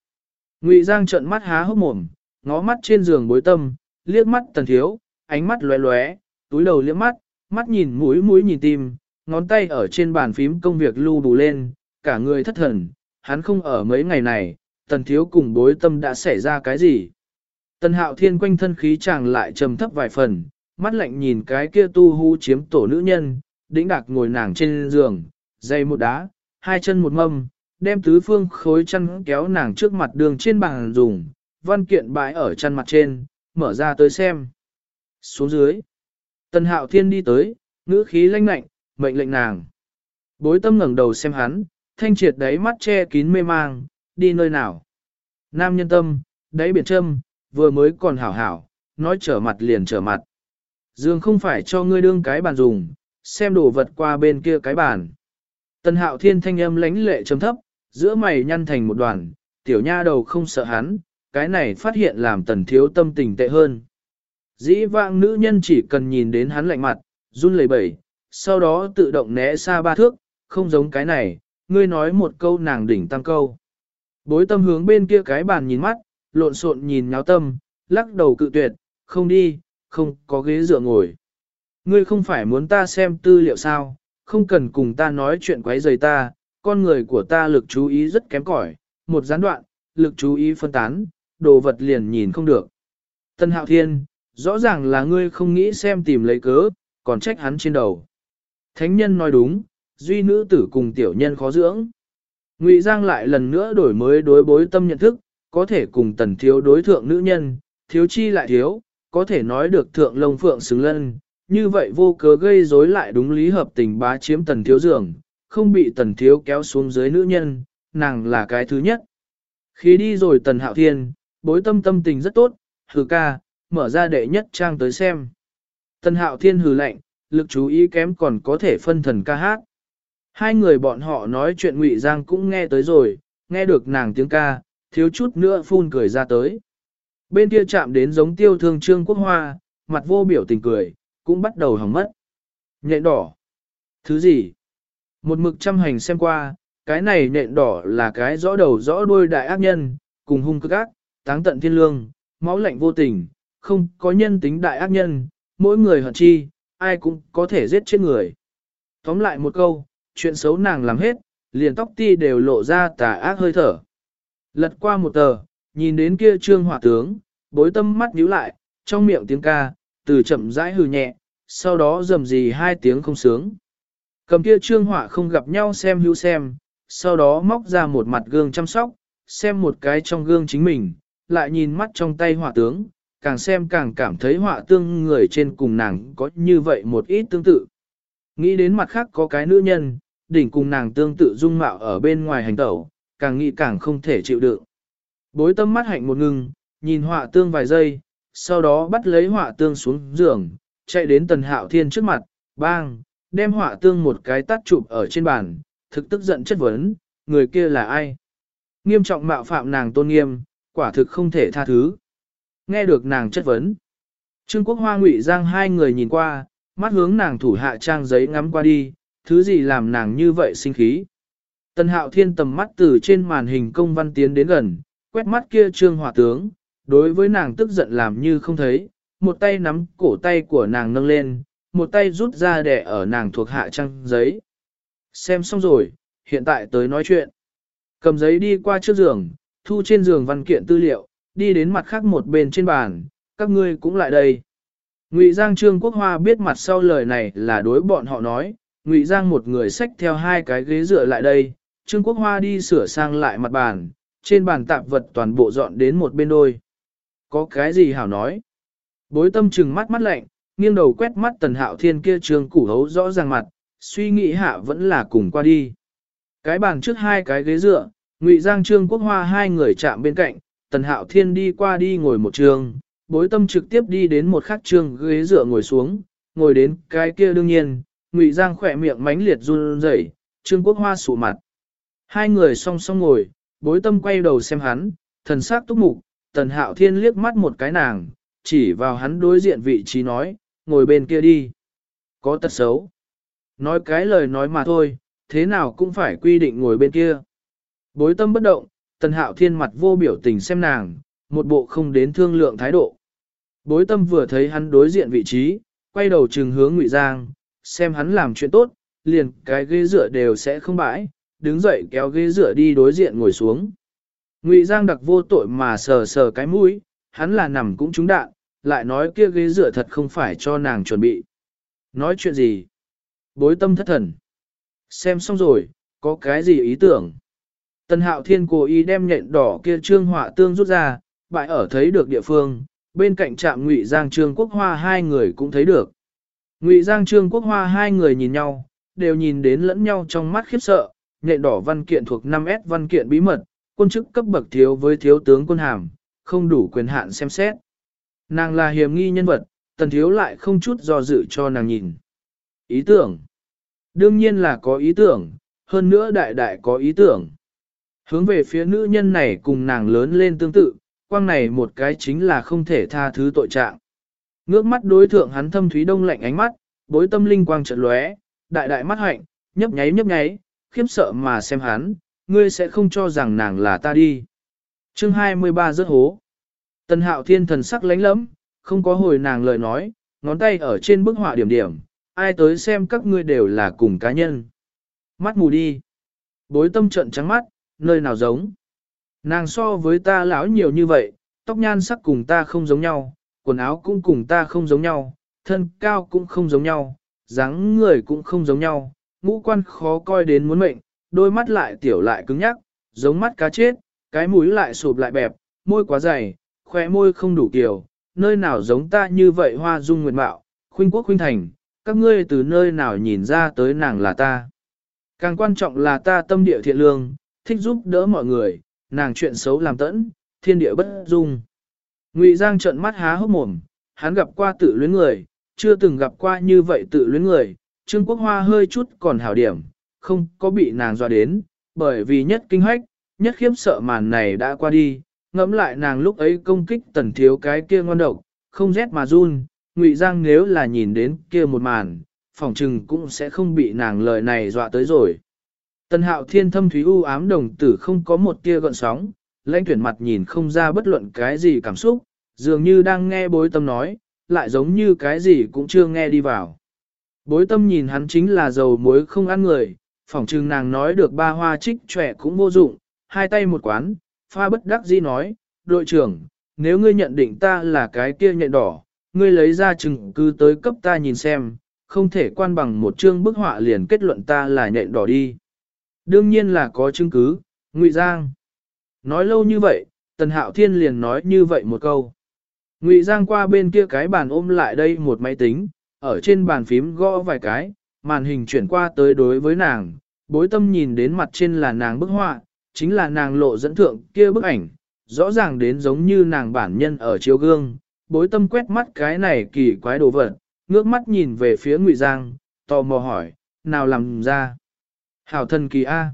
Ngụy Giang trợn mắt há hốc mồm, ngó mắt trên giường bối tâm, liếc mắt tần thiếu, ánh mắt lóe lóe, túi đầu liếc mắt, mắt nhìn mũi mũi nhìn tim, ngón tay ở trên bàn phím công việc lưu bù lên, cả người thất thần, hắn không ở mấy ngày này, tần thiếu cùng bối tâm đã xảy ra cái gì. Tần hạo thiên quanh thân khí chàng lại trầm thấp vài phần, mắt lạnh nhìn cái kia tu hú chiếm tổ nữ nhân, đĩnh đạc ngồi nàng trên giường, dây một đá, hai chân một mâm, đem tứ phương khối chăn kéo nàng trước mặt đường trên bàn dùng, văn kiện bãi ở chăn mặt trên, mở ra tới xem. Xuống dưới, tần hạo thiên đi tới, ngữ khí lanh lạnh, mệnh lệnh nàng. Bối tâm ngẩng đầu xem hắn, thanh triệt đáy mắt che kín mê mang, đi nơi nào. Nam nhân tâm, đáy biển châm, vừa mới còn hảo hảo, nói trở mặt liền trở mặt. Dương không phải cho ngươi đương cái bàn dùng, xem đồ vật qua bên kia cái bàn. Tần hạo thiên thanh âm lánh lệ chấm thấp, giữa mày nhăn thành một đoàn, tiểu nha đầu không sợ hắn, cái này phát hiện làm tần thiếu tâm tình tệ hơn. Dĩ vãng nữ nhân chỉ cần nhìn đến hắn lạnh mặt, run lẩy bẩy, sau đó tự động né xa ba thước, không giống cái này, ngươi nói một câu nàng đỉnh tăng câu. Bối tâm hướng bên kia cái bàn nhìn mắt, lộn xộn nhìn nháo tâm, lắc đầu cự tuyệt, không đi, không có ghế dựa ngồi. Ngươi không phải muốn ta xem tư liệu sao, không cần cùng ta nói chuyện quấy rầy ta, con người của ta lực chú ý rất kém cỏi, một gián đoạn, lực chú ý phân tán, đồ vật liền nhìn không được. Tân Hạo Thiên, rõ ràng là ngươi không nghĩ xem tìm lấy cớ, còn trách hắn trên đầu. Thánh nhân nói đúng, duy nữ tử cùng tiểu nhân khó dưỡng. Ngụy Giang lại lần nữa đổi mới đối bối tâm nhận thức, có thể cùng tần thiếu đối thượng nữ nhân, thiếu chi lại thiếu, có thể nói được thượng lông phượng xứng lân, như vậy vô cớ gây rối lại đúng lý hợp tình bá chiếm tần thiếu giường, không bị tần thiếu kéo xuống dưới nữ nhân, nàng là cái thứ nhất. Khi đi rồi tần hạo thiên, bối tâm tâm tình rất tốt, hừ ca, mở ra đệ nhất trang tới xem. Tần hạo thiên hừ lạnh, lực chú ý kém còn có thể phân thần ca hát. Hai người bọn họ nói chuyện ngụy Giang cũng nghe tới rồi, nghe được nàng tiếng ca, thiếu chút nữa phun cười ra tới. Bên kia chạm đến giống tiêu thương trương quốc hoa, mặt vô biểu tình cười, cũng bắt đầu hỏng mất. Nhện đỏ. Thứ gì? Một mực trăm hành xem qua, cái này nhện đỏ là cái rõ đầu rõ đuôi đại ác nhân, cùng hung cực ác, táng tận thiên lương, máu lạnh vô tình, không có nhân tính đại ác nhân, mỗi người hận chi, ai cũng có thể giết chết người. Tóm lại một câu, chuyện xấu nàng làm hết, liền tóc ti đều lộ ra tà ác hơi thở. Lật qua một tờ, nhìn đến kia trương hỏa tướng, bối tâm mắt nhíu lại, trong miệng tiếng ca, từ chậm rãi hừ nhẹ, sau đó rầm gì hai tiếng không sướng. Cầm kia trương hỏa không gặp nhau xem hữu xem, sau đó móc ra một mặt gương chăm sóc, xem một cái trong gương chính mình, lại nhìn mắt trong tay hỏa tướng, càng xem càng cảm thấy họa tương người trên cùng nàng có như vậy một ít tương tự. Nghĩ đến mặt khác có cái nữ nhân, đỉnh cùng nàng tương tự dung mạo ở bên ngoài hành tẩu, càng nghĩ càng không thể chịu đựng. Bối tâm mắt hạnh một ngừng, nhìn họa tương vài giây, sau đó bắt lấy họa tương xuống giường, chạy đến tần hạo thiên trước mặt, bang, đem họa tương một cái tắt chụp ở trên bàn, thực tức giận chất vấn, người kia là ai? Nghiêm trọng mạo phạm nàng tôn nghiêm, quả thực không thể tha thứ. Nghe được nàng chất vấn. Trương Quốc Hoa Ngụy Giang hai người nhìn qua, mắt hướng nàng thủ hạ trang giấy ngắm qua đi, thứ gì làm nàng như vậy sinh khí. Tần hạo thiên tầm mắt từ trên màn hình công văn tiến đến gần, quét mắt kia trương hỏa tướng, đối với nàng tức giận làm như không thấy, một tay nắm cổ tay của nàng nâng lên, một tay rút ra đẻ ở nàng thuộc hạ trang giấy. Xem xong rồi, hiện tại tới nói chuyện. Cầm giấy đi qua trước giường, thu trên giường văn kiện tư liệu, đi đến mặt khác một bên trên bàn, các ngươi cũng lại đây. Ngụy Giang Trương Quốc Hoa biết mặt sau lời này là đối bọn họ nói, Ngụy Giang một người xách theo hai cái ghế dựa lại đây, Trương Quốc Hoa đi sửa sang lại mặt bàn, trên bàn tạp vật toàn bộ dọn đến một bên đôi. Có cái gì hảo nói? Bối tâm trừng mắt mắt lạnh, nghiêng đầu quét mắt tần hạo thiên kia trương củ hấu rõ ràng mặt, suy nghĩ hạ vẫn là cùng qua đi. Cái bàn trước hai cái ghế dựa, Ngụy Giang Trương Quốc Hoa hai người chạm bên cạnh, tần hạo thiên đi qua đi ngồi một trường, bối tâm trực tiếp đi đến một khắc trương ghế dựa ngồi xuống, ngồi đến cái kia đương nhiên, Ngụy Giang khỏe miệng mánh liệt run rẩy, Trương Quốc Hoa sụ mặt. Hai người song song ngồi, bối tâm quay đầu xem hắn, thần sắc túc mục, tần hạo thiên liếc mắt một cái nàng, chỉ vào hắn đối diện vị trí nói, ngồi bên kia đi. Có tật xấu. Nói cái lời nói mà thôi, thế nào cũng phải quy định ngồi bên kia. Bối tâm bất động, tần hạo thiên mặt vô biểu tình xem nàng, một bộ không đến thương lượng thái độ. Bối tâm vừa thấy hắn đối diện vị trí, quay đầu trừng hướng ngụy Giang, xem hắn làm chuyện tốt, liền cái ghế dựa đều sẽ không bãi, đứng dậy kéo ghế dựa đi đối diện ngồi xuống. Ngụy Giang đặc vô tội mà sờ sờ cái mũi, hắn là nằm cũng trúng đạn, lại nói kia ghế dựa thật không phải cho nàng chuẩn bị. Nói chuyện gì? Bối tâm thất thần. Xem xong rồi, có cái gì ý tưởng? Tần hạo thiên cố ý đem nhện đỏ kia trương họa tương rút ra, bại ở thấy được địa phương, bên cạnh trạm ngụy Giang Trương Quốc Hoa hai người cũng thấy được. Ngụy Giang Trương Quốc Hoa hai người nhìn nhau, đều nhìn đến lẫn nhau trong mắt khiếp sợ, nhện đỏ văn kiện thuộc 5S văn kiện bí mật, quân chức cấp bậc thiếu với thiếu tướng quân hàm, không đủ quyền hạn xem xét. Nàng là hiểm nghi nhân vật, tần thiếu lại không chút do dự cho nàng nhìn. Ý tưởng. Đương nhiên là có ý tưởng, hơn nữa đại đại có ý tưởng. Hướng về phía nữ nhân này cùng nàng lớn lên tương tự, quang này một cái chính là không thể tha thứ tội trạng. Ngước mắt đối thượng hắn thâm thúy đông lạnh ánh mắt, bối tâm linh quang trận lóe, đại đại mắt hạnh, nhấp nháy nhấp nháy, khiếp sợ mà xem hắn, ngươi sẽ không cho rằng nàng là ta đi. chương 23 rất hố. Tần hạo thiên thần sắc lánh lẫm, không có hồi nàng lời nói, ngón tay ở trên bức họa điểm điểm, ai tới xem các ngươi đều là cùng cá nhân. Mắt mù đi. Bối tâm trận trắng mắt, nơi nào giống. Nàng so với ta lão nhiều như vậy, tóc nhan sắc cùng ta không giống nhau, quần áo cũng cùng ta không giống nhau, thân cao cũng không giống nhau, dáng người cũng không giống nhau, ngũ quan khó coi đến muốn mệnh, đôi mắt lại tiểu lại cứng nhắc, giống mắt cá chết, cái mũi lại sụp lại bẹp, môi quá dày, khóe môi không đủ kiều, nơi nào giống ta như vậy hoa dung nguyệt mạo, khuynh quốc khuynh thành, các ngươi từ nơi nào nhìn ra tới nàng là ta. Càng quan trọng là ta tâm địa thiện lương, thích giúp đỡ mọi người, nàng chuyện xấu làm tẫn, thiên địa bất dung. Ngụy Giang trợn mắt há hốc mồm, hắn gặp qua tự luyến người, chưa từng gặp qua như vậy tự luyến người, Trương Quốc Hoa hơi chút còn hảo điểm, không có bị nàng dọa đến, bởi vì nhất kinh hoách, nhất khiếp sợ màn này đã qua đi, ngẫm lại nàng lúc ấy công kích tần thiếu cái kia ngon độc, không rét mà run, Ngụy Giang nếu là nhìn đến kia một màn, phỏng trừng cũng sẽ không bị nàng lời này dọa tới rồi. Tần hạo thiên thâm thúy u ám đồng tử không có một tia gợn sóng, lãnh tuyển mặt nhìn không ra bất luận cái gì cảm xúc, dường như đang nghe bối tâm nói, lại giống như cái gì cũng chưa nghe đi vào. Bối tâm nhìn hắn chính là dầu muối không ăn người, phỏng trừng nàng nói được ba hoa trích trẻ cũng vô dụng, hai tay một quán, pha bất đắc dĩ nói, đội trưởng, nếu ngươi nhận định ta là cái kia nhện đỏ, ngươi lấy ra chứng cứ tới cấp ta nhìn xem, không thể quan bằng một chương bức họa liền kết luận ta là nhện đỏ đi. Đương nhiên là có chứng cứ, Ngụy Giang. Nói lâu như vậy, Tần Hạo Thiên liền nói như vậy một câu. Ngụy Giang qua bên kia cái bàn ôm lại đây một máy tính, ở trên bàn phím gõ vài cái, màn hình chuyển qua tới đối với nàng, bối tâm nhìn đến mặt trên là nàng bức họa, chính là nàng lộ dẫn thượng kia bức ảnh, rõ ràng đến giống như nàng bản nhân ở chiếu gương, bối tâm quét mắt cái này kỳ quái đồ vật, ngước mắt nhìn về phía Ngụy Giang, tò mò hỏi, nào làm ra? Hảo thần kỳ A.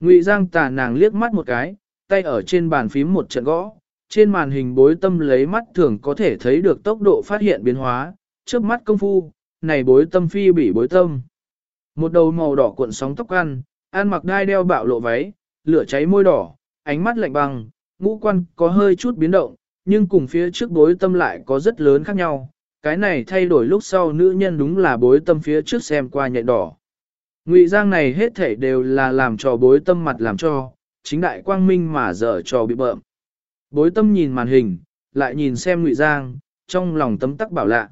Ngụy Giang tà nàng liếc mắt một cái, tay ở trên bàn phím một trận gõ, trên màn hình bối tâm lấy mắt thường có thể thấy được tốc độ phát hiện biến hóa, trước mắt công phu, này bối tâm phi bị bối tâm. Một đầu màu đỏ cuộn sóng tóc ăn, An mặc đai đeo bạo lộ váy, lửa cháy môi đỏ, ánh mắt lạnh băng, ngũ quan có hơi chút biến động, nhưng cùng phía trước bối tâm lại có rất lớn khác nhau. Cái này thay đổi lúc sau nữ nhân đúng là bối tâm phía trước xem qua nhạy đỏ. Ngụy Giang này hết thảy đều là làm cho bối tâm mặt làm cho, chính đại quang minh mà dở trò bị bợm. Bối tâm nhìn màn hình, lại nhìn xem Ngụy Giang, trong lòng tấm tắc bảo lạ.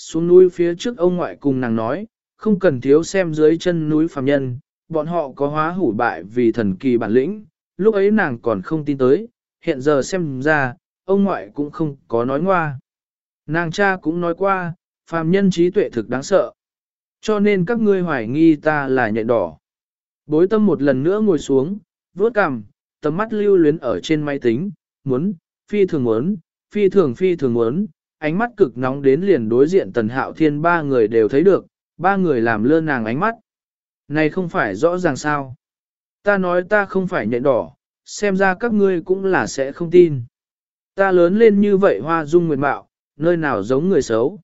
Xuống núi phía trước ông ngoại cùng nàng nói, không cần thiếu xem dưới chân núi phàm nhân, bọn họ có hóa hủ bại vì thần kỳ bản lĩnh, lúc ấy nàng còn không tin tới, hiện giờ xem ra, ông ngoại cũng không có nói ngoa. Nàng cha cũng nói qua, phàm nhân trí tuệ thực đáng sợ. Cho nên các ngươi hoài nghi ta là nhện đỏ. Bối tâm một lần nữa ngồi xuống, vuốt cằm, tầm mắt lưu luyến ở trên máy tính, muốn, phi thường muốn, phi thường phi thường muốn, ánh mắt cực nóng đến liền đối diện tần hạo thiên ba người đều thấy được, ba người làm lơ nàng ánh mắt. Này không phải rõ ràng sao. Ta nói ta không phải nhện đỏ, xem ra các ngươi cũng là sẽ không tin. Ta lớn lên như vậy hoa dung nguyệt mạo, nơi nào giống người xấu.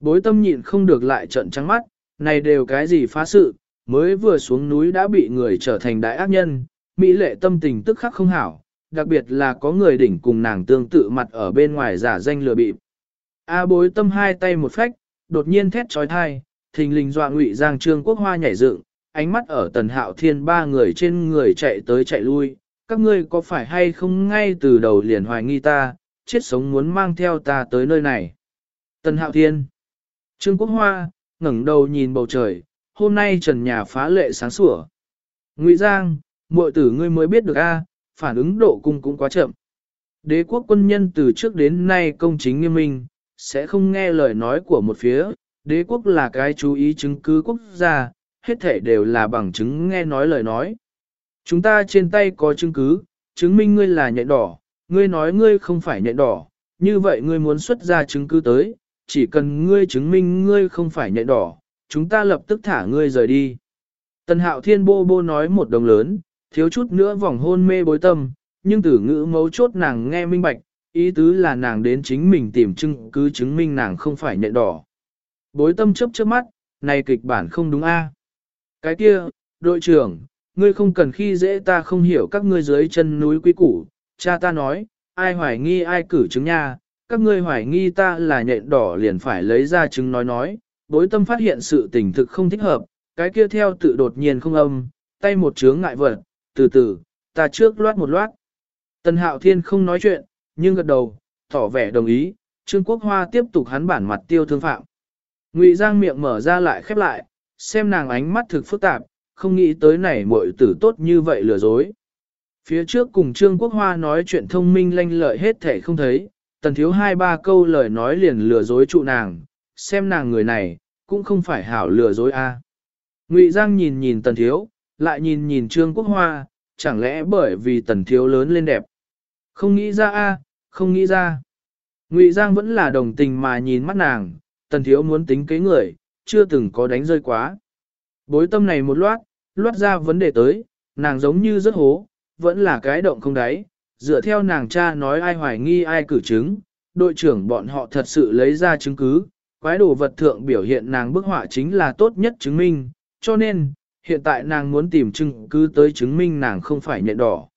Bối tâm nhịn không được lại trận trắng mắt, này đều cái gì phá sự, mới vừa xuống núi đã bị người trở thành đại ác nhân, mỹ lệ tâm tình tức khắc không hảo, đặc biệt là có người đỉnh cùng nàng tương tự mặt ở bên ngoài giả danh lừa bịp. A bối tâm hai tay một phách, đột nhiên thét trói thai, thình lình dọa ngụy giang trương quốc hoa nhảy dựng, ánh mắt ở tần hạo thiên ba người trên người chạy tới chạy lui, các ngươi có phải hay không ngay từ đầu liền hoài nghi ta, chết sống muốn mang theo ta tới nơi này. Tần hạo thiên, trương quốc hoa, ngẩng đầu nhìn bầu trời, hôm nay trần nhà phá lệ sáng sủa. Ngụy Giang, muội tử ngươi mới biết được a, phản ứng độ cung cũng quá chậm. Đế quốc quân nhân từ trước đến nay công chính nghiêm minh, sẽ không nghe lời nói của một phía, đế quốc là cái chú ý chứng cứ quốc gia, hết thể đều là bằng chứng nghe nói lời nói. Chúng ta trên tay có chứng cứ, chứng minh ngươi là nhện đỏ, ngươi nói ngươi không phải nhện đỏ, như vậy ngươi muốn xuất ra chứng cứ tới, chỉ cần ngươi chứng minh ngươi không phải nhện đỏ, chúng ta lập tức thả ngươi rời đi. Tần hạo thiên bô bô nói một đồng lớn, thiếu chút nữa vòng hôn mê bối tâm, nhưng tử ngữ mấu chốt nàng nghe minh bạch, ý tứ là nàng đến chính mình tìm chứng cứ chứng minh nàng không phải nhện đỏ. Bối tâm chấp trước mắt, này kịch bản không đúng a Cái kia, đội trưởng, ngươi không cần khi dễ ta không hiểu các ngươi dưới chân núi quý củ, cha ta nói, ai hoài nghi ai cử chứng nha, các ngươi hoài nghi ta là nhện đỏ liền phải lấy ra chứng nói nói, bối tâm phát hiện sự tình thực không thích hợp, cái kia theo tự đột nhiên không âm, tay một chướng ngại vật, từ từ, ta trước loát một loát. Tần hạo thiên không nói chuyện, nhưng gật đầu, tỏ vẻ đồng ý, Trương Quốc Hoa tiếp tục hắn bản mặt tiêu thương phạm. Ngụy Giang miệng mở ra lại khép lại, xem nàng ánh mắt thực phức tạp, không nghĩ tới này muội tử tốt như vậy lừa dối. Phía trước cùng Trương Quốc Hoa nói chuyện thông minh lanh lợi hết thể không thấy, tần thiếu hai ba câu lời nói liền lừa dối trụ nàng, xem nàng người này, cũng không phải hảo lừa dối a. Ngụy Giang nhìn nhìn tần thiếu, lại nhìn nhìn Trương Quốc Hoa, chẳng lẽ bởi vì tần thiếu lớn lên đẹp. Không nghĩ ra a, không nghĩ ra. Ngụy Giang vẫn là đồng tình mà nhìn mắt nàng, tần thiếu muốn tính kế người, chưa từng có đánh rơi quá. Bối tâm này một loát, loát ra vấn đề tới, nàng giống như rất hố, vẫn là cái động không đáy, dựa theo nàng cha nói ai hoài nghi ai cử chứng, đội trưởng bọn họ thật sự lấy ra chứng cứ, quái đồ vật thượng biểu hiện nàng bức họa chính là tốt nhất chứng minh, cho nên, hiện tại nàng muốn tìm chứng cứ tới chứng minh nàng không phải nhện đỏ.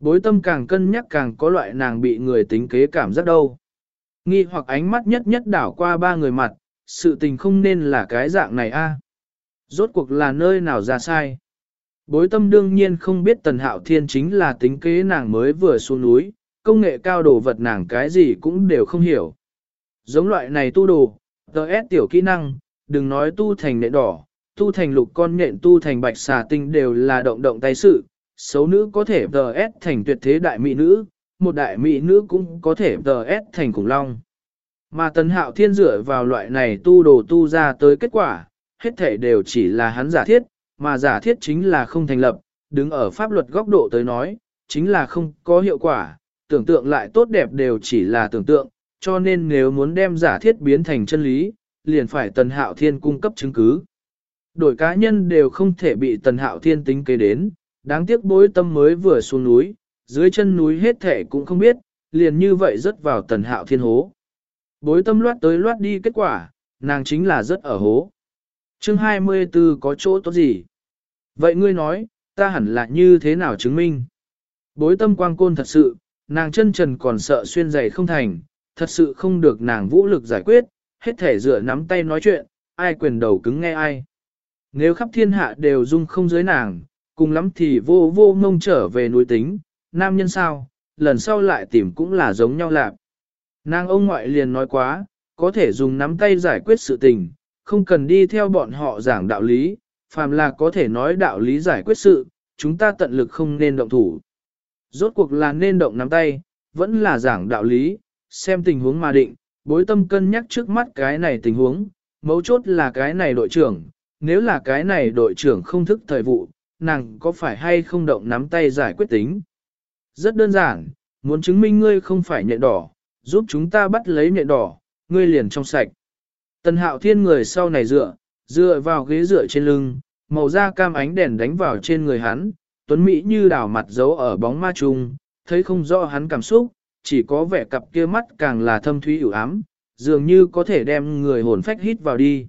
Bối tâm càng cân nhắc càng có loại nàng bị người tính kế cảm giác đâu. Nghi hoặc ánh mắt nhất nhất đảo qua ba người mặt, sự tình không nên là cái dạng này a. Rốt cuộc là nơi nào ra sai. Bối tâm đương nhiên không biết tần hạo thiên chính là tính kế nàng mới vừa xuống núi, công nghệ cao đồ vật nàng cái gì cũng đều không hiểu. Giống loại này tu đồ, TS tiểu kỹ năng, đừng nói tu thành nệ đỏ, tu thành lục con nhện tu thành bạch xà tinh đều là động động tay sự, xấu nữ có thể TS thành tuyệt thế đại mỹ nữ, một đại mỹ nữ cũng có thể TS thành khủng long. Mà tần hạo thiên dựa vào loại này tu đồ tu ra tới kết quả, hết thể đều chỉ là hắn giả thiết, mà giả thiết chính là không thành lập, đứng ở pháp luật góc độ tới nói, chính là không có hiệu quả, tưởng tượng lại tốt đẹp đều chỉ là tưởng tượng, cho nên nếu muốn đem giả thiết biến thành chân lý, liền phải Tần Hạo Thiên cung cấp chứng cứ. Đổi cá nhân đều không thể bị Tần Hạo Thiên tính kế đến, đáng tiếc bối tâm mới vừa xuống núi, dưới chân núi hết thể cũng không biết, liền như vậy rớt vào Tần Hạo Thiên hố. Bối tâm loát tới loát đi kết quả, nàng chính là rất ở hố. Chương 24 có chỗ tốt gì? Vậy ngươi nói, ta hẳn là như thế nào chứng minh? Bối tâm quang côn thật sự, nàng chân trần còn sợ xuyên giày không thành, thật sự không được nàng vũ lực giải quyết, hết thể dựa nắm tay nói chuyện, ai quyền đầu cứng nghe ai. Nếu khắp thiên hạ đều dung không dưới nàng, cùng lắm thì vô vô mông trở về núi tính, nam nhân sao, lần sau lại tìm cũng là giống nhau lạc. Nàng ông ngoại liền nói quá, có thể dùng nắm tay giải quyết sự tình, không cần đi theo bọn họ giảng đạo lý, phàm là có thể nói đạo lý giải quyết sự, chúng ta tận lực không nên động thủ. Rốt cuộc là nên động nắm tay, vẫn là giảng đạo lý, xem tình huống mà định, bối tâm cân nhắc trước mắt cái này tình huống, mấu chốt là cái này đội trưởng, nếu là cái này đội trưởng không thức thời vụ, nàng có phải hay không động nắm tay giải quyết tính. Rất đơn giản, muốn chứng minh ngươi không phải nhện đỏ, giúp chúng ta bắt lấy nhện đỏ, ngươi liền trong sạch. Tần hạo thiên người sau này dựa, dựa vào ghế dựa trên lưng, màu da cam ánh đèn đánh vào trên người hắn, tuấn Mỹ như đảo mặt giấu ở bóng ma trùng, thấy không rõ hắn cảm xúc, chỉ có vẻ cặp kia mắt càng là thâm thúy ủ ám, dường như có thể đem người hồn phách hít vào đi.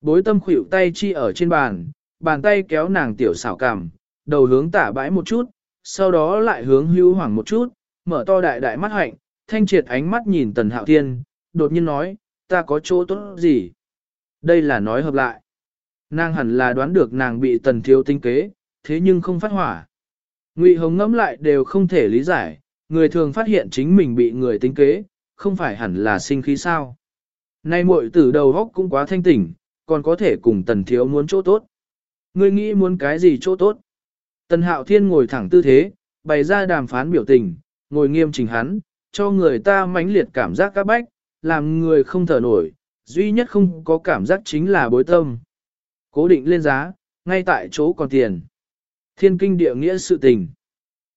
Bối tâm khủy tay chi ở trên bàn, bàn tay kéo nàng tiểu xảo cảm, đầu hướng tả bãi một chút, sau đó lại hướng hưu hoảng một chút, mở to đại đại mắt hạnh, thanh triệt ánh mắt nhìn tần hạo thiên, đột nhiên nói, ta có chỗ tốt gì? Đây là nói hợp lại. Nàng hẳn là đoán được nàng bị tần thiếu tinh kế, thế nhưng không phát hỏa. Ngụy Hồng ngẫm lại đều không thể lý giải, người thường phát hiện chính mình bị người tính kế, không phải hẳn là sinh khí sao. Nay muội tử đầu góc cũng quá thanh tỉnh, còn có thể cùng tần thiếu muốn chỗ tốt. Ngươi nghĩ muốn cái gì chỗ tốt? Tần hạo thiên ngồi thẳng tư thế, bày ra đàm phán biểu tình, ngồi nghiêm chỉnh hắn, cho người ta mãnh liệt cảm giác các bách, làm người không thở nổi, duy nhất không có cảm giác chính là bối tâm. Cố định lên giá, ngay tại chỗ còn tiền. Thiên kinh địa nghĩa sự tình.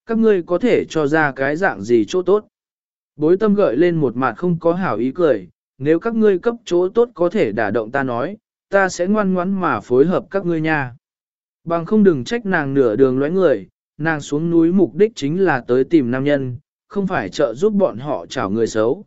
Các ngươi có thể cho ra cái dạng gì chỗ tốt. Bối tâm gợi lên một mặt không có hảo ý cười, nếu các ngươi cấp chỗ tốt có thể đả động ta nói, ta sẽ ngoan ngoãn mà phối hợp các ngươi nha. Bằng không đừng trách nàng nửa đường lóe người, nàng xuống núi mục đích chính là tới tìm nam nhân, không phải trợ giúp bọn họ chảo người xấu.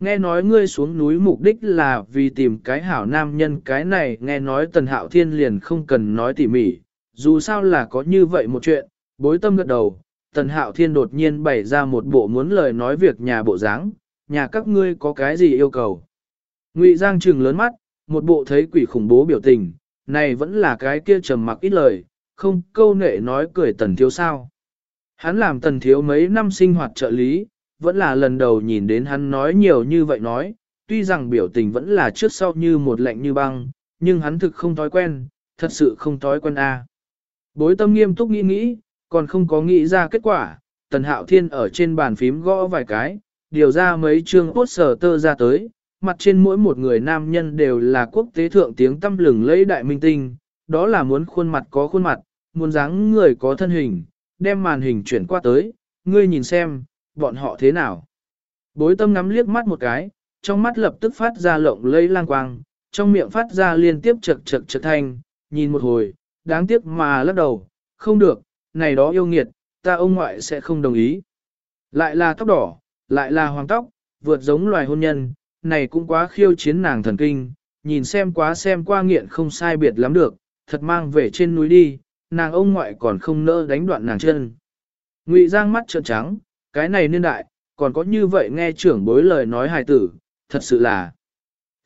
Nghe nói ngươi xuống núi mục đích là vì tìm cái hảo nam nhân cái này nghe nói tần hạo thiên liền không cần nói tỉ mỉ, dù sao là có như vậy một chuyện, bối tâm gật đầu, tần hạo thiên đột nhiên bày ra một bộ muốn lời nói việc nhà bộ dáng, nhà các ngươi có cái gì yêu cầu. Ngụy Giang trừng lớn mắt, một bộ thấy quỷ khủng bố biểu tình, này vẫn là cái kia trầm mặc ít lời, không câu nệ nói cười tần thiếu sao. Hắn làm tần thiếu mấy năm sinh hoạt trợ lý, vẫn là lần đầu nhìn đến hắn nói nhiều như vậy nói, tuy rằng biểu tình vẫn là trước sau như một lạnh như băng, nhưng hắn thực không thói quen, thật sự không thói quen a. Bối tâm nghiêm túc nghĩ nghĩ, còn không có nghĩ ra kết quả, tần hạo thiên ở trên bàn phím gõ vài cái, điều ra mấy chương cốt sở tơ ra tới, mặt trên mỗi một người nam nhân đều là quốc tế thượng tiếng tâm lừng lấy đại minh tinh, đó là muốn khuôn mặt có khuôn mặt, muốn dáng người có thân hình, đem màn hình chuyển qua tới, ngươi nhìn xem, bọn họ thế nào. Bối tâm ngắm liếc mắt một cái, trong mắt lập tức phát ra lộng lây lang quang, trong miệng phát ra liên tiếp chật chật chật thanh, nhìn một hồi, đáng tiếc mà lắc đầu, không được, này đó yêu nghiệt, ta ông ngoại sẽ không đồng ý. Lại là tóc đỏ, lại là hoàng tóc, vượt giống loài hôn nhân, này cũng quá khiêu chiến nàng thần kinh, nhìn xem quá xem qua nghiện không sai biệt lắm được, thật mang về trên núi đi, nàng ông ngoại còn không nỡ đánh đoạn nàng chân. Ngụy Giang mắt trợn trắng, cái này niên đại, còn có như vậy nghe trưởng bối lời nói hài tử, thật sự là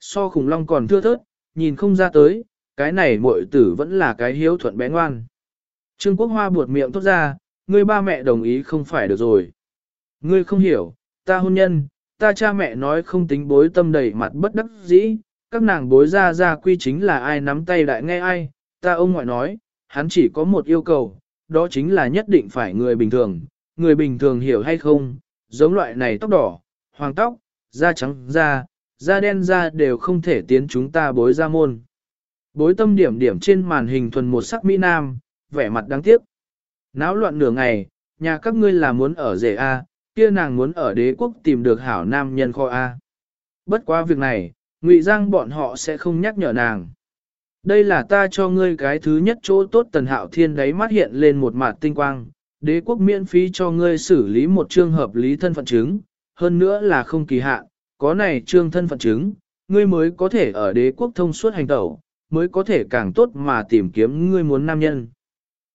so khủng long còn thưa thớt, nhìn không ra tới, cái này muội tử vẫn là cái hiếu thuận bé ngoan. Trương Quốc Hoa buột miệng tốt ra, ngươi ba mẹ đồng ý không phải được rồi. Ngươi không hiểu, ta hôn nhân, ta cha mẹ nói không tính bối tâm đầy mặt bất đắc dĩ, các nàng bối ra ra quy chính là ai nắm tay đại nghe ai, ta ông ngoại nói, hắn chỉ có một yêu cầu, đó chính là nhất định phải người bình thường, người bình thường hiểu hay không, giống loại này tóc đỏ, hoàng tóc, da trắng da, da đen da đều không thể tiến chúng ta bối ra môn. Bối tâm điểm điểm trên màn hình thuần một sắc Mỹ Nam, vẻ mặt đáng tiếc. Náo loạn nửa ngày, nhà các ngươi là muốn ở rể A, kia nàng muốn ở đế quốc tìm được hảo nam nhân kho A. Bất quá việc này, ngụy Giang bọn họ sẽ không nhắc nhở nàng. Đây là ta cho ngươi cái thứ nhất chỗ tốt tần hạo thiên đấy mắt hiện lên một mặt tinh quang, đế quốc miễn phí cho ngươi xử lý một trường hợp lý thân phận chứng, hơn nữa là không kỳ hạn, có này trương thân phận chứng, ngươi mới có thể ở đế quốc thông suốt hành tẩu, mới có thể càng tốt mà tìm kiếm ngươi muốn nam nhân.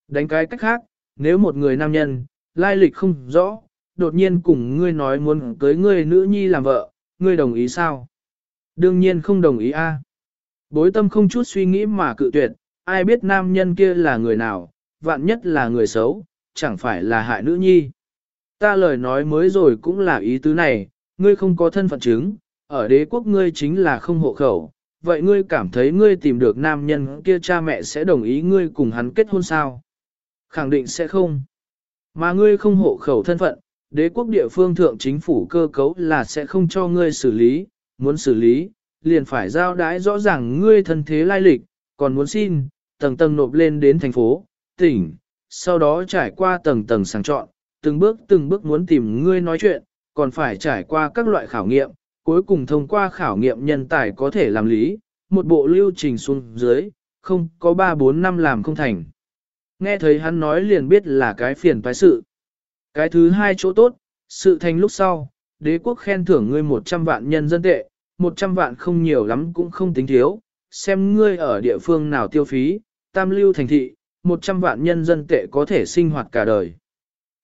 Đánh cái cách khác, nếu một người nam nhân, lai lịch không rõ, đột nhiên cùng ngươi nói muốn cưới ngươi nữ nhi làm vợ, ngươi đồng ý sao? Đương nhiên không đồng ý a. Bối tâm không chút suy nghĩ mà cự tuyệt, ai biết nam nhân kia là người nào, vạn nhất là người xấu, chẳng phải là hại nữ nhi. Ta lời nói mới rồi cũng là ý tứ này, ngươi không có thân phận chứng, ở đế quốc ngươi chính là không hộ khẩu, vậy ngươi cảm thấy ngươi tìm được nam nhân kia cha mẹ sẽ đồng ý ngươi cùng hắn kết hôn sao? Khẳng định sẽ không. Mà ngươi không hộ khẩu thân phận, đế quốc địa phương thượng chính phủ cơ cấu là sẽ không cho ngươi xử lý, muốn xử lý, liền phải giao đái rõ ràng ngươi thân thế lai lịch, còn muốn xin, tầng tầng nộp lên đến thành phố, tỉnh, sau đó trải qua tầng tầng sàng chọn, từng bước từng bước muốn tìm ngươi nói chuyện, còn phải trải qua các loại khảo nghiệm, cuối cùng thông qua khảo nghiệm nhân tài có thể làm lý, một bộ lưu trình xuống dưới, không có 3-4 năm làm không thành. Nghe thấy hắn nói liền biết là cái phiền toái sự. Cái thứ hai chỗ tốt, sự thành lúc sau, đế quốc khen thưởng ngươi 100 vạn nhân dân tệ, 100 vạn không nhiều lắm cũng không tính thiếu, xem ngươi ở địa phương nào tiêu phí, tam lưu thành thị, 100 vạn nhân dân tệ có thể sinh hoạt cả đời.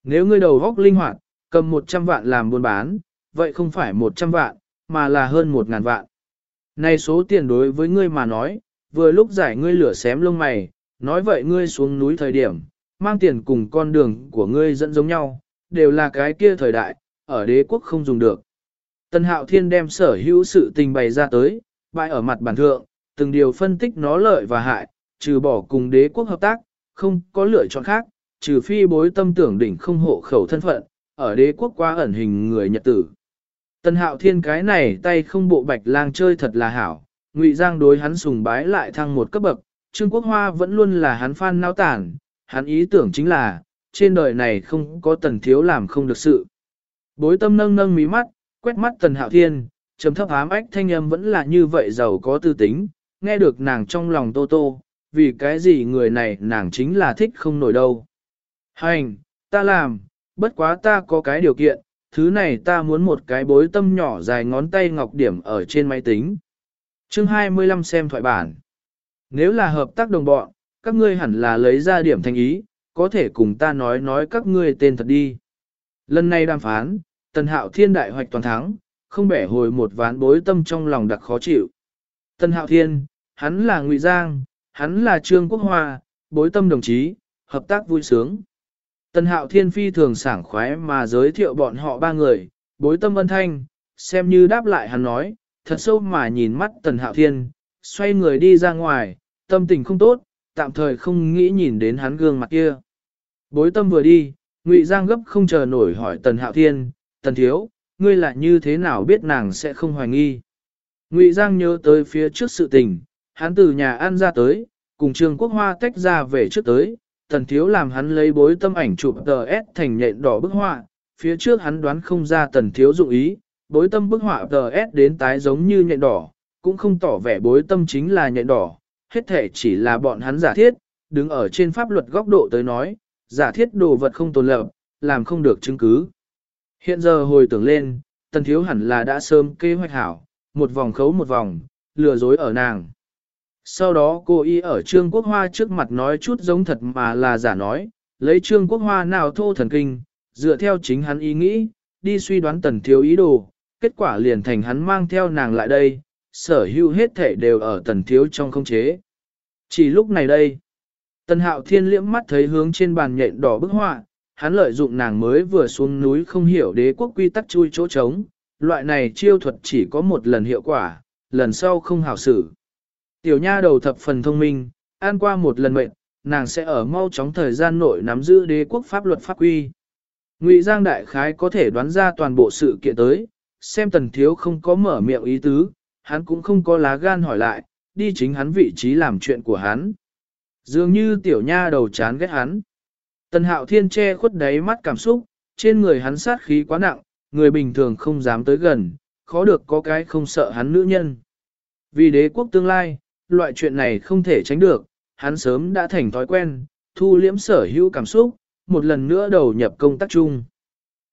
Nếu ngươi đầu góc linh hoạt, cầm 100 vạn làm buôn bán, vậy không phải 100 vạn, mà là hơn 1.000 vạn. Này số tiền đối với ngươi mà nói, vừa lúc giải ngươi lửa xém lông mày, nói vậy ngươi xuống núi thời điểm, mang tiền cùng con đường của ngươi dẫn giống nhau, đều là cái kia thời đại, ở đế quốc không dùng được. Tân hạo thiên đem sở hữu sự tình bày ra tới, bại ở mặt bản thượng, từng điều phân tích nó lợi và hại, trừ bỏ cùng đế quốc hợp tác, không có lựa chọn khác, trừ phi bối tâm tưởng đỉnh không hộ khẩu thân phận, ở đế quốc qua ẩn hình người nhật tử. Tân hạo thiên cái này tay không bộ bạch lang chơi thật là hảo, ngụy giang đối hắn sùng bái lại thăng một cấp bậc, Trương Quốc Hoa vẫn luôn là hắn fan nao tản, hắn ý tưởng chính là, trên đời này không có tần thiếu làm không được sự. Bối tâm nâng nâng mí mắt, quét mắt tần hạo thiên, trầm thấp ám ách thanh âm vẫn là như vậy giàu có tư tính, nghe được nàng trong lòng tô tô, vì cái gì người này nàng chính là thích không nổi đâu. Hành, ta làm, bất quá ta có cái điều kiện, thứ này ta muốn một cái bối tâm nhỏ dài ngón tay ngọc điểm ở trên máy tính. Chương 25 xem thoại bản. Nếu là hợp tác đồng bọn, các ngươi hẳn là lấy ra điểm thành ý, có thể cùng ta nói nói các ngươi tên thật đi. Lần này đàm phán, Tần Hạo Thiên đại hoạch toàn thắng, không bẻ hồi một ván bối tâm trong lòng đặc khó chịu. Tần Hạo Thiên, hắn là Ngụy Giang, hắn là Trương Quốc Hoa, bối tâm đồng chí, hợp tác vui sướng. Tần Hạo Thiên phi thường sảng khoái mà giới thiệu bọn họ ba người, bối tâm ân thanh, xem như đáp lại hắn nói, thật sâu mà nhìn mắt Tần Hạo Thiên, xoay người đi ra ngoài, tâm tình không tốt, tạm thời không nghĩ nhìn đến hắn gương mặt kia. Bối tâm vừa đi, Ngụy Giang gấp không chờ nổi hỏi Tần Hạo Thiên, Tần Thiếu, ngươi là như thế nào biết nàng sẽ không hoài nghi. Ngụy Giang nhớ tới phía trước sự tình, hắn từ nhà ăn ra tới, cùng Trương Quốc Hoa tách ra về trước tới, Tần Thiếu làm hắn lấy bối tâm ảnh chụp tờ S thành nhện đỏ bức họa, phía trước hắn đoán không ra Tần Thiếu dụng ý, bối tâm bức họa tờ S đến tái giống như nhện đỏ, cũng không tỏ vẻ bối tâm chính là nhện đỏ, hết thể chỉ là bọn hắn giả thiết, đứng ở trên pháp luật góc độ tới nói, giả thiết đồ vật không tồn lập, làm không được chứng cứ. Hiện giờ hồi tưởng lên, tần thiếu hẳn là đã sớm kế hoạch hảo, một vòng khấu một vòng, lừa dối ở nàng. Sau đó cô y ở Trương Quốc Hoa trước mặt nói chút giống thật mà là giả nói, lấy Trương Quốc Hoa nào thô thần kinh, dựa theo chính hắn ý nghĩ, đi suy đoán tần thiếu ý đồ, kết quả liền thành hắn mang theo nàng lại đây, sở hữu hết thể đều ở tần thiếu trong không chế. Chỉ lúc này đây, tần hạo thiên liễm mắt thấy hướng trên bàn nhện đỏ bức họa, hắn lợi dụng nàng mới vừa xuống núi không hiểu đế quốc quy tắc chui chỗ trống, loại này chiêu thuật chỉ có một lần hiệu quả, lần sau không hảo xử. Tiểu nha đầu thập phần thông minh, an qua một lần mệnh, nàng sẽ ở mau chóng thời gian nội nắm giữ đế quốc pháp luật pháp quy. Ngụy Giang Đại Khái có thể đoán ra toàn bộ sự kiện tới, xem tần thiếu không có mở miệng ý tứ, hắn cũng không có lá gan hỏi lại, đi chính hắn vị trí làm chuyện của hắn. Dường như tiểu nha đầu chán ghét hắn. Tần hạo thiên che khuất đáy mắt cảm xúc, trên người hắn sát khí quá nặng, người bình thường không dám tới gần, khó được có cái không sợ hắn nữ nhân. Vì đế quốc tương lai, loại chuyện này không thể tránh được, hắn sớm đã thành thói quen, thu liễm sở hữu cảm xúc, một lần nữa đầu nhập công tác chung.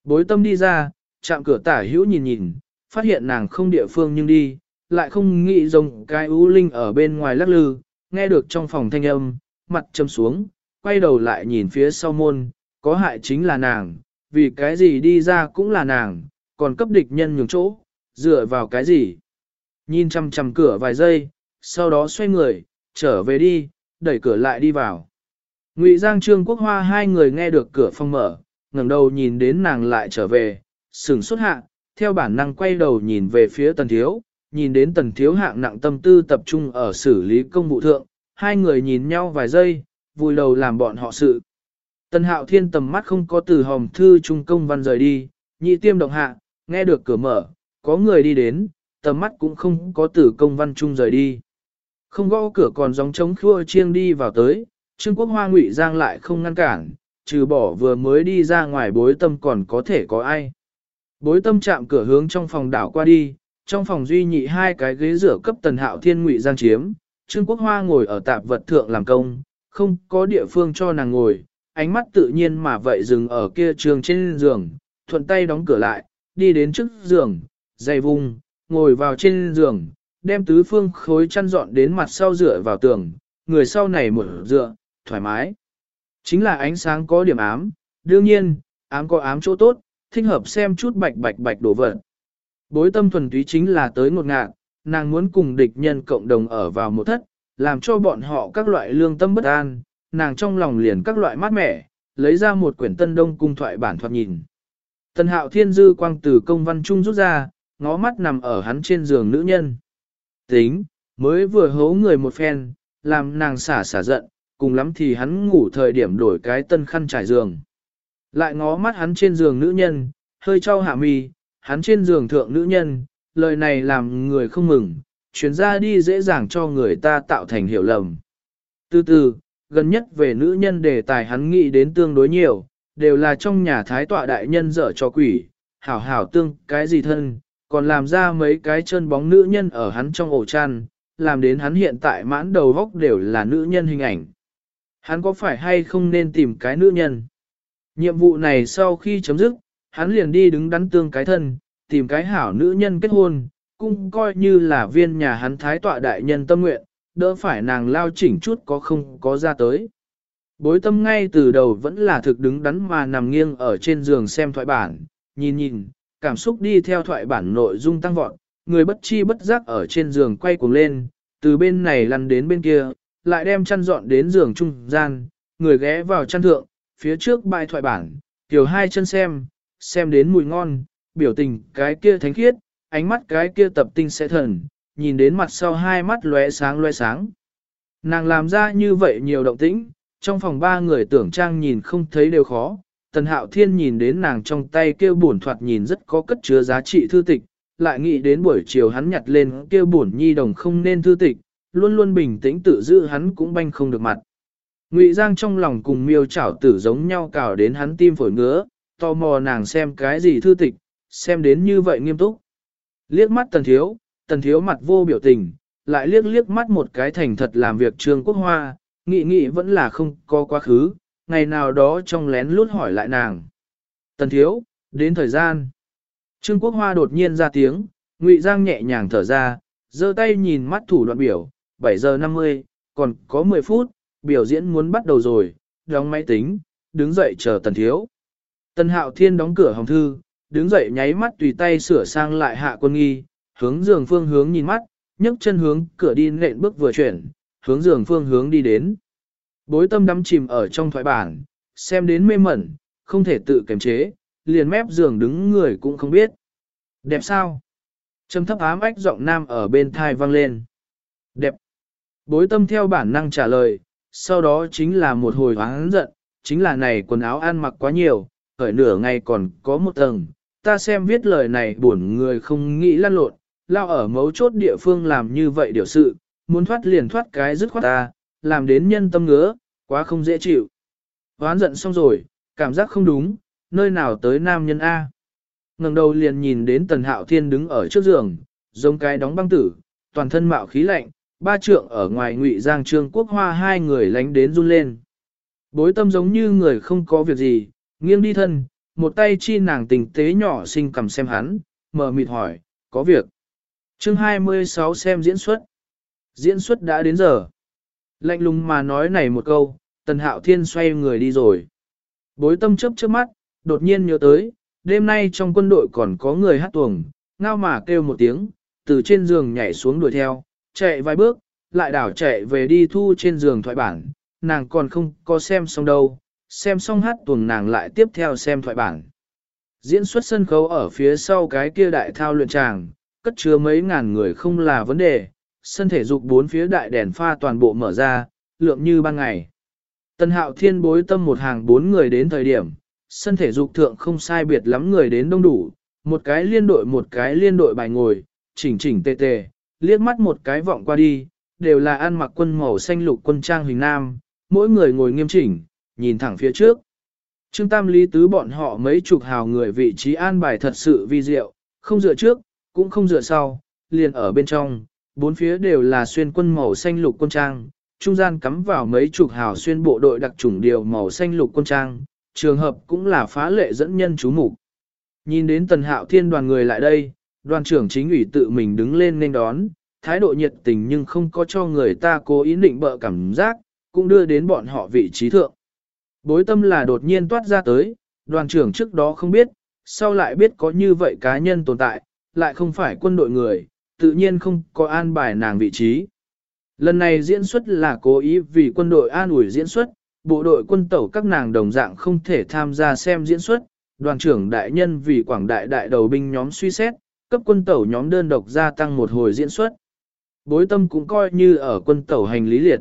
Bối tâm đi ra, chạm cửa tả hữu nhìn nhìn, phát hiện nàng không địa phương nhưng đi, lại không nghĩ rồng cái ưu linh ở bên ngoài lắc lư, nghe được trong phòng thanh âm, mặt châm xuống, quay đầu lại nhìn phía sau môn, có hại chính là nàng, vì cái gì đi ra cũng là nàng, còn cấp địch nhân nhường chỗ, dựa vào cái gì. Nhìn chăm chăm cửa vài giây, sau đó xoay người, trở về đi, đẩy cửa lại đi vào. Ngụy Giang Trương Quốc Hoa hai người nghe được cửa phòng mở, ngẩng đầu nhìn đến nàng lại trở về, sừng xuất hạ, theo bản năng quay đầu nhìn về phía tần thiếu, nhìn đến tần thiếu hạng nặng tâm tư tập trung ở xử lý công vụ thượng, hai người nhìn nhau vài giây, vùi đầu làm bọn họ sự. Tần hạo thiên tầm mắt không có từ hòm thư trung công văn rời đi, nhị tiêm động hạ, nghe được cửa mở, có người đi đến, tầm mắt cũng không có từ công văn trung rời đi. Không gõ cửa còn gióng trống khua chiêng đi vào tới, Trương Quốc Hoa Ngụy Giang lại không ngăn cản, trừ bỏ vừa mới đi ra ngoài bối tâm còn có thể có ai. Bối tâm chạm cửa hướng trong phòng đảo qua đi, trong phòng duy nhị hai cái ghế rửa cấp tần hạo thiên Ngụy Giang chiếm, Trương Quốc Hoa ngồi ở tạp vật thượng làm công, không có địa phương cho nàng ngồi, ánh mắt tự nhiên mà vậy dừng ở kia trường trên giường, thuận tay đóng cửa lại, đi đến trước giường, dày vung, ngồi vào trên giường, đem tứ phương khối chăn dọn đến mặt sau dựa vào tường, người sau này một dựa, thoải mái. Chính là ánh sáng có điểm ám, đương nhiên, ám có ám chỗ tốt, thích hợp xem chút bạch bạch bạch đổ vật. Bối tâm thuần túy chính là tới ngột ngạt, nàng muốn cùng địch nhân cộng đồng ở vào một thất, làm cho bọn họ các loại lương tâm bất an, nàng trong lòng liền các loại mát mẻ, lấy ra một quyển tân đông cung thoại bản thoạt nhìn. Tần hạo thiên dư quang từ công văn trung rút ra, ngó mắt nằm ở hắn trên giường nữ nhân. Tính, mới vừa hấu người một phen, làm nàng xả xả giận, cùng lắm thì hắn ngủ thời điểm đổi cái tân khăn trải giường. Lại ngó mắt hắn trên giường nữ nhân, hơi trao hạ mi, hắn trên giường thượng nữ nhân, lời này làm người không mừng, chuyến ra đi dễ dàng cho người ta tạo thành hiểu lầm. Từ từ, gần nhất về nữ nhân đề tài hắn nghĩ đến tương đối nhiều, đều là trong nhà thái tọa đại nhân dở cho quỷ, hảo hảo tương cái gì thân, còn làm ra mấy cái chân bóng nữ nhân ở hắn trong ổ chăn, làm đến hắn hiện tại mãn đầu góc đều là nữ nhân hình ảnh. Hắn có phải hay không nên tìm cái nữ nhân? Nhiệm vụ này sau khi chấm dứt, hắn liền đi đứng đắn tương cái thân, tìm cái hảo nữ nhân kết hôn, cũng coi như là viên nhà hắn thái tọa đại nhân tâm nguyện, đỡ phải nàng lao chỉnh chút có không có ra tới. Bối tâm ngay từ đầu vẫn là thực đứng đắn mà nằm nghiêng ở trên giường xem thoại bản, nhìn nhìn, cảm xúc đi theo thoại bản nội dung tăng vọt, người bất chi bất giác ở trên giường quay cuồng lên, từ bên này lăn đến bên kia, lại đem chăn dọn đến giường trung gian, người ghé vào chăn thượng, phía trước bài thoại bản, tiểu hai chân xem, xem đến mùi ngon, biểu tình cái kia thánh khiết, ánh mắt cái kia tập tinh sẽ thần, nhìn đến mặt sau hai mắt lóe sáng lóe sáng. Nàng làm ra như vậy nhiều động tĩnh, trong phòng ba người tưởng trang nhìn không thấy đều khó. Tần Hạo Thiên nhìn đến nàng trong tay kêu buồn thoạt nhìn rất có cất chứa giá trị thư tịch, lại nghĩ đến buổi chiều hắn nhặt lên kêu buồn nhi đồng không nên thư tịch, luôn luôn bình tĩnh tự giữ hắn cũng banh không được mặt. Ngụy Giang trong lòng cùng miêu chảo tử giống nhau cào đến hắn tim phổi ngứa, tò mò nàng xem cái gì thư tịch, xem đến như vậy nghiêm túc. Liếc mắt tần thiếu, tần thiếu mặt vô biểu tình, lại liếc liếc mắt một cái thành thật làm việc trương quốc hoa, nghị nghị vẫn là không có quá khứ, ngày nào đó trong lén lút hỏi lại nàng. Tần thiếu, đến thời gian. Trương quốc hoa đột nhiên ra tiếng, ngụy giang nhẹ nhàng thở ra, giơ tay nhìn mắt thủ đoạn biểu, 7 giờ 50, còn có 10 phút, biểu diễn muốn bắt đầu rồi, đóng máy tính, đứng dậy chờ tần thiếu. Tần hạo thiên đóng cửa hồng thư, đứng dậy nháy mắt tùy tay sửa sang lại hạ quân nghi, hướng giường phương hướng nhìn mắt, nhấc chân hướng cửa đi nện bước vừa chuyển, hướng giường phương hướng đi đến. Bối tâm đắm chìm ở trong thoại bản, xem đến mê mẩn, không thể tự kiềm chế, liền mép giường đứng người cũng không biết. Đẹp sao? Trầm thấp ám ách giọng nam ở bên thai vang lên. Đẹp. Bối tâm theo bản năng trả lời, sau đó chính là một hồi hoáng giận, chính là này quần áo ăn mặc quá nhiều, khởi nửa ngày còn có một tầng. Ta xem viết lời này buồn người không nghĩ lăn lộn, lao ở mấu chốt địa phương làm như vậy điều sự, muốn thoát liền thoát cái dứt khoát ta, làm đến nhân tâm ngứa, quá không dễ chịu. Hoán giận xong rồi, cảm giác không đúng, nơi nào tới nam nhân A. ngẩng đầu liền nhìn đến tần hạo thiên đứng ở trước giường, giống cái đóng băng tử, toàn thân mạo khí lạnh, ba trượng ở ngoài ngụy giang trương quốc hoa hai người lánh đến run lên. Bối tâm giống như người không có việc gì, nghiêng đi thân, một tay chi nàng tình tế nhỏ xinh cầm xem hắn, mờ mịt hỏi, có việc. chương 26 xem diễn xuất. Diễn xuất đã đến giờ. Lạnh lùng mà nói này một câu, Tần Hạo Thiên xoay người đi rồi. Bối tâm chấp trước mắt, đột nhiên nhớ tới, đêm nay trong quân đội còn có người hát tuồng, ngao mà kêu một tiếng, từ trên giường nhảy xuống đuổi theo, chạy vài bước, lại đảo chạy về đi thu trên giường thoại bản, nàng còn không có xem xong đâu, xem xong hát tuồng nàng lại tiếp theo xem thoại bản. Diễn xuất sân khấu ở phía sau cái kia đại thao luyện tràng, cất chứa mấy ngàn người không là vấn đề, sân thể dục bốn phía đại đèn pha toàn bộ mở ra, lượng như ban ngày. Tân hạo thiên bối tâm một hàng bốn người đến thời điểm, sân thể dục thượng không sai biệt lắm người đến đông đủ, một cái liên đội một cái liên đội bài ngồi, chỉnh chỉnh tề tề, liếc mắt một cái vọng qua đi, đều là ăn mặc quân màu xanh lục quân trang hình nam, mỗi người ngồi nghiêm chỉnh, nhìn thẳng phía trước. Trương Tam Lý Tứ bọn họ mấy chục hào người vị trí an bài thật sự vi diệu, không dựa trước, cũng không dựa sau, liền ở bên trong, bốn phía đều là xuyên quân màu xanh lục quân trang, trung gian cắm vào mấy chục hào xuyên bộ đội đặc chủng điều màu xanh lục quân trang, trường hợp cũng là phá lệ dẫn nhân chú mục. Nhìn đến tần hạo thiên đoàn người lại đây, đoàn trưởng chính ủy tự mình đứng lên nên đón, thái độ nhiệt tình nhưng không có cho người ta cố ý định bợ cảm giác, cũng đưa đến bọn họ vị trí thượng. Bối tâm là đột nhiên toát ra tới, đoàn trưởng trước đó không biết, sau lại biết có như vậy cá nhân tồn tại, lại không phải quân đội người, tự nhiên không có an bài nàng vị trí. Lần này diễn xuất là cố ý vì quân đội an ủi diễn xuất, bộ đội quân tẩu các nàng đồng dạng không thể tham gia xem diễn xuất, đoàn trưởng đại nhân vì quảng đại đại đầu binh nhóm suy xét, cấp quân tẩu nhóm đơn độc gia tăng một hồi diễn xuất. Bối tâm cũng coi như ở quân tẩu hành lý liệt.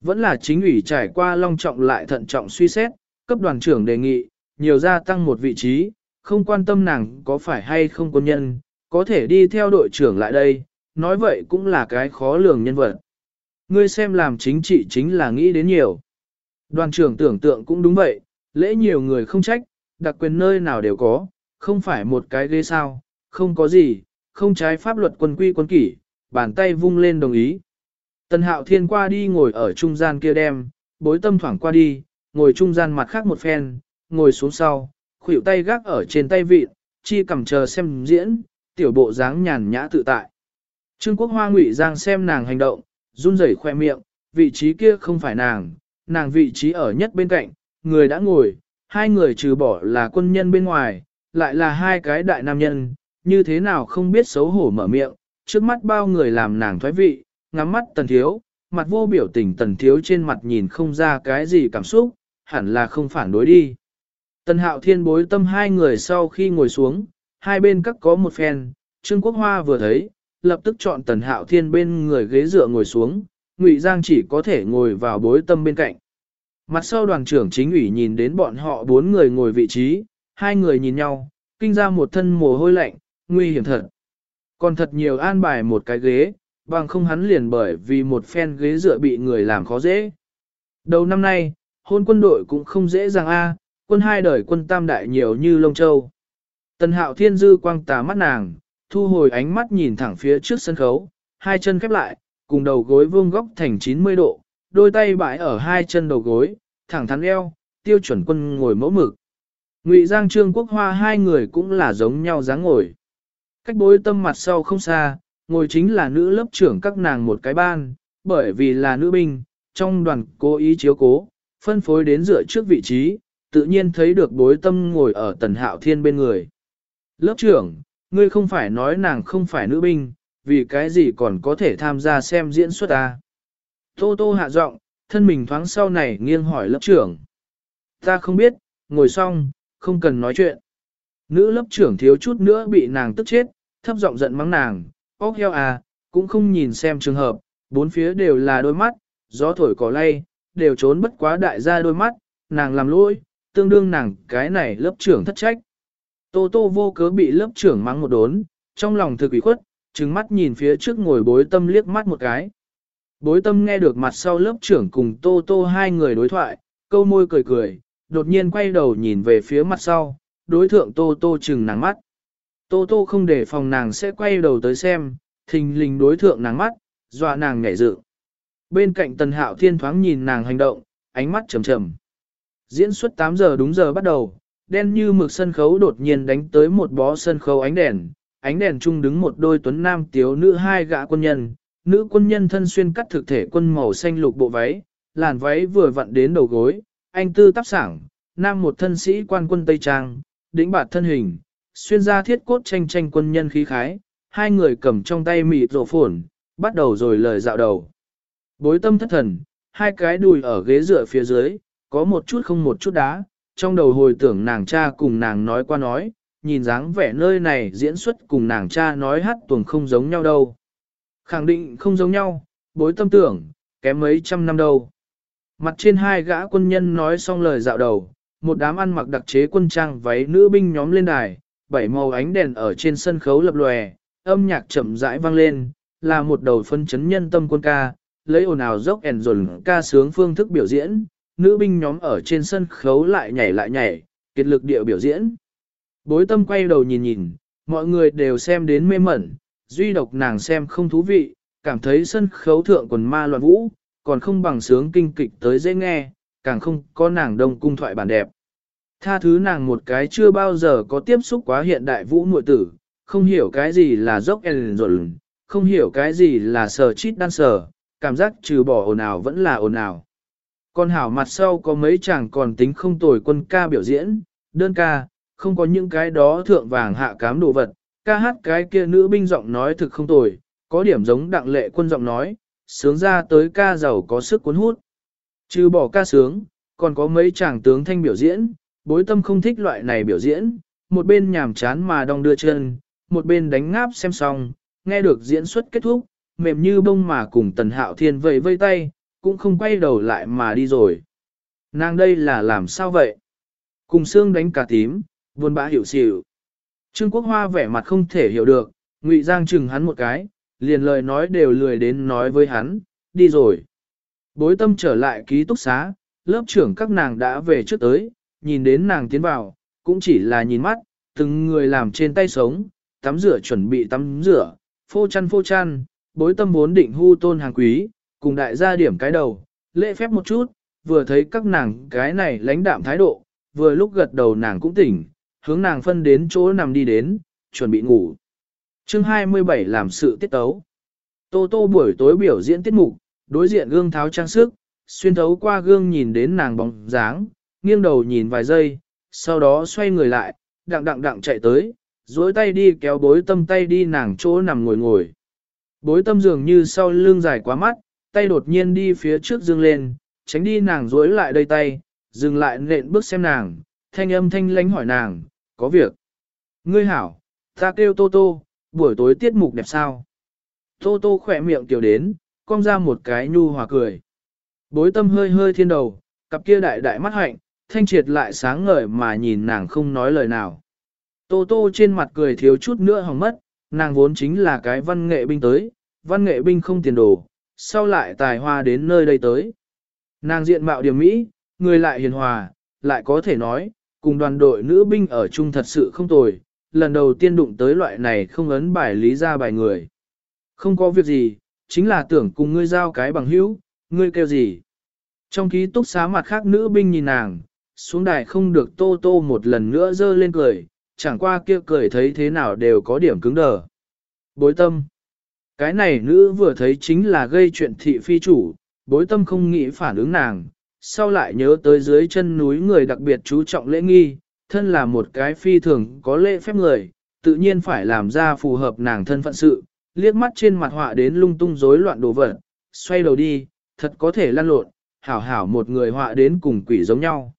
Vẫn là chính ủy trải qua long trọng lại thận trọng suy xét, cấp đoàn trưởng đề nghị, nhiều gia tăng một vị trí, không quan tâm nàng có phải hay không quân nhân, có thể đi theo đội trưởng lại đây, nói vậy cũng là cái khó lường nhân vật. Ngươi xem làm chính trị chính là nghĩ đến nhiều. Đoàn trưởng tưởng tượng cũng đúng vậy, lễ nhiều người không trách, đặc quyền nơi nào đều có, không phải một cái ghê sao, không có gì, không trái pháp luật quân quy quân kỷ, bàn tay vung lên đồng ý. Tần hạo thiên qua đi ngồi ở trung gian kia đem, bối tâm thoảng qua đi, ngồi trung gian mặt khác một phen, ngồi xuống sau, khuỷu tay gác ở trên tay vịt, chi cầm chờ xem diễn, tiểu bộ dáng nhàn nhã tự tại. Trương Quốc Hoa ngụy giang xem nàng hành động, run rẩy khoe miệng, vị trí kia không phải nàng, nàng vị trí ở nhất bên cạnh, người đã ngồi, hai người trừ bỏ là quân nhân bên ngoài, lại là hai cái đại nam nhân, như thế nào không biết xấu hổ mở miệng, trước mắt bao người làm nàng thoái vị, ngắm mắt tần thiếu, mặt vô biểu tình tần thiếu trên mặt nhìn không ra cái gì cảm xúc, hẳn là không phản đối đi. Tần hạo thiên bối tâm hai người sau khi ngồi xuống, hai bên các có một phen, Trương Quốc Hoa vừa thấy, lập tức chọn tần hạo thiên bên người ghế dựa ngồi xuống, Ngụy Giang chỉ có thể ngồi vào bối tâm bên cạnh. Mặt sau đoàn trưởng chính ủy nhìn đến bọn họ bốn người ngồi vị trí, hai người nhìn nhau, kinh ra một thân mồ hôi lạnh, nguy hiểm thật. Còn thật nhiều an bài một cái ghế, bằng không hắn liền bởi vì một phen ghế dựa bị người làm khó dễ. Đầu năm nay, hôn quân đội cũng không dễ dàng a, quân hai đời quân tam đại nhiều như lông châu. Tần hạo thiên dư quang tà mắt nàng, thu hồi ánh mắt nhìn thẳng phía trước sân khấu, hai chân khép lại, cùng đầu gối vuông góc thành 90 độ, đôi tay bãi ở hai chân đầu gối, thẳng thắn eo, tiêu chuẩn quân ngồi mẫu mực. Ngụy Giang Trương Quốc Hoa hai người cũng là giống nhau dáng ngồi. Cách bối tâm mặt sau không xa, ngồi chính là nữ lớp trưởng các nàng một cái ban, bởi vì là nữ binh, trong đoàn cố ý chiếu cố, phân phối đến dựa trước vị trí, tự nhiên thấy được bối tâm ngồi ở tần hạo thiên bên người. Lớp trưởng, ngươi không phải nói nàng không phải nữ binh, vì cái gì còn có thể tham gia xem diễn xuất à? Tô tô hạ giọng, thân mình thoáng sau này nghiêng hỏi lớp trưởng. Ta không biết, ngồi xong, không cần nói chuyện. Nữ lớp trưởng thiếu chút nữa bị nàng tức chết, thấp giọng giận mắng nàng, óc heo à, cũng không nhìn xem trường hợp, bốn phía đều là đôi mắt, gió thổi cỏ lay, đều trốn bất quá đại gia đôi mắt, nàng làm lỗi, tương đương nàng cái này lớp trưởng thất trách. Tô tô vô cớ bị lớp trưởng mắng một đốn, trong lòng thực ủy khuất, trừng mắt nhìn phía trước ngồi bối tâm liếc mắt một cái. Bối tâm nghe được mặt sau lớp trưởng cùng tô tô hai người đối thoại, câu môi cười cười, đột nhiên quay đầu nhìn về phía mặt sau, đối thượng tô tô chừng nàng mắt. Tô tô không để phòng nàng sẽ quay đầu tới xem, thình lình đối thượng nàng mắt, dọa nàng nhảy dự. Bên cạnh tần hạo thiên thoáng nhìn nàng hành động, ánh mắt trầm trầm. Diễn xuất 8 giờ đúng giờ bắt đầu, đen như mực sân khấu đột nhiên đánh tới một bó sân khấu ánh đèn, ánh đèn chung đứng một đôi tuấn nam tiếu nữ hai gã quân nhân, nữ quân nhân thân xuyên cắt thực thể quân màu xanh lục bộ váy, làn váy vừa vặn đến đầu gối, anh tư tắp sảng, nam một thân sĩ quan quân Tây Trang, đĩnh bạt thân hình, xuyên ra thiết cốt tranh tranh quân nhân khí khái, hai người cầm trong tay mịt rổ phồn, bắt đầu rồi lời dạo đầu. Bối tâm thất thần, hai cái đùi ở ghế dựa phía dưới, có một chút không một chút đá, trong đầu hồi tưởng nàng cha cùng nàng nói qua nói, nhìn dáng vẻ nơi này diễn xuất cùng nàng cha nói hát tuồng không giống nhau đâu. Khẳng định không giống nhau, bối tâm tưởng, kém mấy trăm năm đâu. Mặt trên hai gã quân nhân nói xong lời dạo đầu, một đám ăn mặc đặc chế quân trang váy nữ binh nhóm lên đài, bảy màu ánh đèn ở trên sân khấu lập lòe, âm nhạc chậm rãi vang lên, là một đầu phân chấn nhân tâm quân ca, lấy ồn ào dốc ẻn dồn ca sướng phương thức biểu diễn, nữ binh nhóm ở trên sân khấu lại nhảy lại nhảy, kiệt lực điệu biểu diễn. Bối tâm quay đầu nhìn nhìn, mọi người đều xem đến mê mẩn, duy độc nàng xem không thú vị, cảm thấy sân khấu thượng quần ma loạn vũ, còn không bằng sướng kinh kịch tới dễ nghe, càng không có nàng đông cung thoại bản đẹp. Tha thứ nàng một cái chưa bao giờ có tiếp xúc quá hiện đại vũ muội tử, không hiểu cái gì là dốc ellen rồi, không hiểu cái gì là sờ chít đan sờ, cảm giác trừ bỏ ồn ào vẫn là ồn ào. Còn hảo mặt sau có mấy chàng còn tính không tồi quân ca biểu diễn, đơn ca, không có những cái đó thượng vàng hạ cám đồ vật, ca hát cái kia nữ binh giọng nói thực không tồi, có điểm giống đặng lệ quân giọng nói, sướng ra tới ca giàu có sức cuốn hút. Trừ bỏ ca sướng, còn có mấy chàng tướng thanh biểu diễn, bối tâm không thích loại này biểu diễn, một bên nhàm chán mà đong đưa chân, một bên đánh ngáp xem xong, nghe được diễn xuất kết thúc, mềm như bông mà cùng tần hạo thiên vẫy vây tay, cũng không quay đầu lại mà đi rồi. Nàng đây là làm sao vậy? Cùng xương đánh cả tím, buồn bã hiểu xỉu. Trương Quốc Hoa vẻ mặt không thể hiểu được, Ngụy Giang chừng hắn một cái, liền lời nói đều lười đến nói với hắn, đi rồi. Bối tâm trở lại ký túc xá, lớp trưởng các nàng đã về trước tới, nhìn đến nàng tiến vào, cũng chỉ là nhìn mắt, từng người làm trên tay sống, tắm rửa chuẩn bị tắm rửa, phô chăn phô chăn, bối tâm vốn định hưu tôn hàng quý, cùng đại gia điểm cái đầu, lễ phép một chút, vừa thấy các nàng cái này lãnh đạm thái độ, vừa lúc gật đầu nàng cũng tỉnh, hướng nàng phân đến chỗ nằm đi đến, chuẩn bị ngủ. chương 27 làm sự tiết tấu. Tô tô buổi tối biểu diễn tiết mục, đối diện gương tháo trang sức, xuyên thấu qua gương nhìn đến nàng bóng dáng, nghiêng đầu nhìn vài giây, sau đó xoay người lại, đặng đặng đặng chạy tới, duỗi tay đi kéo bối tâm tay đi nàng chỗ nằm ngồi ngồi. Bối tâm dường như sau lưng dài quá mắt, tay đột nhiên đi phía trước dương lên, tránh đi nàng duỗi lại đây tay, dừng lại nện bước xem nàng, thanh âm thanh lánh hỏi nàng, có việc. Ngươi hảo, ta kêu Tô Tô, buổi tối tiết mục đẹp sao? Tô Tô khỏe miệng tiểu đến, cong ra một cái nhu hòa cười. Bối tâm hơi hơi thiên đầu, cặp kia đại đại mắt hạnh, thanh triệt lại sáng ngời mà nhìn nàng không nói lời nào. Tô Tô trên mặt cười thiếu chút nữa hỏng mất, nàng vốn chính là cái văn nghệ binh tới, văn nghệ binh không tiền đồ, sau lại tài hoa đến nơi đây tới. Nàng diện mạo điểm mỹ, người lại hiền hòa, lại có thể nói, cùng đoàn đội nữ binh ở chung thật sự không tồi, lần đầu tiên đụng tới loại này không ấn bài lý ra bài người. Không có việc gì, chính là tưởng cùng ngươi giao cái bằng hữu, ngươi kêu gì. Trong ký túc xá mặt khác nữ binh nhìn nàng, xuống đài không được tô tô một lần nữa dơ lên cười, chẳng qua kia cười thấy thế nào đều có điểm cứng đờ. Bối tâm. Cái này nữ vừa thấy chính là gây chuyện thị phi chủ, bối tâm không nghĩ phản ứng nàng, sau lại nhớ tới dưới chân núi người đặc biệt chú trọng lễ nghi, thân là một cái phi thường có lễ phép người, tự nhiên phải làm ra phù hợp nàng thân phận sự, liếc mắt trên mặt họa đến lung tung rối loạn đồ vật, xoay đầu đi, thật có thể lăn lộn, hảo hảo một người họa đến cùng quỷ giống nhau.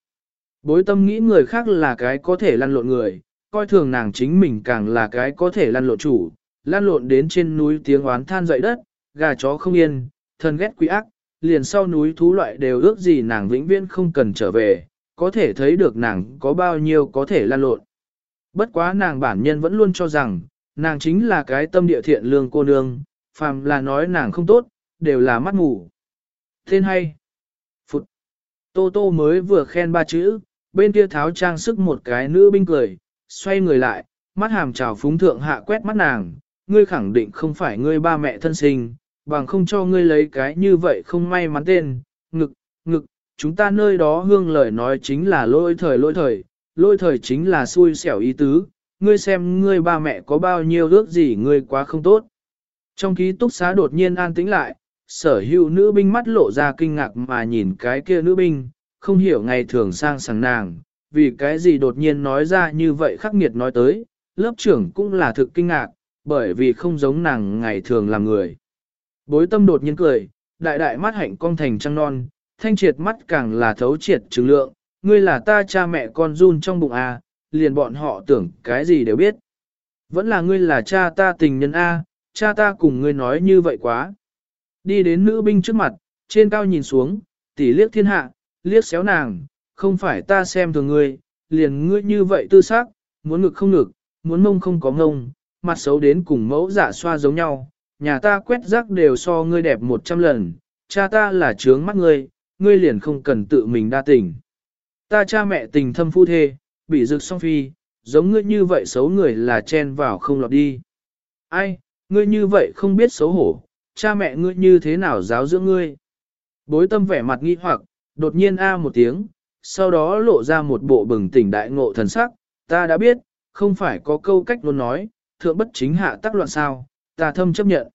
Bối tâm nghĩ người khác là cái có thể lăn lộn người, coi thường nàng chính mình càng là cái có thể lăn lộn chủ, lăn lộn đến trên núi tiếng oán than dậy đất, gà chó không yên, thân ghét quý ác, liền sau núi thú loại đều ước gì nàng vĩnh viễn không cần trở về, có thể thấy được nàng có bao nhiêu có thể lăn lộn. Bất quá nàng bản nhân vẫn luôn cho rằng, nàng chính là cái tâm địa thiện lương cô nương, phàm là nói nàng không tốt, đều là mắt ngủ. Tên hay. Phụt. Tô Tô mới vừa khen ba chữ, bên kia tháo trang sức một cái nữ binh cười, xoay người lại, mắt hàm trào phúng thượng hạ quét mắt nàng, ngươi khẳng định không phải ngươi ba mẹ thân sinh, bằng không cho ngươi lấy cái như vậy không may mắn tên, ngực, ngực, chúng ta nơi đó hương lời nói chính là lôi thời lôi thời, lôi thời chính là xui xẻo ý tứ, ngươi xem ngươi ba mẹ có bao nhiêu ước gì ngươi quá không tốt. Trong ký túc xá đột nhiên an tĩnh lại, sở hữu nữ binh mắt lộ ra kinh ngạc mà nhìn cái kia nữ binh, không hiểu ngày thường sang sảng nàng, vì cái gì đột nhiên nói ra như vậy khắc nghiệt nói tới, lớp trưởng cũng là thực kinh ngạc, bởi vì không giống nàng ngày thường làm người. Bối tâm đột nhiên cười, đại đại mắt hạnh cong thành trăng non, thanh triệt mắt càng là thấu triệt trừng lượng, ngươi là ta cha mẹ con run trong bụng A, liền bọn họ tưởng cái gì đều biết. Vẫn là ngươi là cha ta tình nhân A, cha ta cùng ngươi nói như vậy quá. Đi đến nữ binh trước mặt, trên cao nhìn xuống, tỉ liếc thiên hạ, liếc xéo nàng, không phải ta xem thường ngươi, liền ngươi như vậy tư xác, muốn ngực không ngực, muốn mông không có mông, mặt xấu đến cùng mẫu giả xoa giống nhau, nhà ta quét rác đều so ngươi đẹp một trăm lần, cha ta là trướng mắt ngươi, ngươi liền không cần tự mình đa tình. Ta cha mẹ tình thâm phu thê, bị rực song phi, giống ngươi như vậy xấu người là chen vào không lọt đi. Ai, ngươi như vậy không biết xấu hổ, cha mẹ ngươi như thế nào giáo dưỡng ngươi. Bối tâm vẻ mặt nghi hoặc, đột nhiên a một tiếng, sau đó lộ ra một bộ bừng tỉnh đại ngộ thần sắc, ta đã biết, không phải có câu cách luôn nói, thượng bất chính hạ tác loạn sao, ta thâm chấp nhận.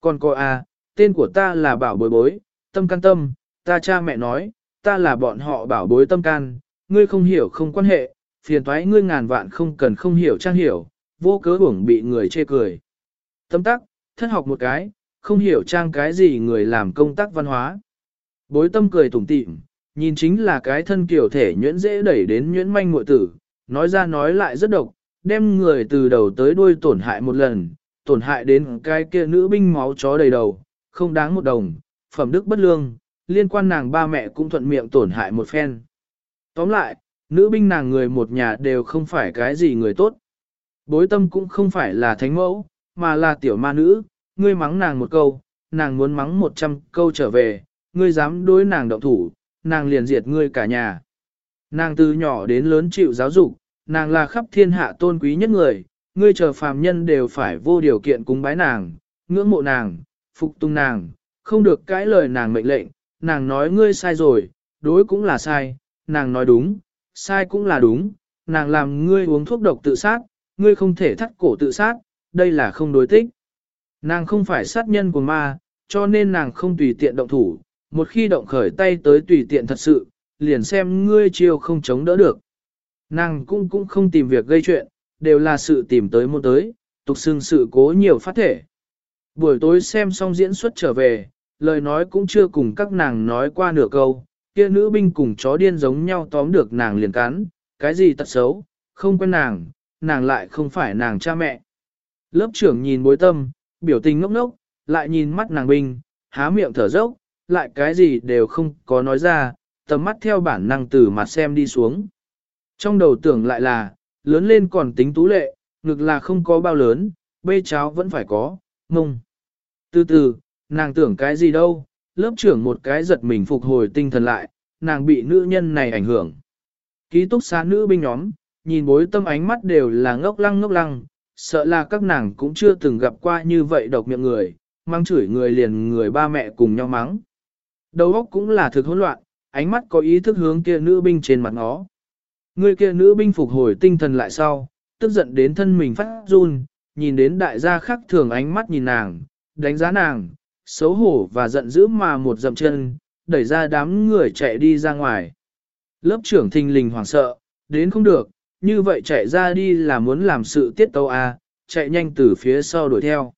Còn cô a, tên của ta là bảo bối bối, tâm can tâm, ta cha mẹ nói, ta là bọn họ bảo bối tâm can, ngươi không hiểu không quan hệ, phiền toái ngươi ngàn vạn không cần không hiểu trang hiểu, vô cớ uổng bị người chê cười. Tâm tắc, thất học một cái, không hiểu trang cái gì người làm công tác văn hóa. Bối tâm cười tủm tỉm, nhìn chính là cái thân kiểu thể nhuyễn dễ đẩy đến nhuyễn manh muội tử, nói ra nói lại rất độc, đem người từ đầu tới đuôi tổn hại một lần, tổn hại đến cái kia nữ binh máu chó đầy đầu, không đáng một đồng, phẩm đức bất lương, liên quan nàng ba mẹ cũng thuận miệng tổn hại một phen. Tóm lại, nữ binh nàng người một nhà đều không phải cái gì người tốt. Bối tâm cũng không phải là thánh mẫu, mà là tiểu ma nữ, ngươi mắng nàng một câu, nàng muốn mắng một trăm câu trở về, ngươi dám đối nàng động thủ, nàng liền diệt ngươi cả nhà. Nàng từ nhỏ đến lớn chịu giáo dục, nàng là khắp thiên hạ tôn quý nhất người, ngươi chờ phàm nhân đều phải vô điều kiện cúng bái nàng, ngưỡng mộ nàng, phục tùng nàng, không được cãi lời nàng mệnh lệnh, nàng nói ngươi sai rồi, đối cũng là sai, nàng nói đúng, sai cũng là đúng, nàng làm ngươi uống thuốc độc tự sát, ngươi không thể thắt cổ tự sát, đây là không đối tích. Nàng không phải sát nhân của ma, cho nên nàng không tùy tiện động thủ, một khi động khởi tay tới tùy tiện thật sự, liền xem ngươi chiêu không chống đỡ được. Nàng cũng cũng không tìm việc gây chuyện, đều là sự tìm tới một tới, tục xưng sự cố nhiều phát thể. Buổi tối xem xong diễn xuất trở về, lời nói cũng chưa cùng các nàng nói qua nửa câu, kia nữ binh cùng chó điên giống nhau tóm được nàng liền cắn, cái gì tật xấu, không quen nàng, nàng lại không phải nàng cha mẹ. Lớp trưởng nhìn bối tâm, biểu tình ngốc ngốc, lại nhìn mắt nàng binh, há miệng thở dốc, lại cái gì đều không có nói ra, tầm mắt theo bản năng từ mặt xem đi xuống. Trong đầu tưởng lại là, lớn lên còn tính tú lệ, ngực là không có bao lớn, bê cháo vẫn phải có, mông. Từ từ, nàng tưởng cái gì đâu, lớp trưởng một cái giật mình phục hồi tinh thần lại, nàng bị nữ nhân này ảnh hưởng. Ký túc xá nữ binh nhóm, nhìn bối tâm ánh mắt đều là ngốc lăng ngốc lăng, sợ là các nàng cũng chưa từng gặp qua như vậy độc miệng người, mang chửi người liền người ba mẹ cùng nhau mắng. Đầu óc cũng là thực hỗn loạn, ánh mắt có ý thức hướng kia nữ binh trên mặt nó. Người kia nữ binh phục hồi tinh thần lại sau, tức giận đến thân mình phát run, nhìn đến đại gia khác thường ánh mắt nhìn nàng, đánh giá nàng, xấu hổ và giận dữ mà một dậm chân, đẩy ra đám người chạy đi ra ngoài. Lớp trưởng thình lình hoảng sợ, đến không được, như vậy chạy ra đi là muốn làm sự tiết tâu à, chạy nhanh từ phía sau đuổi theo.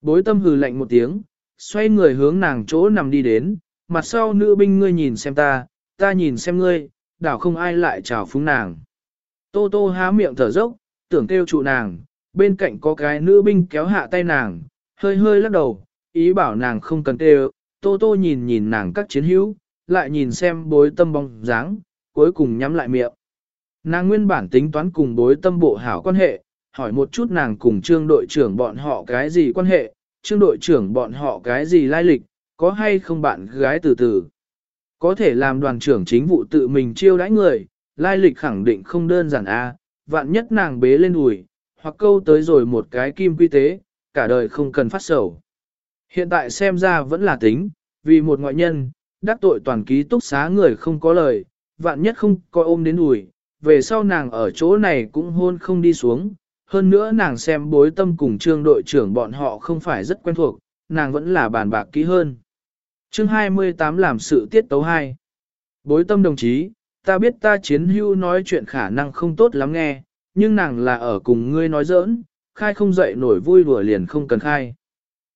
Bối tâm hừ lạnh một tiếng, xoay người hướng nàng chỗ nằm đi đến, mặt sau nữ binh ngươi nhìn xem ta, ta nhìn xem ngươi, đảo không ai lại chào phúng nàng. Tô tô há miệng thở dốc, tưởng kêu trụ nàng, bên cạnh có cái nữ binh kéo hạ tay nàng, hơi hơi lắc đầu, ý bảo nàng không cần kêu, tô tô nhìn nhìn nàng các chiến hữu, lại nhìn xem bối tâm bóng dáng, cuối cùng nhắm lại miệng. Nàng nguyên bản tính toán cùng bối tâm bộ hảo quan hệ, hỏi một chút nàng cùng trương đội trưởng bọn họ cái gì quan hệ, trương đội trưởng bọn họ cái gì lai lịch, có hay không bạn gái từ từ. Có thể làm đoàn trưởng chính vụ tự mình chiêu đãi người, lai lịch khẳng định không đơn giản a vạn nhất nàng bế lên đùi, hoặc câu tới rồi một cái kim quy tế, cả đời không cần phát sầu. Hiện tại xem ra vẫn là tính, vì một ngoại nhân, đắc tội toàn ký túc xá người không có lời, vạn nhất không coi ôm đến đùi, về sau nàng ở chỗ này cũng hôn không đi xuống, hơn nữa nàng xem bối tâm cùng trương đội trưởng bọn họ không phải rất quen thuộc, nàng vẫn là bàn bạc kỹ hơn chương 28 làm sự tiết tấu 2. Bối tâm đồng chí, ta biết ta chiến hưu nói chuyện khả năng không tốt lắm nghe, nhưng nàng là ở cùng ngươi nói giỡn, khai không dậy nổi vui đùa liền không cần khai.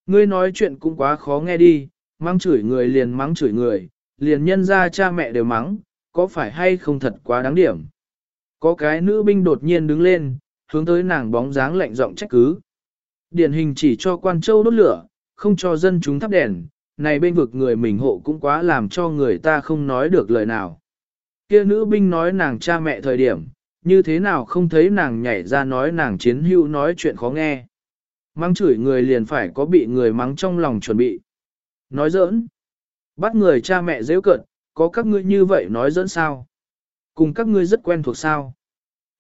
Ngươi nói chuyện cũng quá khó nghe đi, mắng chửi người liền mắng chửi người, liền nhân ra cha mẹ đều mắng, có phải hay không thật quá đáng điểm. Có cái nữ binh đột nhiên đứng lên, hướng tới nàng bóng dáng lạnh giọng trách cứ. Điển hình chỉ cho quan châu đốt lửa, không cho dân chúng thắp đèn, này bên vực người mình hộ cũng quá làm cho người ta không nói được lời nào. Kia nữ binh nói nàng cha mẹ thời điểm, như thế nào không thấy nàng nhảy ra nói nàng chiến hữu nói chuyện khó nghe. Mắng chửi người liền phải có bị người mắng trong lòng chuẩn bị. Nói giỡn. Bắt người cha mẹ dễ cận, có các ngươi như vậy nói giỡn sao? Cùng các ngươi rất quen thuộc sao?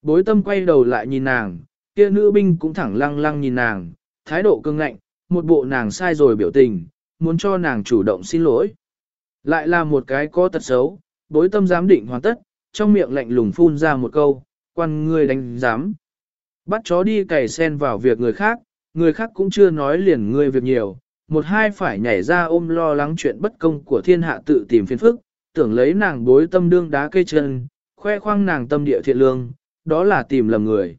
Bối tâm quay đầu lại nhìn nàng, kia nữ binh cũng thẳng lăng lăng nhìn nàng, thái độ cương ngạnh, một bộ nàng sai rồi biểu tình, muốn cho nàng chủ động xin lỗi. Lại là một cái có tật xấu, bối tâm giám định hoàn tất, trong miệng lạnh lùng phun ra một câu, quan ngươi đánh giám. Bắt chó đi cày sen vào việc người khác, người khác cũng chưa nói liền ngươi việc nhiều, một hai phải nhảy ra ôm lo lắng chuyện bất công của thiên hạ tự tìm phiền phức, tưởng lấy nàng bối tâm đương đá cây chân, khoe khoang nàng tâm địa thiện lương, đó là tìm lầm người.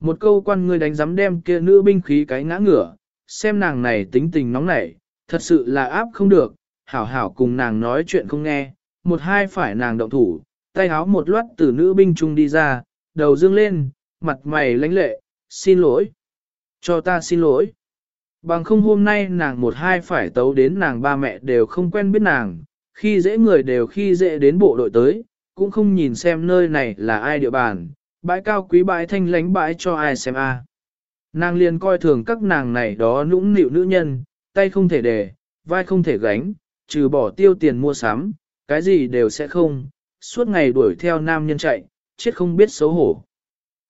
Một câu quan ngươi đánh giám đem kia nữ binh khí cái ngã ngửa, xem nàng này tính tình nóng nảy, thật sự là áp không được, hảo hảo cùng nàng nói chuyện không nghe, một hai phải nàng động thủ, tay háo một loát từ nữ binh trung đi ra, đầu dương lên, mặt mày lãnh lệ, xin lỗi. Cho ta xin lỗi. Bằng không hôm nay nàng một hai phải tấu đến nàng ba mẹ đều không quen biết nàng, khi dễ người đều khi dễ đến bộ đội tới, cũng không nhìn xem nơi này là ai địa bàn, bãi cao quý bãi thanh lánh bãi cho ai xem a. Nàng liền coi thường các nàng này đó nũng nịu nữ nhân, tay không thể để, vai không thể gánh, trừ bỏ tiêu tiền mua sắm, cái gì đều sẽ không, suốt ngày đuổi theo nam nhân chạy, chết không biết xấu hổ.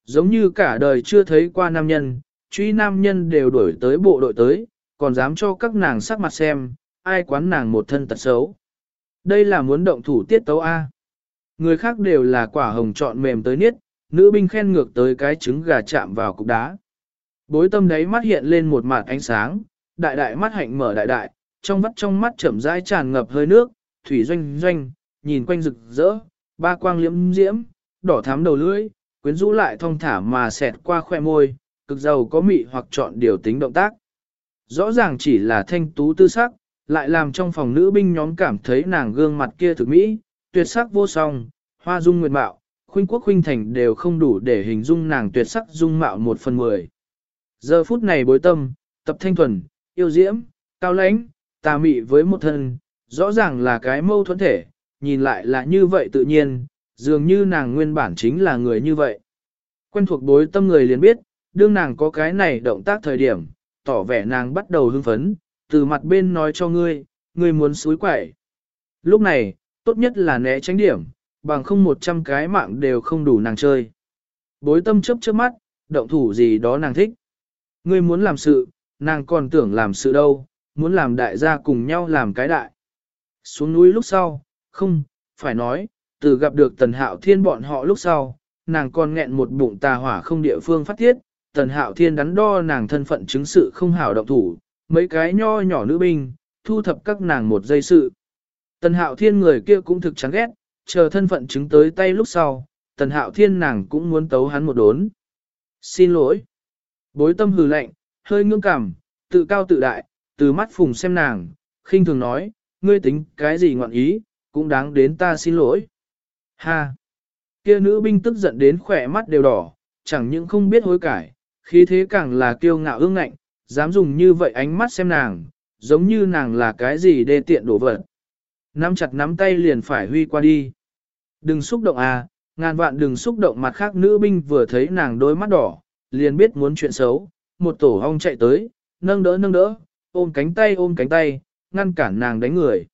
Giống như cả đời chưa thấy qua nam nhân, truy nam nhân đều đuổi tới bộ đội tới, còn dám cho các nàng sắc mặt xem, ai quán nàng một thân tật xấu. Đây là muốn động thủ tiết tấu A. Người khác đều là quả hồng trọn mềm tới niết, nữ binh khen ngược tới cái trứng gà chạm vào cục đá. Bối tâm đấy mắt hiện lên một mặt ánh sáng, đại đại mắt hạnh mở đại đại, trong vắt trong mắt chậm rãi tràn ngập hơi nước, thủy doanh doanh, nhìn quanh rực rỡ, ba quang liễm diễm, đỏ thắm đầu lưỡi, quyến rũ lại thong thả mà xẹt qua khoe môi, cực giàu có mị hoặc chọn điều tính động tác. Rõ ràng chỉ là thanh tú tư sắc, lại làm trong phòng nữ binh nhóm cảm thấy nàng gương mặt kia thực mỹ, tuyệt sắc vô song, hoa dung nguyệt mạo, khuynh quốc khuynh thành đều không đủ để hình dung nàng tuyệt sắc dung mạo một phần mười. Giờ phút này bối tâm, tập thanh thuần, yêu diễm, cao lãnh, tà mị với một thân, rõ ràng là cái mâu thuẫn thể, nhìn lại là như vậy tự nhiên, dường như nàng nguyên bản chính là người như vậy. Quen thuộc bối tâm người liền biết, đương nàng có cái này động tác thời điểm, tỏ vẻ nàng bắt đầu hưng phấn, từ mặt bên nói cho ngươi, ngươi muốn suối quẩy. Lúc này, tốt nhất là né tránh điểm, bằng không một trăm cái mạng đều không đủ nàng chơi. Bối tâm chấp trước mắt, động thủ gì đó nàng thích. Ngươi muốn làm sự, nàng còn tưởng làm sự đâu, muốn làm đại gia cùng nhau làm cái đại. Xuống núi lúc sau, không, phải nói, từ gặp được tần hạo thiên bọn họ lúc sau, nàng còn nghẹn một bụng tà hỏa không địa phương phát tiết, tần hạo thiên đắn đo nàng thân phận chứng sự không hảo động thủ, mấy cái nho nhỏ nữ binh, thu thập các nàng một giây sự. Tần hạo thiên người kia cũng thực chán ghét, chờ thân phận chứng tới tay lúc sau, tần hạo thiên nàng cũng muốn tấu hắn một đốn. Xin lỗi. Bối tâm hừ lạnh, hơi ngưỡng cảm, tự cao tự đại, từ mắt phùng xem nàng, khinh thường nói, ngươi tính cái gì ngoạn ý, cũng đáng đến ta xin lỗi. Ha! Kia nữ binh tức giận đến khỏe mắt đều đỏ, chẳng những không biết hối cải, khí thế càng là kiêu ngạo ương ngạnh, dám dùng như vậy ánh mắt xem nàng, giống như nàng là cái gì đê tiện đổ vật. Nắm chặt nắm tay liền phải huy qua đi. Đừng xúc động à, ngàn vạn đừng xúc động mặt khác nữ binh vừa thấy nàng đôi mắt đỏ, liền biết muốn chuyện xấu, một tổ hong chạy tới, nâng đỡ nâng đỡ, ôm cánh tay ôm cánh tay, ngăn cản nàng đánh người.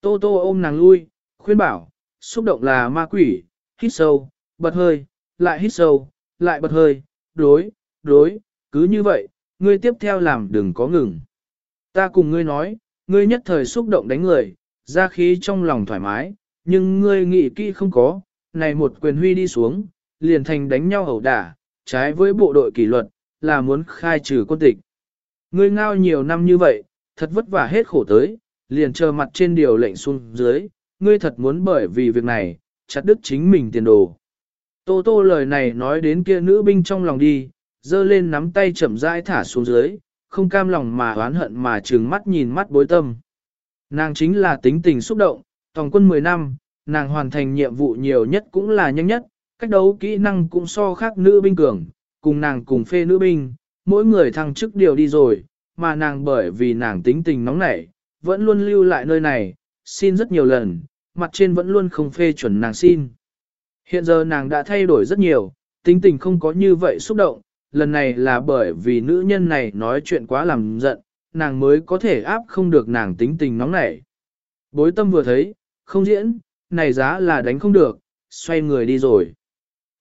Tô tô ôm nàng lui, khuyên bảo, xúc động là ma quỷ, hít sâu, bật hơi, lại hít sâu, lại bật hơi, đối, đối, cứ như vậy, ngươi tiếp theo làm đừng có ngừng. Ta cùng ngươi nói, ngươi nhất thời xúc động đánh người, ra khí trong lòng thoải mái, nhưng ngươi nghĩ kỹ không có, này một quyền huy đi xuống, liền thành đánh nhau hầu đả, trái với bộ đội kỷ luật, là muốn khai trừ quân tịch. Ngươi ngao nhiều năm như vậy, thật vất vả hết khổ tới, liền chờ mặt trên điều lệnh xuống dưới, ngươi thật muốn bởi vì việc này, chặt đứt chính mình tiền đồ. Tô tô lời này nói đến kia nữ binh trong lòng đi, dơ lên nắm tay chậm rãi thả xuống dưới, không cam lòng mà oán hận mà trừng mắt nhìn mắt bối tâm. Nàng chính là tính tình xúc động, tổng quân 10 năm, nàng hoàn thành nhiệm vụ nhiều nhất cũng là nhanh nhất, cách đấu kỹ năng cũng so khác nữ binh cường, cùng nàng cùng phê nữ binh, mỗi người thăng chức điều đi rồi, mà nàng bởi vì nàng tính tình nóng nảy, vẫn luôn lưu lại nơi này, xin rất nhiều lần, mặt trên vẫn luôn không phê chuẩn nàng xin. Hiện giờ nàng đã thay đổi rất nhiều, tính tình không có như vậy xúc động, lần này là bởi vì nữ nhân này nói chuyện quá làm giận, nàng mới có thể áp không được nàng tính tình nóng nảy. Bối tâm vừa thấy, không diễn, này giá là đánh không được, xoay người đi rồi.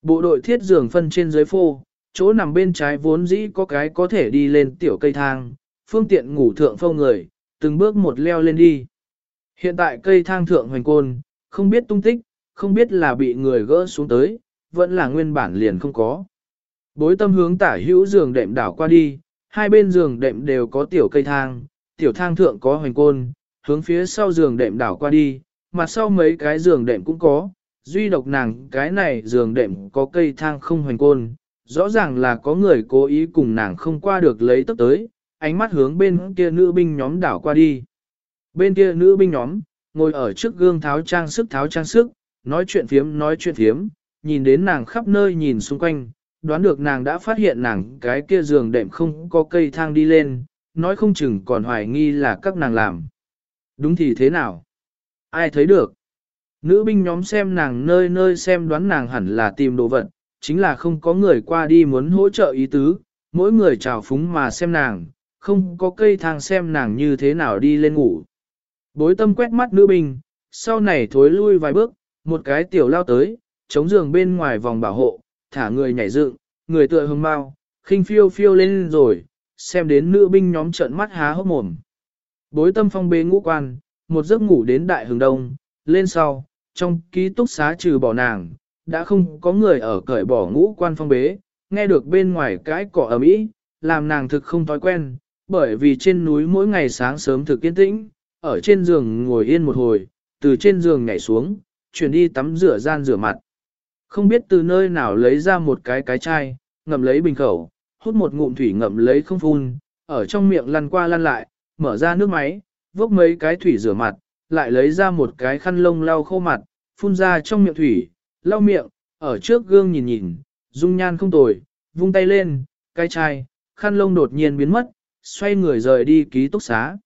Bộ đội thiết giường phân trên dưới phô, chỗ nằm bên trái vốn dĩ có cái có thể đi lên tiểu cây thang, phương tiện ngủ thượng phâu người, từng bước một leo lên đi. Hiện tại cây thang thượng hoành côn, không biết tung tích, không biết là bị người gỡ xuống tới, vẫn là nguyên bản liền không có. Bối tâm hướng tả hữu giường đệm đảo qua đi, hai bên giường đệm đều có tiểu cây thang, tiểu thang thượng có hoành côn, hướng phía sau giường đệm đảo qua đi, mặt sau mấy cái giường đệm cũng có, duy độc nàng cái này giường đệm có cây thang không hoành côn, rõ ràng là có người cố ý cùng nàng không qua được lấy tức tới, ánh mắt hướng bên kia nữ binh nhóm đảo qua đi. Bên kia nữ binh nhóm, ngồi ở trước gương tháo trang sức tháo trang sức, nói chuyện phiếm nói chuyện phiếm, nhìn đến nàng khắp nơi nhìn xung quanh, đoán được nàng đã phát hiện nàng cái kia giường đệm không có cây thang đi lên, nói không chừng còn hoài nghi là các nàng làm. Đúng thì thế nào? Ai thấy được? Nữ binh nhóm xem nàng nơi nơi xem đoán nàng hẳn là tìm đồ vật, chính là không có người qua đi muốn hỗ trợ ý tứ, mỗi người chào phúng mà xem nàng, không có cây thang xem nàng như thế nào đi lên ngủ. Bối tâm quét mắt nữ binh, sau này thối lui vài bước, một cái tiểu lao tới, chống giường bên ngoài vòng bảo hộ, thả người nhảy dựng, người tựa hương mau, khinh phiêu phiêu lên rồi, xem đến nữ binh nhóm trợn mắt há hốc mồm. Bối tâm phong bế ngũ quan, một giấc ngủ đến đại hướng đông, lên sau, trong ký túc xá trừ bỏ nàng, đã không có người ở cởi bỏ ngũ quan phong bế, nghe được bên ngoài cái cỏ ở mỹ, làm nàng thực không thói quen, bởi vì trên núi mỗi ngày sáng sớm thực yên tĩnh, ở trên giường ngồi yên một hồi, từ trên giường nhảy xuống, chuyển đi tắm rửa gian rửa mặt. Không biết từ nơi nào lấy ra một cái cái chai, ngậm lấy bình khẩu, hút một ngụm thủy ngậm lấy không phun, ở trong miệng lăn qua lăn lại, mở ra nước máy, vốc mấy cái thủy rửa mặt, lại lấy ra một cái khăn lông lau khô mặt, phun ra trong miệng thủy, lau miệng, ở trước gương nhìn nhìn, dung nhan không tồi, vung tay lên, cái chai, khăn lông đột nhiên biến mất, xoay người rời đi ký túc xá.